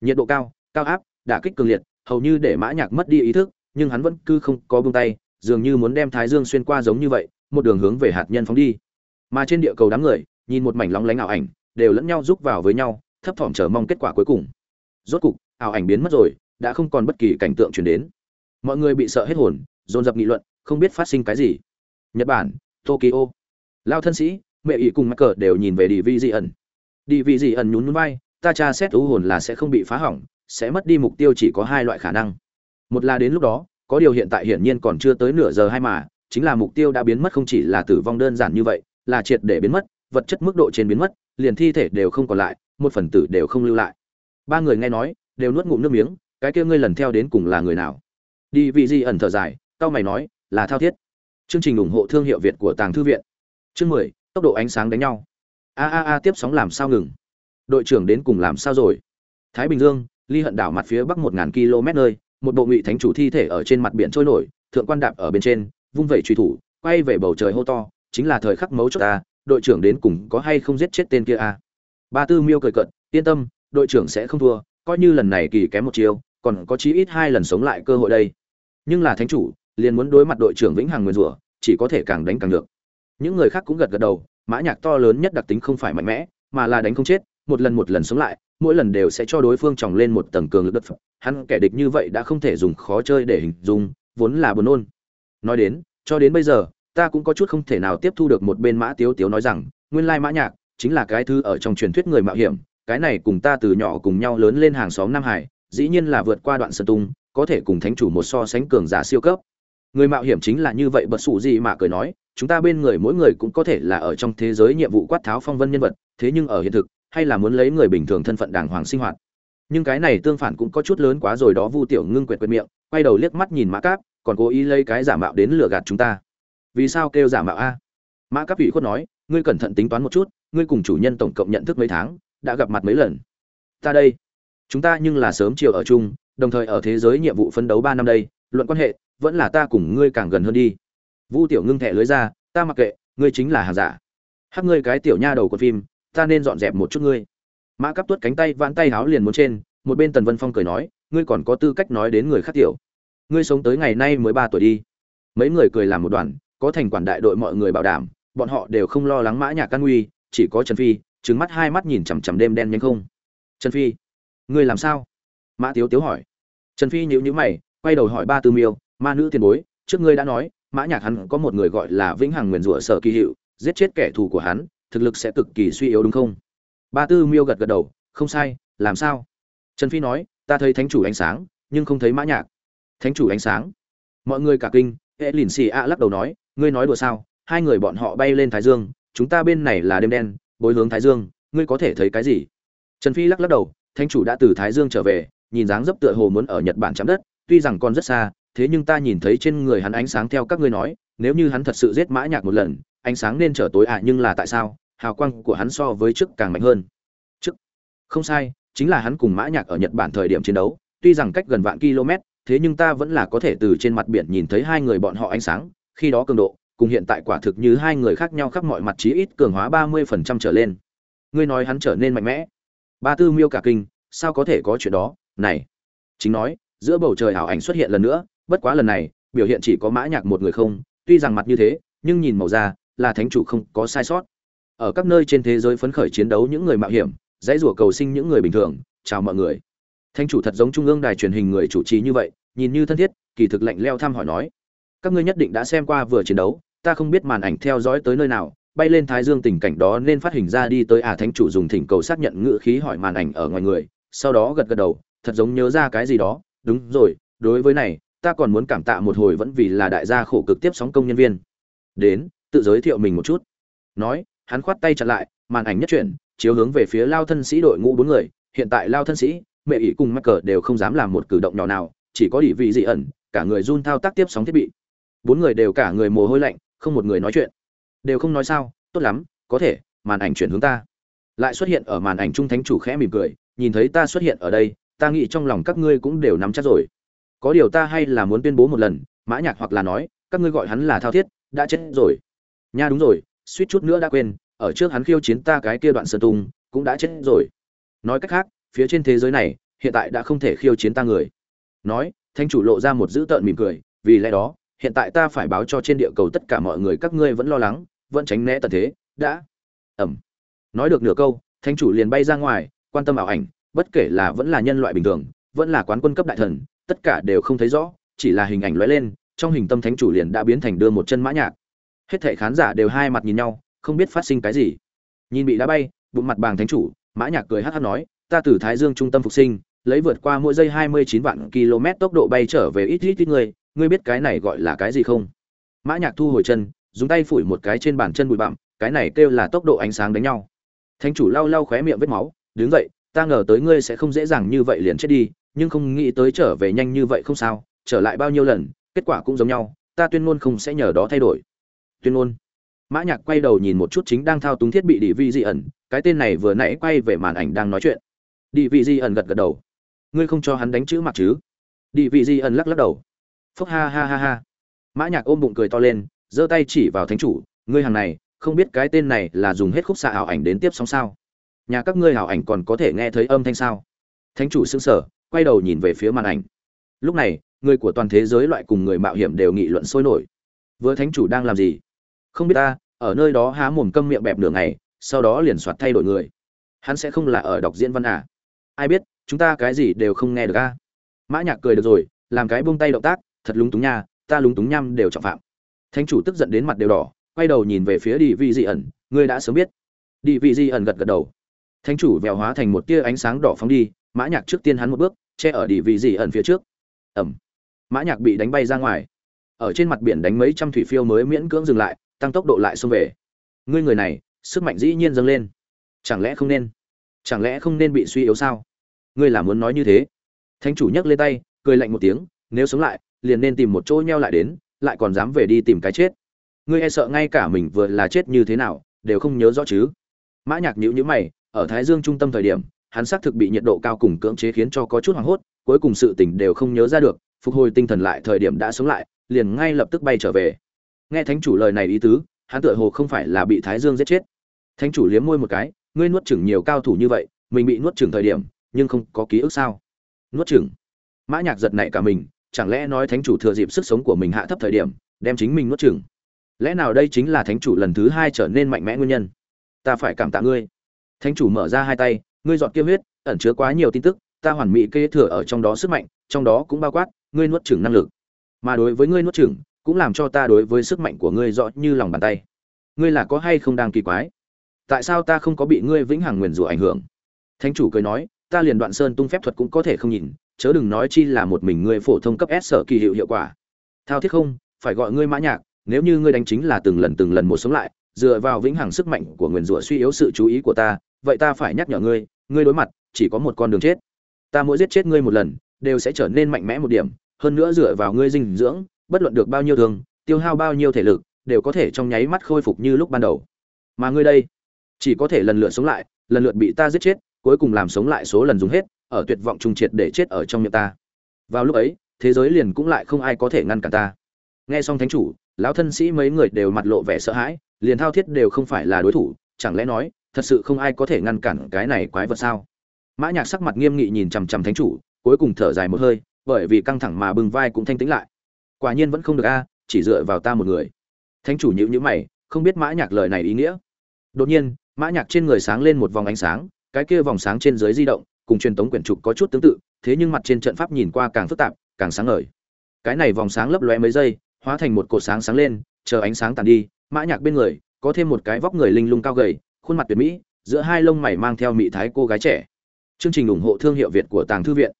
Speaker 1: Nhiệt độ cao cao áp, đả kích cường liệt, hầu như để mã nhạc mất đi ý thức nhưng hắn vẫn cứ không có buông tay, dường như muốn đem thái dương xuyên qua giống như vậy, một đường hướng về hạt nhân phóng đi. Mà trên địa cầu đám người, nhìn một mảnh lóng lánh ảo ảnh, đều lẫn nhau giúp vào với nhau, thấp thỏm chờ mong kết quả cuối cùng. Rốt cục, ảo ảnh biến mất rồi, đã không còn bất kỳ cảnh tượng truyền đến. Mọi người bị sợ hết hồn, dồn dập nghị luận, không biết phát sinh cái gì. Nhật bản, tokyo. Lao thân sĩ, mẹ ỷ cùng mắc cờ đều nhìn về đi vi dị ẩn. Đi vi dị ẩn nhún nhún vai, ta tra xét u hồn là sẽ không bị phá hỏng, sẽ mất đi mục tiêu chỉ có hai loại khả năng một là đến lúc đó, có điều hiện tại hiển nhiên còn chưa tới nửa giờ hai mà, chính là mục tiêu đã biến mất không chỉ là tử vong đơn giản như vậy, là triệt để biến mất, vật chất mức độ trên biến mất, liền thi thể đều không còn lại, một phần tử đều không lưu lại. Ba người nghe nói, đều nuốt ngụm nước miếng, cái kia ngươi lần theo đến cùng là người nào? Đi vị di ẩn thở dài tao mày nói, là thao thiết. Chương trình ủng hộ thương hiệu việt của tàng thư viện. Chương mười, tốc độ ánh sáng đánh nhau. A a a, tiếp sóng làm sao ngừng? Đội trưởng đến cùng làm sao rồi? Thái bình dương, ly hận đảo mặt phía bắc một ngàn km nơi một bộ ngụy thánh chủ thi thể ở trên mặt biển trôi nổi, thượng quan đạp ở bên trên, vung vẩy truy thủ, quay về bầu trời hô to, chính là thời khắc mấu chốt ta, đội trưởng đến cùng có hay không giết chết tên kia a? Ba tư miêu cười cận yên tâm, đội trưởng sẽ không thua, coi như lần này kỳ kém một chiêu, còn có chí ít hai lần sống lại cơ hội đây. Nhưng là thánh chủ, liền muốn đối mặt đội trưởng vĩnh hằng nguyên rủa, chỉ có thể càng đánh càng được. Những người khác cũng gật gật đầu, mã nhạc to lớn nhất đặc tính không phải mạnh mẽ, mà là đánh không chết, một lần một lần sống lại mỗi lần đều sẽ cho đối phương tròng lên một tầng cường lực đất hắn kẻ địch như vậy đã không thể dùng khó chơi để hình dung, vốn là buồn nôn. Nói đến, cho đến bây giờ, ta cũng có chút không thể nào tiếp thu được một bên mã tiếu tiếu nói rằng, nguyên lai mã nhạc chính là cái thứ ở trong truyền thuyết người mạo hiểm, cái này cùng ta từ nhỏ cùng nhau lớn lên hàng xóm nam hải, dĩ nhiên là vượt qua đoạn sơn tung, có thể cùng thánh chủ một so sánh cường giả siêu cấp. Người mạo hiểm chính là như vậy, bật sụ gì mà cười nói, chúng ta bên người mỗi người cũng có thể là ở trong thế giới nhiệm vụ quát tháo phong vân nhân vật, thế nhưng ở hiện thực hay là muốn lấy người bình thường thân phận đàng hoàng sinh hoạt. Nhưng cái này tương phản cũng có chút lớn quá rồi đó, vu tiểu ngưng quệt quệt miệng, quay đầu liếc mắt nhìn mã cáp, còn cố ý lấy cái giả mạo đến lừa gạt chúng ta. Vì sao kêu giả mạo a? Mã cáp ủy khuất nói, ngươi cẩn thận tính toán một chút, ngươi cùng chủ nhân tổng cộng nhận thức mấy tháng, đã gặp mặt mấy lần. Ta đây. Chúng ta nhưng là sớm chiều ở chung, đồng thời ở thế giới nhiệm vụ phân đấu ba năm đây, luận quan hệ, vẫn là ta cùng ngươi càng gần hơn đi. Vu tiểu ngưng thẻ lưới ra, ta mặc kệ, ngươi chính là hàng giả. Hắc ngươi cái tiểu nha đầu của phim ta nên dọn dẹp một chút ngươi. Mã cắp tuốt cánh tay vãn tay háo liền muốn trên, một bên tần vân phong cười nói, ngươi còn có tư cách nói đến người khác tiểu. Ngươi sống tới ngày nay mới ba tuổi đi. Mấy người cười làm một đoàn, có thành quản đại đội mọi người bảo đảm, bọn họ đều không lo lắng mã nhà căn nguy, chỉ có trần phi trứng mắt hai mắt nhìn chằm chằm đêm đen nhanh không. Trần phi, ngươi làm sao? Mã tiếu tiếu hỏi. Trần phi nhíu nhíu mày, quay đầu hỏi ba tư miêu, ma nữ tiền bối, trước ngươi đã nói, mã nhạc hắn có một người gọi là vĩnh hằng nguyền rủa sở kỳ hiệu, giết chết kẻ thù của hắn thực lực sẽ cực kỳ suy yếu đúng không? Ba tư miêu gật gật đầu không sai làm sao? Trần phi nói ta thấy thánh chủ ánh sáng nhưng không thấy mã nhạc. Thánh chủ ánh sáng. Mọi người cả kinh hệ lìn xì a lắc đầu nói ngươi nói đùa sao? Hai người bọn họ bay lên thái dương chúng ta bên này là đêm đen bối hướng thái dương ngươi có thể thấy cái gì? Trần phi lắc lắc đầu thánh chủ đã từ thái dương trở về nhìn dáng dấp tựa hồ muốn ở nhật bản chạm đất tuy rằng còn rất xa thế nhưng ta nhìn thấy trên người hắn ánh sáng theo các ngươi nói nếu như hắn thật sự giết mã nhạc một lần ánh sáng nên trở tối ạ à, nhưng là tại sao? Hào quang của hắn so với trước càng mạnh hơn. Trước. Không sai, chính là hắn cùng mã nhạc ở nhật bản thời điểm chiến đấu, tuy rằng cách gần vạn km, thế nhưng ta vẫn là có thể từ trên mặt biển nhìn thấy hai người bọn họ ánh sáng, khi đó cường độ, cùng hiện tại quả thực như hai người khác nhau khắp mọi mặt chí ít cường hóa ba mươi phần trăm trở lên. Ngươi nói hắn trở nên mạnh mẽ. Ba tư miêu cả kinh, sao có thể có chuyện đó? Này. Chính nói, giữa bầu trời ảo ảnh xuất hiện lần nữa, bất quá lần này, biểu hiện chỉ có mã nhạc một người không, tuy rằng mặt như thế, nhưng nhìn màu da, là thánh chủ không có sai sót ở các nơi trên thế giới phấn khởi chiến đấu những người mạo hiểm, dãy rủa cầu sinh những người bình thường, chào mọi người. Thánh chủ thật giống trung ương đài truyền hình người chủ trì như vậy, nhìn như thân thiết, kỳ thực lạnh leo thăm hỏi nói, các ngươi nhất định đã xem qua vừa chiến đấu, ta không biết màn ảnh theo dõi tới nơi nào, bay lên thái dương tình cảnh đó nên phát hình ra đi tới à. Thánh chủ dùng thỉnh cầu xác nhận ngữ khí hỏi màn ảnh ở ngoài người, sau đó gật gật đầu, thật giống nhớ ra cái gì đó. Đúng rồi, đối với này, ta còn muốn cảm tạ một hồi vẫn vì là đại gia khổ cực tiếp sóng công nhân viên. Đến, tự giới thiệu mình một chút. Nói hắn khoát tay chặn lại, màn ảnh nhất chuyển, chiếu hướng về phía lao thân sĩ đội ngũ bốn người. Hiện tại lao thân sĩ, mẹ ỷ cùng mắc cờ đều không dám làm một cử động nhỏ nào, chỉ có ỷ vị dị ẩn, cả người run thao tác tiếp sóng thiết bị. Bốn người đều cả người mồ hôi lạnh, không một người nói chuyện. Đều không nói sao, tốt lắm, có thể, màn ảnh chuyển hướng ta. Lại xuất hiện ở màn ảnh trung thánh chủ khẽ mỉm cười, nhìn thấy ta xuất hiện ở đây, ta nghĩ trong lòng các ngươi cũng đều nắm chắc rồi. Có điều ta hay là muốn tuyên bố một lần, mã nhạc hoặc là nói, các ngươi gọi hắn là thao thiết, đã chết rồi. Nha đúng rồi suýt chút nữa đã quên, ở trước hắn khiêu chiến ta cái kia đoạn sơn tung, cũng đã chết rồi. Nói cách khác, phía trên thế giới này, hiện tại đã không thể khiêu chiến ta người. Nói thanh chủ lộ ra một dữ tợn mỉm cười, vì lẽ đó, hiện tại ta phải báo cho trên địa cầu tất cả mọi người các ngươi vẫn lo lắng, vẫn tránh né tận thế, đã. Ẩm. Nói được nửa câu thanh chủ liền bay ra ngoài, quan tâm ảo ảnh, bất kể là vẫn là nhân loại bình thường, vẫn là quán quân cấp đại thần, tất cả đều không thấy rõ, chỉ là hình ảnh lóe lên, trong hình tâm thánh chủ liền đã biến thành đưa một chân mã nhạc hết thảy khán giả đều hai mặt nhìn nhau, không biết phát sinh cái gì. Nhìn bị đá bay, bụng mặt bàng thánh chủ, mã nhạc cười hắt hắt nói, ta từ thái dương trung tâm phục sinh, lấy vượt qua mỗi giây 29 vạn km tốc độ bay trở về ít ít ít người, ngươi biết cái này gọi là cái gì không? Mã nhạc thu hồi chân, dùng tay phủi một cái trên bàn chân bụi bặm, cái này kêu là tốc độ ánh sáng đánh nhau. Thánh chủ lau lau khóe miệng vết máu, đứng dậy, ta ngờ tới ngươi sẽ không dễ dàng như vậy liền chết đi, nhưng không nghĩ tới trở về nhanh như vậy không sao, trở lại bao nhiêu lần, kết quả cũng giống nhau, ta tuyên ngôn không sẽ nhờ đó thay đổi tuyên ngôn. Mã nhạc quay đầu nhìn một chút chính đang thao túng thiết bị đi vi di ẩn, cái tên này vừa nãy quay về màn ảnh đang nói chuyện. Đi vi di ẩn gật gật đầu. Ngươi không cho hắn đánh chữ mặt chứ? Đi vi di ẩn lắc lắc đầu. Phúc ha ha ha ha. Mã nhạc ôm bụng cười to lên, giơ tay chỉ vào thánh chủ. Ngươi hàng này, không biết cái tên này là dùng hết khúc xạ ảo ảnh đến tiếp sóng sao? Nhà các ngươi ảo ảnh còn có thể nghe thấy âm thanh sao? Thánh chủ sững sờ, quay đầu nhìn về phía màn ảnh. Lúc này, người của toàn thế giới loại cùng người mạo hiểm đều nghị luận sôi nổi. Vừa thánh chủ đang làm gì? Không biết ta ở nơi đó há mồm câm miệng bẹp nửa ngày sau đó liền soạt thay đổi người. Hắn sẽ không là ở đọc diễn văn à? Ai biết chúng ta cái gì đều không nghe được a mã nhạc cười được rồi làm cái buông tay động tác thật lúng túng nha ta lúng túng nhăm đều trọng phạm. Thánh chủ tức giận đến mặt đều đỏ quay đầu nhìn về phía đi vị di ẩn ngươi đã sớm biết. Đi vị di ẩn gật gật đầu. Thánh chủ vèo hóa thành một tia ánh sáng đỏ phóng đi mã nhạc trước tiên hắn một bước che ở đi vị di ẩn phía trước. Ầm, mã nhạc bị đánh bay ra ngoài. Ở trên mặt biển đánh mấy trăm thủy phiêu mới miễn cưỡng dừng lại tăng tốc độ lại xông về. Ngươi người này, sức mạnh dĩ nhiên dâng lên. Chẳng lẽ không nên? Chẳng lẽ không nên bị suy yếu sao? Ngươi là muốn nói như thế? Thánh chủ nhấc lên tay, cười lạnh một tiếng, nếu sống lại, liền nên tìm một chỗ nheo lại đến, lại còn dám về đi tìm cái chết. Ngươi e sợ ngay cả mình vừa là chết như thế nào, đều không nhớ rõ chứ. Mã nhạc nhíu nhíu mày, ở thái dương trung tâm thời điểm, hắn xác thực bị nhiệt độ cao cùng cưỡng chế khiến cho có chút hoảng hốt, cuối cùng sự tình đều không nhớ ra được, phục hồi tinh thần lại thời điểm đã sống lại, liền ngay lập tức bay trở về nghe thánh chủ lời này ý tứ, hắn tựa hồ không phải là bị thái dương giết chết. Thánh chủ liếm môi một cái, ngươi nuốt chửng nhiều cao thủ như vậy, mình bị nuốt chửng thời điểm, nhưng không có ký ức sao? Nuốt chửng? Mã nhạc giật nảy cả mình, chẳng lẽ nói thánh chủ thừa dịp sức sống của mình hạ thấp thời điểm, đem chính mình nuốt chửng? Lẽ nào đây chính là thánh chủ lần thứ hai trở nên mạnh mẽ nguyên nhân? Ta phải cảm tạ ngươi. Thánh chủ mở ra hai tay, ngươi dọn kia huyết, ẩn chứa quá nhiều tin tức, ta hoàn mỹ kế thừa ở trong đó sức mạnh, trong đó cũng bao quát, ngươi nuốt chửng năng lực. Mà đối với ngươi nuốt chửng cũng làm cho ta đối với sức mạnh của ngươi rõ như lòng bàn tay. Ngươi là có hay không đang kỳ quái? Tại sao ta không có bị ngươi vĩnh hằng nguyền rủa ảnh hưởng? Thánh chủ cười nói, ta liền đoạn sơn tung phép thuật cũng có thể không nhìn, chớ đừng nói chi là một mình ngươi phổ thông cấp s sở kỳ hiệu hiệu quả. Thao thiết không, phải gọi ngươi mã nhạc, nếu như ngươi đánh chính là từng lần từng lần một sống lại, dựa vào vĩnh hằng sức mạnh của nguyền rủa suy yếu sự chú ý của ta, vậy ta phải nhắc nhở ngươi ngươi đối mặt, chỉ có một con đường chết. Ta mỗi giết chết ngươi một lần, đều sẽ trở nên mạnh mẽ một điểm, hơn nữa dựa vào ngươi dinh dưỡng bất luận được bao nhiêu thương, tiêu hao bao nhiêu thể lực, đều có thể trong nháy mắt khôi phục như lúc ban đầu. Mà ngươi đây, chỉ có thể lần lượt sống lại, lần lượt bị ta giết chết, cuối cùng làm sống lại số lần dùng hết, ở tuyệt vọng trung triệt để chết ở trong miệng ta. Vào lúc ấy, thế giới liền cũng lại không ai có thể ngăn cản ta. Nghe xong thánh chủ, lão thân sĩ mấy người đều mặt lộ vẻ sợ hãi, liền thao thiết đều không phải là đối thủ, chẳng lẽ nói, thật sự không ai có thể ngăn cản cái này quái vật sao? Mã nhạc sắc mặt nghiêm nghị nhìn chằm chằm thánh chủ, cuối cùng thở dài một hơi, bởi vì căng thẳng mà bừng vai cũng thanh tĩnh lại quả nhiên vẫn không được a, chỉ dựa vào ta một người. Thánh chủ nhữ nhữ mày, không biết mã nhạc lời này ý nghĩa. Đột nhiên, mã nhạc trên người sáng lên một vòng ánh sáng, cái kia vòng sáng trên dưới di động, cùng truyền tống quyển trục có chút tương tự, thế nhưng mặt trên trận pháp nhìn qua càng phức tạp, càng sáng ngời. Cái này vòng sáng lấp lóe mấy giây, hóa thành một cột sáng sáng lên, chờ ánh sáng tàn đi, mã nhạc bên người, có thêm một cái vóc người linh lung cao gầy, khuôn mặt tuyệt mỹ, giữa hai lông mày mang theo mỹ thái cô gái trẻ. Chương trình ủng hộ thương hiệu việt của tàng thư viện.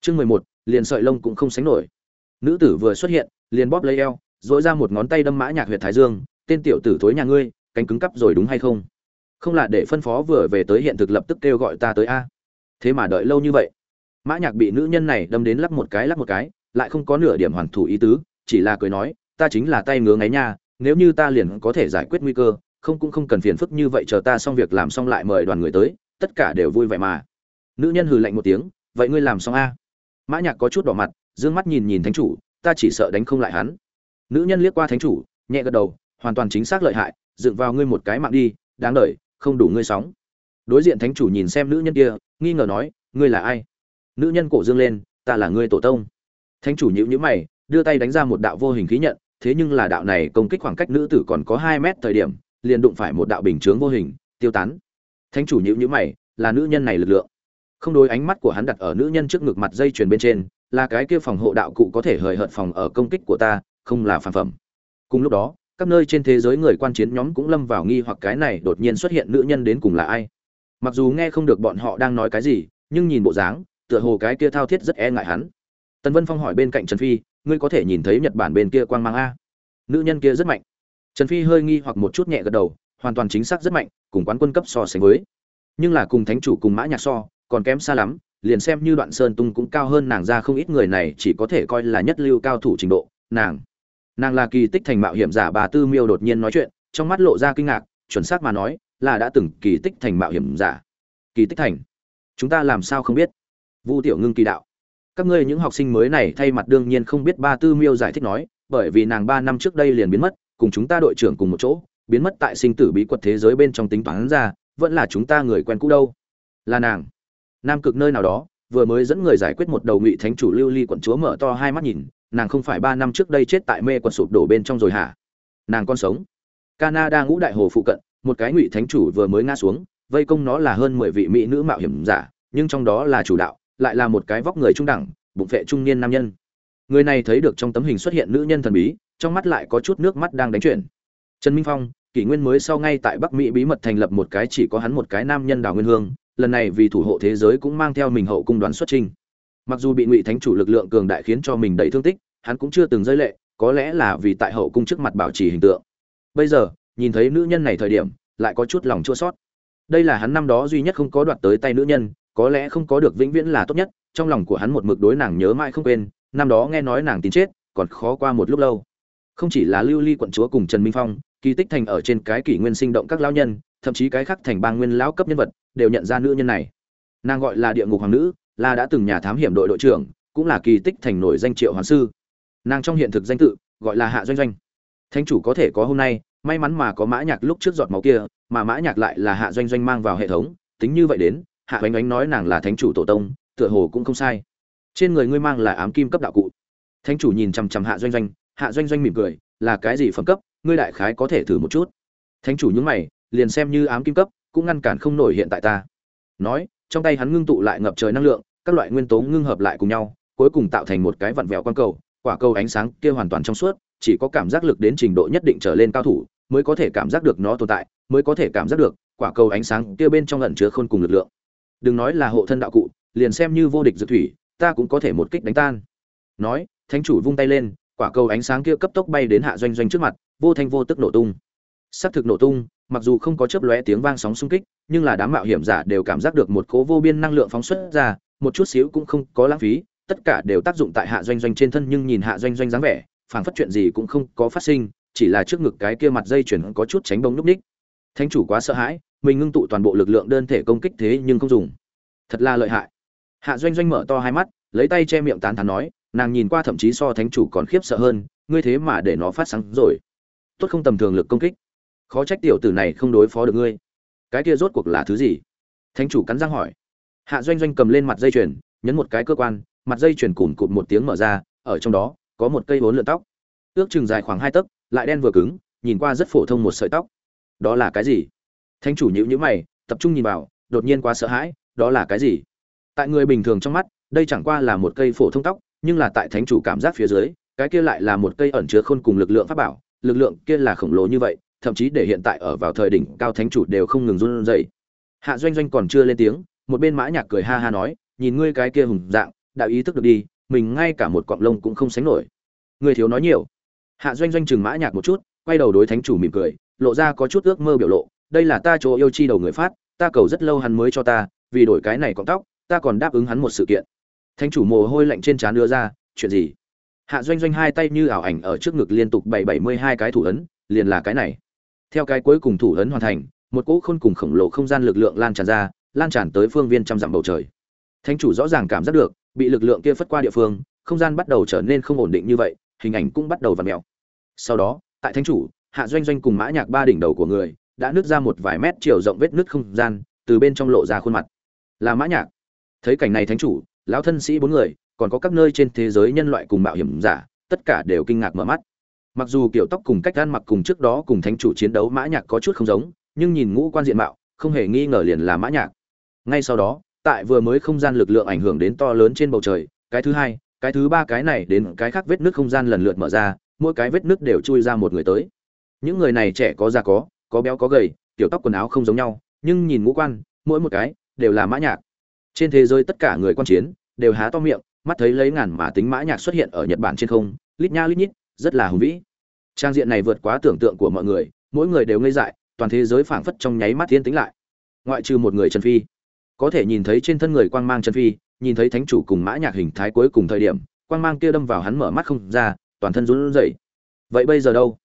Speaker 1: Chương mười một, liền sợi lông cũng không sánh nổi nữ tử vừa xuất hiện, liền bóp lấy eo, dỗi ra một ngón tay đâm mã nhạc huyệt thái dương, tên tiểu tử thối nhà ngươi, cánh cứng cắp rồi đúng hay không? Không là để phân phó vừa về tới hiện thực lập tức kêu gọi ta tới a. Thế mà đợi lâu như vậy, mã nhạc bị nữ nhân này đâm đến lắc một cái lắc một cái, lại không có nửa điểm hoàn thủ ý tứ, chỉ là cười nói, ta chính là tay ngứa ngáy nha, nếu như ta liền có thể giải quyết nguy cơ, không cũng không cần phiền phức như vậy chờ ta xong việc làm xong lại mời đoàn người tới, tất cả đều vui vẻ mà. Nữ nhân hừ lạnh một tiếng, vậy ngươi làm xong a? Mã nhạc có chút đỏ mặt dương mắt nhìn nhìn thánh chủ, ta chỉ sợ đánh không lại hắn. Nữ nhân liếc qua thánh chủ, nhẹ gật đầu, hoàn toàn chính xác lợi hại, dựng vào ngươi một cái mạng đi, đáng đợi không đủ ngươi sóng. Đối diện thánh chủ nhìn xem nữ nhân kia, nghi ngờ nói, ngươi là ai? Nữ nhân cổ dương lên, ta là ngươi tổ tông. Thánh chủ nhíu nhíu mày, đưa tay đánh ra một đạo vô hình khí nhận, thế nhưng là đạo này công kích khoảng cách nữ tử còn có hai mét thời điểm, liền đụng phải một đạo bình chướng vô hình, tiêu tán. Thánh chủ nhíu nhíu mày, là nữ nhân này lực lượng. Không đối ánh mắt của hắn đặt ở nữ nhân trước ngực mặt dây chuyền bên trên là cái kia phòng hộ đạo cụ có thể hời hợt phòng ở công kích của ta, không là phản phẩm. Cùng lúc đó, các nơi trên thế giới người quan chiến nhóm cũng lâm vào nghi hoặc cái này đột nhiên xuất hiện nữ nhân đến cùng là ai. Mặc dù nghe không được bọn họ đang nói cái gì, nhưng nhìn bộ dáng, tựa hồ cái kia thao thiết rất e ngại hắn. Tần vân phong hỏi bên cạnh trần phi, ngươi có thể nhìn thấy nhật bản bên kia quang mang a? Nữ nhân kia rất mạnh. Trần phi hơi nghi hoặc một chút nhẹ gật đầu, hoàn toàn chính xác rất mạnh, cùng quán quân cấp so sánh với. Nhưng là cùng thánh chủ cùng mã nhạc so, còn kém xa lắm liền xem như đoạn sơn tung cũng cao hơn nàng ra không ít người này, chỉ có thể coi là nhất lưu cao thủ trình độ, nàng. Nàng là kỳ tích thành mạo hiểm giả bà tư miêu đột nhiên nói chuyện, trong mắt lộ ra kinh ngạc, chuẩn xác mà nói, là đã từng kỳ tích thành mạo hiểm giả. Kỳ tích thành? Chúng ta làm sao không biết? Vu tiểu ngưng kỳ đạo. Các ngươi những học sinh mới này thay mặt đương nhiên không biết ba tư miêu giải thích nói, bởi vì nàng ba năm trước đây liền biến mất, cùng chúng ta đội trưởng cùng một chỗ, biến mất tại sinh tử bí quật thế giới bên trong tính toán ra, vẫn là chúng ta người quen cũ đâu. Là nàng nam cực nơi nào đó, vừa mới dẫn người giải quyết một đầu ngụy thánh chủ lưu ly quận chúa mở to hai mắt nhìn, nàng không phải ba năm trước đây chết tại mê quận sụp đổ bên trong rồi hả? Nàng còn sống. Canada ngũ đại hồ phụ cận, một cái ngụy thánh chủ vừa mới ngã xuống, vây công nó là hơn mười vị mỹ nữ mạo hiểm giả, nhưng trong đó là chủ đạo, lại là một cái vóc người trung đẳng, bụng vệ trung niên nam nhân. Người này thấy được trong tấm hình xuất hiện nữ nhân thần bí, trong mắt lại có chút nước mắt đang đánh chuyển. Trần minh phong, kỷ nguyên mới sau ngay tại bắc mỹ bí mật thành lập một cái chỉ có hắn một cái nam nhân đào nguyên hương lần này vì thủ hộ thế giới cũng mang theo mình hậu cung đoàn xuất trình mặc dù bị ngụy thánh chủ lực lượng cường đại khiến cho mình đầy thương tích, hắn cũng chưa từng rơi lệ, có lẽ là vì tại hậu cung trước mặt bảo trì hình tượng. Bây giờ, nhìn thấy nữ nhân này thời điểm, lại có chút lòng chua sót đây là hắn năm đó duy nhất không có đoạt tới tay nữ nhân, có lẽ không có được vĩnh viễn là tốt nhất, trong lòng của hắn một mực đối nàng nhớ mãi không quên, năm đó nghe nói nàng tin chết, còn khó qua một lúc lâu. Không chỉ là lưu ly quận chúa cùng trần minh phong, kỳ tích thành ở trên cái kỷ nguyên sinh động các lão nhân, thậm chí cái khác thành bang nguyên lão cấp nhân vật đều nhận ra nữ nhân này. Nàng gọi là địa ngục hoàng nữ, là đã từng nhà thám hiểm đội đội trưởng, cũng là kỳ tích thành nổi danh triệu hoàng sư. Nàng trong hiện thực danh tự, gọi là hạ doanh doanh. Thánh chủ có thể có hôm nay, may mắn mà có mã nhạc lúc trước giọt máu kia, mà mã nhạc lại là hạ doanh doanh mang vào hệ thống, tính như vậy đến, hạ oánh oánh nói nàng là thánh chủ tổ tông, tựa hồ cũng không sai. Trên người ngươi mang là ám kim cấp đạo cụ. Thánh chủ nhìn chằm chằm hạ doanh doanh, hạ doanh doanh mỉm cười, là cái gì phẩm cấp, ngươi đại khái có thể thử một chút. Thánh chủ nhướng mày, liền xem như ám kim cấp cũng ngăn cản không nổi hiện tại ta. Nói, trong tay hắn ngưng tụ lại ngập trời năng lượng, các loại nguyên tố ngưng hợp lại cùng nhau, cuối cùng tạo thành một cái vặn vẹo quang cầu, quả cầu ánh sáng kia hoàn toàn trong suốt, chỉ có cảm giác lực đến trình độ nhất định trở lên cao thủ, mới có thể cảm giác được nó tồn tại, mới có thể cảm giác được quả cầu ánh sáng kia bên trong ẩn chứa khôn cùng lực lượng. Đừng nói là hộ thân đạo cụ, liền xem như vô địch dược thủy, ta cũng có thể một kích đánh tan. Nói, thánh chủ vung tay lên, quả cầu ánh sáng kia cấp tốc bay đến hạ doanh doanh trước mặt, vô thanh vô tức nổ tung. Xác thực nổ tung mặc dù không có chớp lóe tiếng vang sóng xung kích, nhưng là đám mạo hiểm giả đều cảm giác được một cỗ vô biên năng lượng phóng xuất ra, một chút xíu cũng không có lãng phí, tất cả đều tác dụng tại hạ doanh doanh trên thân nhưng nhìn hạ doanh doanh dáng vẻ, phảng phất chuyện gì cũng không có phát sinh, chỉ là trước ngực cái kia mặt dây chuyển có chút tránh bóng lúc ních. Thánh chủ quá sợ hãi, mình ngưng tụ toàn bộ lực lượng đơn thể công kích thế nhưng không dùng. Thật là lợi hại. Hạ doanh doanh mở to hai mắt, lấy tay che miệng tán thán nói, nàng nhìn qua thậm chí so thánh chủ còn khiếp sợ hơn, ngươi thế mà để nó phát sáng rồi. Tốt không tầm thường lực công kích khó trách tiểu tử này không đối phó được ngươi. Cái kia rốt cuộc là thứ gì? Thánh chủ cắn răng hỏi. Hạ doanh doanh cầm lên mặt dây chuyền, nhấn một cái cơ quan, mặt dây chuyền cùn cụt một tiếng mở ra, ở trong đó, có một cây vốn lượn tóc. Ước chừng dài khoảng hai tấc, lại đen vừa cứng, nhìn qua rất phổ thông một sợi tóc. Đó là cái gì? Thánh chủ nhữ nhữ mày, tập trung nhìn vào, đột nhiên quá sợ hãi, đó là cái gì? Tại người bình thường trong mắt, đây chẳng qua là một cây phổ thông tóc, nhưng là tại thánh chủ cảm giác phía dưới, cái kia lại là một cây ẩn chứa khôn cùng lực lượng pháp bảo, lực lượng kia là khổng lồ như vậy thậm chí để hiện tại ở vào thời đỉnh cao thánh chủ đều không ngừng run rẩy. Hạ doanh doanh còn chưa lên tiếng, một bên mã nhạc cười ha ha nói, nhìn ngươi cái kia hùng dạng, đã ý thức được đi, mình ngay cả một quặng lông cũng không sánh nổi. Người thiếu nói nhiều. Hạ doanh doanh chừng mã nhạc một chút, quay đầu đối thánh chủ mỉm cười, lộ ra có chút ước mơ biểu lộ, đây là ta chỗ yêu chi đầu người phát, ta cầu rất lâu hắn mới cho ta, vì đổi cái này cọng tóc, ta còn đáp ứng hắn một sự kiện. Thánh chủ mồ hôi lạnh trên trán đưa ra, chuyện gì? Hạ doanh doanh hai tay như ảo ảnh ở trước ngực liên tục bảy bảy mươi hai cái thủ ấn, liền là cái này theo cái cuối cùng thủ ấn hoàn thành, một cỗ khôn cùng khổng lồ không gian lực lượng lan tràn ra, lan tràn tới phương viên trăm dặm bầu trời. Thánh chủ rõ ràng cảm giác được, bị lực lượng kia phất qua địa phương, không gian bắt đầu trở nên không ổn định như vậy, hình ảnh cũng bắt đầu v ặ mẹo sau đó, tại thánh chủ, hạ doanh doanh cùng mã nhạc ba đỉnh đầu của người, đã nứt ra một vài mét chiều rộng vết nứt không gian, từ bên trong lộ ra khuôn mặt. Là mã nhạc. Thấy cảnh này thánh chủ, lão thân sĩ bốn người, còn có các nơi trên thế giới nhân loại cùng mạo hiểm giả, tất cả đều kinh ngạc mở mắt mặc dù kiểu tóc cùng cách ăn mặc cùng trước đó cùng thánh chủ chiến đấu mã nhạc có chút không giống, nhưng nhìn ngũ quan diện mạo, không hề nghi ngờ liền là mã nhạc. Ngay sau đó, tại vừa mới không gian lực lượng ảnh hưởng đến to lớn trên bầu trời, cái thứ hai, cái thứ ba cái này đến cái khác vết nứt không gian lần lượt mở ra, mỗi cái vết nứt đều chui ra một người tới. Những người này trẻ có già có có béo có gầy, kiểu tóc quần áo không giống nhau, nhưng nhìn ngũ quan, mỗi một cái đều là mã nhạc. Trên thế giới tất cả người quan chiến đều há to miệng, mắt thấy lấy ngàn mà tính mã nhạc xuất hiện ở nhật bản trên không, lít nha lít nhít, rất là hùng vĩ trang diện này vượt quá tưởng tượng của mọi người, mỗi người đều ngây dại, toàn thế giới phảng phất trong nháy mắt thiên tính lại. Ngoại trừ một người trần phi. Có thể nhìn thấy trên thân người quang mang trần phi, nhìn thấy thánh chủ cùng mã nhạc hình thái cuối cùng thời điểm, quang mang kia đâm vào hắn mở mắt không ra, toàn thân run rẩy. Vậy bây giờ đâu?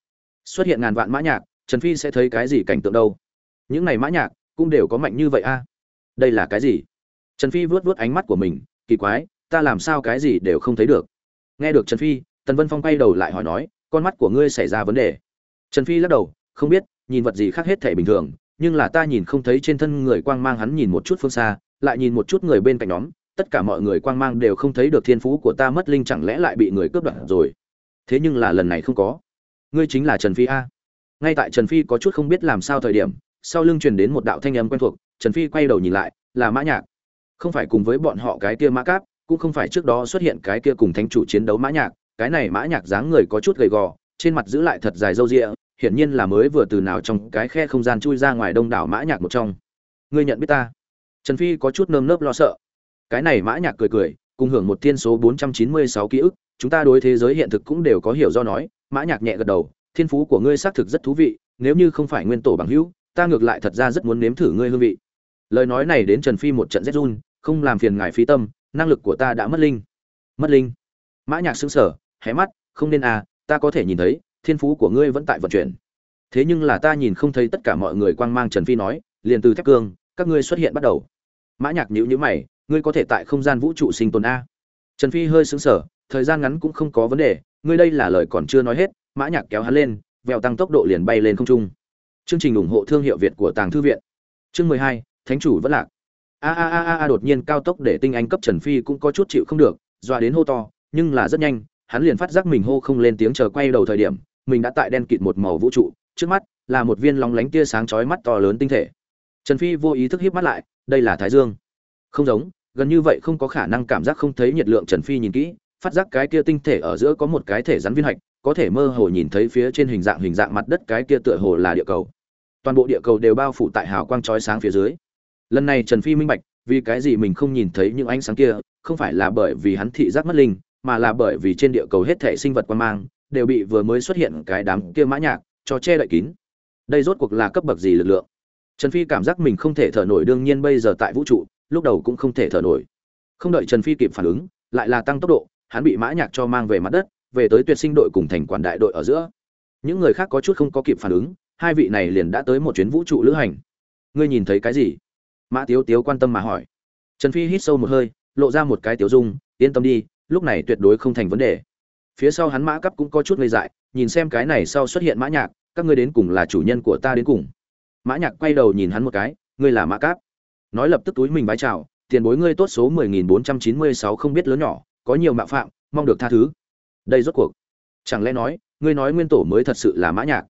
Speaker 1: Xuất hiện ngàn vạn mã nhạc, trần phi sẽ thấy cái gì cảnh tượng đâu? Những này mã nhạc cũng đều có mạnh như vậy a? Đây là cái gì? Trần phi vuốt vuốt ánh mắt của mình, kỳ quái, ta làm sao cái gì đều không thấy được. Nghe được trần phi, tần vân phong quay đầu lại hỏi nói con mắt của ngươi xảy ra vấn đề. Trần phi lắc đầu, không biết, nhìn vật gì khác hết thể bình thường, nhưng là ta nhìn không thấy trên thân người quang mang hắn nhìn một chút phương xa, lại nhìn một chút người bên cạnh nhóm, tất cả mọi người quang mang đều không thấy được thiên phú của ta mất linh chẳng lẽ lại bị người cướp đoạt rồi. Thế nhưng là lần này không có. Ngươi chính là trần phi a. Ngay tại trần phi có chút không biết làm sao thời điểm, sau lưng truyền đến một đạo thanh âm quen thuộc, trần phi quay đầu nhìn lại, là mã nhạc. Không phải cùng với bọn họ cái kia mã cáp, cũng không phải trước đó xuất hiện cái kia cùng thánh chủ chiến đấu mã nhạc cái này mã nhạc dáng người có chút gầy gò, trên mặt giữ lại thật dài râu ria, hiển nhiên là mới vừa từ nào trong cái khe không gian chui ra ngoài đông đảo mã nhạc một trong. Ngươi nhận biết ta? Trần phi có chút nơm nớp lo sợ. Cái này mã nhạc cười cười, cùng hưởng một thiên số 496 ký ức, chúng ta đối thế giới hiện thực cũng đều có hiểu do nói, mã nhạc nhẹ gật đầu, thiên phú của ngươi xác thực rất thú vị, nếu như không phải nguyên tổ bằng hữu, ta ngược lại thật ra rất muốn nếm thử ngươi hương vị. Lời nói này đến trần phi một trận rét run, không làm phiền ngài phí tâm, năng lực của ta đã mất linh. Mất linh. Mã nhạc sững sờ hé mắt, không nên à ta có thể nhìn thấy, thiên phú của ngươi vẫn tại vận chuyển. Thế nhưng là ta nhìn không thấy tất cả mọi người quang mang trần phi nói, liền từ thép cương, các ngươi xuất hiện bắt đầu. Mã nhạc nhíu nhíu mày, ngươi có thể tại không gian vũ trụ sinh tồn a trần phi hơi sững sờ, thời gian ngắn cũng không có vấn đề, ngươi đây là lời còn chưa nói hết, mã nhạc kéo hắn lên, vèo tăng tốc độ liền bay lên không trung. Chương trình ủng hộ thương hiệu việt của tàng thư viện. Chương mười hai, thánh chủ vẫn lạc. A a a a, đột nhiên cao tốc để tinh anh cấp trần phi cũng có chút chịu không được, dọa đến hô to, nhưng là rất nhanh hắn liền phát giác mình hô không lên tiếng chờ quay đầu thời điểm, mình đã tại đen kịt một màu vũ trụ, trước mắt là một viên lóng lánh tia sáng chói mắt to lớn tinh thể. Trần phi vô ý thức hiếp mắt lại, đây là thái dương. Không giống, gần như vậy không có khả năng cảm giác không thấy nhiệt lượng trần phi nhìn kỹ, phát giác cái kia tinh thể ở giữa có một cái thể rắn viên hạch, có thể mơ hồ nhìn thấy phía trên hình dạng hình dạng mặt đất cái kia tựa hồ là địa cầu. Toàn bộ địa cầu đều bao phủ tại hào quang chói sáng phía dưới. Lần này trần phi minh bạch, vì cái gì mình không nhìn thấy những ánh sáng kia, không phải là bởi vì hắn thị giác mất linh mà là bởi vì trên địa cầu hết thể sinh vật quan mang, đều bị vừa mới xuất hiện cái đám kia mã nhạc cho che đậy kín. Đây rốt cuộc là cấp bậc gì lực lượng? Trần phi cảm giác mình không thể thở nổi, đương nhiên bây giờ tại vũ trụ, lúc đầu cũng không thể thở nổi. Không đợi trần phi kịp phản ứng, lại là tăng tốc độ, hắn bị mã nhạc cho mang về mặt đất, về tới tuyệt sinh đội cùng thành quản đại đội ở giữa. Những người khác có chút không có kịp phản ứng, hai vị này liền đã tới một chuyến vũ trụ lữ hành. Ngươi nhìn thấy cái gì? Mã tiếu tiếu quan tâm mà hỏi. Trần phi hít sâu một hơi, lộ ra một cái tiểu dung, yên tâm đi lúc này tuyệt đối không thành vấn đề. Phía sau hắn mã cấp cũng có chút ngây dại nhìn xem cái này sau xuất hiện mã nhạc các ngươi đến cùng là chủ nhân của ta đến cùng. Mã nhạc quay đầu nhìn hắn một cái ngươi là mã cắp, nói lập tức túi mình bái chào tiền bối ngươi tốt số mười nghìn bốn trăm chín mươi sáu không biết lớn nhỏ có nhiều mạo phạm mong được tha thứ. Đây rốt cuộc. Chẳng lẽ nói ngươi nói nguyên tổ mới thật sự là mã nhạc?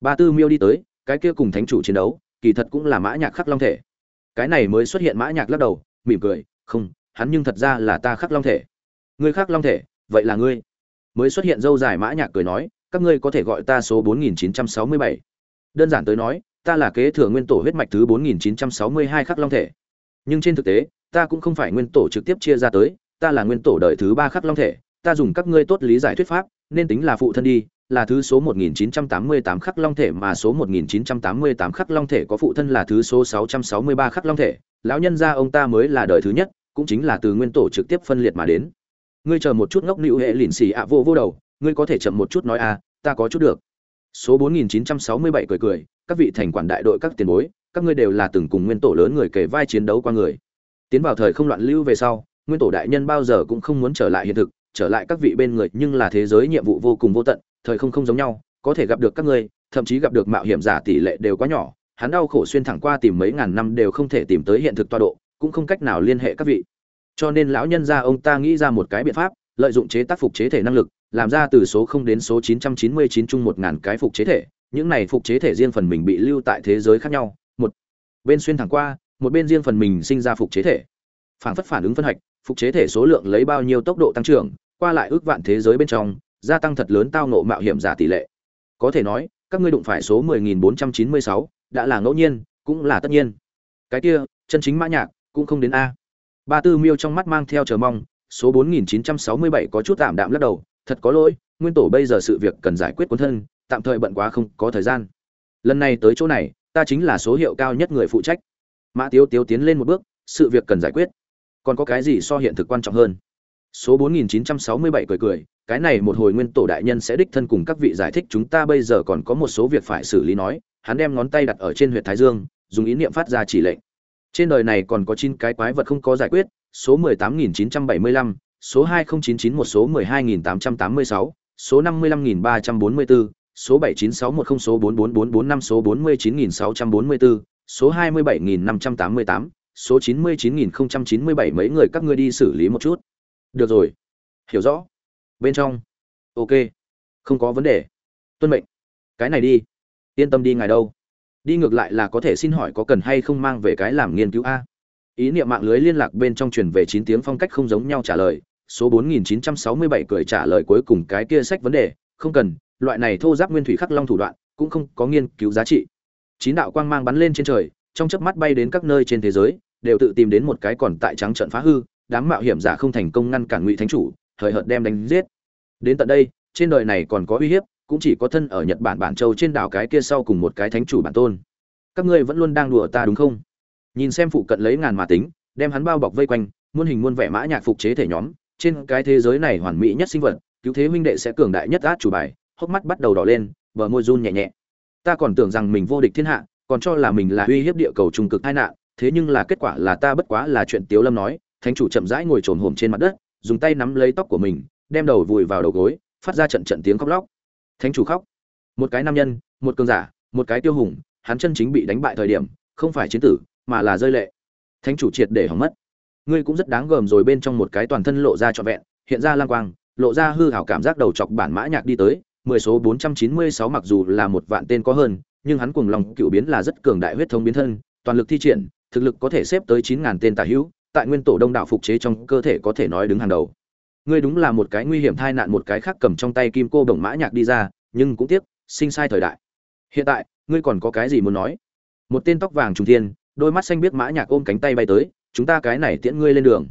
Speaker 1: Ba tư miêu đi tới cái kia cùng thánh chủ chiến đấu kỳ thật cũng là mã nhạc khắc long thể. Cái này mới xuất hiện mã nhạc lắc đầu mỉm cười không hắn nhưng thật ra là ta khắc long thể ngươi khắc long thể, vậy là ngươi. Mới xuất hiện dâu dài mã nhạc cười nói, các ngươi có thể gọi ta số 4967. đơn giản tới nói, ta là kế thừa nguyên tổ huyết mạch thứ 4962 khắc long thể. Nhưng trên thực tế, ta cũng không phải nguyên tổ trực tiếp chia ra tới, ta là nguyên tổ đời thứ ba khắc long thể. Ta dùng các ngươi tốt lý giải thuyết pháp, nên tính là phụ thân đi, là thứ số 1988 khắc long thể mà số 1988 khắc long thể có phụ thân là thứ số 663 khắc long thể. Lão nhân gia ông ta mới là đời thứ nhất, cũng chính là từ nguyên tổ trực tiếp phân liệt mà đến ngươi chờ một chút ngốc nữu hệ lìn xì ạ vô vô đầu, ngươi có thể chậm một chút nói à ta có chút được. Số 4967 cười cười, các vị thành quản đại đội các tiền bối, các ngươi đều là từng cùng nguyên tổ lớn người kể vai chiến đấu qua người. Tiến vào thời không loạn lưu về sau, nguyên tổ đại nhân bao giờ cũng không muốn trở lại hiện thực, trở lại các vị bên người nhưng là thế giới nhiệm vụ vô cùng vô tận, thời không không giống nhau, có thể gặp được các ngươi, thậm chí gặp được mạo hiểm giả tỷ lệ đều quá nhỏ, hắn đau khổ xuyên thẳng qua tìm mấy ngàn năm đều không thể tìm tới hiện thực toa độ, cũng không cách nào liên hệ các vị cho nên lão nhân gia ông ta nghĩ ra một cái biện pháp lợi dụng chế tác phục chế thể năng lực làm ra từ số không đến số 999 chung một ngàn cái phục chế thể những này phục chế thể riêng phần mình bị lưu tại thế giới khác nhau. Một bên xuyên thẳng qua một bên riêng phần mình sinh ra phục chế thể. Phản phất phản ứng phân hạch phục chế thể số lượng lấy bao nhiêu tốc độ tăng trưởng qua lại ước vạn thế giới bên trong gia tăng thật lớn tao nộ mạo hiểm giả tỷ lệ. Có thể nói các ngươi đụng phải số 10.496, đã là ngẫu nhiên cũng là tất nhiên. Cái kia chân chính mã nhạc cũng không đến a ba tư miêu trong mắt mang theo chờ mong, số 4967 có chút tạm đạm lắc đầu, thật có lỗi, nguyên tổ bây giờ sự việc cần giải quyết cuốn thân, tạm thời bận quá không có thời gian. Lần này tới chỗ này, ta chính là số hiệu cao nhất người phụ trách. Mã tiếu tiếu tiến lên một bước, sự việc cần giải quyết. Còn có cái gì so hiện thực quan trọng hơn? Số 4967 cười cười, cái này một hồi nguyên tổ đại nhân sẽ đích thân cùng các vị giải thích chúng ta bây giờ còn có một số việc phải xử lý nói. Hắn đem ngón tay đặt ở trên huyệt thái dương, dùng ý niệm phát ra chỉ lệnh trên đời này còn có chín cái quái vật không có giải quyết số 18.975, số 20991 số 12.886, số 55.344, số 79610 số 44445 số 49644, số 27588, số 99097 mấy người các ngươi đi xử lý một chút. Được rồi. Hiểu rõ. Bên trong. Ok. Không có vấn đề. Tuân mệnh. Cái này đi. Yên tâm đi ngài đâu. Đi ngược lại là có thể xin hỏi có cần hay không mang về cái làm nghiên cứu a. Ý niệm mạng lưới liên lạc bên trong truyền về chín tiếng phong cách không giống nhau trả lời, số 4967 cười trả lời cuối cùng cái kia sách vấn đề, không cần, loại này thô giáp nguyên thủy khắc long thủ đoạn, cũng không có nghiên cứu giá trị. Chín đạo quang mang bắn lên trên trời, trong chớp mắt bay đến các nơi trên thế giới, đều tự tìm đến một cái còn tại trắng trận phá hư, đám mạo hiểm giả không thành công ngăn cản Ngụy Thánh chủ, thời hợt đem đánh giết. Đến tận đây, trên đời này còn có uy hiếp, cũng chỉ có thân ở Nhật Bản bản châu trên đảo cái kia sau cùng một cái thánh chủ bản tôn. Các ngươi vẫn luôn đang đùa ta đúng không? Nhìn xem phụ cận lấy ngàn mà tính, đem hắn bao bọc vây quanh, muôn hình muôn vẻ mã nhạc phục chế thể nhóm, trên cái thế giới này hoàn mỹ nhất sinh vật, cứu thế huynh đệ sẽ cường đại nhất át chủ bài, hốc mắt bắt đầu đỏ lên, bờ môi run nhẹ nhẹ. Ta còn tưởng rằng mình vô địch thiên hạ, còn cho là mình là uy hiếp địa cầu trung cực tai nạn, thế nhưng là kết quả là ta bất quá là chuyện Tiếu Lâm nói, thánh chủ chậm rãi ngồi trồn hổm trên mặt đất, dùng tay nắm lấy tóc của mình, đem đầu vùi vào đầu gối, phát ra trận trận tiếng khóc lóc. Thánh chủ khóc. Một cái nam nhân, một cường giả, một cái tiêu hùng, hắn chân chính bị đánh bại thời điểm, không phải chiến tử, mà là rơi lệ. Thánh chủ triệt để hỏng mất. Ngươi cũng rất đáng gờm rồi bên trong một cái toàn thân lộ ra trọn vẹn, hiện ra lang quang, lộ ra hư hảo cảm giác đầu chọc bản mã nhạc đi tới, mười số 496 mặc dù là một vạn tên có hơn, nhưng hắn cuồng lòng cựu biến là rất cường đại huyết thống biến thân, toàn lực thi triển, thực lực có thể xếp tới 9000 tên tà hữu, tại nguyên tổ đông đạo phục chế trong cơ thể có thể nói đứng hàng đầu. Ngươi đúng là một cái nguy hiểm thai nạn một cái khác cầm trong tay kim cô đồng mã nhạc đi ra, nhưng cũng tiếc, sinh sai thời đại. Hiện tại, ngươi còn có cái gì muốn nói? Một tên tóc vàng trùng thiên, đôi mắt xanh biết mã nhạc ôm cánh tay bay tới, chúng ta cái này tiễn ngươi lên đường.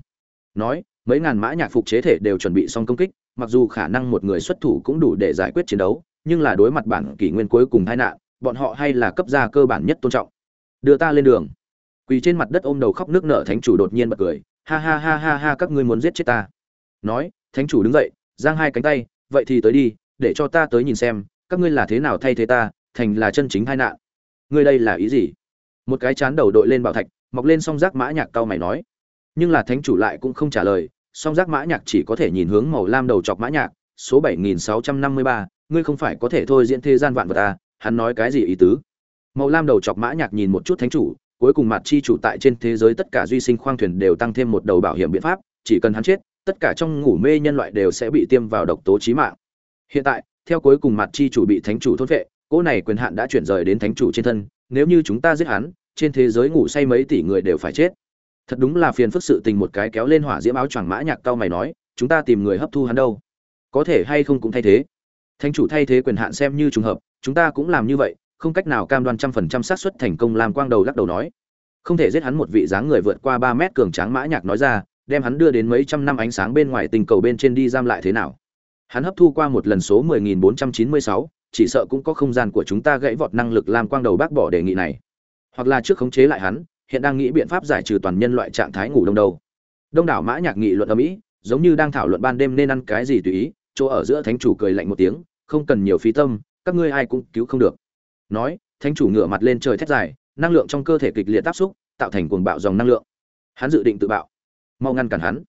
Speaker 1: Nói, mấy ngàn mã nhạc phục chế thể đều chuẩn bị xong công kích, mặc dù khả năng một người xuất thủ cũng đủ để giải quyết chiến đấu, nhưng là đối mặt bản kỷ nguyên cuối cùng tai nạn, bọn họ hay là cấp gia cơ bản nhất tôn trọng. Đưa ta lên đường. Quỳ trên mặt đất ôm đầu khóc nước nở thánh chủ đột nhiên bật cười, ha ha ha ha ha các ngươi muốn giết chết ta. Nói, thánh chủ đứng dậy, giang hai cánh tay, vậy thì tới đi, để cho ta tới nhìn xem, các ngươi là thế nào thay thế ta, thành là chân chính tai nạn. Ngươi đây là ý gì? Một cái chán đầu đội lên bảo thạch, mọc lên song giác mã nhạc cao mày nói. Nhưng là thánh chủ lại cũng không trả lời, song giác mã nhạc chỉ có thể nhìn hướng màu lam đầu chọc mã nhạc, số 7653, ngươi không phải có thể thôi diễn thế gian vạn vật à, hắn nói cái gì ý tứ? Màu lam đầu chọc mã nhạc nhìn một chút thánh chủ, cuối cùng mặt chi chủ tại trên thế giới tất cả duy sinh khoang thuyền đều tăng thêm một đầu bảo hiểm biện pháp, chỉ cần hắn chết, tất cả trong ngủ mê nhân loại đều sẽ bị tiêm vào độc tố chí mạng. Hiện tại, theo cuối cùng mặt chi chủ bị thánh chủ thôn vệ, cỗ này quyền hạn đã chuyển rời đến thánh chủ trên thân, nếu như chúng ta giết hắn, trên thế giới ngủ say mấy tỷ người đều phải chết. Thật đúng là phiền phức sự tình một cái kéo lên hỏa diễm áo choàng mã nhạc cao mày nói chúng ta tìm người hấp thu hắn đâu. Có thể hay không cũng thay thế. Thánh chủ thay thế quyền hạn xem như trùng hợp chúng ta cũng làm như vậy không cách nào cam đoan trăm phần trăm xác suất thành công làm quang đầu lắc đầu nói. Không thể giết hắn một vị dáng người vượt qua ba mét cường tráng mã nhạc nói ra đem hắn đưa đến mấy trăm năm ánh sáng bên ngoài tình cầu bên trên đi giam lại thế nào. Hắn hấp thu qua một lần số 10.496, chỉ sợ cũng có không gian của chúng ta gãy vọt năng lực làm quang đầu bác bỏ đề nghị này. Hoặc là trước khống chế lại hắn hiện đang nghĩ biện pháp giải trừ toàn nhân loại trạng thái ngủ đông đâu đông đảo mã nhạc nghị luận ở mỹ giống như đang thảo luận ban đêm nên ăn cái gì tùy ý chỗ ở giữa thánh chủ cười lạnh một tiếng không cần nhiều phí tâm các ngươi ai cũng cứu không được. Nói thánh chủ ngửa mặt lên trời thét dài năng lượng trong cơ thể kịch liệt áp xúc tạo thành cuồng bạo dòng năng lượng. Hắn dự định tự bạo mau ngăn cản hắn.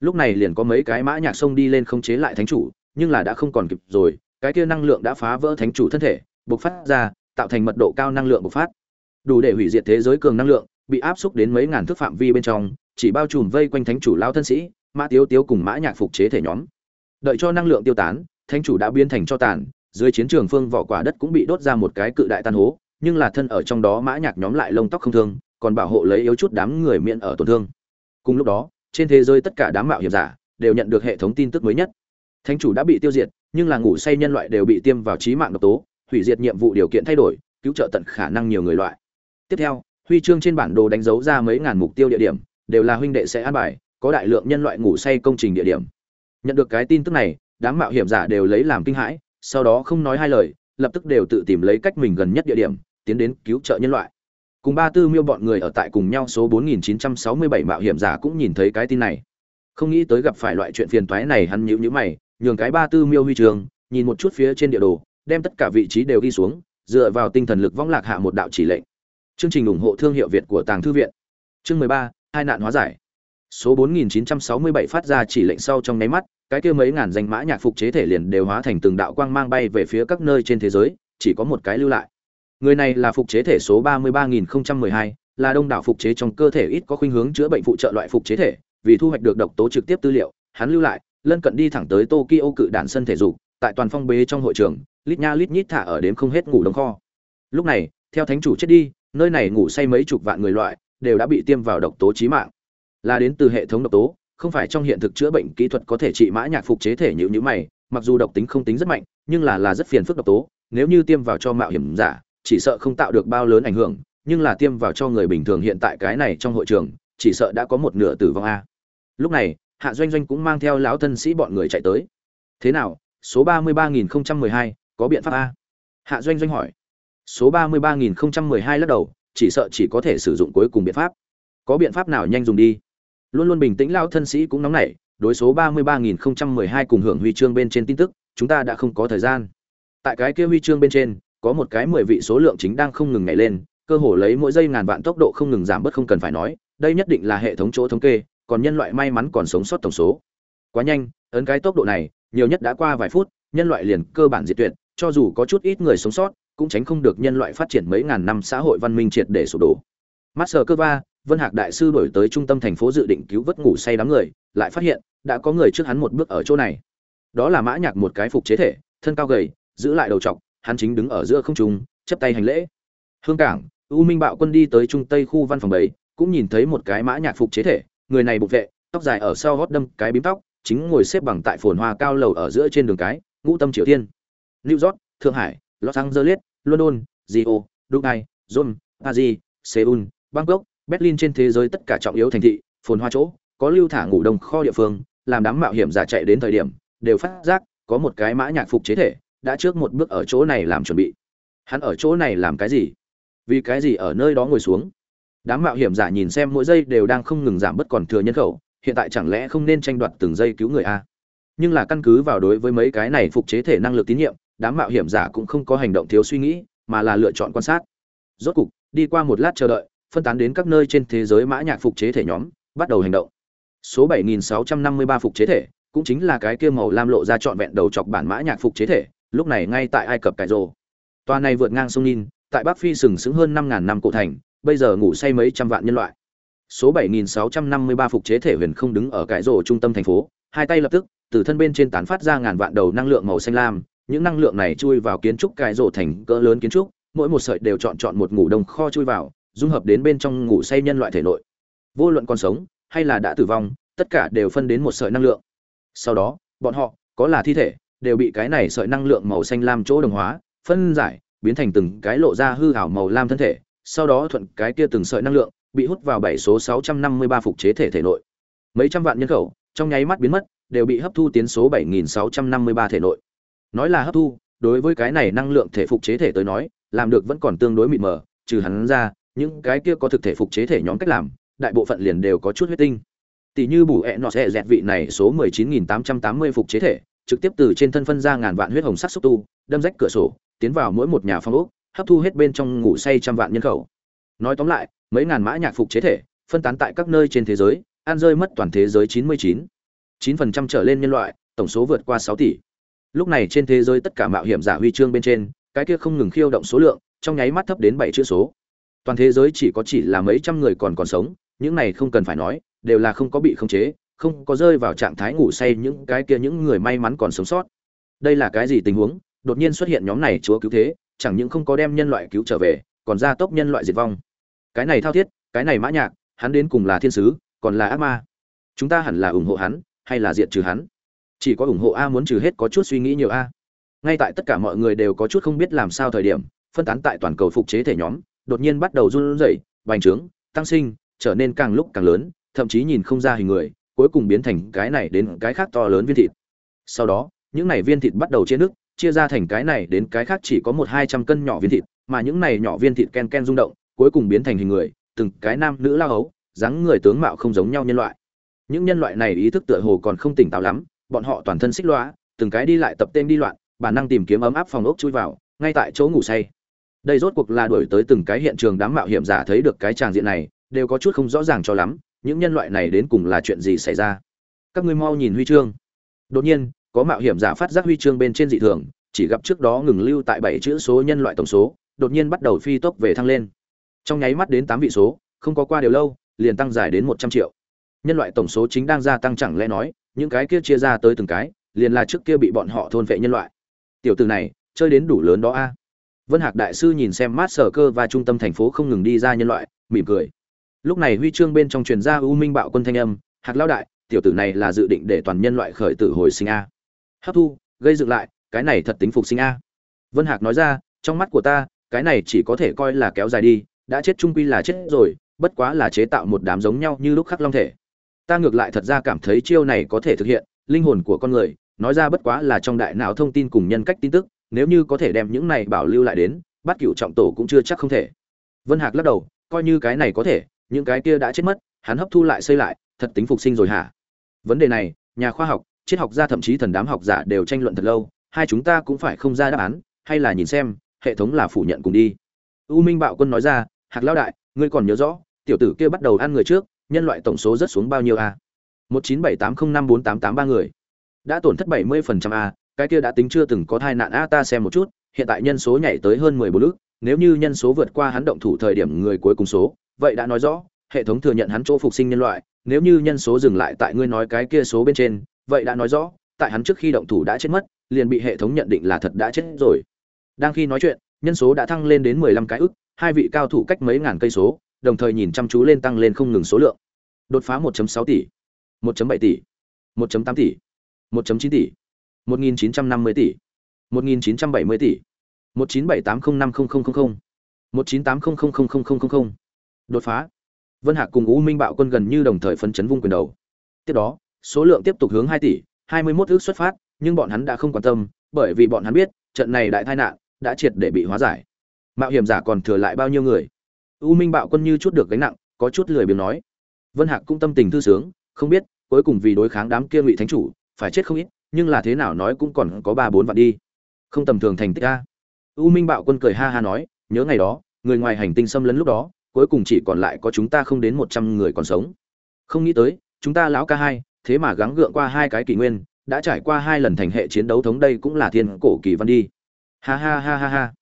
Speaker 1: Lúc này liền có mấy cái mã nhạc xông đi lên không chế lại thánh chủ, nhưng là đã không còn kịp rồi, cái kia năng lượng đã phá vỡ thánh chủ thân thể, bộc phát ra, tạo thành mật độ cao năng lượng bộc phát. Đủ để hủy diệt thế giới cường năng lượng, bị áp xúc đến mấy ngàn thước phạm vi bên trong, chỉ bao trùm vây quanh thánh chủ lao thân sĩ, mã tiếu tiếu cùng mã nhạc phục chế thể nhóm. Đợi cho năng lượng tiêu tán, thánh chủ đã biến thành cho tàn, dưới chiến trường phương vỏ quả đất cũng bị đốt ra một cái cự đại tan hố, nhưng là thân ở trong đó mã nhạc nhóm lại lông tóc không thương, còn bảo hộ lấy yếu chút đám người miễn ở tổn thương cùng lúc đó, trên thế giới tất cả đám mạo hiểm giả đều nhận được hệ thống tin tức mới nhất. Thánh chủ đã bị tiêu diệt, nhưng là ngủ say nhân loại đều bị tiêm vào trí mạng độc tố, hủy diệt nhiệm vụ điều kiện thay đổi, cứu trợ tận khả năng nhiều người loại. Tiếp theo, huy chương trên bản đồ đánh dấu ra mấy ngàn mục tiêu địa điểm, đều là huynh đệ sẽ an bài, có đại lượng nhân loại ngủ say công trình địa điểm. Nhận được cái tin tức này, đám mạo hiểm giả đều lấy làm kinh hãi, sau đó không nói hai lời, lập tức đều tự tìm lấy cách mình gần nhất địa điểm, tiến đến cứu trợ nhân loại cùng ba tư miêu bọn người ở tại cùng nhau số 4967 mạo hiểm giả cũng nhìn thấy cái tin này. Không nghĩ tới gặp phải loại chuyện phiền toái này hắn nhíu nhíu mày nhường cái ba tư miêu huy trường nhìn một chút phía trên địa đồ đem tất cả vị trí đều ghi xuống dựa vào tinh thần lực vong lạc hạ một đạo chỉ lệnh. Chương trình ủng hộ thương hiệu việt của tàng thư viện. Chương 13, hai nạn hóa giải. Số 4967 phát ra chỉ lệnh sau trong nháy mắt cái kia mấy ngàn danh mã nhạc phục chế thể liền đều hóa thành từng đạo quang mang bay về phía các nơi trên thế giới chỉ có một cái lưu lại người này là phục chế thể số 33012, là đông đảo phục chế trong cơ thể ít có khuynh hướng chữa bệnh phụ trợ loại phục chế thể vì thu hoạch được độc tố trực tiếp tư liệu hắn lưu lại lân cận đi thẳng tới tokyo cự đạn sân thể dục tại toàn phong bế trong hội trường lít nha lít nhít thả ở đếm không hết ngủ đông kho. Lúc này theo thánh chủ chết đi nơi này ngủ say mấy chục vạn người loại đều đã bị tiêm vào độc tố chí mạng. Là đến từ hệ thống độc tố không phải trong hiện thực chữa bệnh kỹ thuật có thể trị mã nhạc phục chế thể như nhữ mày mặc dù độc tính không tính rất mạnh nhưng là là rất phiền phức độc tố nếu như tiêm vào cho mạo hiểm giả chỉ sợ không tạo được bao lớn ảnh hưởng, nhưng là tiêm vào cho người bình thường hiện tại cái này trong hội trường, chỉ sợ đã có một nửa tử vong a. Lúc này, hạ doanh doanh cũng mang theo lão thân sĩ bọn người chạy tới. Thế nào, số ba mươi ba nghìn mười hai, có biện pháp a? Hạ doanh doanh hỏi. Số ba mươi ba nghìn mười hai lắc đầu, chỉ sợ chỉ có thể sử dụng cuối cùng biện pháp. Có biện pháp nào nhanh dùng đi? Luôn luôn bình tĩnh lao thân sĩ cũng nóng nảy, đối số ba mươi ba nghìn mười hai cùng hưởng huy chương bên trên tin tức, chúng ta đã không có thời gian. Tại cái kia huy chương bên trên có một cái mười vị số lượng chính đang không ngừng nhảy lên, cơ hồ lấy mỗi giây ngàn vạn tốc độ không ngừng giảm bớt không cần phải nói, đây nhất định là hệ thống chỗ thống kê, còn nhân loại may mắn còn sống sót tổng số. Quá nhanh, ấn cái tốc độ này, nhiều nhất đã qua vài phút, nhân loại liền cơ bản diệt tuyệt, cho dù có chút ít người sống sót, cũng tránh không được nhân loại phát triển mấy ngàn năm xã hội văn minh triệt để sụp đổ. Master cơ va vân hạc đại sư đổi tới trung tâm thành phố dự định cứu vớt ngủ say đám người, lại phát hiện, đã có người trước hắn một bước ở chỗ này. Đó là mã nhạc một cái phục chế thể, thân cao gầy, giữ lại đầu trọc hắn chính đứng ở giữa không trung, chấp tay hành lễ. Hương cảng, u minh bạo quân đi tới trung tây khu văn phòng bảy, cũng nhìn thấy một cái mã nhạc phục chế thể, người này bộ vệ, tóc dài ở sau gót đâm cái bím tóc, chính ngồi xếp bằng tại phồn hoa cao lầu ở giữa trên đường cái, ngũ tâm triều tiên new york, thượng hải, los angeles, london, rio, dubai, rome, paris, seoul, bangkok, berlin trên thế giới tất cả trọng yếu thành thị, phồn hoa chỗ, có lưu thả ngủ đông kho địa phương, làm đám mạo hiểm giả chạy đến thời điểm, đều phát giác có một cái mã nhạc phục chế thể đã trước một bước ở chỗ này làm chuẩn bị. Hắn ở chỗ này làm cái gì? Vì cái gì ở nơi đó ngồi xuống? Đám mạo hiểm giả nhìn xem mỗi giây đều đang không ngừng giảm bớt còn thừa nhân khẩu, hiện tại chẳng lẽ không nên tranh đoạt từng giây cứu người a? Nhưng là căn cứ vào đối với mấy cái này phục chế thể năng lực tín nhiệm, đám mạo hiểm giả cũng không có hành động thiếu suy nghĩ, mà là lựa chọn quan sát. Rốt cục, đi qua một lát chờ đợi, phân tán đến các nơi trên thế giới mã nhạc phục chế thể nhóm, bắt đầu hành động. Số 7653 phục chế thể, cũng chính là cái kia màu lam lộ ra trọn vẹn đầu chọc bản mã nhạc phục chế thể lúc này ngay tại ai cập cải rồ. Toa này vượt ngang sông Nin, tại bắc phi sừng sững hơn 5.000 năm cổ thành bây giờ ngủ say mấy trăm vạn nhân loại. Số 7653 phục chế thể huyền không đứng ở cải rồ trung tâm thành phố hai tay lập tức từ thân bên trên tán phát ra ngàn vạn đầu năng lượng màu xanh lam những năng lượng này chui vào kiến trúc cải rồ thành cỡ lớn kiến trúc mỗi một sợi đều chọn chọn một ngủ đông kho chui vào dung hợp đến bên trong ngủ say nhân loại thể nội. Vô luận còn sống hay là đã tử vong tất cả đều phân đến một sợi năng lượng. Sau đó bọn họ có là thi thể đều bị cái này sợi năng lượng màu xanh lam chỗ đồng hóa, phân giải, biến thành từng cái lộ ra hư ảo màu lam thân thể, sau đó thuận cái kia từng sợi năng lượng bị hút vào bảy số 653 phục chế thể thể nội. Mấy trăm vạn nhân khẩu, trong nháy mắt biến mất, đều bị hấp thu tiến số 7653 thể nội. Nói là hấp thu, đối với cái này năng lượng thể phục chế thể tới nói, làm được vẫn còn tương đối mịt mờ, trừ hắn ra, những cái kia có thực thể phục chế thể nhóm cách làm, đại bộ phận liền đều có chút huyết tinh. Tỷ như bù ẹ nọ sẽ dẹt vị này số 19.880 phục chế thể trực tiếp từ trên thân phân ra ngàn vạn huyết hồng sắc xúc tu, đâm rách cửa sổ, tiến vào mỗi một nhà phong ốc, hấp thu hết bên trong ngủ say trăm vạn nhân khẩu. Nói tóm lại, mấy ngàn mã nhạc phục chế thể, phân tán tại các nơi trên thế giới, ăn rơi mất toàn thế giới 99. 9% trở lên nhân loại, tổng số vượt qua 6 tỷ. Lúc này trên thế giới tất cả mạo hiểm giả huy chương bên trên, cái kia không ngừng khiêu động số lượng, trong nháy mắt thấp đến bảy chữ số. Toàn thế giới chỉ có chỉ là mấy trăm người còn còn sống, những này không cần phải nói, đều là không có bị khống chế không có rơi vào trạng thái ngủ say những cái kia những người may mắn còn sống sót. Đây là cái gì tình huống? Đột nhiên xuất hiện nhóm này chúa cứu thế, chẳng những không có đem nhân loại cứu trở về, còn gia tốc nhân loại diệt vong. Cái này thao thiết, cái này mã nhạc, hắn đến cùng là thiên sứ, còn là ác ma. Chúng ta hẳn là ủng hộ hắn, hay là diệt trừ hắn? Chỉ có ủng hộ a muốn trừ hết có chút suy nghĩ nhiều a. Ngay tại tất cả mọi người đều có chút không biết làm sao thời điểm, phân tán tại toàn cầu phục chế thể nhóm, đột nhiên bắt đầu run rẩy, bành trướng, tăng sinh, trở nên càng lúc càng lớn, thậm chí nhìn không ra hình người cuối cùng biến thành cái này đến cái khác to lớn viên thịt. Sau đó, những này viên thịt bắt đầu chia nước, chia ra thành cái này đến cái khác chỉ có một hai trăm cân nhỏ viên thịt, mà những này nhỏ viên thịt ken ken rung động, cuối cùng biến thành hình người, từng cái nam nữ lao ấu dáng người tướng mạo không giống nhau nhân loại. Những nhân loại này ý thức tựa hồ còn không tỉnh táo lắm, bọn họ toàn thân xích loa từng cái đi lại tập tên đi loạn, bản năng tìm kiếm ấm áp phòng ốc chui vào, ngay tại chỗ ngủ say. Đây rốt cuộc là đuổi tới từng cái hiện trường đám mạo hiểm giả thấy được cái tràng diện này, đều có chút không rõ ràng cho lắm những nhân loại này đến cùng là chuyện gì xảy ra? Các ngươi mau nhìn huy chương. Đột nhiên, có mạo hiểm giả phát giác huy chương bên trên dị thường, chỉ gặp trước đó ngừng lưu tại bảy chữ số nhân loại tổng số, đột nhiên bắt đầu phi tốc về thăng lên. Trong nháy mắt đến tám vị số, không có qua đều lâu, liền tăng dài đến một trăm triệu. Nhân loại tổng số chính đang gia tăng chẳng lẽ nói, những cái kia chia ra tới từng cái, liền là trước kia bị bọn họ thôn vệ nhân loại. Tiểu từ này, chơi đến đủ lớn đó a. Vân hạc đại sư nhìn xem mát sở cơ và trung tâm thành phố không ngừng đi ra nhân loại, mỉm cười lúc này huy chương bên trong truyền ra u minh bạo quân thanh âm, hạc lao đại, tiểu tử này là dự định để toàn nhân loại khởi tử hồi sinh a. Hấp thu, gây dựng lại, cái này thật tính phục sinh a. Vân hạc nói ra, trong mắt của ta, cái này chỉ có thể coi là kéo dài đi, đã chết trung quy là chết rồi, bất quá là chế tạo một đám giống nhau như lúc khắc long thể. Ta ngược lại thật ra cảm thấy chiêu này có thể thực hiện, linh hồn của con người, nói ra bất quá là trong đại não thông tin cùng nhân cách tin tức, nếu như có thể đem những này bảo lưu lại đến, bắt cựu trọng tổ cũng chưa chắc không thể. Vân hạc lắc đầu, coi như cái này có thể những cái kia đã chết mất, hắn hấp thu lại xây lại, thật tính phục sinh rồi hả? Vấn đề này, nhà khoa học, triết học gia thậm chí thần đám học giả đều tranh luận thật lâu, hai chúng ta cũng phải không ra đáp án, hay là nhìn xem, hệ thống là phủ nhận cùng đi. U minh bạo quân nói ra, hạc lao đại, ngươi còn nhớ rõ, tiểu tử kia bắt đầu ăn người trước, nhân loại tổng số rất xuống bao nhiêu a? một chín bảy tám không năm bốn tám tám ba người. Đã tổn thất bảy mươi phần trăm a, cái kia đã tính chưa từng có thai nạn a, ta xem một chút, hiện tại nhân số nhảy tới hơn mười bốn ước nếu như nhân số vượt qua hắn động thủ thời điểm người cuối cùng số vậy đã nói rõ, hệ thống thừa nhận hắn chỗ phục sinh nhân loại, nếu như nhân số dừng lại tại ngươi nói cái kia số bên trên, vậy đã nói rõ, tại hắn trước khi động thủ đã chết mất, liền bị hệ thống nhận định là thật đã chết rồi. Đang khi nói chuyện, nhân số đã thăng lên đến mười lăm cái ức, hai vị cao thủ cách mấy ngàn cây số, đồng thời nhìn chăm chú lên tăng lên không ngừng số lượng. Đột phá 1.6 tỷ 1.7 tỷ 1.8 tỷ 1.9 tỷ 1.950 tỷ 1.970 tỷ 197805000 198000000 đột phá. Vân hạc cùng u minh bạo quân gần như đồng thời phân chấn vung quyền đầu. Tiếp đó, số lượng tiếp tục hướng hai tỷ 21 ước xuất phát, nhưng bọn hắn đã không quan tâm, bởi vì bọn hắn biết, trận này đại tai nạn đã triệt để bị hóa giải. Mạo hiểm giả còn thừa lại bao nhiêu người? U minh bạo quân như chút được gánh nặng, có chút lười biếng nói. Vân hạc cũng tâm tình thư sướng, không biết, cuối cùng vì đối kháng đám kia ngụy thánh chủ, phải chết không ít, nhưng là thế nào nói cũng còn có ba bốn vạn đi. Không tầm thường thành tích a. U minh bạo quân cười ha ha nói, nhớ ngày đó, người ngoài hành tinh xâm lấn lúc đó cuối cùng chỉ còn lại có chúng ta không đến một trăm người còn sống. Không nghĩ tới chúng ta lão ca hai thế mà gắng gượng qua hai cái kỷ nguyên đã trải qua hai lần thành hệ chiến đấu thống đây cũng là thiên cổ kỳ văn đi. Ha ha ha ha ha.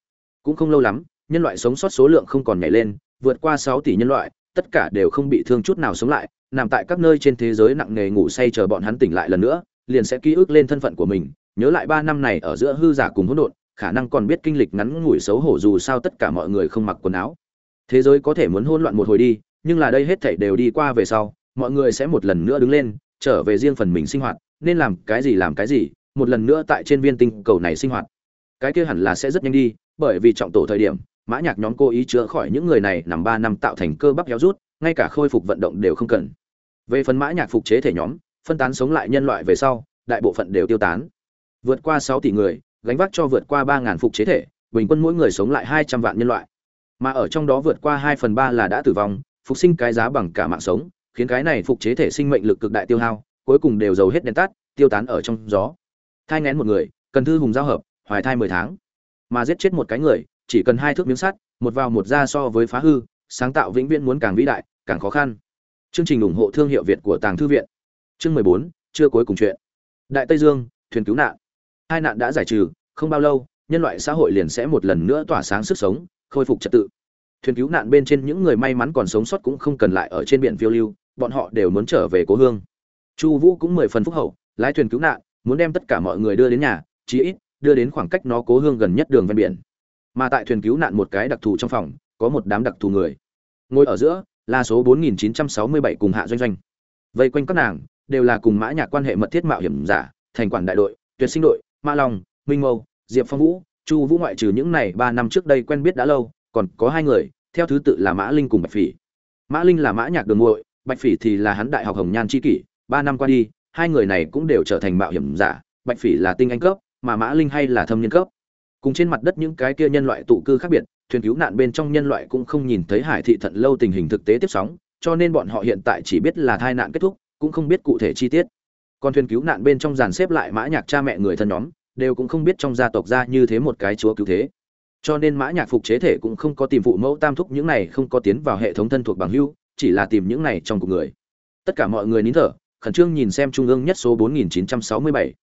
Speaker 1: Cũng không lâu lắm nhân loại sống sót số lượng không còn nhảy lên vượt qua 6 tỷ nhân loại, tất cả đều không bị thương chút nào sống lại, nằm tại các nơi trên thế giới nặng nề ngủ say chờ bọn hắn tỉnh lại lần nữa, liền sẽ ký ức lên thân phận của mình, nhớ lại 3 năm này ở giữa hư giả cùng hỗn độn, khả năng còn biết kinh lịch ngắn ngủi xấu hổ dù sao tất cả mọi người không mặc quần áo. Thế giới có thể muốn hỗn loạn một hồi đi, nhưng là đây hết thảy đều đi qua về sau, mọi người sẽ một lần nữa đứng lên, trở về riêng phần mình sinh hoạt, nên làm cái gì làm cái gì, một lần nữa tại trên viên tinh cầu này sinh hoạt. Cái kia hẳn là sẽ rất nhanh đi, bởi vì trọng tổ thời điểm mã nhạc nhóm cố ý chữa khỏi những người này nằm ba năm tạo thành cơ bắp héo rút ngay cả khôi phục vận động đều không cần. Về phần mã nhạc phục chế thể nhóm phân tán sống lại nhân loại về sau đại bộ phận đều tiêu tán. Vượt qua sáu tỷ người gánh vác cho vượt qua ba ngàn phục chế thể bình quân mỗi người sống lại hai trăm vạn nhân loại mà ở trong đó vượt qua hai phần ba là đã tử vong, phục sinh cái giá bằng cả mạng sống, khiến cái này phục chế thể sinh mệnh lực cực đại tiêu hao, cuối cùng đều dầu hết đèn tắt, tiêu tán ở trong gió. Thai ngén một người, cần thư hùng giao hợp, hoài thai mười tháng. Mà giết chết một cái người, chỉ cần hai thước miếng sắt, một vào một ra so với phá hư, sáng tạo vĩnh viễn muốn càng vĩ đại, càng khó khăn. Chương trình ủng hộ thương hiệu việt của tàng thư viện. Chương mười bốn, chưa cuối cùng chuyện. Đại tây dương, thuyền cứu nạn. Hai nạn đã giải trừ, không bao lâu, nhân loại xã hội liền sẽ một lần nữa tỏa sáng sức sống khôi phục trật tự. Thuyền cứu nạn bên trên những người may mắn còn sống sót cũng không cần lại ở trên biển phiêu lưu, bọn họ đều muốn trở về cố hương. Chu vũ cũng mười phần phúc hậu, lái thuyền cứu nạn, muốn đem tất cả mọi người đưa đến nhà, chí ít đưa đến khoảng cách nó cố hương gần nhất đường ven biển. Mà tại thuyền cứu nạn một cái đặc thù trong phòng, có một đám đặc thù người. Ngồi ở giữa là số 4967 cùng hạ doanh doanh. Vây quanh các nàng, đều là cùng mã nhạc quan hệ mật thiết mạo hiểm giả, thành quản đại đội, tuyệt sinh đội, Ma long, minh mâu, diệp phong vũ chu vũ ngoại trừ những này ba năm trước đây quen biết đã lâu, còn có hai người, theo thứ tự là mã linh cùng bạch phỉ. Mã linh là mã nhạc đường muội, bạch phỉ thì là hắn đại học hồng nhan chi kỷ, ba năm qua đi, hai người này cũng đều trở thành mạo hiểm giả, bạch phỉ là tinh anh cấp, mà mã linh hay là thâm niên cấp. Cùng trên mặt đất những cái kia nhân loại tụ cư khác biệt, thuyền cứu nạn bên trong nhân loại cũng không nhìn thấy hải thị thận lâu tình hình thực tế tiếp sóng, cho nên bọn họ hiện tại chỉ biết là tai nạn kết thúc, cũng không biết cụ thể chi tiết. Còn thuyền cứu nạn bên trong dàn xếp lại mã nhạc cha mẹ người thân nhóm đều cũng không biết trong gia tộc ra như thế một cái chúa cứu thế. Cho nên mã nhạc phục chế thể cũng không có tìm phụ mẫu tam thúc những này, không có tiến vào hệ thống thân thuộc bằng hữu chỉ là tìm những này trong cuộc người. Tất cả mọi người nín thở, khẩn trương nhìn xem trung ương nhất số 4967.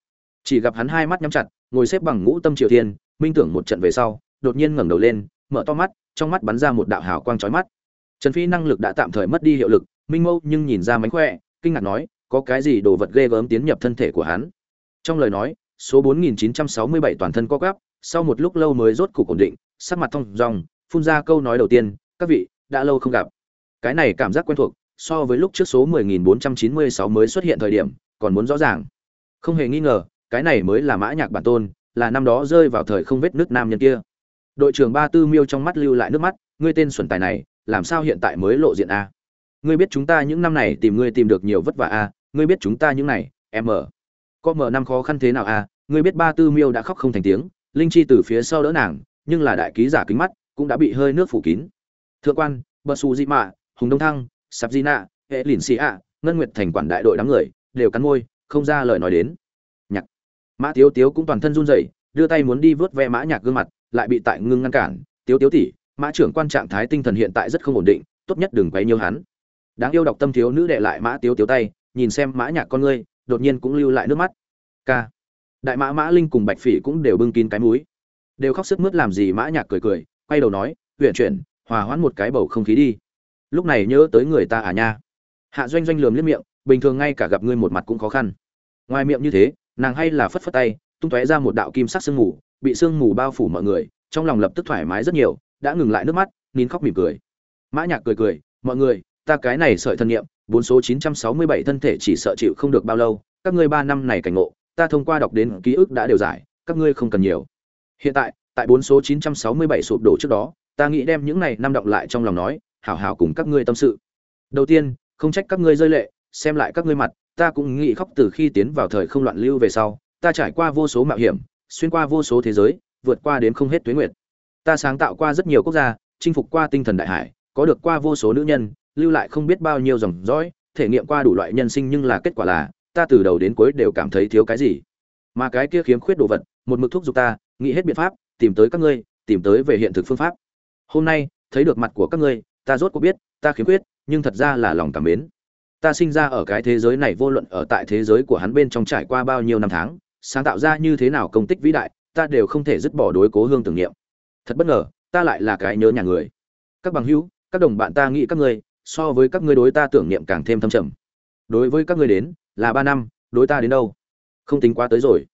Speaker 1: chỉ gặp hắn hai mắt nhắm chặt, ngồi xếp bằng ngũ tâm triều thiên, minh tưởng một trận về sau, đột nhiên ngẩng đầu lên, mở to mắt, trong mắt bắn ra một đạo hào quang chói mắt. Trần phi năng lực đã tạm thời mất đi hiệu lực, minh mâu nhưng nhìn ra mánh khỏe, kinh ngạc nói, có cái gì đồ vật ghê gớm tiến nhập thân thể của hắn? Trong lời nói số 4967 toàn thân co quắp, sau một lúc lâu mới rốt cục ổn định, sắc mặt thông dong, phun ra câu nói đầu tiên, các vị, đã lâu không gặp. Cái này cảm giác quen thuộc, so với lúc trước số 10496 mới xuất hiện thời điểm, còn muốn rõ ràng. Không hề nghi ngờ, cái này mới là mã nhạc bản tôn, là năm đó rơi vào thời không vết nước nam nhân kia. Đội trưởng ba tư miêu trong mắt lưu lại nước mắt, ngươi tên xuẩn tài này, làm sao hiện tại mới lộ diện a? Ngươi biết chúng ta những năm này tìm ngươi tìm được nhiều vất vả a? Ngươi biết chúng ta những này em ở có mở năm khó khăn thế nào a? Ngươi biết ba tư miêu đã khóc không thành tiếng, linh chi từ phía sau đỡ nàng, nhưng là đại ký giả kính mắt, cũng đã bị hơi nước phủ kín. Thượng quan bờ su di mạ, hùng đông thăng, sạp di nạ hệ lìn xì ạ ngân nguyệt thành quản đại đội đám người, đều cắn môi, không ra lời nói đến. Nhạc. Mã tiếu tiếu cũng toàn thân run rẩy, đưa tay muốn đi vớt ve mã nhạc gương mặt, lại bị tại ngưng ngăn cản. Tiếu tiếu tỷ, mã trưởng quan trạng thái tinh thần hiện tại rất không ổn định, tốt nhất đừng quấy nhiều hắn. Đáng yêu đọc tâm thiếu nữ đệ lại mã tiếu tiếu tay, nhìn xem mã nhạc con ngươi, đột nhiên cũng lưu lại nước mắt. Ca đại mã mã linh cùng bạch phỉ cũng đều bưng kín cái mũi. Đều khóc sức mướt làm gì mã nhạc cười cười, quay đầu nói huyện chuyển, hòa hoãn một cái bầu không khí đi. Lúc này nhớ tới người ta à nha. Hạ doanh doanh lườm liếc miệng, bình thường ngay cả gặp ngươi một mặt cũng khó khăn. Ngoài miệng như thế, nàng hay là phất phất tay, tung tóe ra một đạo kim sắc sương mù, bị sương mù bao phủ mọi người, trong lòng lập tức thoải mái rất nhiều, đã ngừng lại nước mắt, nín khóc mỉm cười. Mã nhạc cười cười, mọi người, ta cái này sợi thân niệm bốn số 967 thân thể chỉ sợ chịu không được bao lâu, các ngươi ba năm này cảnh ngộ ta thông qua đọc đến ký ức đã đều giải, các ngươi không cần nhiều. Hiện tại tại bốn số 967 sụp đổ trước đó, ta nghĩ đem những này năm đọc lại trong lòng nói, hảo hảo cùng các ngươi tâm sự. Đầu tiên, không trách các ngươi rơi lệ, xem lại các ngươi mặt, ta cũng nghĩ khóc từ khi tiến vào thời không loạn lưu về sau, ta trải qua vô số mạo hiểm, xuyên qua vô số thế giới, vượt qua đến không hết tuế nguyệt. Ta sáng tạo qua rất nhiều quốc gia, chinh phục qua tinh thần đại hải, có được qua vô số nữ nhân, lưu lại không biết bao nhiêu dòng dõi, thể nghiệm qua đủ loại nhân sinh nhưng là kết quả là ta từ đầu đến cuối đều cảm thấy thiếu cái gì. Mà cái kia khiếm khuyết đồ vật, một mực thúc giục ta, nghĩ hết biện pháp, tìm tới các ngươi, tìm tới về hiện thực phương pháp. Hôm nay, thấy được mặt của các ngươi, ta rốt cuộc biết, ta khiếm khuyết, nhưng thật ra là lòng cảm mến. Ta sinh ra ở cái thế giới này vô luận ở tại thế giới của hắn bên trong trải qua bao nhiêu năm tháng, sáng tạo ra như thế nào công tích vĩ đại, ta đều không thể dứt bỏ đối cố hương tưởng niệm. Thật bất ngờ, ta lại là cái nhớ nhà người. Các bằng hữu, các đồng bạn ta nghĩ các ngươi, so với các ngươi đối ta tưởng niệm càng thêm thâm trầm. Đối với các ngươi đến là ba năm, đối ta đến đâu? Không tính quá tới rồi.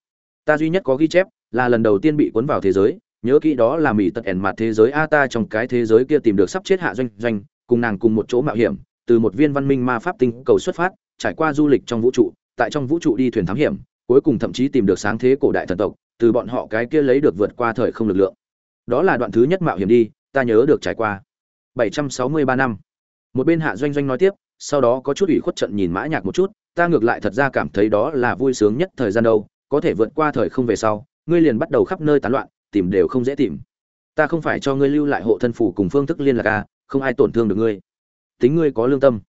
Speaker 1: Ta duy nhất có ghi chép là lần đầu tiên bị cuốn vào thế giới, nhớ kỹ đó là mỹ tật ẻn mặt thế giới a ta trong cái thế giới kia tìm được sắp chết hạ doanh doanh, cùng nàng cùng một chỗ mạo hiểm, từ một viên văn minh ma pháp tinh cầu xuất phát, trải qua du lịch trong vũ trụ, tại trong vũ trụ đi thuyền thám hiểm, cuối cùng thậm chí tìm được sáng thế cổ đại thần tộc, từ bọn họ cái kia lấy được vượt qua thời không lực lượng. Đó là đoạn thứ nhất mạo hiểm đi, ta nhớ được trải qua. 763 năm. Một bên hạ doanh doanh nói tiếp, sau đó có chút ủy khuất trận nhìn mã nhạc một chút ta ngược lại thật ra cảm thấy đó là vui sướng nhất thời gian đâu, có thể vượt qua thời không về sau, ngươi liền bắt đầu khắp nơi tán loạn, tìm đều không dễ tìm. Ta không phải cho ngươi lưu lại hộ thân phủ cùng phương thức liên lạc a không ai tổn thương được ngươi. Tính ngươi có lương tâm.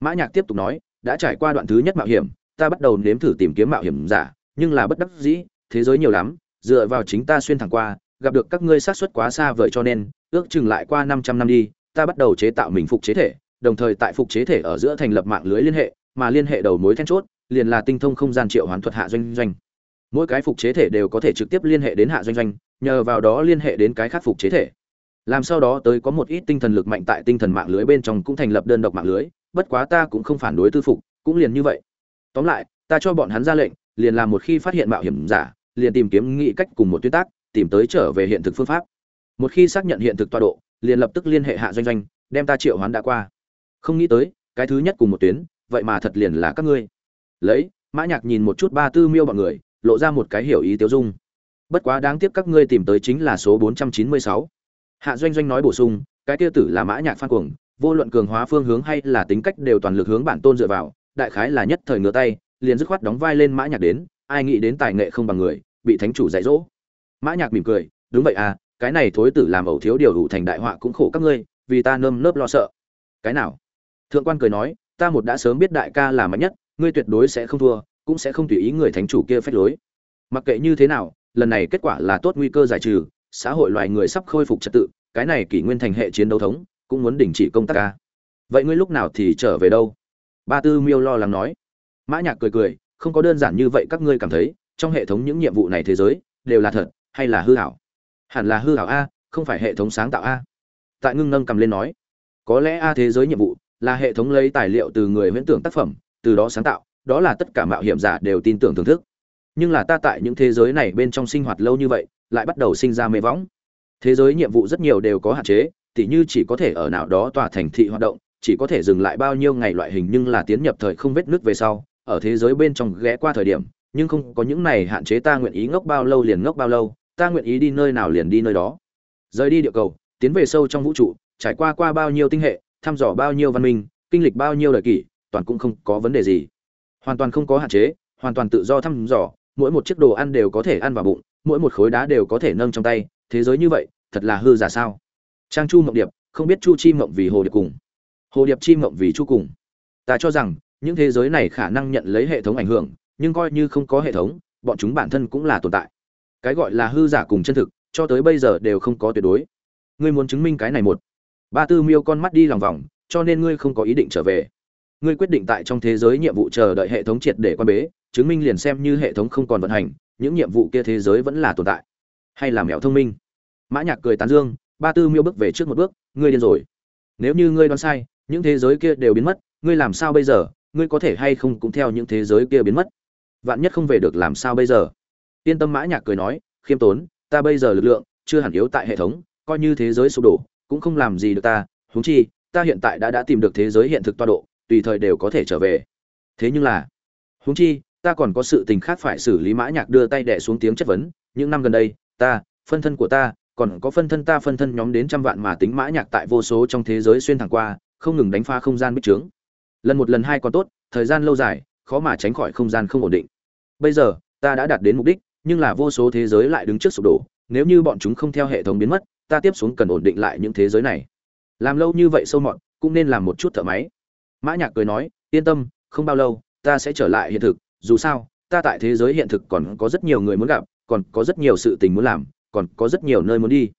Speaker 1: Mã nhạc tiếp tục nói, đã trải qua đoạn thứ nhất mạo hiểm, ta bắt đầu nếm thử tìm kiếm mạo hiểm giả, nhưng là bất đắc dĩ, thế giới nhiều lắm, dựa vào chính ta xuyên thẳng qua, gặp được các ngươi sát suất quá xa vời cho nên, ước chừng lại qua 500 năm đi, ta bắt đầu chế tạo mình phục chế thể, đồng thời tại phục chế thể ở giữa thành lập mạng lưới liên hệ mà liên hệ đầu mối then chốt, liền là tinh thông không gian triệu hoán thuật hạ doanh doanh. Mỗi cái phục chế thể đều có thể trực tiếp liên hệ đến hạ doanh doanh, nhờ vào đó liên hệ đến cái khác phục chế thể. Làm sau đó tới có một ít tinh thần lực mạnh tại tinh thần mạng lưới bên trong cũng thành lập đơn độc mạng lưới, bất quá ta cũng không phản đối tư phục, cũng liền như vậy. Tóm lại, ta cho bọn hắn ra lệnh, liền làm một khi phát hiện mạo hiểm giả, liền tìm kiếm nghị cách cùng một tuyến tác, tìm tới trở về hiện thực phương pháp. Một khi xác nhận hiện thực tọa độ, liền lập tức liên hệ hạ doanh doanh, đem ta triệu hoán đã qua. Không nghĩ tới, cái thứ nhất cùng một tuyến vậy mà thật liền là các ngươi. Lấy, mã nhạc nhìn một chút ba tư miêu bọn người, lộ ra một cái hiểu ý tiêu dung. Bất quá đáng tiếc các ngươi tìm tới chính là số 496. hạ doanh doanh nói bổ sung, cái kia tử là mã nhạc phan cuồng, vô luận cường hóa phương hướng hay là tính cách đều toàn lực hướng bản tôn dựa vào, đại khái là nhất thời ngửa tay, liền dứt khoát đóng vai lên mã nhạc đến, ai nghĩ đến tài nghệ không bằng người, bị thánh chủ dạy dỗ. Mã nhạc mỉm cười, đúng vậy à cái này thối tử làm ẩu thiếu điều đủ thành đại họa cũng khổ các ngươi, vì ta nơm nớp lo sợ. Cái nào? Thượng quan cười nói ta một đã sớm biết đại ca là mạnh nhất, ngươi tuyệt đối sẽ không thua, cũng sẽ không tùy ý người thánh chủ kia phách lối. Mặc kệ như thế nào, lần này kết quả là tốt nguy cơ giải trừ, xã hội loài người sắp khôi phục trật tự, cái này kỷ nguyên thành hệ chiến đấu thống, cũng muốn đình chỉ công tác ca. Vậy ngươi lúc nào thì trở về đâu? Ba tư miêu lo lắng nói. Mã nhạc cười cười, không có đơn giản như vậy các ngươi cảm thấy, trong hệ thống những nhiệm vụ này thế giới, đều là thật, hay là hư ảo hẳn là hư ảo a, không phải hệ thống sáng tạo a. Tại ngưng nâng cầm lên nói. Có lẽ a thế giới nhiệm vụ là hệ thống lấy tài liệu từ người huyễn tưởng tác phẩm, từ đó sáng tạo, đó là tất cả mạo hiểm giả đều tin tưởng thưởng thức. Nhưng là ta tại những thế giới này bên trong sinh hoạt lâu như vậy, lại bắt đầu sinh ra mê võng. Thế giới nhiệm vụ rất nhiều đều có hạn chế, tỉ như chỉ có thể ở nào đó tòa thành thị hoạt động, chỉ có thể dừng lại bao nhiêu ngày loại hình nhưng là tiến nhập thời không vết nước về sau, ở thế giới bên trong ghé qua thời điểm, nhưng không có những này hạn chế ta nguyện ý ngốc bao lâu liền ngốc bao lâu, ta nguyện ý đi nơi nào liền đi nơi đó. Rời đi địa cầu, tiến về sâu trong vũ trụ, trải qua qua bao nhiêu tinh hệ thăm dò bao nhiêu văn minh, kinh lịch bao nhiêu đời kỷ, toàn cũng không có vấn đề gì. Hoàn toàn không có hạn chế, hoàn toàn tự do thăm dò, mỗi một chiếc đồ ăn đều có thể ăn vào bụng, mỗi một khối đá đều có thể nâng trong tay, thế giới như vậy, thật là hư giả sao? Trang chu mộng điệp, không biết chu chi mộng vì hồ điệp cùng. Hồ điệp chi mộng vì chu cùng. Ta cho rằng, những thế giới này khả năng nhận lấy hệ thống ảnh hưởng, nhưng coi như không có hệ thống, bọn chúng bản thân cũng là tồn tại. Cái gọi là hư giả cùng chân thực, cho tới bây giờ đều không có tuyệt đối. Ngươi muốn chứng minh cái này một ba tư miêu con mắt đi lòng vòng, cho nên ngươi không có ý định trở về. Ngươi quyết định tại trong thế giới nhiệm vụ chờ đợi hệ thống triệt để quan bế, chứng minh liền xem như hệ thống không còn vận hành, những nhiệm vụ kia thế giới vẫn là tồn tại. Hay là mèo thông minh? Mã nhạc cười tán dương, ba tư miêu bước về trước một bước, ngươi điên rồi. Nếu như ngươi đoán sai, những thế giới kia đều biến mất, ngươi làm sao bây giờ? Ngươi có thể hay không cũng theo những thế giới kia biến mất? Vạn nhất không về được làm sao bây giờ? Yên tâm, mã nhạc cười nói, khiêm tốn, ta bây giờ lực lượng chưa hẳn yếu tại hệ thống, coi như thế giới sụp đổ cũng không làm gì được ta, huống chi, ta hiện tại đã đã tìm được thế giới hiện thực toa độ, tùy thời đều có thể trở về. Thế nhưng là, huống chi, ta còn có sự tình khác phải xử lý mã nhạc đưa tay đè xuống tiếng chất vấn, những năm gần đây, ta, phân thân của ta, còn có phân thân ta phân thân nhóm đến trăm vạn mà tính mã nhạc tại vô số trong thế giới xuyên thẳng qua, không ngừng đánh phá không gian bích trướng. Lần một lần hai còn tốt, thời gian lâu dài, khó mà tránh khỏi không gian không ổn định. Bây giờ, ta đã đạt đến mục đích, nhưng là vô số thế giới lại đứng trước sụp đổ, nếu như bọn chúng không theo hệ thống biến mất ta tiếp xuống cần ổn định lại những thế giới này. Làm lâu như vậy sâu mọn cũng nên làm một chút thợ máy. Mã nhạc cười nói, yên tâm, không bao lâu, ta sẽ trở lại hiện thực. Dù sao, ta tại thế giới hiện thực còn có rất nhiều người muốn gặp, còn có rất nhiều sự tình muốn làm, còn có rất nhiều nơi muốn đi.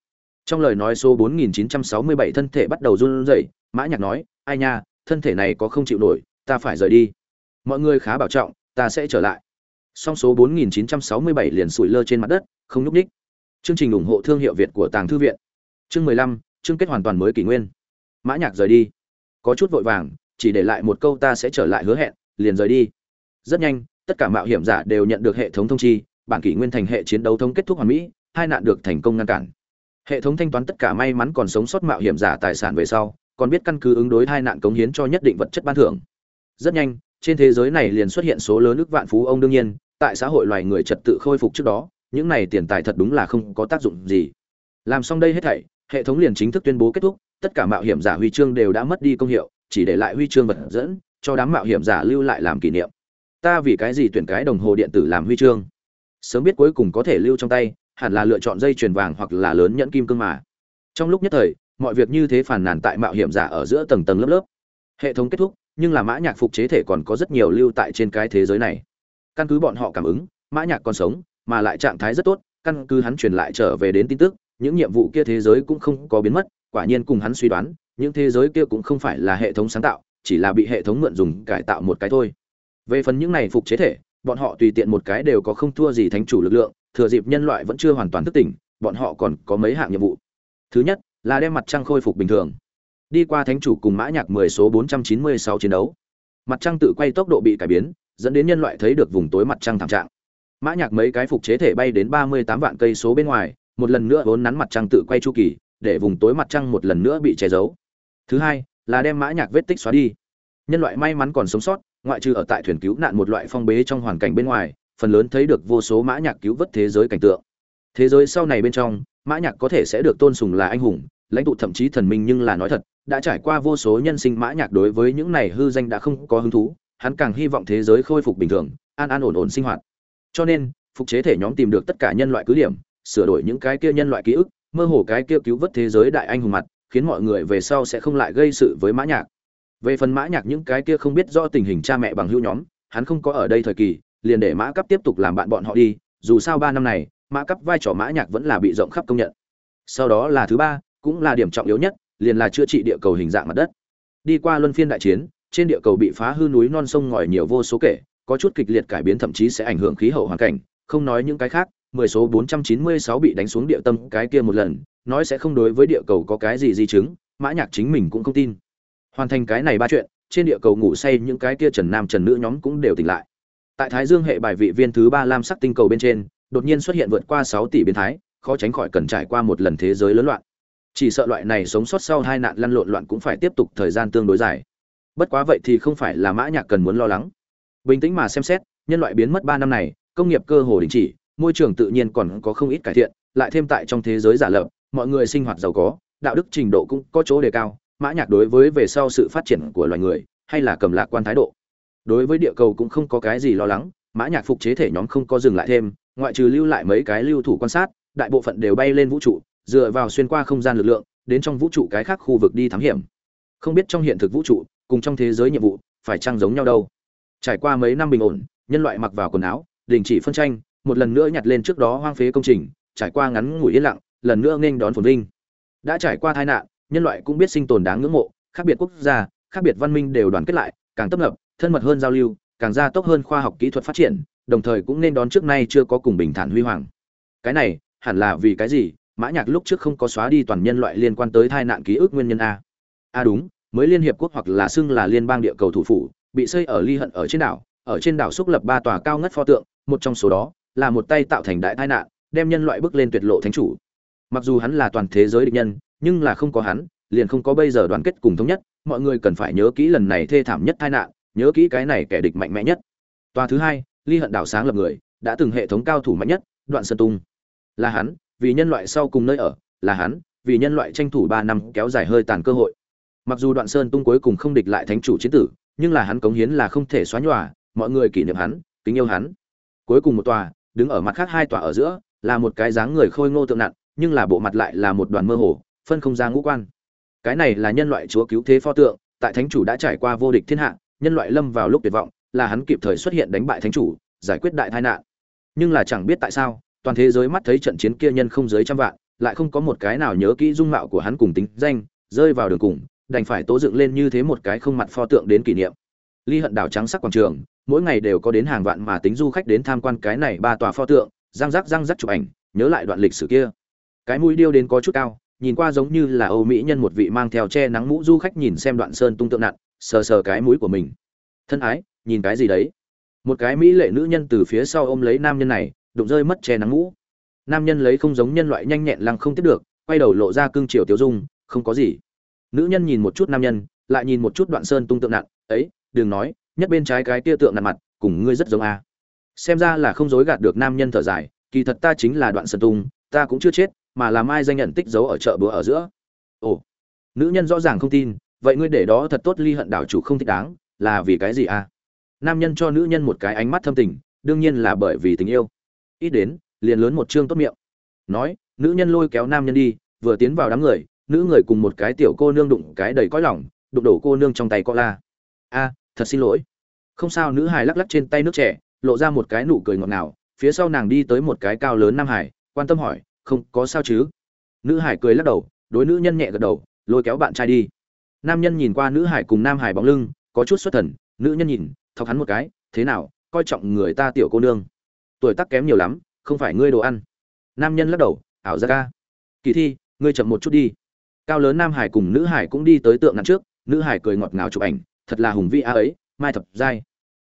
Speaker 1: Trong lời nói số 4967 thân thể bắt đầu run rẩy, mã nhạc nói, ai nha, thân thể này có không chịu nổi, ta phải rời đi. Mọi người khá bảo trọng, ta sẽ trở lại. Song số 4967 liền sủi lơ trên mặt đất, không nhúc nhích chương trình ủng hộ thương hiệu việt của tàng thư viện. Chương 15, chương kết hoàn toàn mới kỷ nguyên. Mã nhạc rời đi. Có chút vội vàng chỉ để lại một câu ta sẽ trở lại hứa hẹn liền rời đi. Rất nhanh tất cả mạo hiểm giả đều nhận được hệ thống thông chi bản kỷ nguyên thành hệ chiến đấu thống kết thúc hoàn mỹ hai nạn được thành công ngăn cản. Hệ thống thanh toán tất cả may mắn còn sống sót mạo hiểm giả tài sản về sau còn biết căn cứ ứng đối hai nạn cống hiến cho nhất định vật chất ban thưởng. Rất nhanh trên thế giới này liền xuất hiện số lớn nước vạn phú ông đương nhiên tại xã hội loài người trật tự khôi phục trước đó những này tiền tài thật đúng là không có tác dụng gì. Làm xong đây hết thảy, hệ thống liền chính thức tuyên bố kết thúc, tất cả mạo hiểm giả huy chương đều đã mất đi công hiệu, chỉ để lại huy chương vật dẫn, cho đám mạo hiểm giả lưu lại làm kỷ niệm. Ta vì cái gì tuyển cái đồng hồ điện tử làm huy chương? Sớm biết cuối cùng có thể lưu trong tay, hẳn là lựa chọn dây chuyền vàng hoặc là lớn nhẫn kim cương mà. Trong lúc nhất thời, mọi việc như thế phản nàn tại mạo hiểm giả ở giữa tầng tầng lớp lớp. Hệ thống kết thúc, nhưng là mã nhạc phục chế thể còn có rất nhiều lưu tại trên cái thế giới này. Căn cứ bọn họ cảm ứng, mã nhạc còn sống mà lại trạng thái rất tốt, căn cứ hắn truyền lại trở về đến tin tức, những nhiệm vụ kia thế giới cũng không có biến mất, quả nhiên cùng hắn suy đoán, những thế giới kia cũng không phải là hệ thống sáng tạo, chỉ là bị hệ thống mượn dùng cải tạo một cái thôi. Về phần những này phục chế thể, bọn họ tùy tiện một cái đều có không thua gì thánh chủ lực lượng, thừa dịp nhân loại vẫn chưa hoàn toàn thức tỉnh, bọn họ còn có mấy hạng nhiệm vụ. Thứ nhất, là đem mặt trăng khôi phục bình thường. Đi qua thánh chủ cùng mã nhạc 10 số 496 chiến đấu. Mặt trăng tự quay tốc độ bị cải biến, dẫn đến nhân loại thấy được vùng tối mặt trăng thảm trạng mã nhạc mấy cái phục chế thể bay đến 38 vạn cây số bên ngoài, một lần nữa vốn nắn mặt trăng tự quay chu kỳ, để vùng tối mặt trăng một lần nữa bị che giấu. Thứ hai, là đem mã nhạc vết tích xóa đi. Nhân loại may mắn còn sống sót, ngoại trừ ở tại thuyền cứu nạn một loại phong bế trong hoàn cảnh bên ngoài, phần lớn thấy được vô số mã nhạc cứu vớt thế giới cảnh tượng. Thế giới sau này bên trong, mã nhạc có thể sẽ được tôn sùng là anh hùng, lãnh tụ thậm chí thần minh nhưng là nói thật, đã trải qua vô số nhân sinh mã nhạc đối với những này hư danh đã không có hứng thú, hắn càng hy vọng thế giới khôi phục bình thường, an an ổn ổn sinh hoạt cho nên, phục chế thể nhóm tìm được tất cả nhân loại cứ điểm, sửa đổi những cái kia nhân loại ký ức, mơ hồ cái kia cứu vớt thế giới đại anh hùng mặt, khiến mọi người về sau sẽ không lại gây sự với mã nhạc. Về phần mã nhạc những cái kia không biết rõ tình hình cha mẹ bằng hữu nhóm, hắn không có ở đây thời kỳ, liền để mã cấp tiếp tục làm bạn bọn họ đi, dù sao ba năm này, mã cấp vai trò mã nhạc vẫn là bị rộng khắp công nhận. Sau đó là thứ ba, cũng là điểm trọng yếu nhất, liền là chữa trị địa cầu hình dạng mặt đất. Đi qua luân phiên đại chiến, trên địa cầu bị phá hư núi non sông ngòi nhiều vô số kể có chút kịch liệt cải biến thậm chí sẽ ảnh hưởng khí hậu hoàn cảnh, không nói những cái khác, mười số 496 bị đánh xuống địa tâm cái kia một lần, nói sẽ không đối với địa cầu có cái gì di chứng, mã nhạc chính mình cũng không tin. Hoàn thành cái này ba chuyện, trên địa cầu ngủ say những cái kia trần nam trần nữ nhóm cũng đều tỉnh lại. Tại thái dương hệ bài vị viên thứ ba lam sắc tinh cầu bên trên, đột nhiên xuất hiện vượt qua sáu tỷ biến thái, khó tránh khỏi cần trải qua một lần thế giới lớn loạn. Chỉ sợ loại này sống sót sau hai nạn lăn lộn loạn cũng phải tiếp tục thời gian tương đối dài. Bất quá vậy thì không phải là mã nhạc cần muốn lo lắng bình tĩnh mà xem xét, nhân loại biến mất ba năm này, công nghiệp cơ hồ đình chỉ, môi trường tự nhiên còn có không ít cải thiện, lại thêm tại trong thế giới giả lập, mọi người sinh hoạt giàu có, đạo đức trình độ cũng có chỗ đề cao, mã nhạc đối với về sau sự phát triển của loài người, hay là cầm lạc quan thái độ. Đối với địa cầu cũng không có cái gì lo lắng, mã nhạc phục chế thể nhóm không có dừng lại thêm, ngoại trừ lưu lại mấy cái lưu thủ quan sát, đại bộ phận đều bay lên vũ trụ, dựa vào xuyên qua không gian lực lượng, đến trong vũ trụ cái khác khu vực đi thám hiểm. Không biết trong hiện thực vũ trụ, cùng trong thế giới nhiệm vụ, phải trang giống nhau đâu? Trải qua mấy năm bình ổn, nhân loại mặc vào quần áo, đình chỉ phân tranh, một lần nữa nhặt lên trước đó hoang phế công trình, trải qua ngắn ngủi yên lặng, lần nữa nghênh đón phồn vinh. Đã trải qua tai nạn, nhân loại cũng biết sinh tồn đáng ngưỡng mộ, khác biệt quốc gia, khác biệt văn minh đều đoàn kết lại, càng tấp nập, thân mật hơn giao lưu, càng gia tốc hơn khoa học kỹ thuật phát triển, đồng thời cũng nên đón trước nay chưa có cùng bình thản huy hoàng. Cái này, hẳn là vì cái gì? Mã nhạc lúc trước không có xóa đi toàn nhân loại liên quan tới tai nạn ký ức nguyên nhân a. A đúng, mới liên hiệp quốc hoặc là xưng là liên bang địa cầu thủ phủ bị xây ở ly hận ở trên đảo, ở trên đảo xúc lập ba tòa cao ngất pho tượng, một trong số đó là một tay tạo thành đại tai nạn, đem nhân loại bước lên tuyệt lộ thánh chủ. Mặc dù hắn là toàn thế giới địch nhân, nhưng là không có hắn, liền không có bây giờ đoàn kết cùng thống nhất, mọi người cần phải nhớ kỹ lần này thê thảm nhất tai nạn, nhớ kỹ cái này kẻ địch mạnh mẽ nhất. Tòa thứ hai, ly hận đảo sáng lập người, đã từng hệ thống cao thủ mạnh nhất, đoạn sơn tung. Là hắn, vì nhân loại sau cùng nơi ở, là hắn, vì nhân loại tranh thủ ba năm kéo dài hơi tàn cơ hội. Mặc dù đoạn sơn tung cuối cùng không địch lại thánh chủ chiến tử nhưng là hắn cống hiến là không thể xóa nhòa, mọi người kỷ niệm hắn, kính yêu hắn. Cuối cùng một tòa, đứng ở mặt khác hai tòa ở giữa, là một cái dáng người khôi ngô tượng nặng, nhưng là bộ mặt lại là một đoàn mơ hồ, phân không ra ngũ quan. Cái này là nhân loại chúa cứu thế pho tượng, tại thánh chủ đã trải qua vô địch thiên hạ, nhân loại lâm vào lúc tuyệt vọng, là hắn kịp thời xuất hiện đánh bại thánh chủ, giải quyết đại tai nạn. Nhưng là chẳng biết tại sao, toàn thế giới mắt thấy trận chiến kia nhân không dưới trăm vạn, lại không có một cái nào nhớ kỹ dung mạo của hắn cùng tính danh, rơi vào đường cùng đành phải tố dựng lên như thế một cái không mặt pho tượng đến kỷ niệm. Ly hận đảo trắng sắc quảng trường, mỗi ngày đều có đến hàng vạn mà tính du khách đến tham quan cái này ba tòa pho tượng, răng rắc răng rắc chụp ảnh, nhớ lại đoạn lịch sử kia. Cái mũi điêu đến có chút cao, nhìn qua giống như là âu mỹ nhân một vị mang theo che nắng mũ du khách nhìn xem đoạn sơn tung tượng nặn, sờ sờ cái mũi của mình. Thân ái, nhìn cái gì đấy? Một cái mỹ lệ nữ nhân từ phía sau ôm lấy nam nhân này, đụng rơi mất che nắng mũ. Nam nhân lấy không giống nhân loại nhanh nhẹn lăng không tiếp được, quay đầu lộ ra cương triều tiêu dung, không có gì nữ nhân nhìn một chút nam nhân, lại nhìn một chút đoạn sơn tung tượng nặng, ấy, đừng nói, nhất bên trái cái tia tượng nặng mặt, cùng ngươi rất giống a. Xem ra là không dối gạt được nam nhân thở dài, kỳ thật ta chính là đoạn sơn tung, ta cũng chưa chết, mà là mai danh nhận tích giấu ở chợ búa ở giữa. Ồ, nữ nhân rõ ràng không tin, vậy ngươi để đó thật tốt ly hận đảo chủ không thích đáng, là vì cái gì à nam nhân cho nữ nhân một cái ánh mắt thâm tình, đương nhiên là bởi vì tình yêu. Ít đến, liền lớn một chương tốt miệng. Nói, nữ nhân lôi kéo nam nhân đi, vừa tiến vào đám người nữ người cùng một cái tiểu cô nương đụng cái đầy cõi lỏng đụng đổ cô nương trong tay co la. A, thật xin lỗi. Không sao, nữ hài lắc lắc trên tay nước trẻ, lộ ra một cái nụ cười ngọt ngào, phía sau nàng đi tới một cái cao lớn nam hải quan tâm hỏi, không, có sao chứ? Nữ hải cười lắc đầu, đối nữ nhân nhẹ gật đầu, lôi kéo bạn trai đi. Nam nhân nhìn qua nữ hải cùng nam hải bóng lưng, có chút xuất thần, nữ nhân nhìn, thọc hắn một cái, thế nào, coi trọng người ta tiểu cô nương? Tuổi tác kém nhiều lắm, không phải ngươi đồ ăn. Nam nhân lắc đầu, ảo ra ca kỳ thi, ngươi chậm một chút đi cao lớn nam hải cùng nữ hải cũng đi tới tượng ngăn trước, nữ hải cười ngọt ngào chụp ảnh, thật là hùng vĩ a ấy, mai thập giai.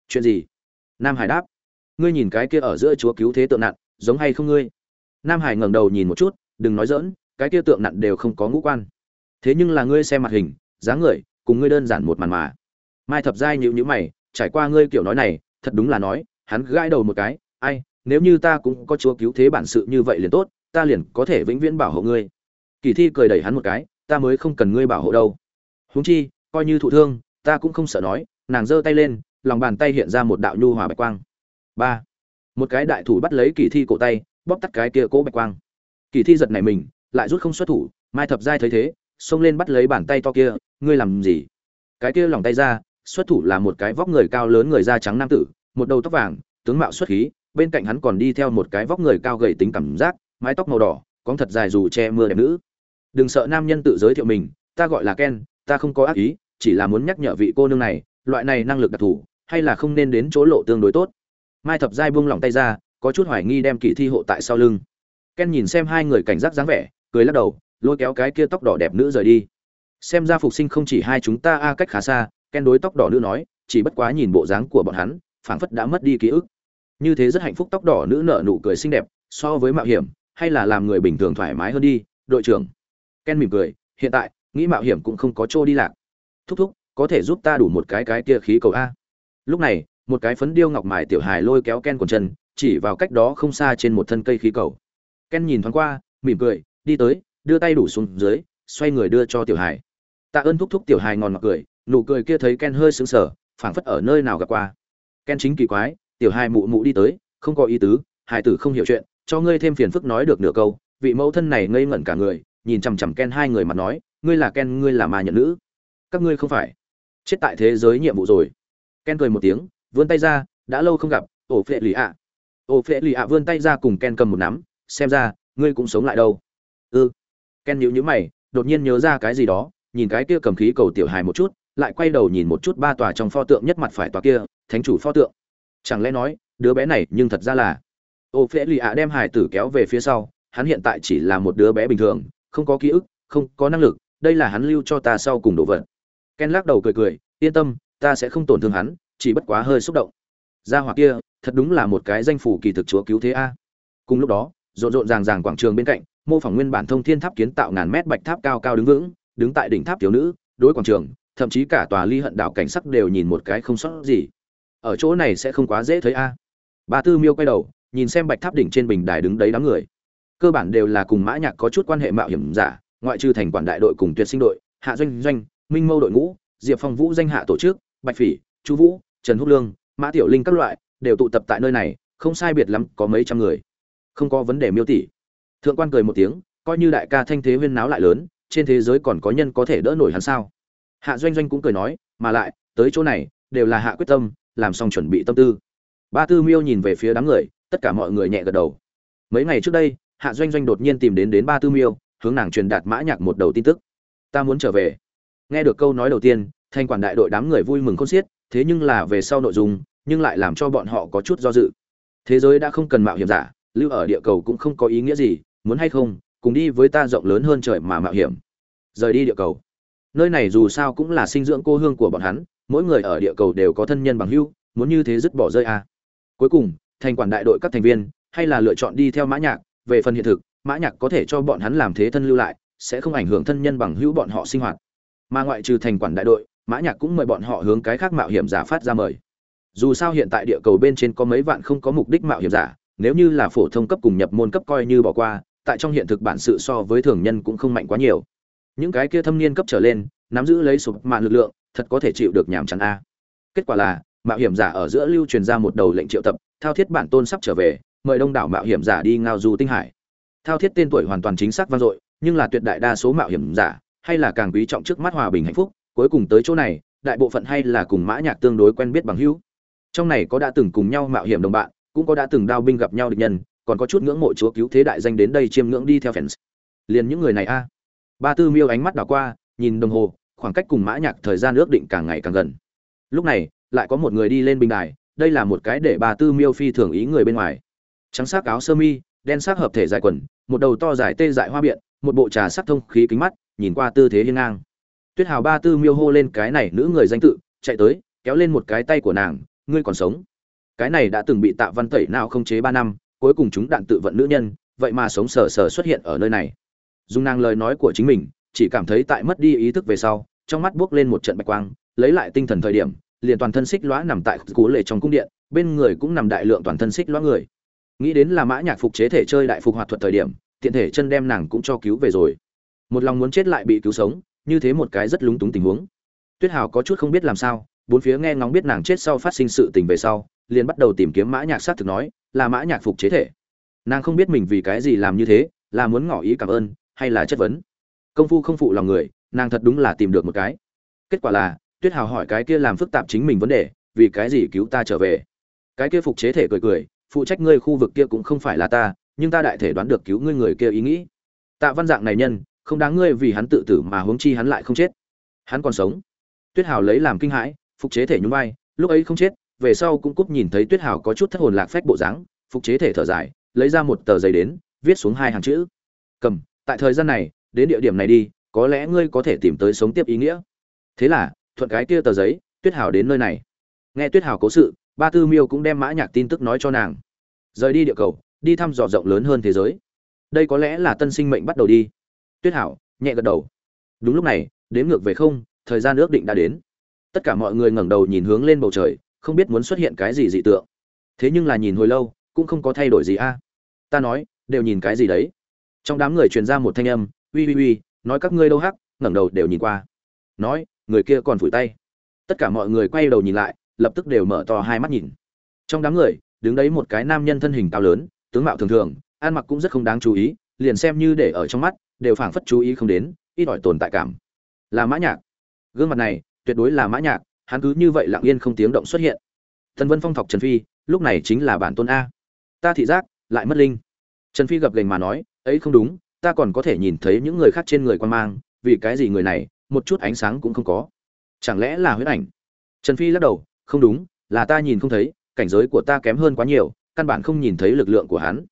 Speaker 1: Chuyện gì? Nam hải đáp. Ngươi nhìn cái kia ở giữa chúa cứu thế tượng nạn giống hay không ngươi? Nam hải ngẩng đầu nhìn một chút, đừng nói dỡn cái kia tượng nạn đều không có ngũ quan. Thế nhưng là ngươi xem mặt hình, dáng người, cùng ngươi đơn giản một màn mà. Mai thập giai nhịu nhữ mày, trải qua ngươi kiểu nói này, thật đúng là nói, hắn gãi đầu một cái, ai, nếu như ta cũng có chúa cứu thế bản sự như vậy liền tốt, ta liền có thể vĩnh viễn bảo hộ ngươi kỳ thi cười đẩy hắn một cái, ta mới không cần ngươi bảo hộ đâu. Huống chi, coi như thụ thương, ta cũng không sợ nói. Nàng giơ tay lên, lòng bàn tay hiện ra một đạo nhu hòa bạch quang. Ba. Một cái đại thủ bắt lấy kỳ thi cổ tay, bóp tắt cái kia cố bạch quang. Kỳ thi giật này mình, lại rút không xuất thủ, mai thập giai thấy thế, xông lên bắt lấy bàn tay to kia, ngươi làm gì? Cái kia lòng tay ra, xuất thủ là một cái vóc người cao lớn người da trắng nam tử, một đầu tóc vàng, tướng mạo xuất khí, bên cạnh hắn còn đi theo một cái vóc người cao gầy tính cảm giác, mái tóc màu đỏ, cóng thật dài dù che mưa đẹp nữ đừng sợ nam nhân tự giới thiệu mình, ta gọi là ken, ta không có ác ý, chỉ là muốn nhắc nhở vị cô nương này, loại này năng lực đặc thù, hay là không nên đến chỗ lộ tương đối tốt. Mai thập giai buông lỏng tay ra, có chút hoài nghi đem kỳ thi hộ tại sau lưng. Ken nhìn xem hai người cảnh giác dáng vẻ, cười lắc đầu, lôi kéo cái kia tóc đỏ đẹp nữ rời đi. Xem ra phục sinh không chỉ hai chúng ta a cách khá xa, ken đối tóc đỏ nữ nói, chỉ bất quá nhìn bộ dáng của bọn hắn, phảng phất đã mất đi ký ức. Như thế rất hạnh phúc tóc đỏ nữ nở nụ cười xinh đẹp, so với mạo hiểm, hay là làm người bình thường thoải mái hơn đi, đội trưởng ken mỉm cười, hiện tại, nghĩ mạo hiểm cũng không có chỗ đi lạc. Thúc thúc, có thể giúp ta đủ một cái cái kia khí cầu a. Lúc này, một cái phấn điêu ngọc mài tiểu hài lôi kéo ken quần chân, chỉ vào cách đó không xa trên một thân cây khí cầu. Ken nhìn thoáng qua, mỉm cười, đi tới, đưa tay đủ xuống dưới, xoay người đưa cho tiểu hài. Tạ ơn thúc thúc tiểu hài ngon ngọt cười, nụ cười kia thấy ken hơi sững sờ, phảng phất ở nơi nào gặp qua. Ken chính kỳ quái, tiểu hài mụ mụ đi tới, không có ý tứ hải tử không hiểu chuyện, cho ngươi thêm phiền phức nói được nửa câu, vị mẫu thân này ngây ngẩn cả người nhìn chằm chằm ken hai người mà nói, ngươi là ken, ngươi là ma nhận nữ. Các ngươi không phải. Chết tại thế giới nhiệm vụ rồi. Ken cười một tiếng, vươn tay ra, đã lâu không gặp, ổ phệ lì ạ. Ổ phệ lì ạ vươn tay ra cùng ken cầm một nắm, xem ra, ngươi cũng sống lại đâu. Ừ. ken nhíu nhíu mày, đột nhiên nhớ ra cái gì đó, nhìn cái kia cầm khí cầu tiểu hài một chút, lại quay đầu nhìn một chút ba tòa trong pho tượng nhất mặt phải tòa kia, thánh chủ pho tượng. Chẳng lẽ nói, đứa bé này nhưng thật ra là ô phễ lì ạ đem hải tử kéo về phía sau, hắn hiện tại chỉ là một đứa bé bình thường không có ký ức, không có năng lực, đây là hắn lưu cho ta sau cùng đồ vật. Ken lắc đầu cười cười, yên tâm, ta sẽ không tổn thương hắn, chỉ bất quá hơi xúc động. Gia hỏa kia, thật đúng là một cái danh phủ kỳ thực chúa cứu thế a. Cùng lúc đó, rộn rộn ràng ràng quảng trường bên cạnh, mô phỏng nguyên bản thông thiên tháp kiến tạo ngàn mét bạch tháp cao cao đứng vững, đứng tại đỉnh tháp thiếu nữ, đối quảng trường, thậm chí cả tòa ly hận đảo cảnh sắc đều nhìn một cái không sót gì. Ở chỗ này sẽ không quá dễ thấy a. À. bà tư miêu quay đầu, nhìn xem bạch tháp đỉnh trên bình đài đứng đấy đám người cơ bản đều là cùng mã nhạc có chút quan hệ mạo hiểm giả, ngoại trừ thành quản đại đội cùng tuyệt sinh đội, hạ doanh doanh, minh mâu đội ngũ, diệp phong vũ danh hạ tổ chức, bạch phỉ, chu vũ, trần húc lương, mã tiểu linh các loại, đều tụ tập tại nơi này, không sai biệt lắm có mấy trăm người. Không có vấn đề miêu tỷ thượng quan cười một tiếng, coi như đại ca thanh thế huyên náo lại lớn, trên thế giới còn có nhân có thể đỡ nổi hắn sao? Hạ doanh doanh cũng cười nói, mà lại, tới chỗ này, đều là hạ quyết tâm, làm xong chuẩn bị tâm tư. Ba tư miêu nhìn về phía đám người, tất cả mọi người nhẹ gật đầu. Mấy ngày trước đây hạ doanh doanh đột nhiên tìm đến đến ba tư miêu, hướng nàng truyền đạt mã nhạc một đầu tin tức. Ta muốn trở về. Nghe được câu nói đầu tiên, thanh quản đại đội đám người vui mừng khôn xiết, thế nhưng là về sau nội dung, nhưng lại làm cho bọn họ có chút do dự. Thế giới đã không cần mạo hiểm giả, lưu ở địa cầu cũng không có ý nghĩa gì, muốn hay không, cùng đi với ta rộng lớn hơn trời mà mạo hiểm. Rời đi địa cầu. Nơi này dù sao cũng là sinh dưỡng cô hương của bọn hắn, mỗi người ở địa cầu đều có thân nhân bằng hữu, muốn như thế dứt bỏ rơi à. cuối cùng thành quản đại đội các thành viên, hay là lựa chọn đi theo mã nhạc về phần hiện thực, mã nhạc có thể cho bọn hắn làm thế thân lưu lại, sẽ không ảnh hưởng thân nhân bằng hữu bọn họ sinh hoạt. Mà ngoại trừ thành quản đại đội, mã nhạc cũng mời bọn họ hướng cái khác mạo hiểm giả phát ra mời. Dù sao hiện tại địa cầu bên trên có mấy vạn không có mục đích mạo hiểm giả, nếu như là phổ thông cấp cùng nhập môn cấp coi như bỏ qua, tại trong hiện thực bản sự so với thường nhân cũng không mạnh quá nhiều. Những cái kia thâm niên cấp trở lên, nắm giữ lấy sụp mạng lực lượng, thật có thể chịu được nhàm chán a. Kết quả là, mạo hiểm giả ở giữa lưu truyền ra một đầu lệnh triệu tập, thao thiết bản tôn sắp trở về mời đông đảo mạo hiểm giả đi ngao du tinh hải. Thao thiết tên tuổi hoàn toàn chính xác vang dội, nhưng là tuyệt đại đa số mạo hiểm giả, hay là càng quý trọng trước mắt hòa bình hạnh phúc, cuối cùng tới chỗ này, đại bộ phận hay là cùng mã nhạc tương đối quen biết bằng hữu. Trong này có đã từng cùng nhau mạo hiểm đồng bạn, cũng có đã từng đao binh gặp nhau địch nhân, còn có chút ngưỡng mộ chúa cứu thế đại danh đến đây chiêm ngưỡng đi theo fans. Liền những người này a. Ba tư miêu ánh mắt đảo qua, nhìn đồng hồ, khoảng cách cùng mã nhạc thời gian ước định càng ngày càng gần. Lúc này, lại có một người đi lên bình đài, đây là một cái để ba tư miêu phi thường ý người bên ngoài trắng sắc áo sơ mi, đen sắc hợp thể dài quần, một đầu to dài tê dại hoa biện, một bộ trà sắc thông khí kính mắt, nhìn qua tư thế hiên ngang. Tuyết hào ba tư miêu hô lên cái này nữ người danh tự, chạy tới, kéo lên một cái tay của nàng, ngươi còn sống? Cái này đã từng bị tạ văn tẩy nào không chế ba năm, cuối cùng chúng đạn tự vận nữ nhân, vậy mà sống sờ sờ xuất hiện ở nơi này. Dùng nàng lời nói của chính mình, chỉ cảm thấy tại mất đi ý thức về sau, trong mắt buốc lên một trận bạch quang, lấy lại tinh thần thời điểm, liền toàn thân xích lõa nằm tại cú lệ trong cung điện, bên người cũng nằm đại lượng toàn thân xích lõa người nghĩ đến là mã nhạc phục chế thể chơi đại phục hoạt thuật thời điểm, tiện thể chân đem nàng cũng cho cứu về rồi. Một lòng muốn chết lại bị cứu sống, như thế một cái rất lúng túng tình huống. Tuyết hào có chút không biết làm sao, bốn phía nghe ngóng biết nàng chết sau phát sinh sự tình về sau, liền bắt đầu tìm kiếm mã nhạc sát thực nói, là mã nhạc phục chế thể. Nàng không biết mình vì cái gì làm như thế, là muốn ngỏ ý cảm ơn, hay là chất vấn. Công phu không phụ lòng người, nàng thật đúng là tìm được một cái. Kết quả là, tuyết hào hỏi cái kia làm phức tạp chính mình vấn đề, vì cái gì cứu ta trở về? Cái kia phục chế thể cười cười phụ trách ngươi khu vực kia cũng không phải là ta, nhưng ta đại thể đoán được cứu ngươi người kia ý nghĩ. Tạ văn dạng này nhân, không đáng ngươi vì hắn tự tử mà huống chi hắn lại không chết. Hắn còn sống. Tuyết hào lấy làm kinh hãi, phục chế thể nhún vai, lúc ấy không chết, về sau cũng cúp nhìn thấy tuyết hào có chút thất hồn lạc phách bộ dáng, phục chế thể thở dài, lấy ra một tờ giấy đến, viết xuống hai hàng chữ. Cầm, tại thời gian này, đến địa điểm này đi, có lẽ ngươi có thể tìm tới sống tiếp ý nghĩa. Thế là, thuận cái kia tờ giấy, tuyết hào đến nơi này. Nghe tuyết hào cố sự, ba tư miêu cũng đem mã nhạc tin tức nói cho nàng rời đi địa cầu, đi thăm dò rộng lớn hơn thế giới. Đây có lẽ là tân sinh mệnh bắt đầu đi. Tuyết hảo, nhẹ gật đầu. Đúng lúc này đếm ngược về không, thời gian ước định đã đến. Tất cả mọi người ngẩng đầu nhìn hướng lên bầu trời, không biết muốn xuất hiện cái gì dị tượng. Thế nhưng là nhìn hồi lâu, cũng không có thay đổi gì a. Ta nói, đều nhìn cái gì đấy? Trong đám người truyền ra một thanh âm, uy uy uy, nói các ngươi đâu hắc? Ngẩng đầu đều nhìn qua. Nói, người kia còn phủi tay. Tất cả mọi người quay đầu nhìn lại, lập tức đều mở to hai mắt nhìn. Trong đám người đứng đấy một cái nam nhân thân hình cao lớn, tướng mạo thường thường, ăn mặc cũng rất không đáng chú ý, liền xem như để ở trong mắt, đều phảng phất chú ý không đến, ít ỏi tồn tại cảm. Là mã nhạc. Gương mặt này, tuyệt đối là mã nhạc, hắn cứ như vậy lặng yên không tiếng động xuất hiện. Thần vân phong thọc trần phi, lúc này chính là bản tôn a. Ta thị giác, lại mất linh. Trần phi gập gành mà nói, ấy không đúng, ta còn có thể nhìn thấy những người khác trên người quan mang, vì cái gì người này, một chút ánh sáng cũng không có. Chẳng lẽ là huyết ảnh? Trần phi lắc đầu, không đúng, là ta nhìn không thấy cảnh giới của ta kém hơn quá nhiều, căn bản không nhìn thấy lực lượng của hắn.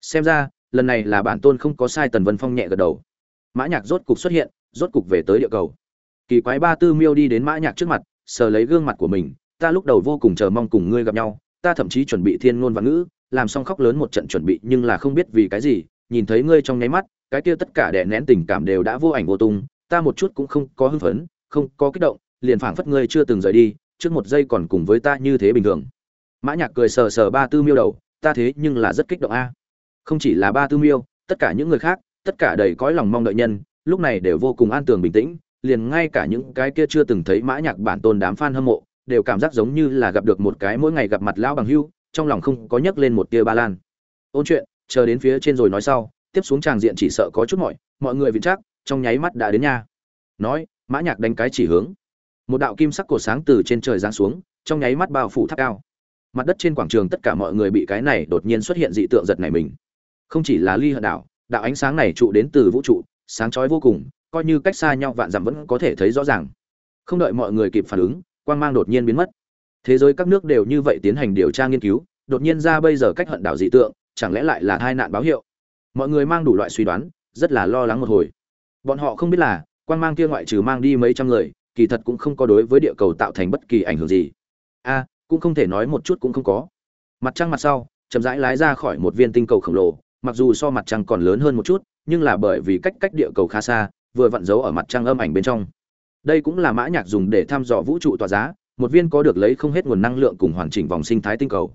Speaker 1: Xem ra, lần này là bản tôn không có sai tần vân phong nhẹ gật đầu. Mã nhạc rốt cục xuất hiện, rốt cục về tới địa cầu. Kỳ quái ba tư miêu đi đến mã nhạc trước mặt, sờ lấy gương mặt của mình, ta lúc đầu vô cùng chờ mong cùng ngươi gặp nhau, ta thậm chí chuẩn bị thiên ngôn và ngữ, làm xong khóc lớn một trận chuẩn bị nhưng là không biết vì cái gì, nhìn thấy ngươi trong nháy mắt, cái kia tất cả đè nén tình cảm đều đã vô ảnh vô tung, ta một chút cũng không có hưng phấn, không có kích động, liền phảng phất ngươi chưa từng rời đi, trước một giây còn cùng với ta như thế bình thường mã nhạc cười sờ sờ ba tư miêu đầu, ta thế nhưng là rất kích động a. Không chỉ là ba tư miêu, tất cả những người khác, tất cả đầy cõi lòng mong đợi nhân, lúc này đều vô cùng an tường bình tĩnh, liền ngay cả những cái kia chưa từng thấy mã nhạc bản tôn đám fan hâm mộ, đều cảm giác giống như là gặp được một cái mỗi ngày gặp mặt lão bằng hưu, trong lòng không có nhấc lên một tia ba lan. Ôn chuyện, chờ đến phía trên rồi nói sau, tiếp xuống tràng diện chỉ sợ có chút mọi mọi người vĩnh chắc, trong nháy mắt đã đến nhà. nói, mã nhạc đánh cái chỉ hướng. Một đạo kim sắc cổ sáng từ trên trời giáng xuống, trong nháy mắt bao phủ tháp cao mặt đất trên quảng trường tất cả mọi người bị cái này đột nhiên xuất hiện dị tượng giật này mình. Không chỉ là ly hận đảo, đạo ánh sáng này trụ đến từ vũ trụ, sáng chói vô cùng, coi như cách xa nhau vạn dặm vẫn có thể thấy rõ ràng. Không đợi mọi người kịp phản ứng, quang mang đột nhiên biến mất. Thế giới các nước đều như vậy tiến hành điều tra nghiên cứu, đột nhiên ra bây giờ cách hận đảo dị tượng, chẳng lẽ lại là tai nạn báo hiệu? Mọi người mang đủ loại suy đoán, rất là lo lắng một hồi. Bọn họ không biết là, quang mang kia ngoại trừ mang đi mấy trăm người, kỳ thật cũng không có đối với địa cầu tạo thành bất kỳ ảnh hưởng gì. A cũng không thể nói một chút cũng không có. Mặt trăng mặt sau, chậm rãi lái ra khỏi một viên tinh cầu khổng lồ, mặc dù so mặt trăng còn lớn hơn một chút, nhưng là bởi vì cách cách địa cầu khá xa, vừa vặn giấu ở mặt trăng âm ảnh bên trong. Đây cũng là mã nhạc dùng để thăm dò vũ trụ tọa giá, một viên có được lấy không hết nguồn năng lượng cùng hoàn chỉnh vòng sinh thái tinh cầu.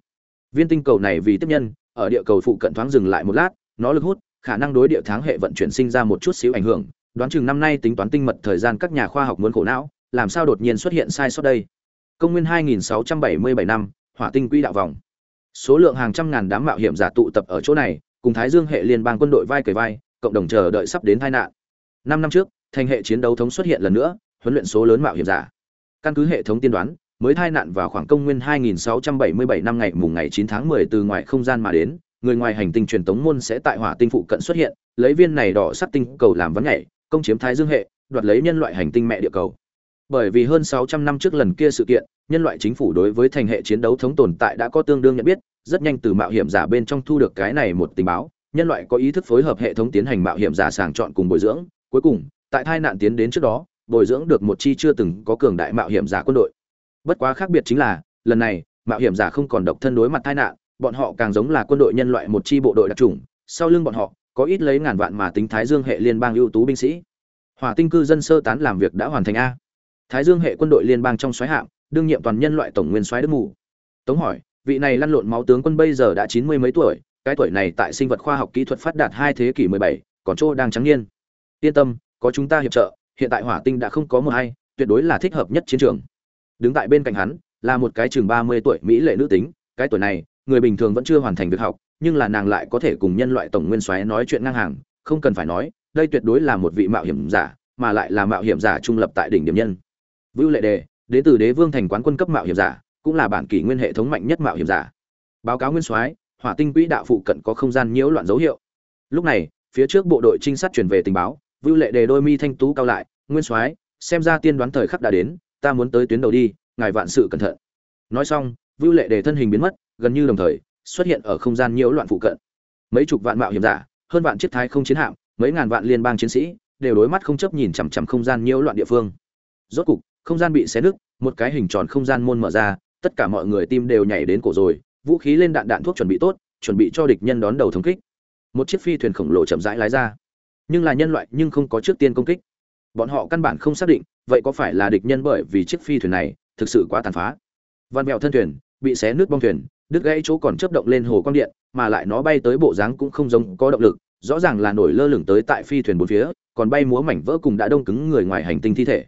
Speaker 1: Viên tinh cầu này vì tiếp nhân, ở địa cầu phụ cận thoáng dừng lại một lát, nó lực hút, khả năng đối địa tháng hệ vận chuyển sinh ra một chút xíu ảnh hưởng, đoán chừng năm nay tính toán tinh mật thời gian các nhà khoa học muốn khổ não, làm sao đột nhiên xuất hiện sai sót đây? Công nguyên 2677 năm, hỏa tinh quỹ đạo vòng. Số lượng hàng trăm ngàn đám mạo hiểm giả tụ tập ở chỗ này, cùng thái dương hệ liên bang quân đội vai cởi vai, cộng đồng chờ đợi sắp đến tai nạn. Năm năm trước, thành hệ chiến đấu thống xuất hiện lần nữa, huấn luyện số lớn mạo hiểm giả. Căn cứ hệ thống tiên đoán, mới tai nạn vào khoảng công nguyên 2677 năm ngày mùng ngày 9 tháng 10 từ ngoài không gian mà đến, người ngoài hành tinh truyền tống môn sẽ tại hỏa tinh phụ cận xuất hiện, lấy viên này đỏ sắt tinh cầu làm vấn nhảy, công chiếm thái dương hệ, đoạt lấy nhân loại hành tinh mẹ địa cầu bởi vì hơn 600 năm trước lần kia sự kiện, nhân loại chính phủ đối với thành hệ chiến đấu thống tồn tại đã có tương đương nhận biết, rất nhanh từ mạo hiểm giả bên trong thu được cái này một tình báo, nhân loại có ý thức phối hợp hệ thống tiến hành mạo hiểm giả sàng chọn cùng bồi dưỡng. Cuối cùng, tại tai nạn tiến đến trước đó, bồi dưỡng được một chi chưa từng có cường đại mạo hiểm giả quân đội. Bất quá khác biệt chính là, lần này, mạo hiểm giả không còn độc thân đối mặt tai nạn, bọn họ càng giống là quân đội nhân loại một chi bộ đội đặc trùng sau lưng bọn họ, có ít lấy ngàn vạn mà tính thái dương hệ liên bang ưu tú binh sĩ. Hỏa tinh cư dân sơ tán làm việc đã hoàn thành a thái dương hệ quân đội liên bang trong xoáy hạm, đương nhiệm toàn nhân loại tổng nguyên xoáy đức mù tống hỏi, vị này lăn lộn máu tướng quân bây giờ đã chín mươi mấy tuổi, cái tuổi này tại sinh vật khoa học kỹ thuật phát đạt hai thế kỷ mười bảy, còn chỗ đang trắng niên. Yên tâm, có chúng ta hiệp trợ, hiện tại hỏa tinh đã không có một hay tuyệt đối là thích hợp nhất chiến trường. Đứng tại bên cạnh hắn, là một cái chừng ba mươi tuổi mỹ lệ nữ tính, cái tuổi này, người bình thường vẫn chưa hoàn thành việc học, nhưng là nàng lại có thể cùng nhân loại tổng nguyên soái nói chuyện ngang hàng, không cần phải nói, đây tuyệt đối là một vị mạo hiểm giả, mà lại là mạo hiểm giả trung lập tại đỉnh điểm nhân vưu lệ đề, đến từ đế vương thành quán quân cấp mạo hiểm giả, cũng là bản kỷ nguyên hệ thống mạnh nhất mạo hiểm giả. Báo cáo nguyên soái, hỏa tinh quỹ đạo phụ cận có không gian nhiễu loạn dấu hiệu. Lúc này, phía trước bộ đội trinh sát truyền về tình báo, vưu lệ đề đôi mi thanh tú cao lại, nguyên soái, xem ra tiên đoán thời khắc đã đến, ta muốn tới tuyến đầu đi, ngài vạn sự cẩn thận. Nói xong, vưu lệ đề thân hình biến mất, gần như đồng thời, xuất hiện ở không gian nhiễu loạn phụ cận. Mấy chục vạn mạo hiểm giả, hơn vạn chiếc thái không chiến hạm, mấy ngàn vạn liên bang chiến sĩ, đều đối mắt không chấp nhìn chằm chằm không gian nhiễu loạn địa phương. Rốt cục không gian bị xé nứt, một cái hình tròn không gian môn mở ra, tất cả mọi người tim đều nhảy đến cổ rồi, vũ khí lên đạn đạn thuốc chuẩn bị tốt, chuẩn bị cho địch nhân đón đầu thống kích. Một chiếc phi thuyền khổng lồ chậm rãi lái ra. Nhưng là nhân loại nhưng không có trước tiên công kích. Bọn họ căn bản không xác định, vậy có phải là địch nhân bởi vì chiếc phi thuyền này, thực sự quá tàn phá? Văn mèo thân thuyền, bị xé nứt bong thuyền, đứt gãy chỗ còn chớp động lên hồ quang điện, mà lại nó bay tới bộ dáng cũng không giống có động lực, rõ ràng là nổi lơ lửng tới tại phi thuyền bốn phía, còn bay múa mảnh vỡ cùng đã đông cứng người ngoài hành tinh thi thể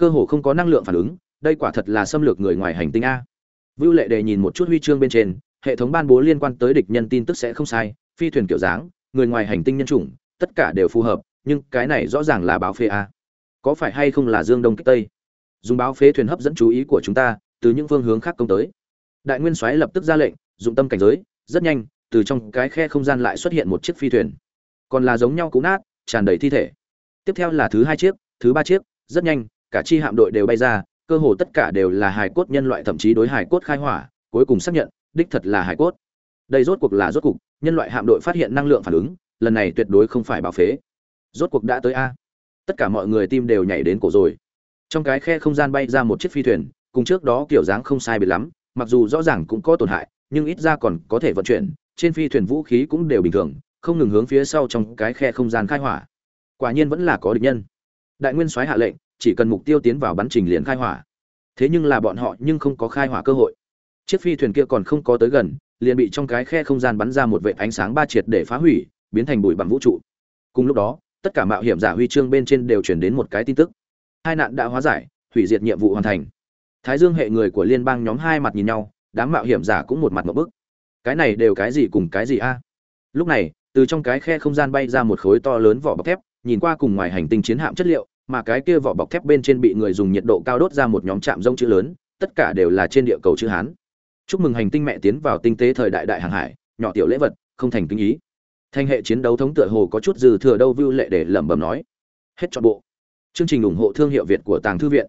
Speaker 1: cơ hồ không có năng lượng phản ứng, đây quả thật là xâm lược người ngoài hành tinh a. Vưu lệ đề nhìn một chút huy chương bên trên, hệ thống ban bố liên quan tới địch nhân tin tức sẽ không sai, phi thuyền kiểu dáng, người ngoài hành tinh nhân chủng, tất cả đều phù hợp, nhưng cái này rõ ràng là báo phê a. Có phải hay không là dương đông kích tây? Dùng báo phế thuyền hấp dẫn chú ý của chúng ta, từ những phương hướng khác công tới. Đại nguyên soái lập tức ra lệnh, dụng tâm cảnh giới, rất nhanh, từ trong cái khe không gian lại xuất hiện một chiếc phi thuyền. Còn là giống nhau cũ nát, tràn đầy thi thể. Tiếp theo là thứ hai chiếc, thứ ba chiếc, rất nhanh cả chi hạm đội đều bay ra, cơ hồ tất cả đều là hài cốt nhân loại, thậm chí đối hài cốt khai hỏa, cuối cùng xác nhận, đích thật là hài cốt. Đây rốt cuộc là rốt cuộc nhân loại hạm đội phát hiện năng lượng phản ứng, lần này tuyệt đối không phải bảo phế. Rốt cuộc đã tới a. Tất cả mọi người tim đều nhảy đến cổ rồi. Trong cái khe không gian bay ra một chiếc phi thuyền, cùng trước đó kiểu dáng không sai biệt lắm, mặc dù rõ ràng cũng có tổn hại, nhưng ít ra còn có thể vận chuyển, trên phi thuyền vũ khí cũng đều bình thường, không ngừng hướng phía sau trong cái khe không gian khai hỏa. Quả nhiên vẫn là có địch nhân. Đại nguyên soái hạ lệnh chỉ cần mục tiêu tiến vào bắn trình liền khai hỏa. Thế nhưng là bọn họ nhưng không có khai hỏa cơ hội. Chiếc phi thuyền kia còn không có tới gần, liền bị trong cái khe không gian bắn ra một vệt ánh sáng ba triệt để phá hủy, biến thành bụi bằng vũ trụ. Cùng lúc đó, tất cả mạo hiểm giả huy chương bên trên đều chuyển đến một cái tin tức. Hai nạn đã hóa giải, hủy diệt nhiệm vụ hoàn thành. Thái dương hệ người của liên bang nhóm hai mặt nhìn nhau, đám mạo hiểm giả cũng một mặt một bức. Cái này đều cái gì cùng cái gì a? Lúc này, từ trong cái khe không gian bay ra một khối to lớn vỏ bọc thép, nhìn qua cùng ngoài hành tinh chiến hạm chất liệu mà cái kia vỏ bọc thép bên trên bị người dùng nhiệt độ cao đốt ra một nhóm chạm rông chữ lớn, tất cả đều là trên địa cầu chữ hán. Chúc mừng hành tinh mẹ tiến vào tinh tế thời đại đại hàng hải, nhỏ tiểu lễ vật, không thành kinh ý. Thanh hệ chiến đấu thống tựa hồ có chút dư thừa đâu vưu lệ để lẩm bẩm nói. Hết cho bộ. Chương trình ủng hộ thương hiệu việt của tàng thư viện.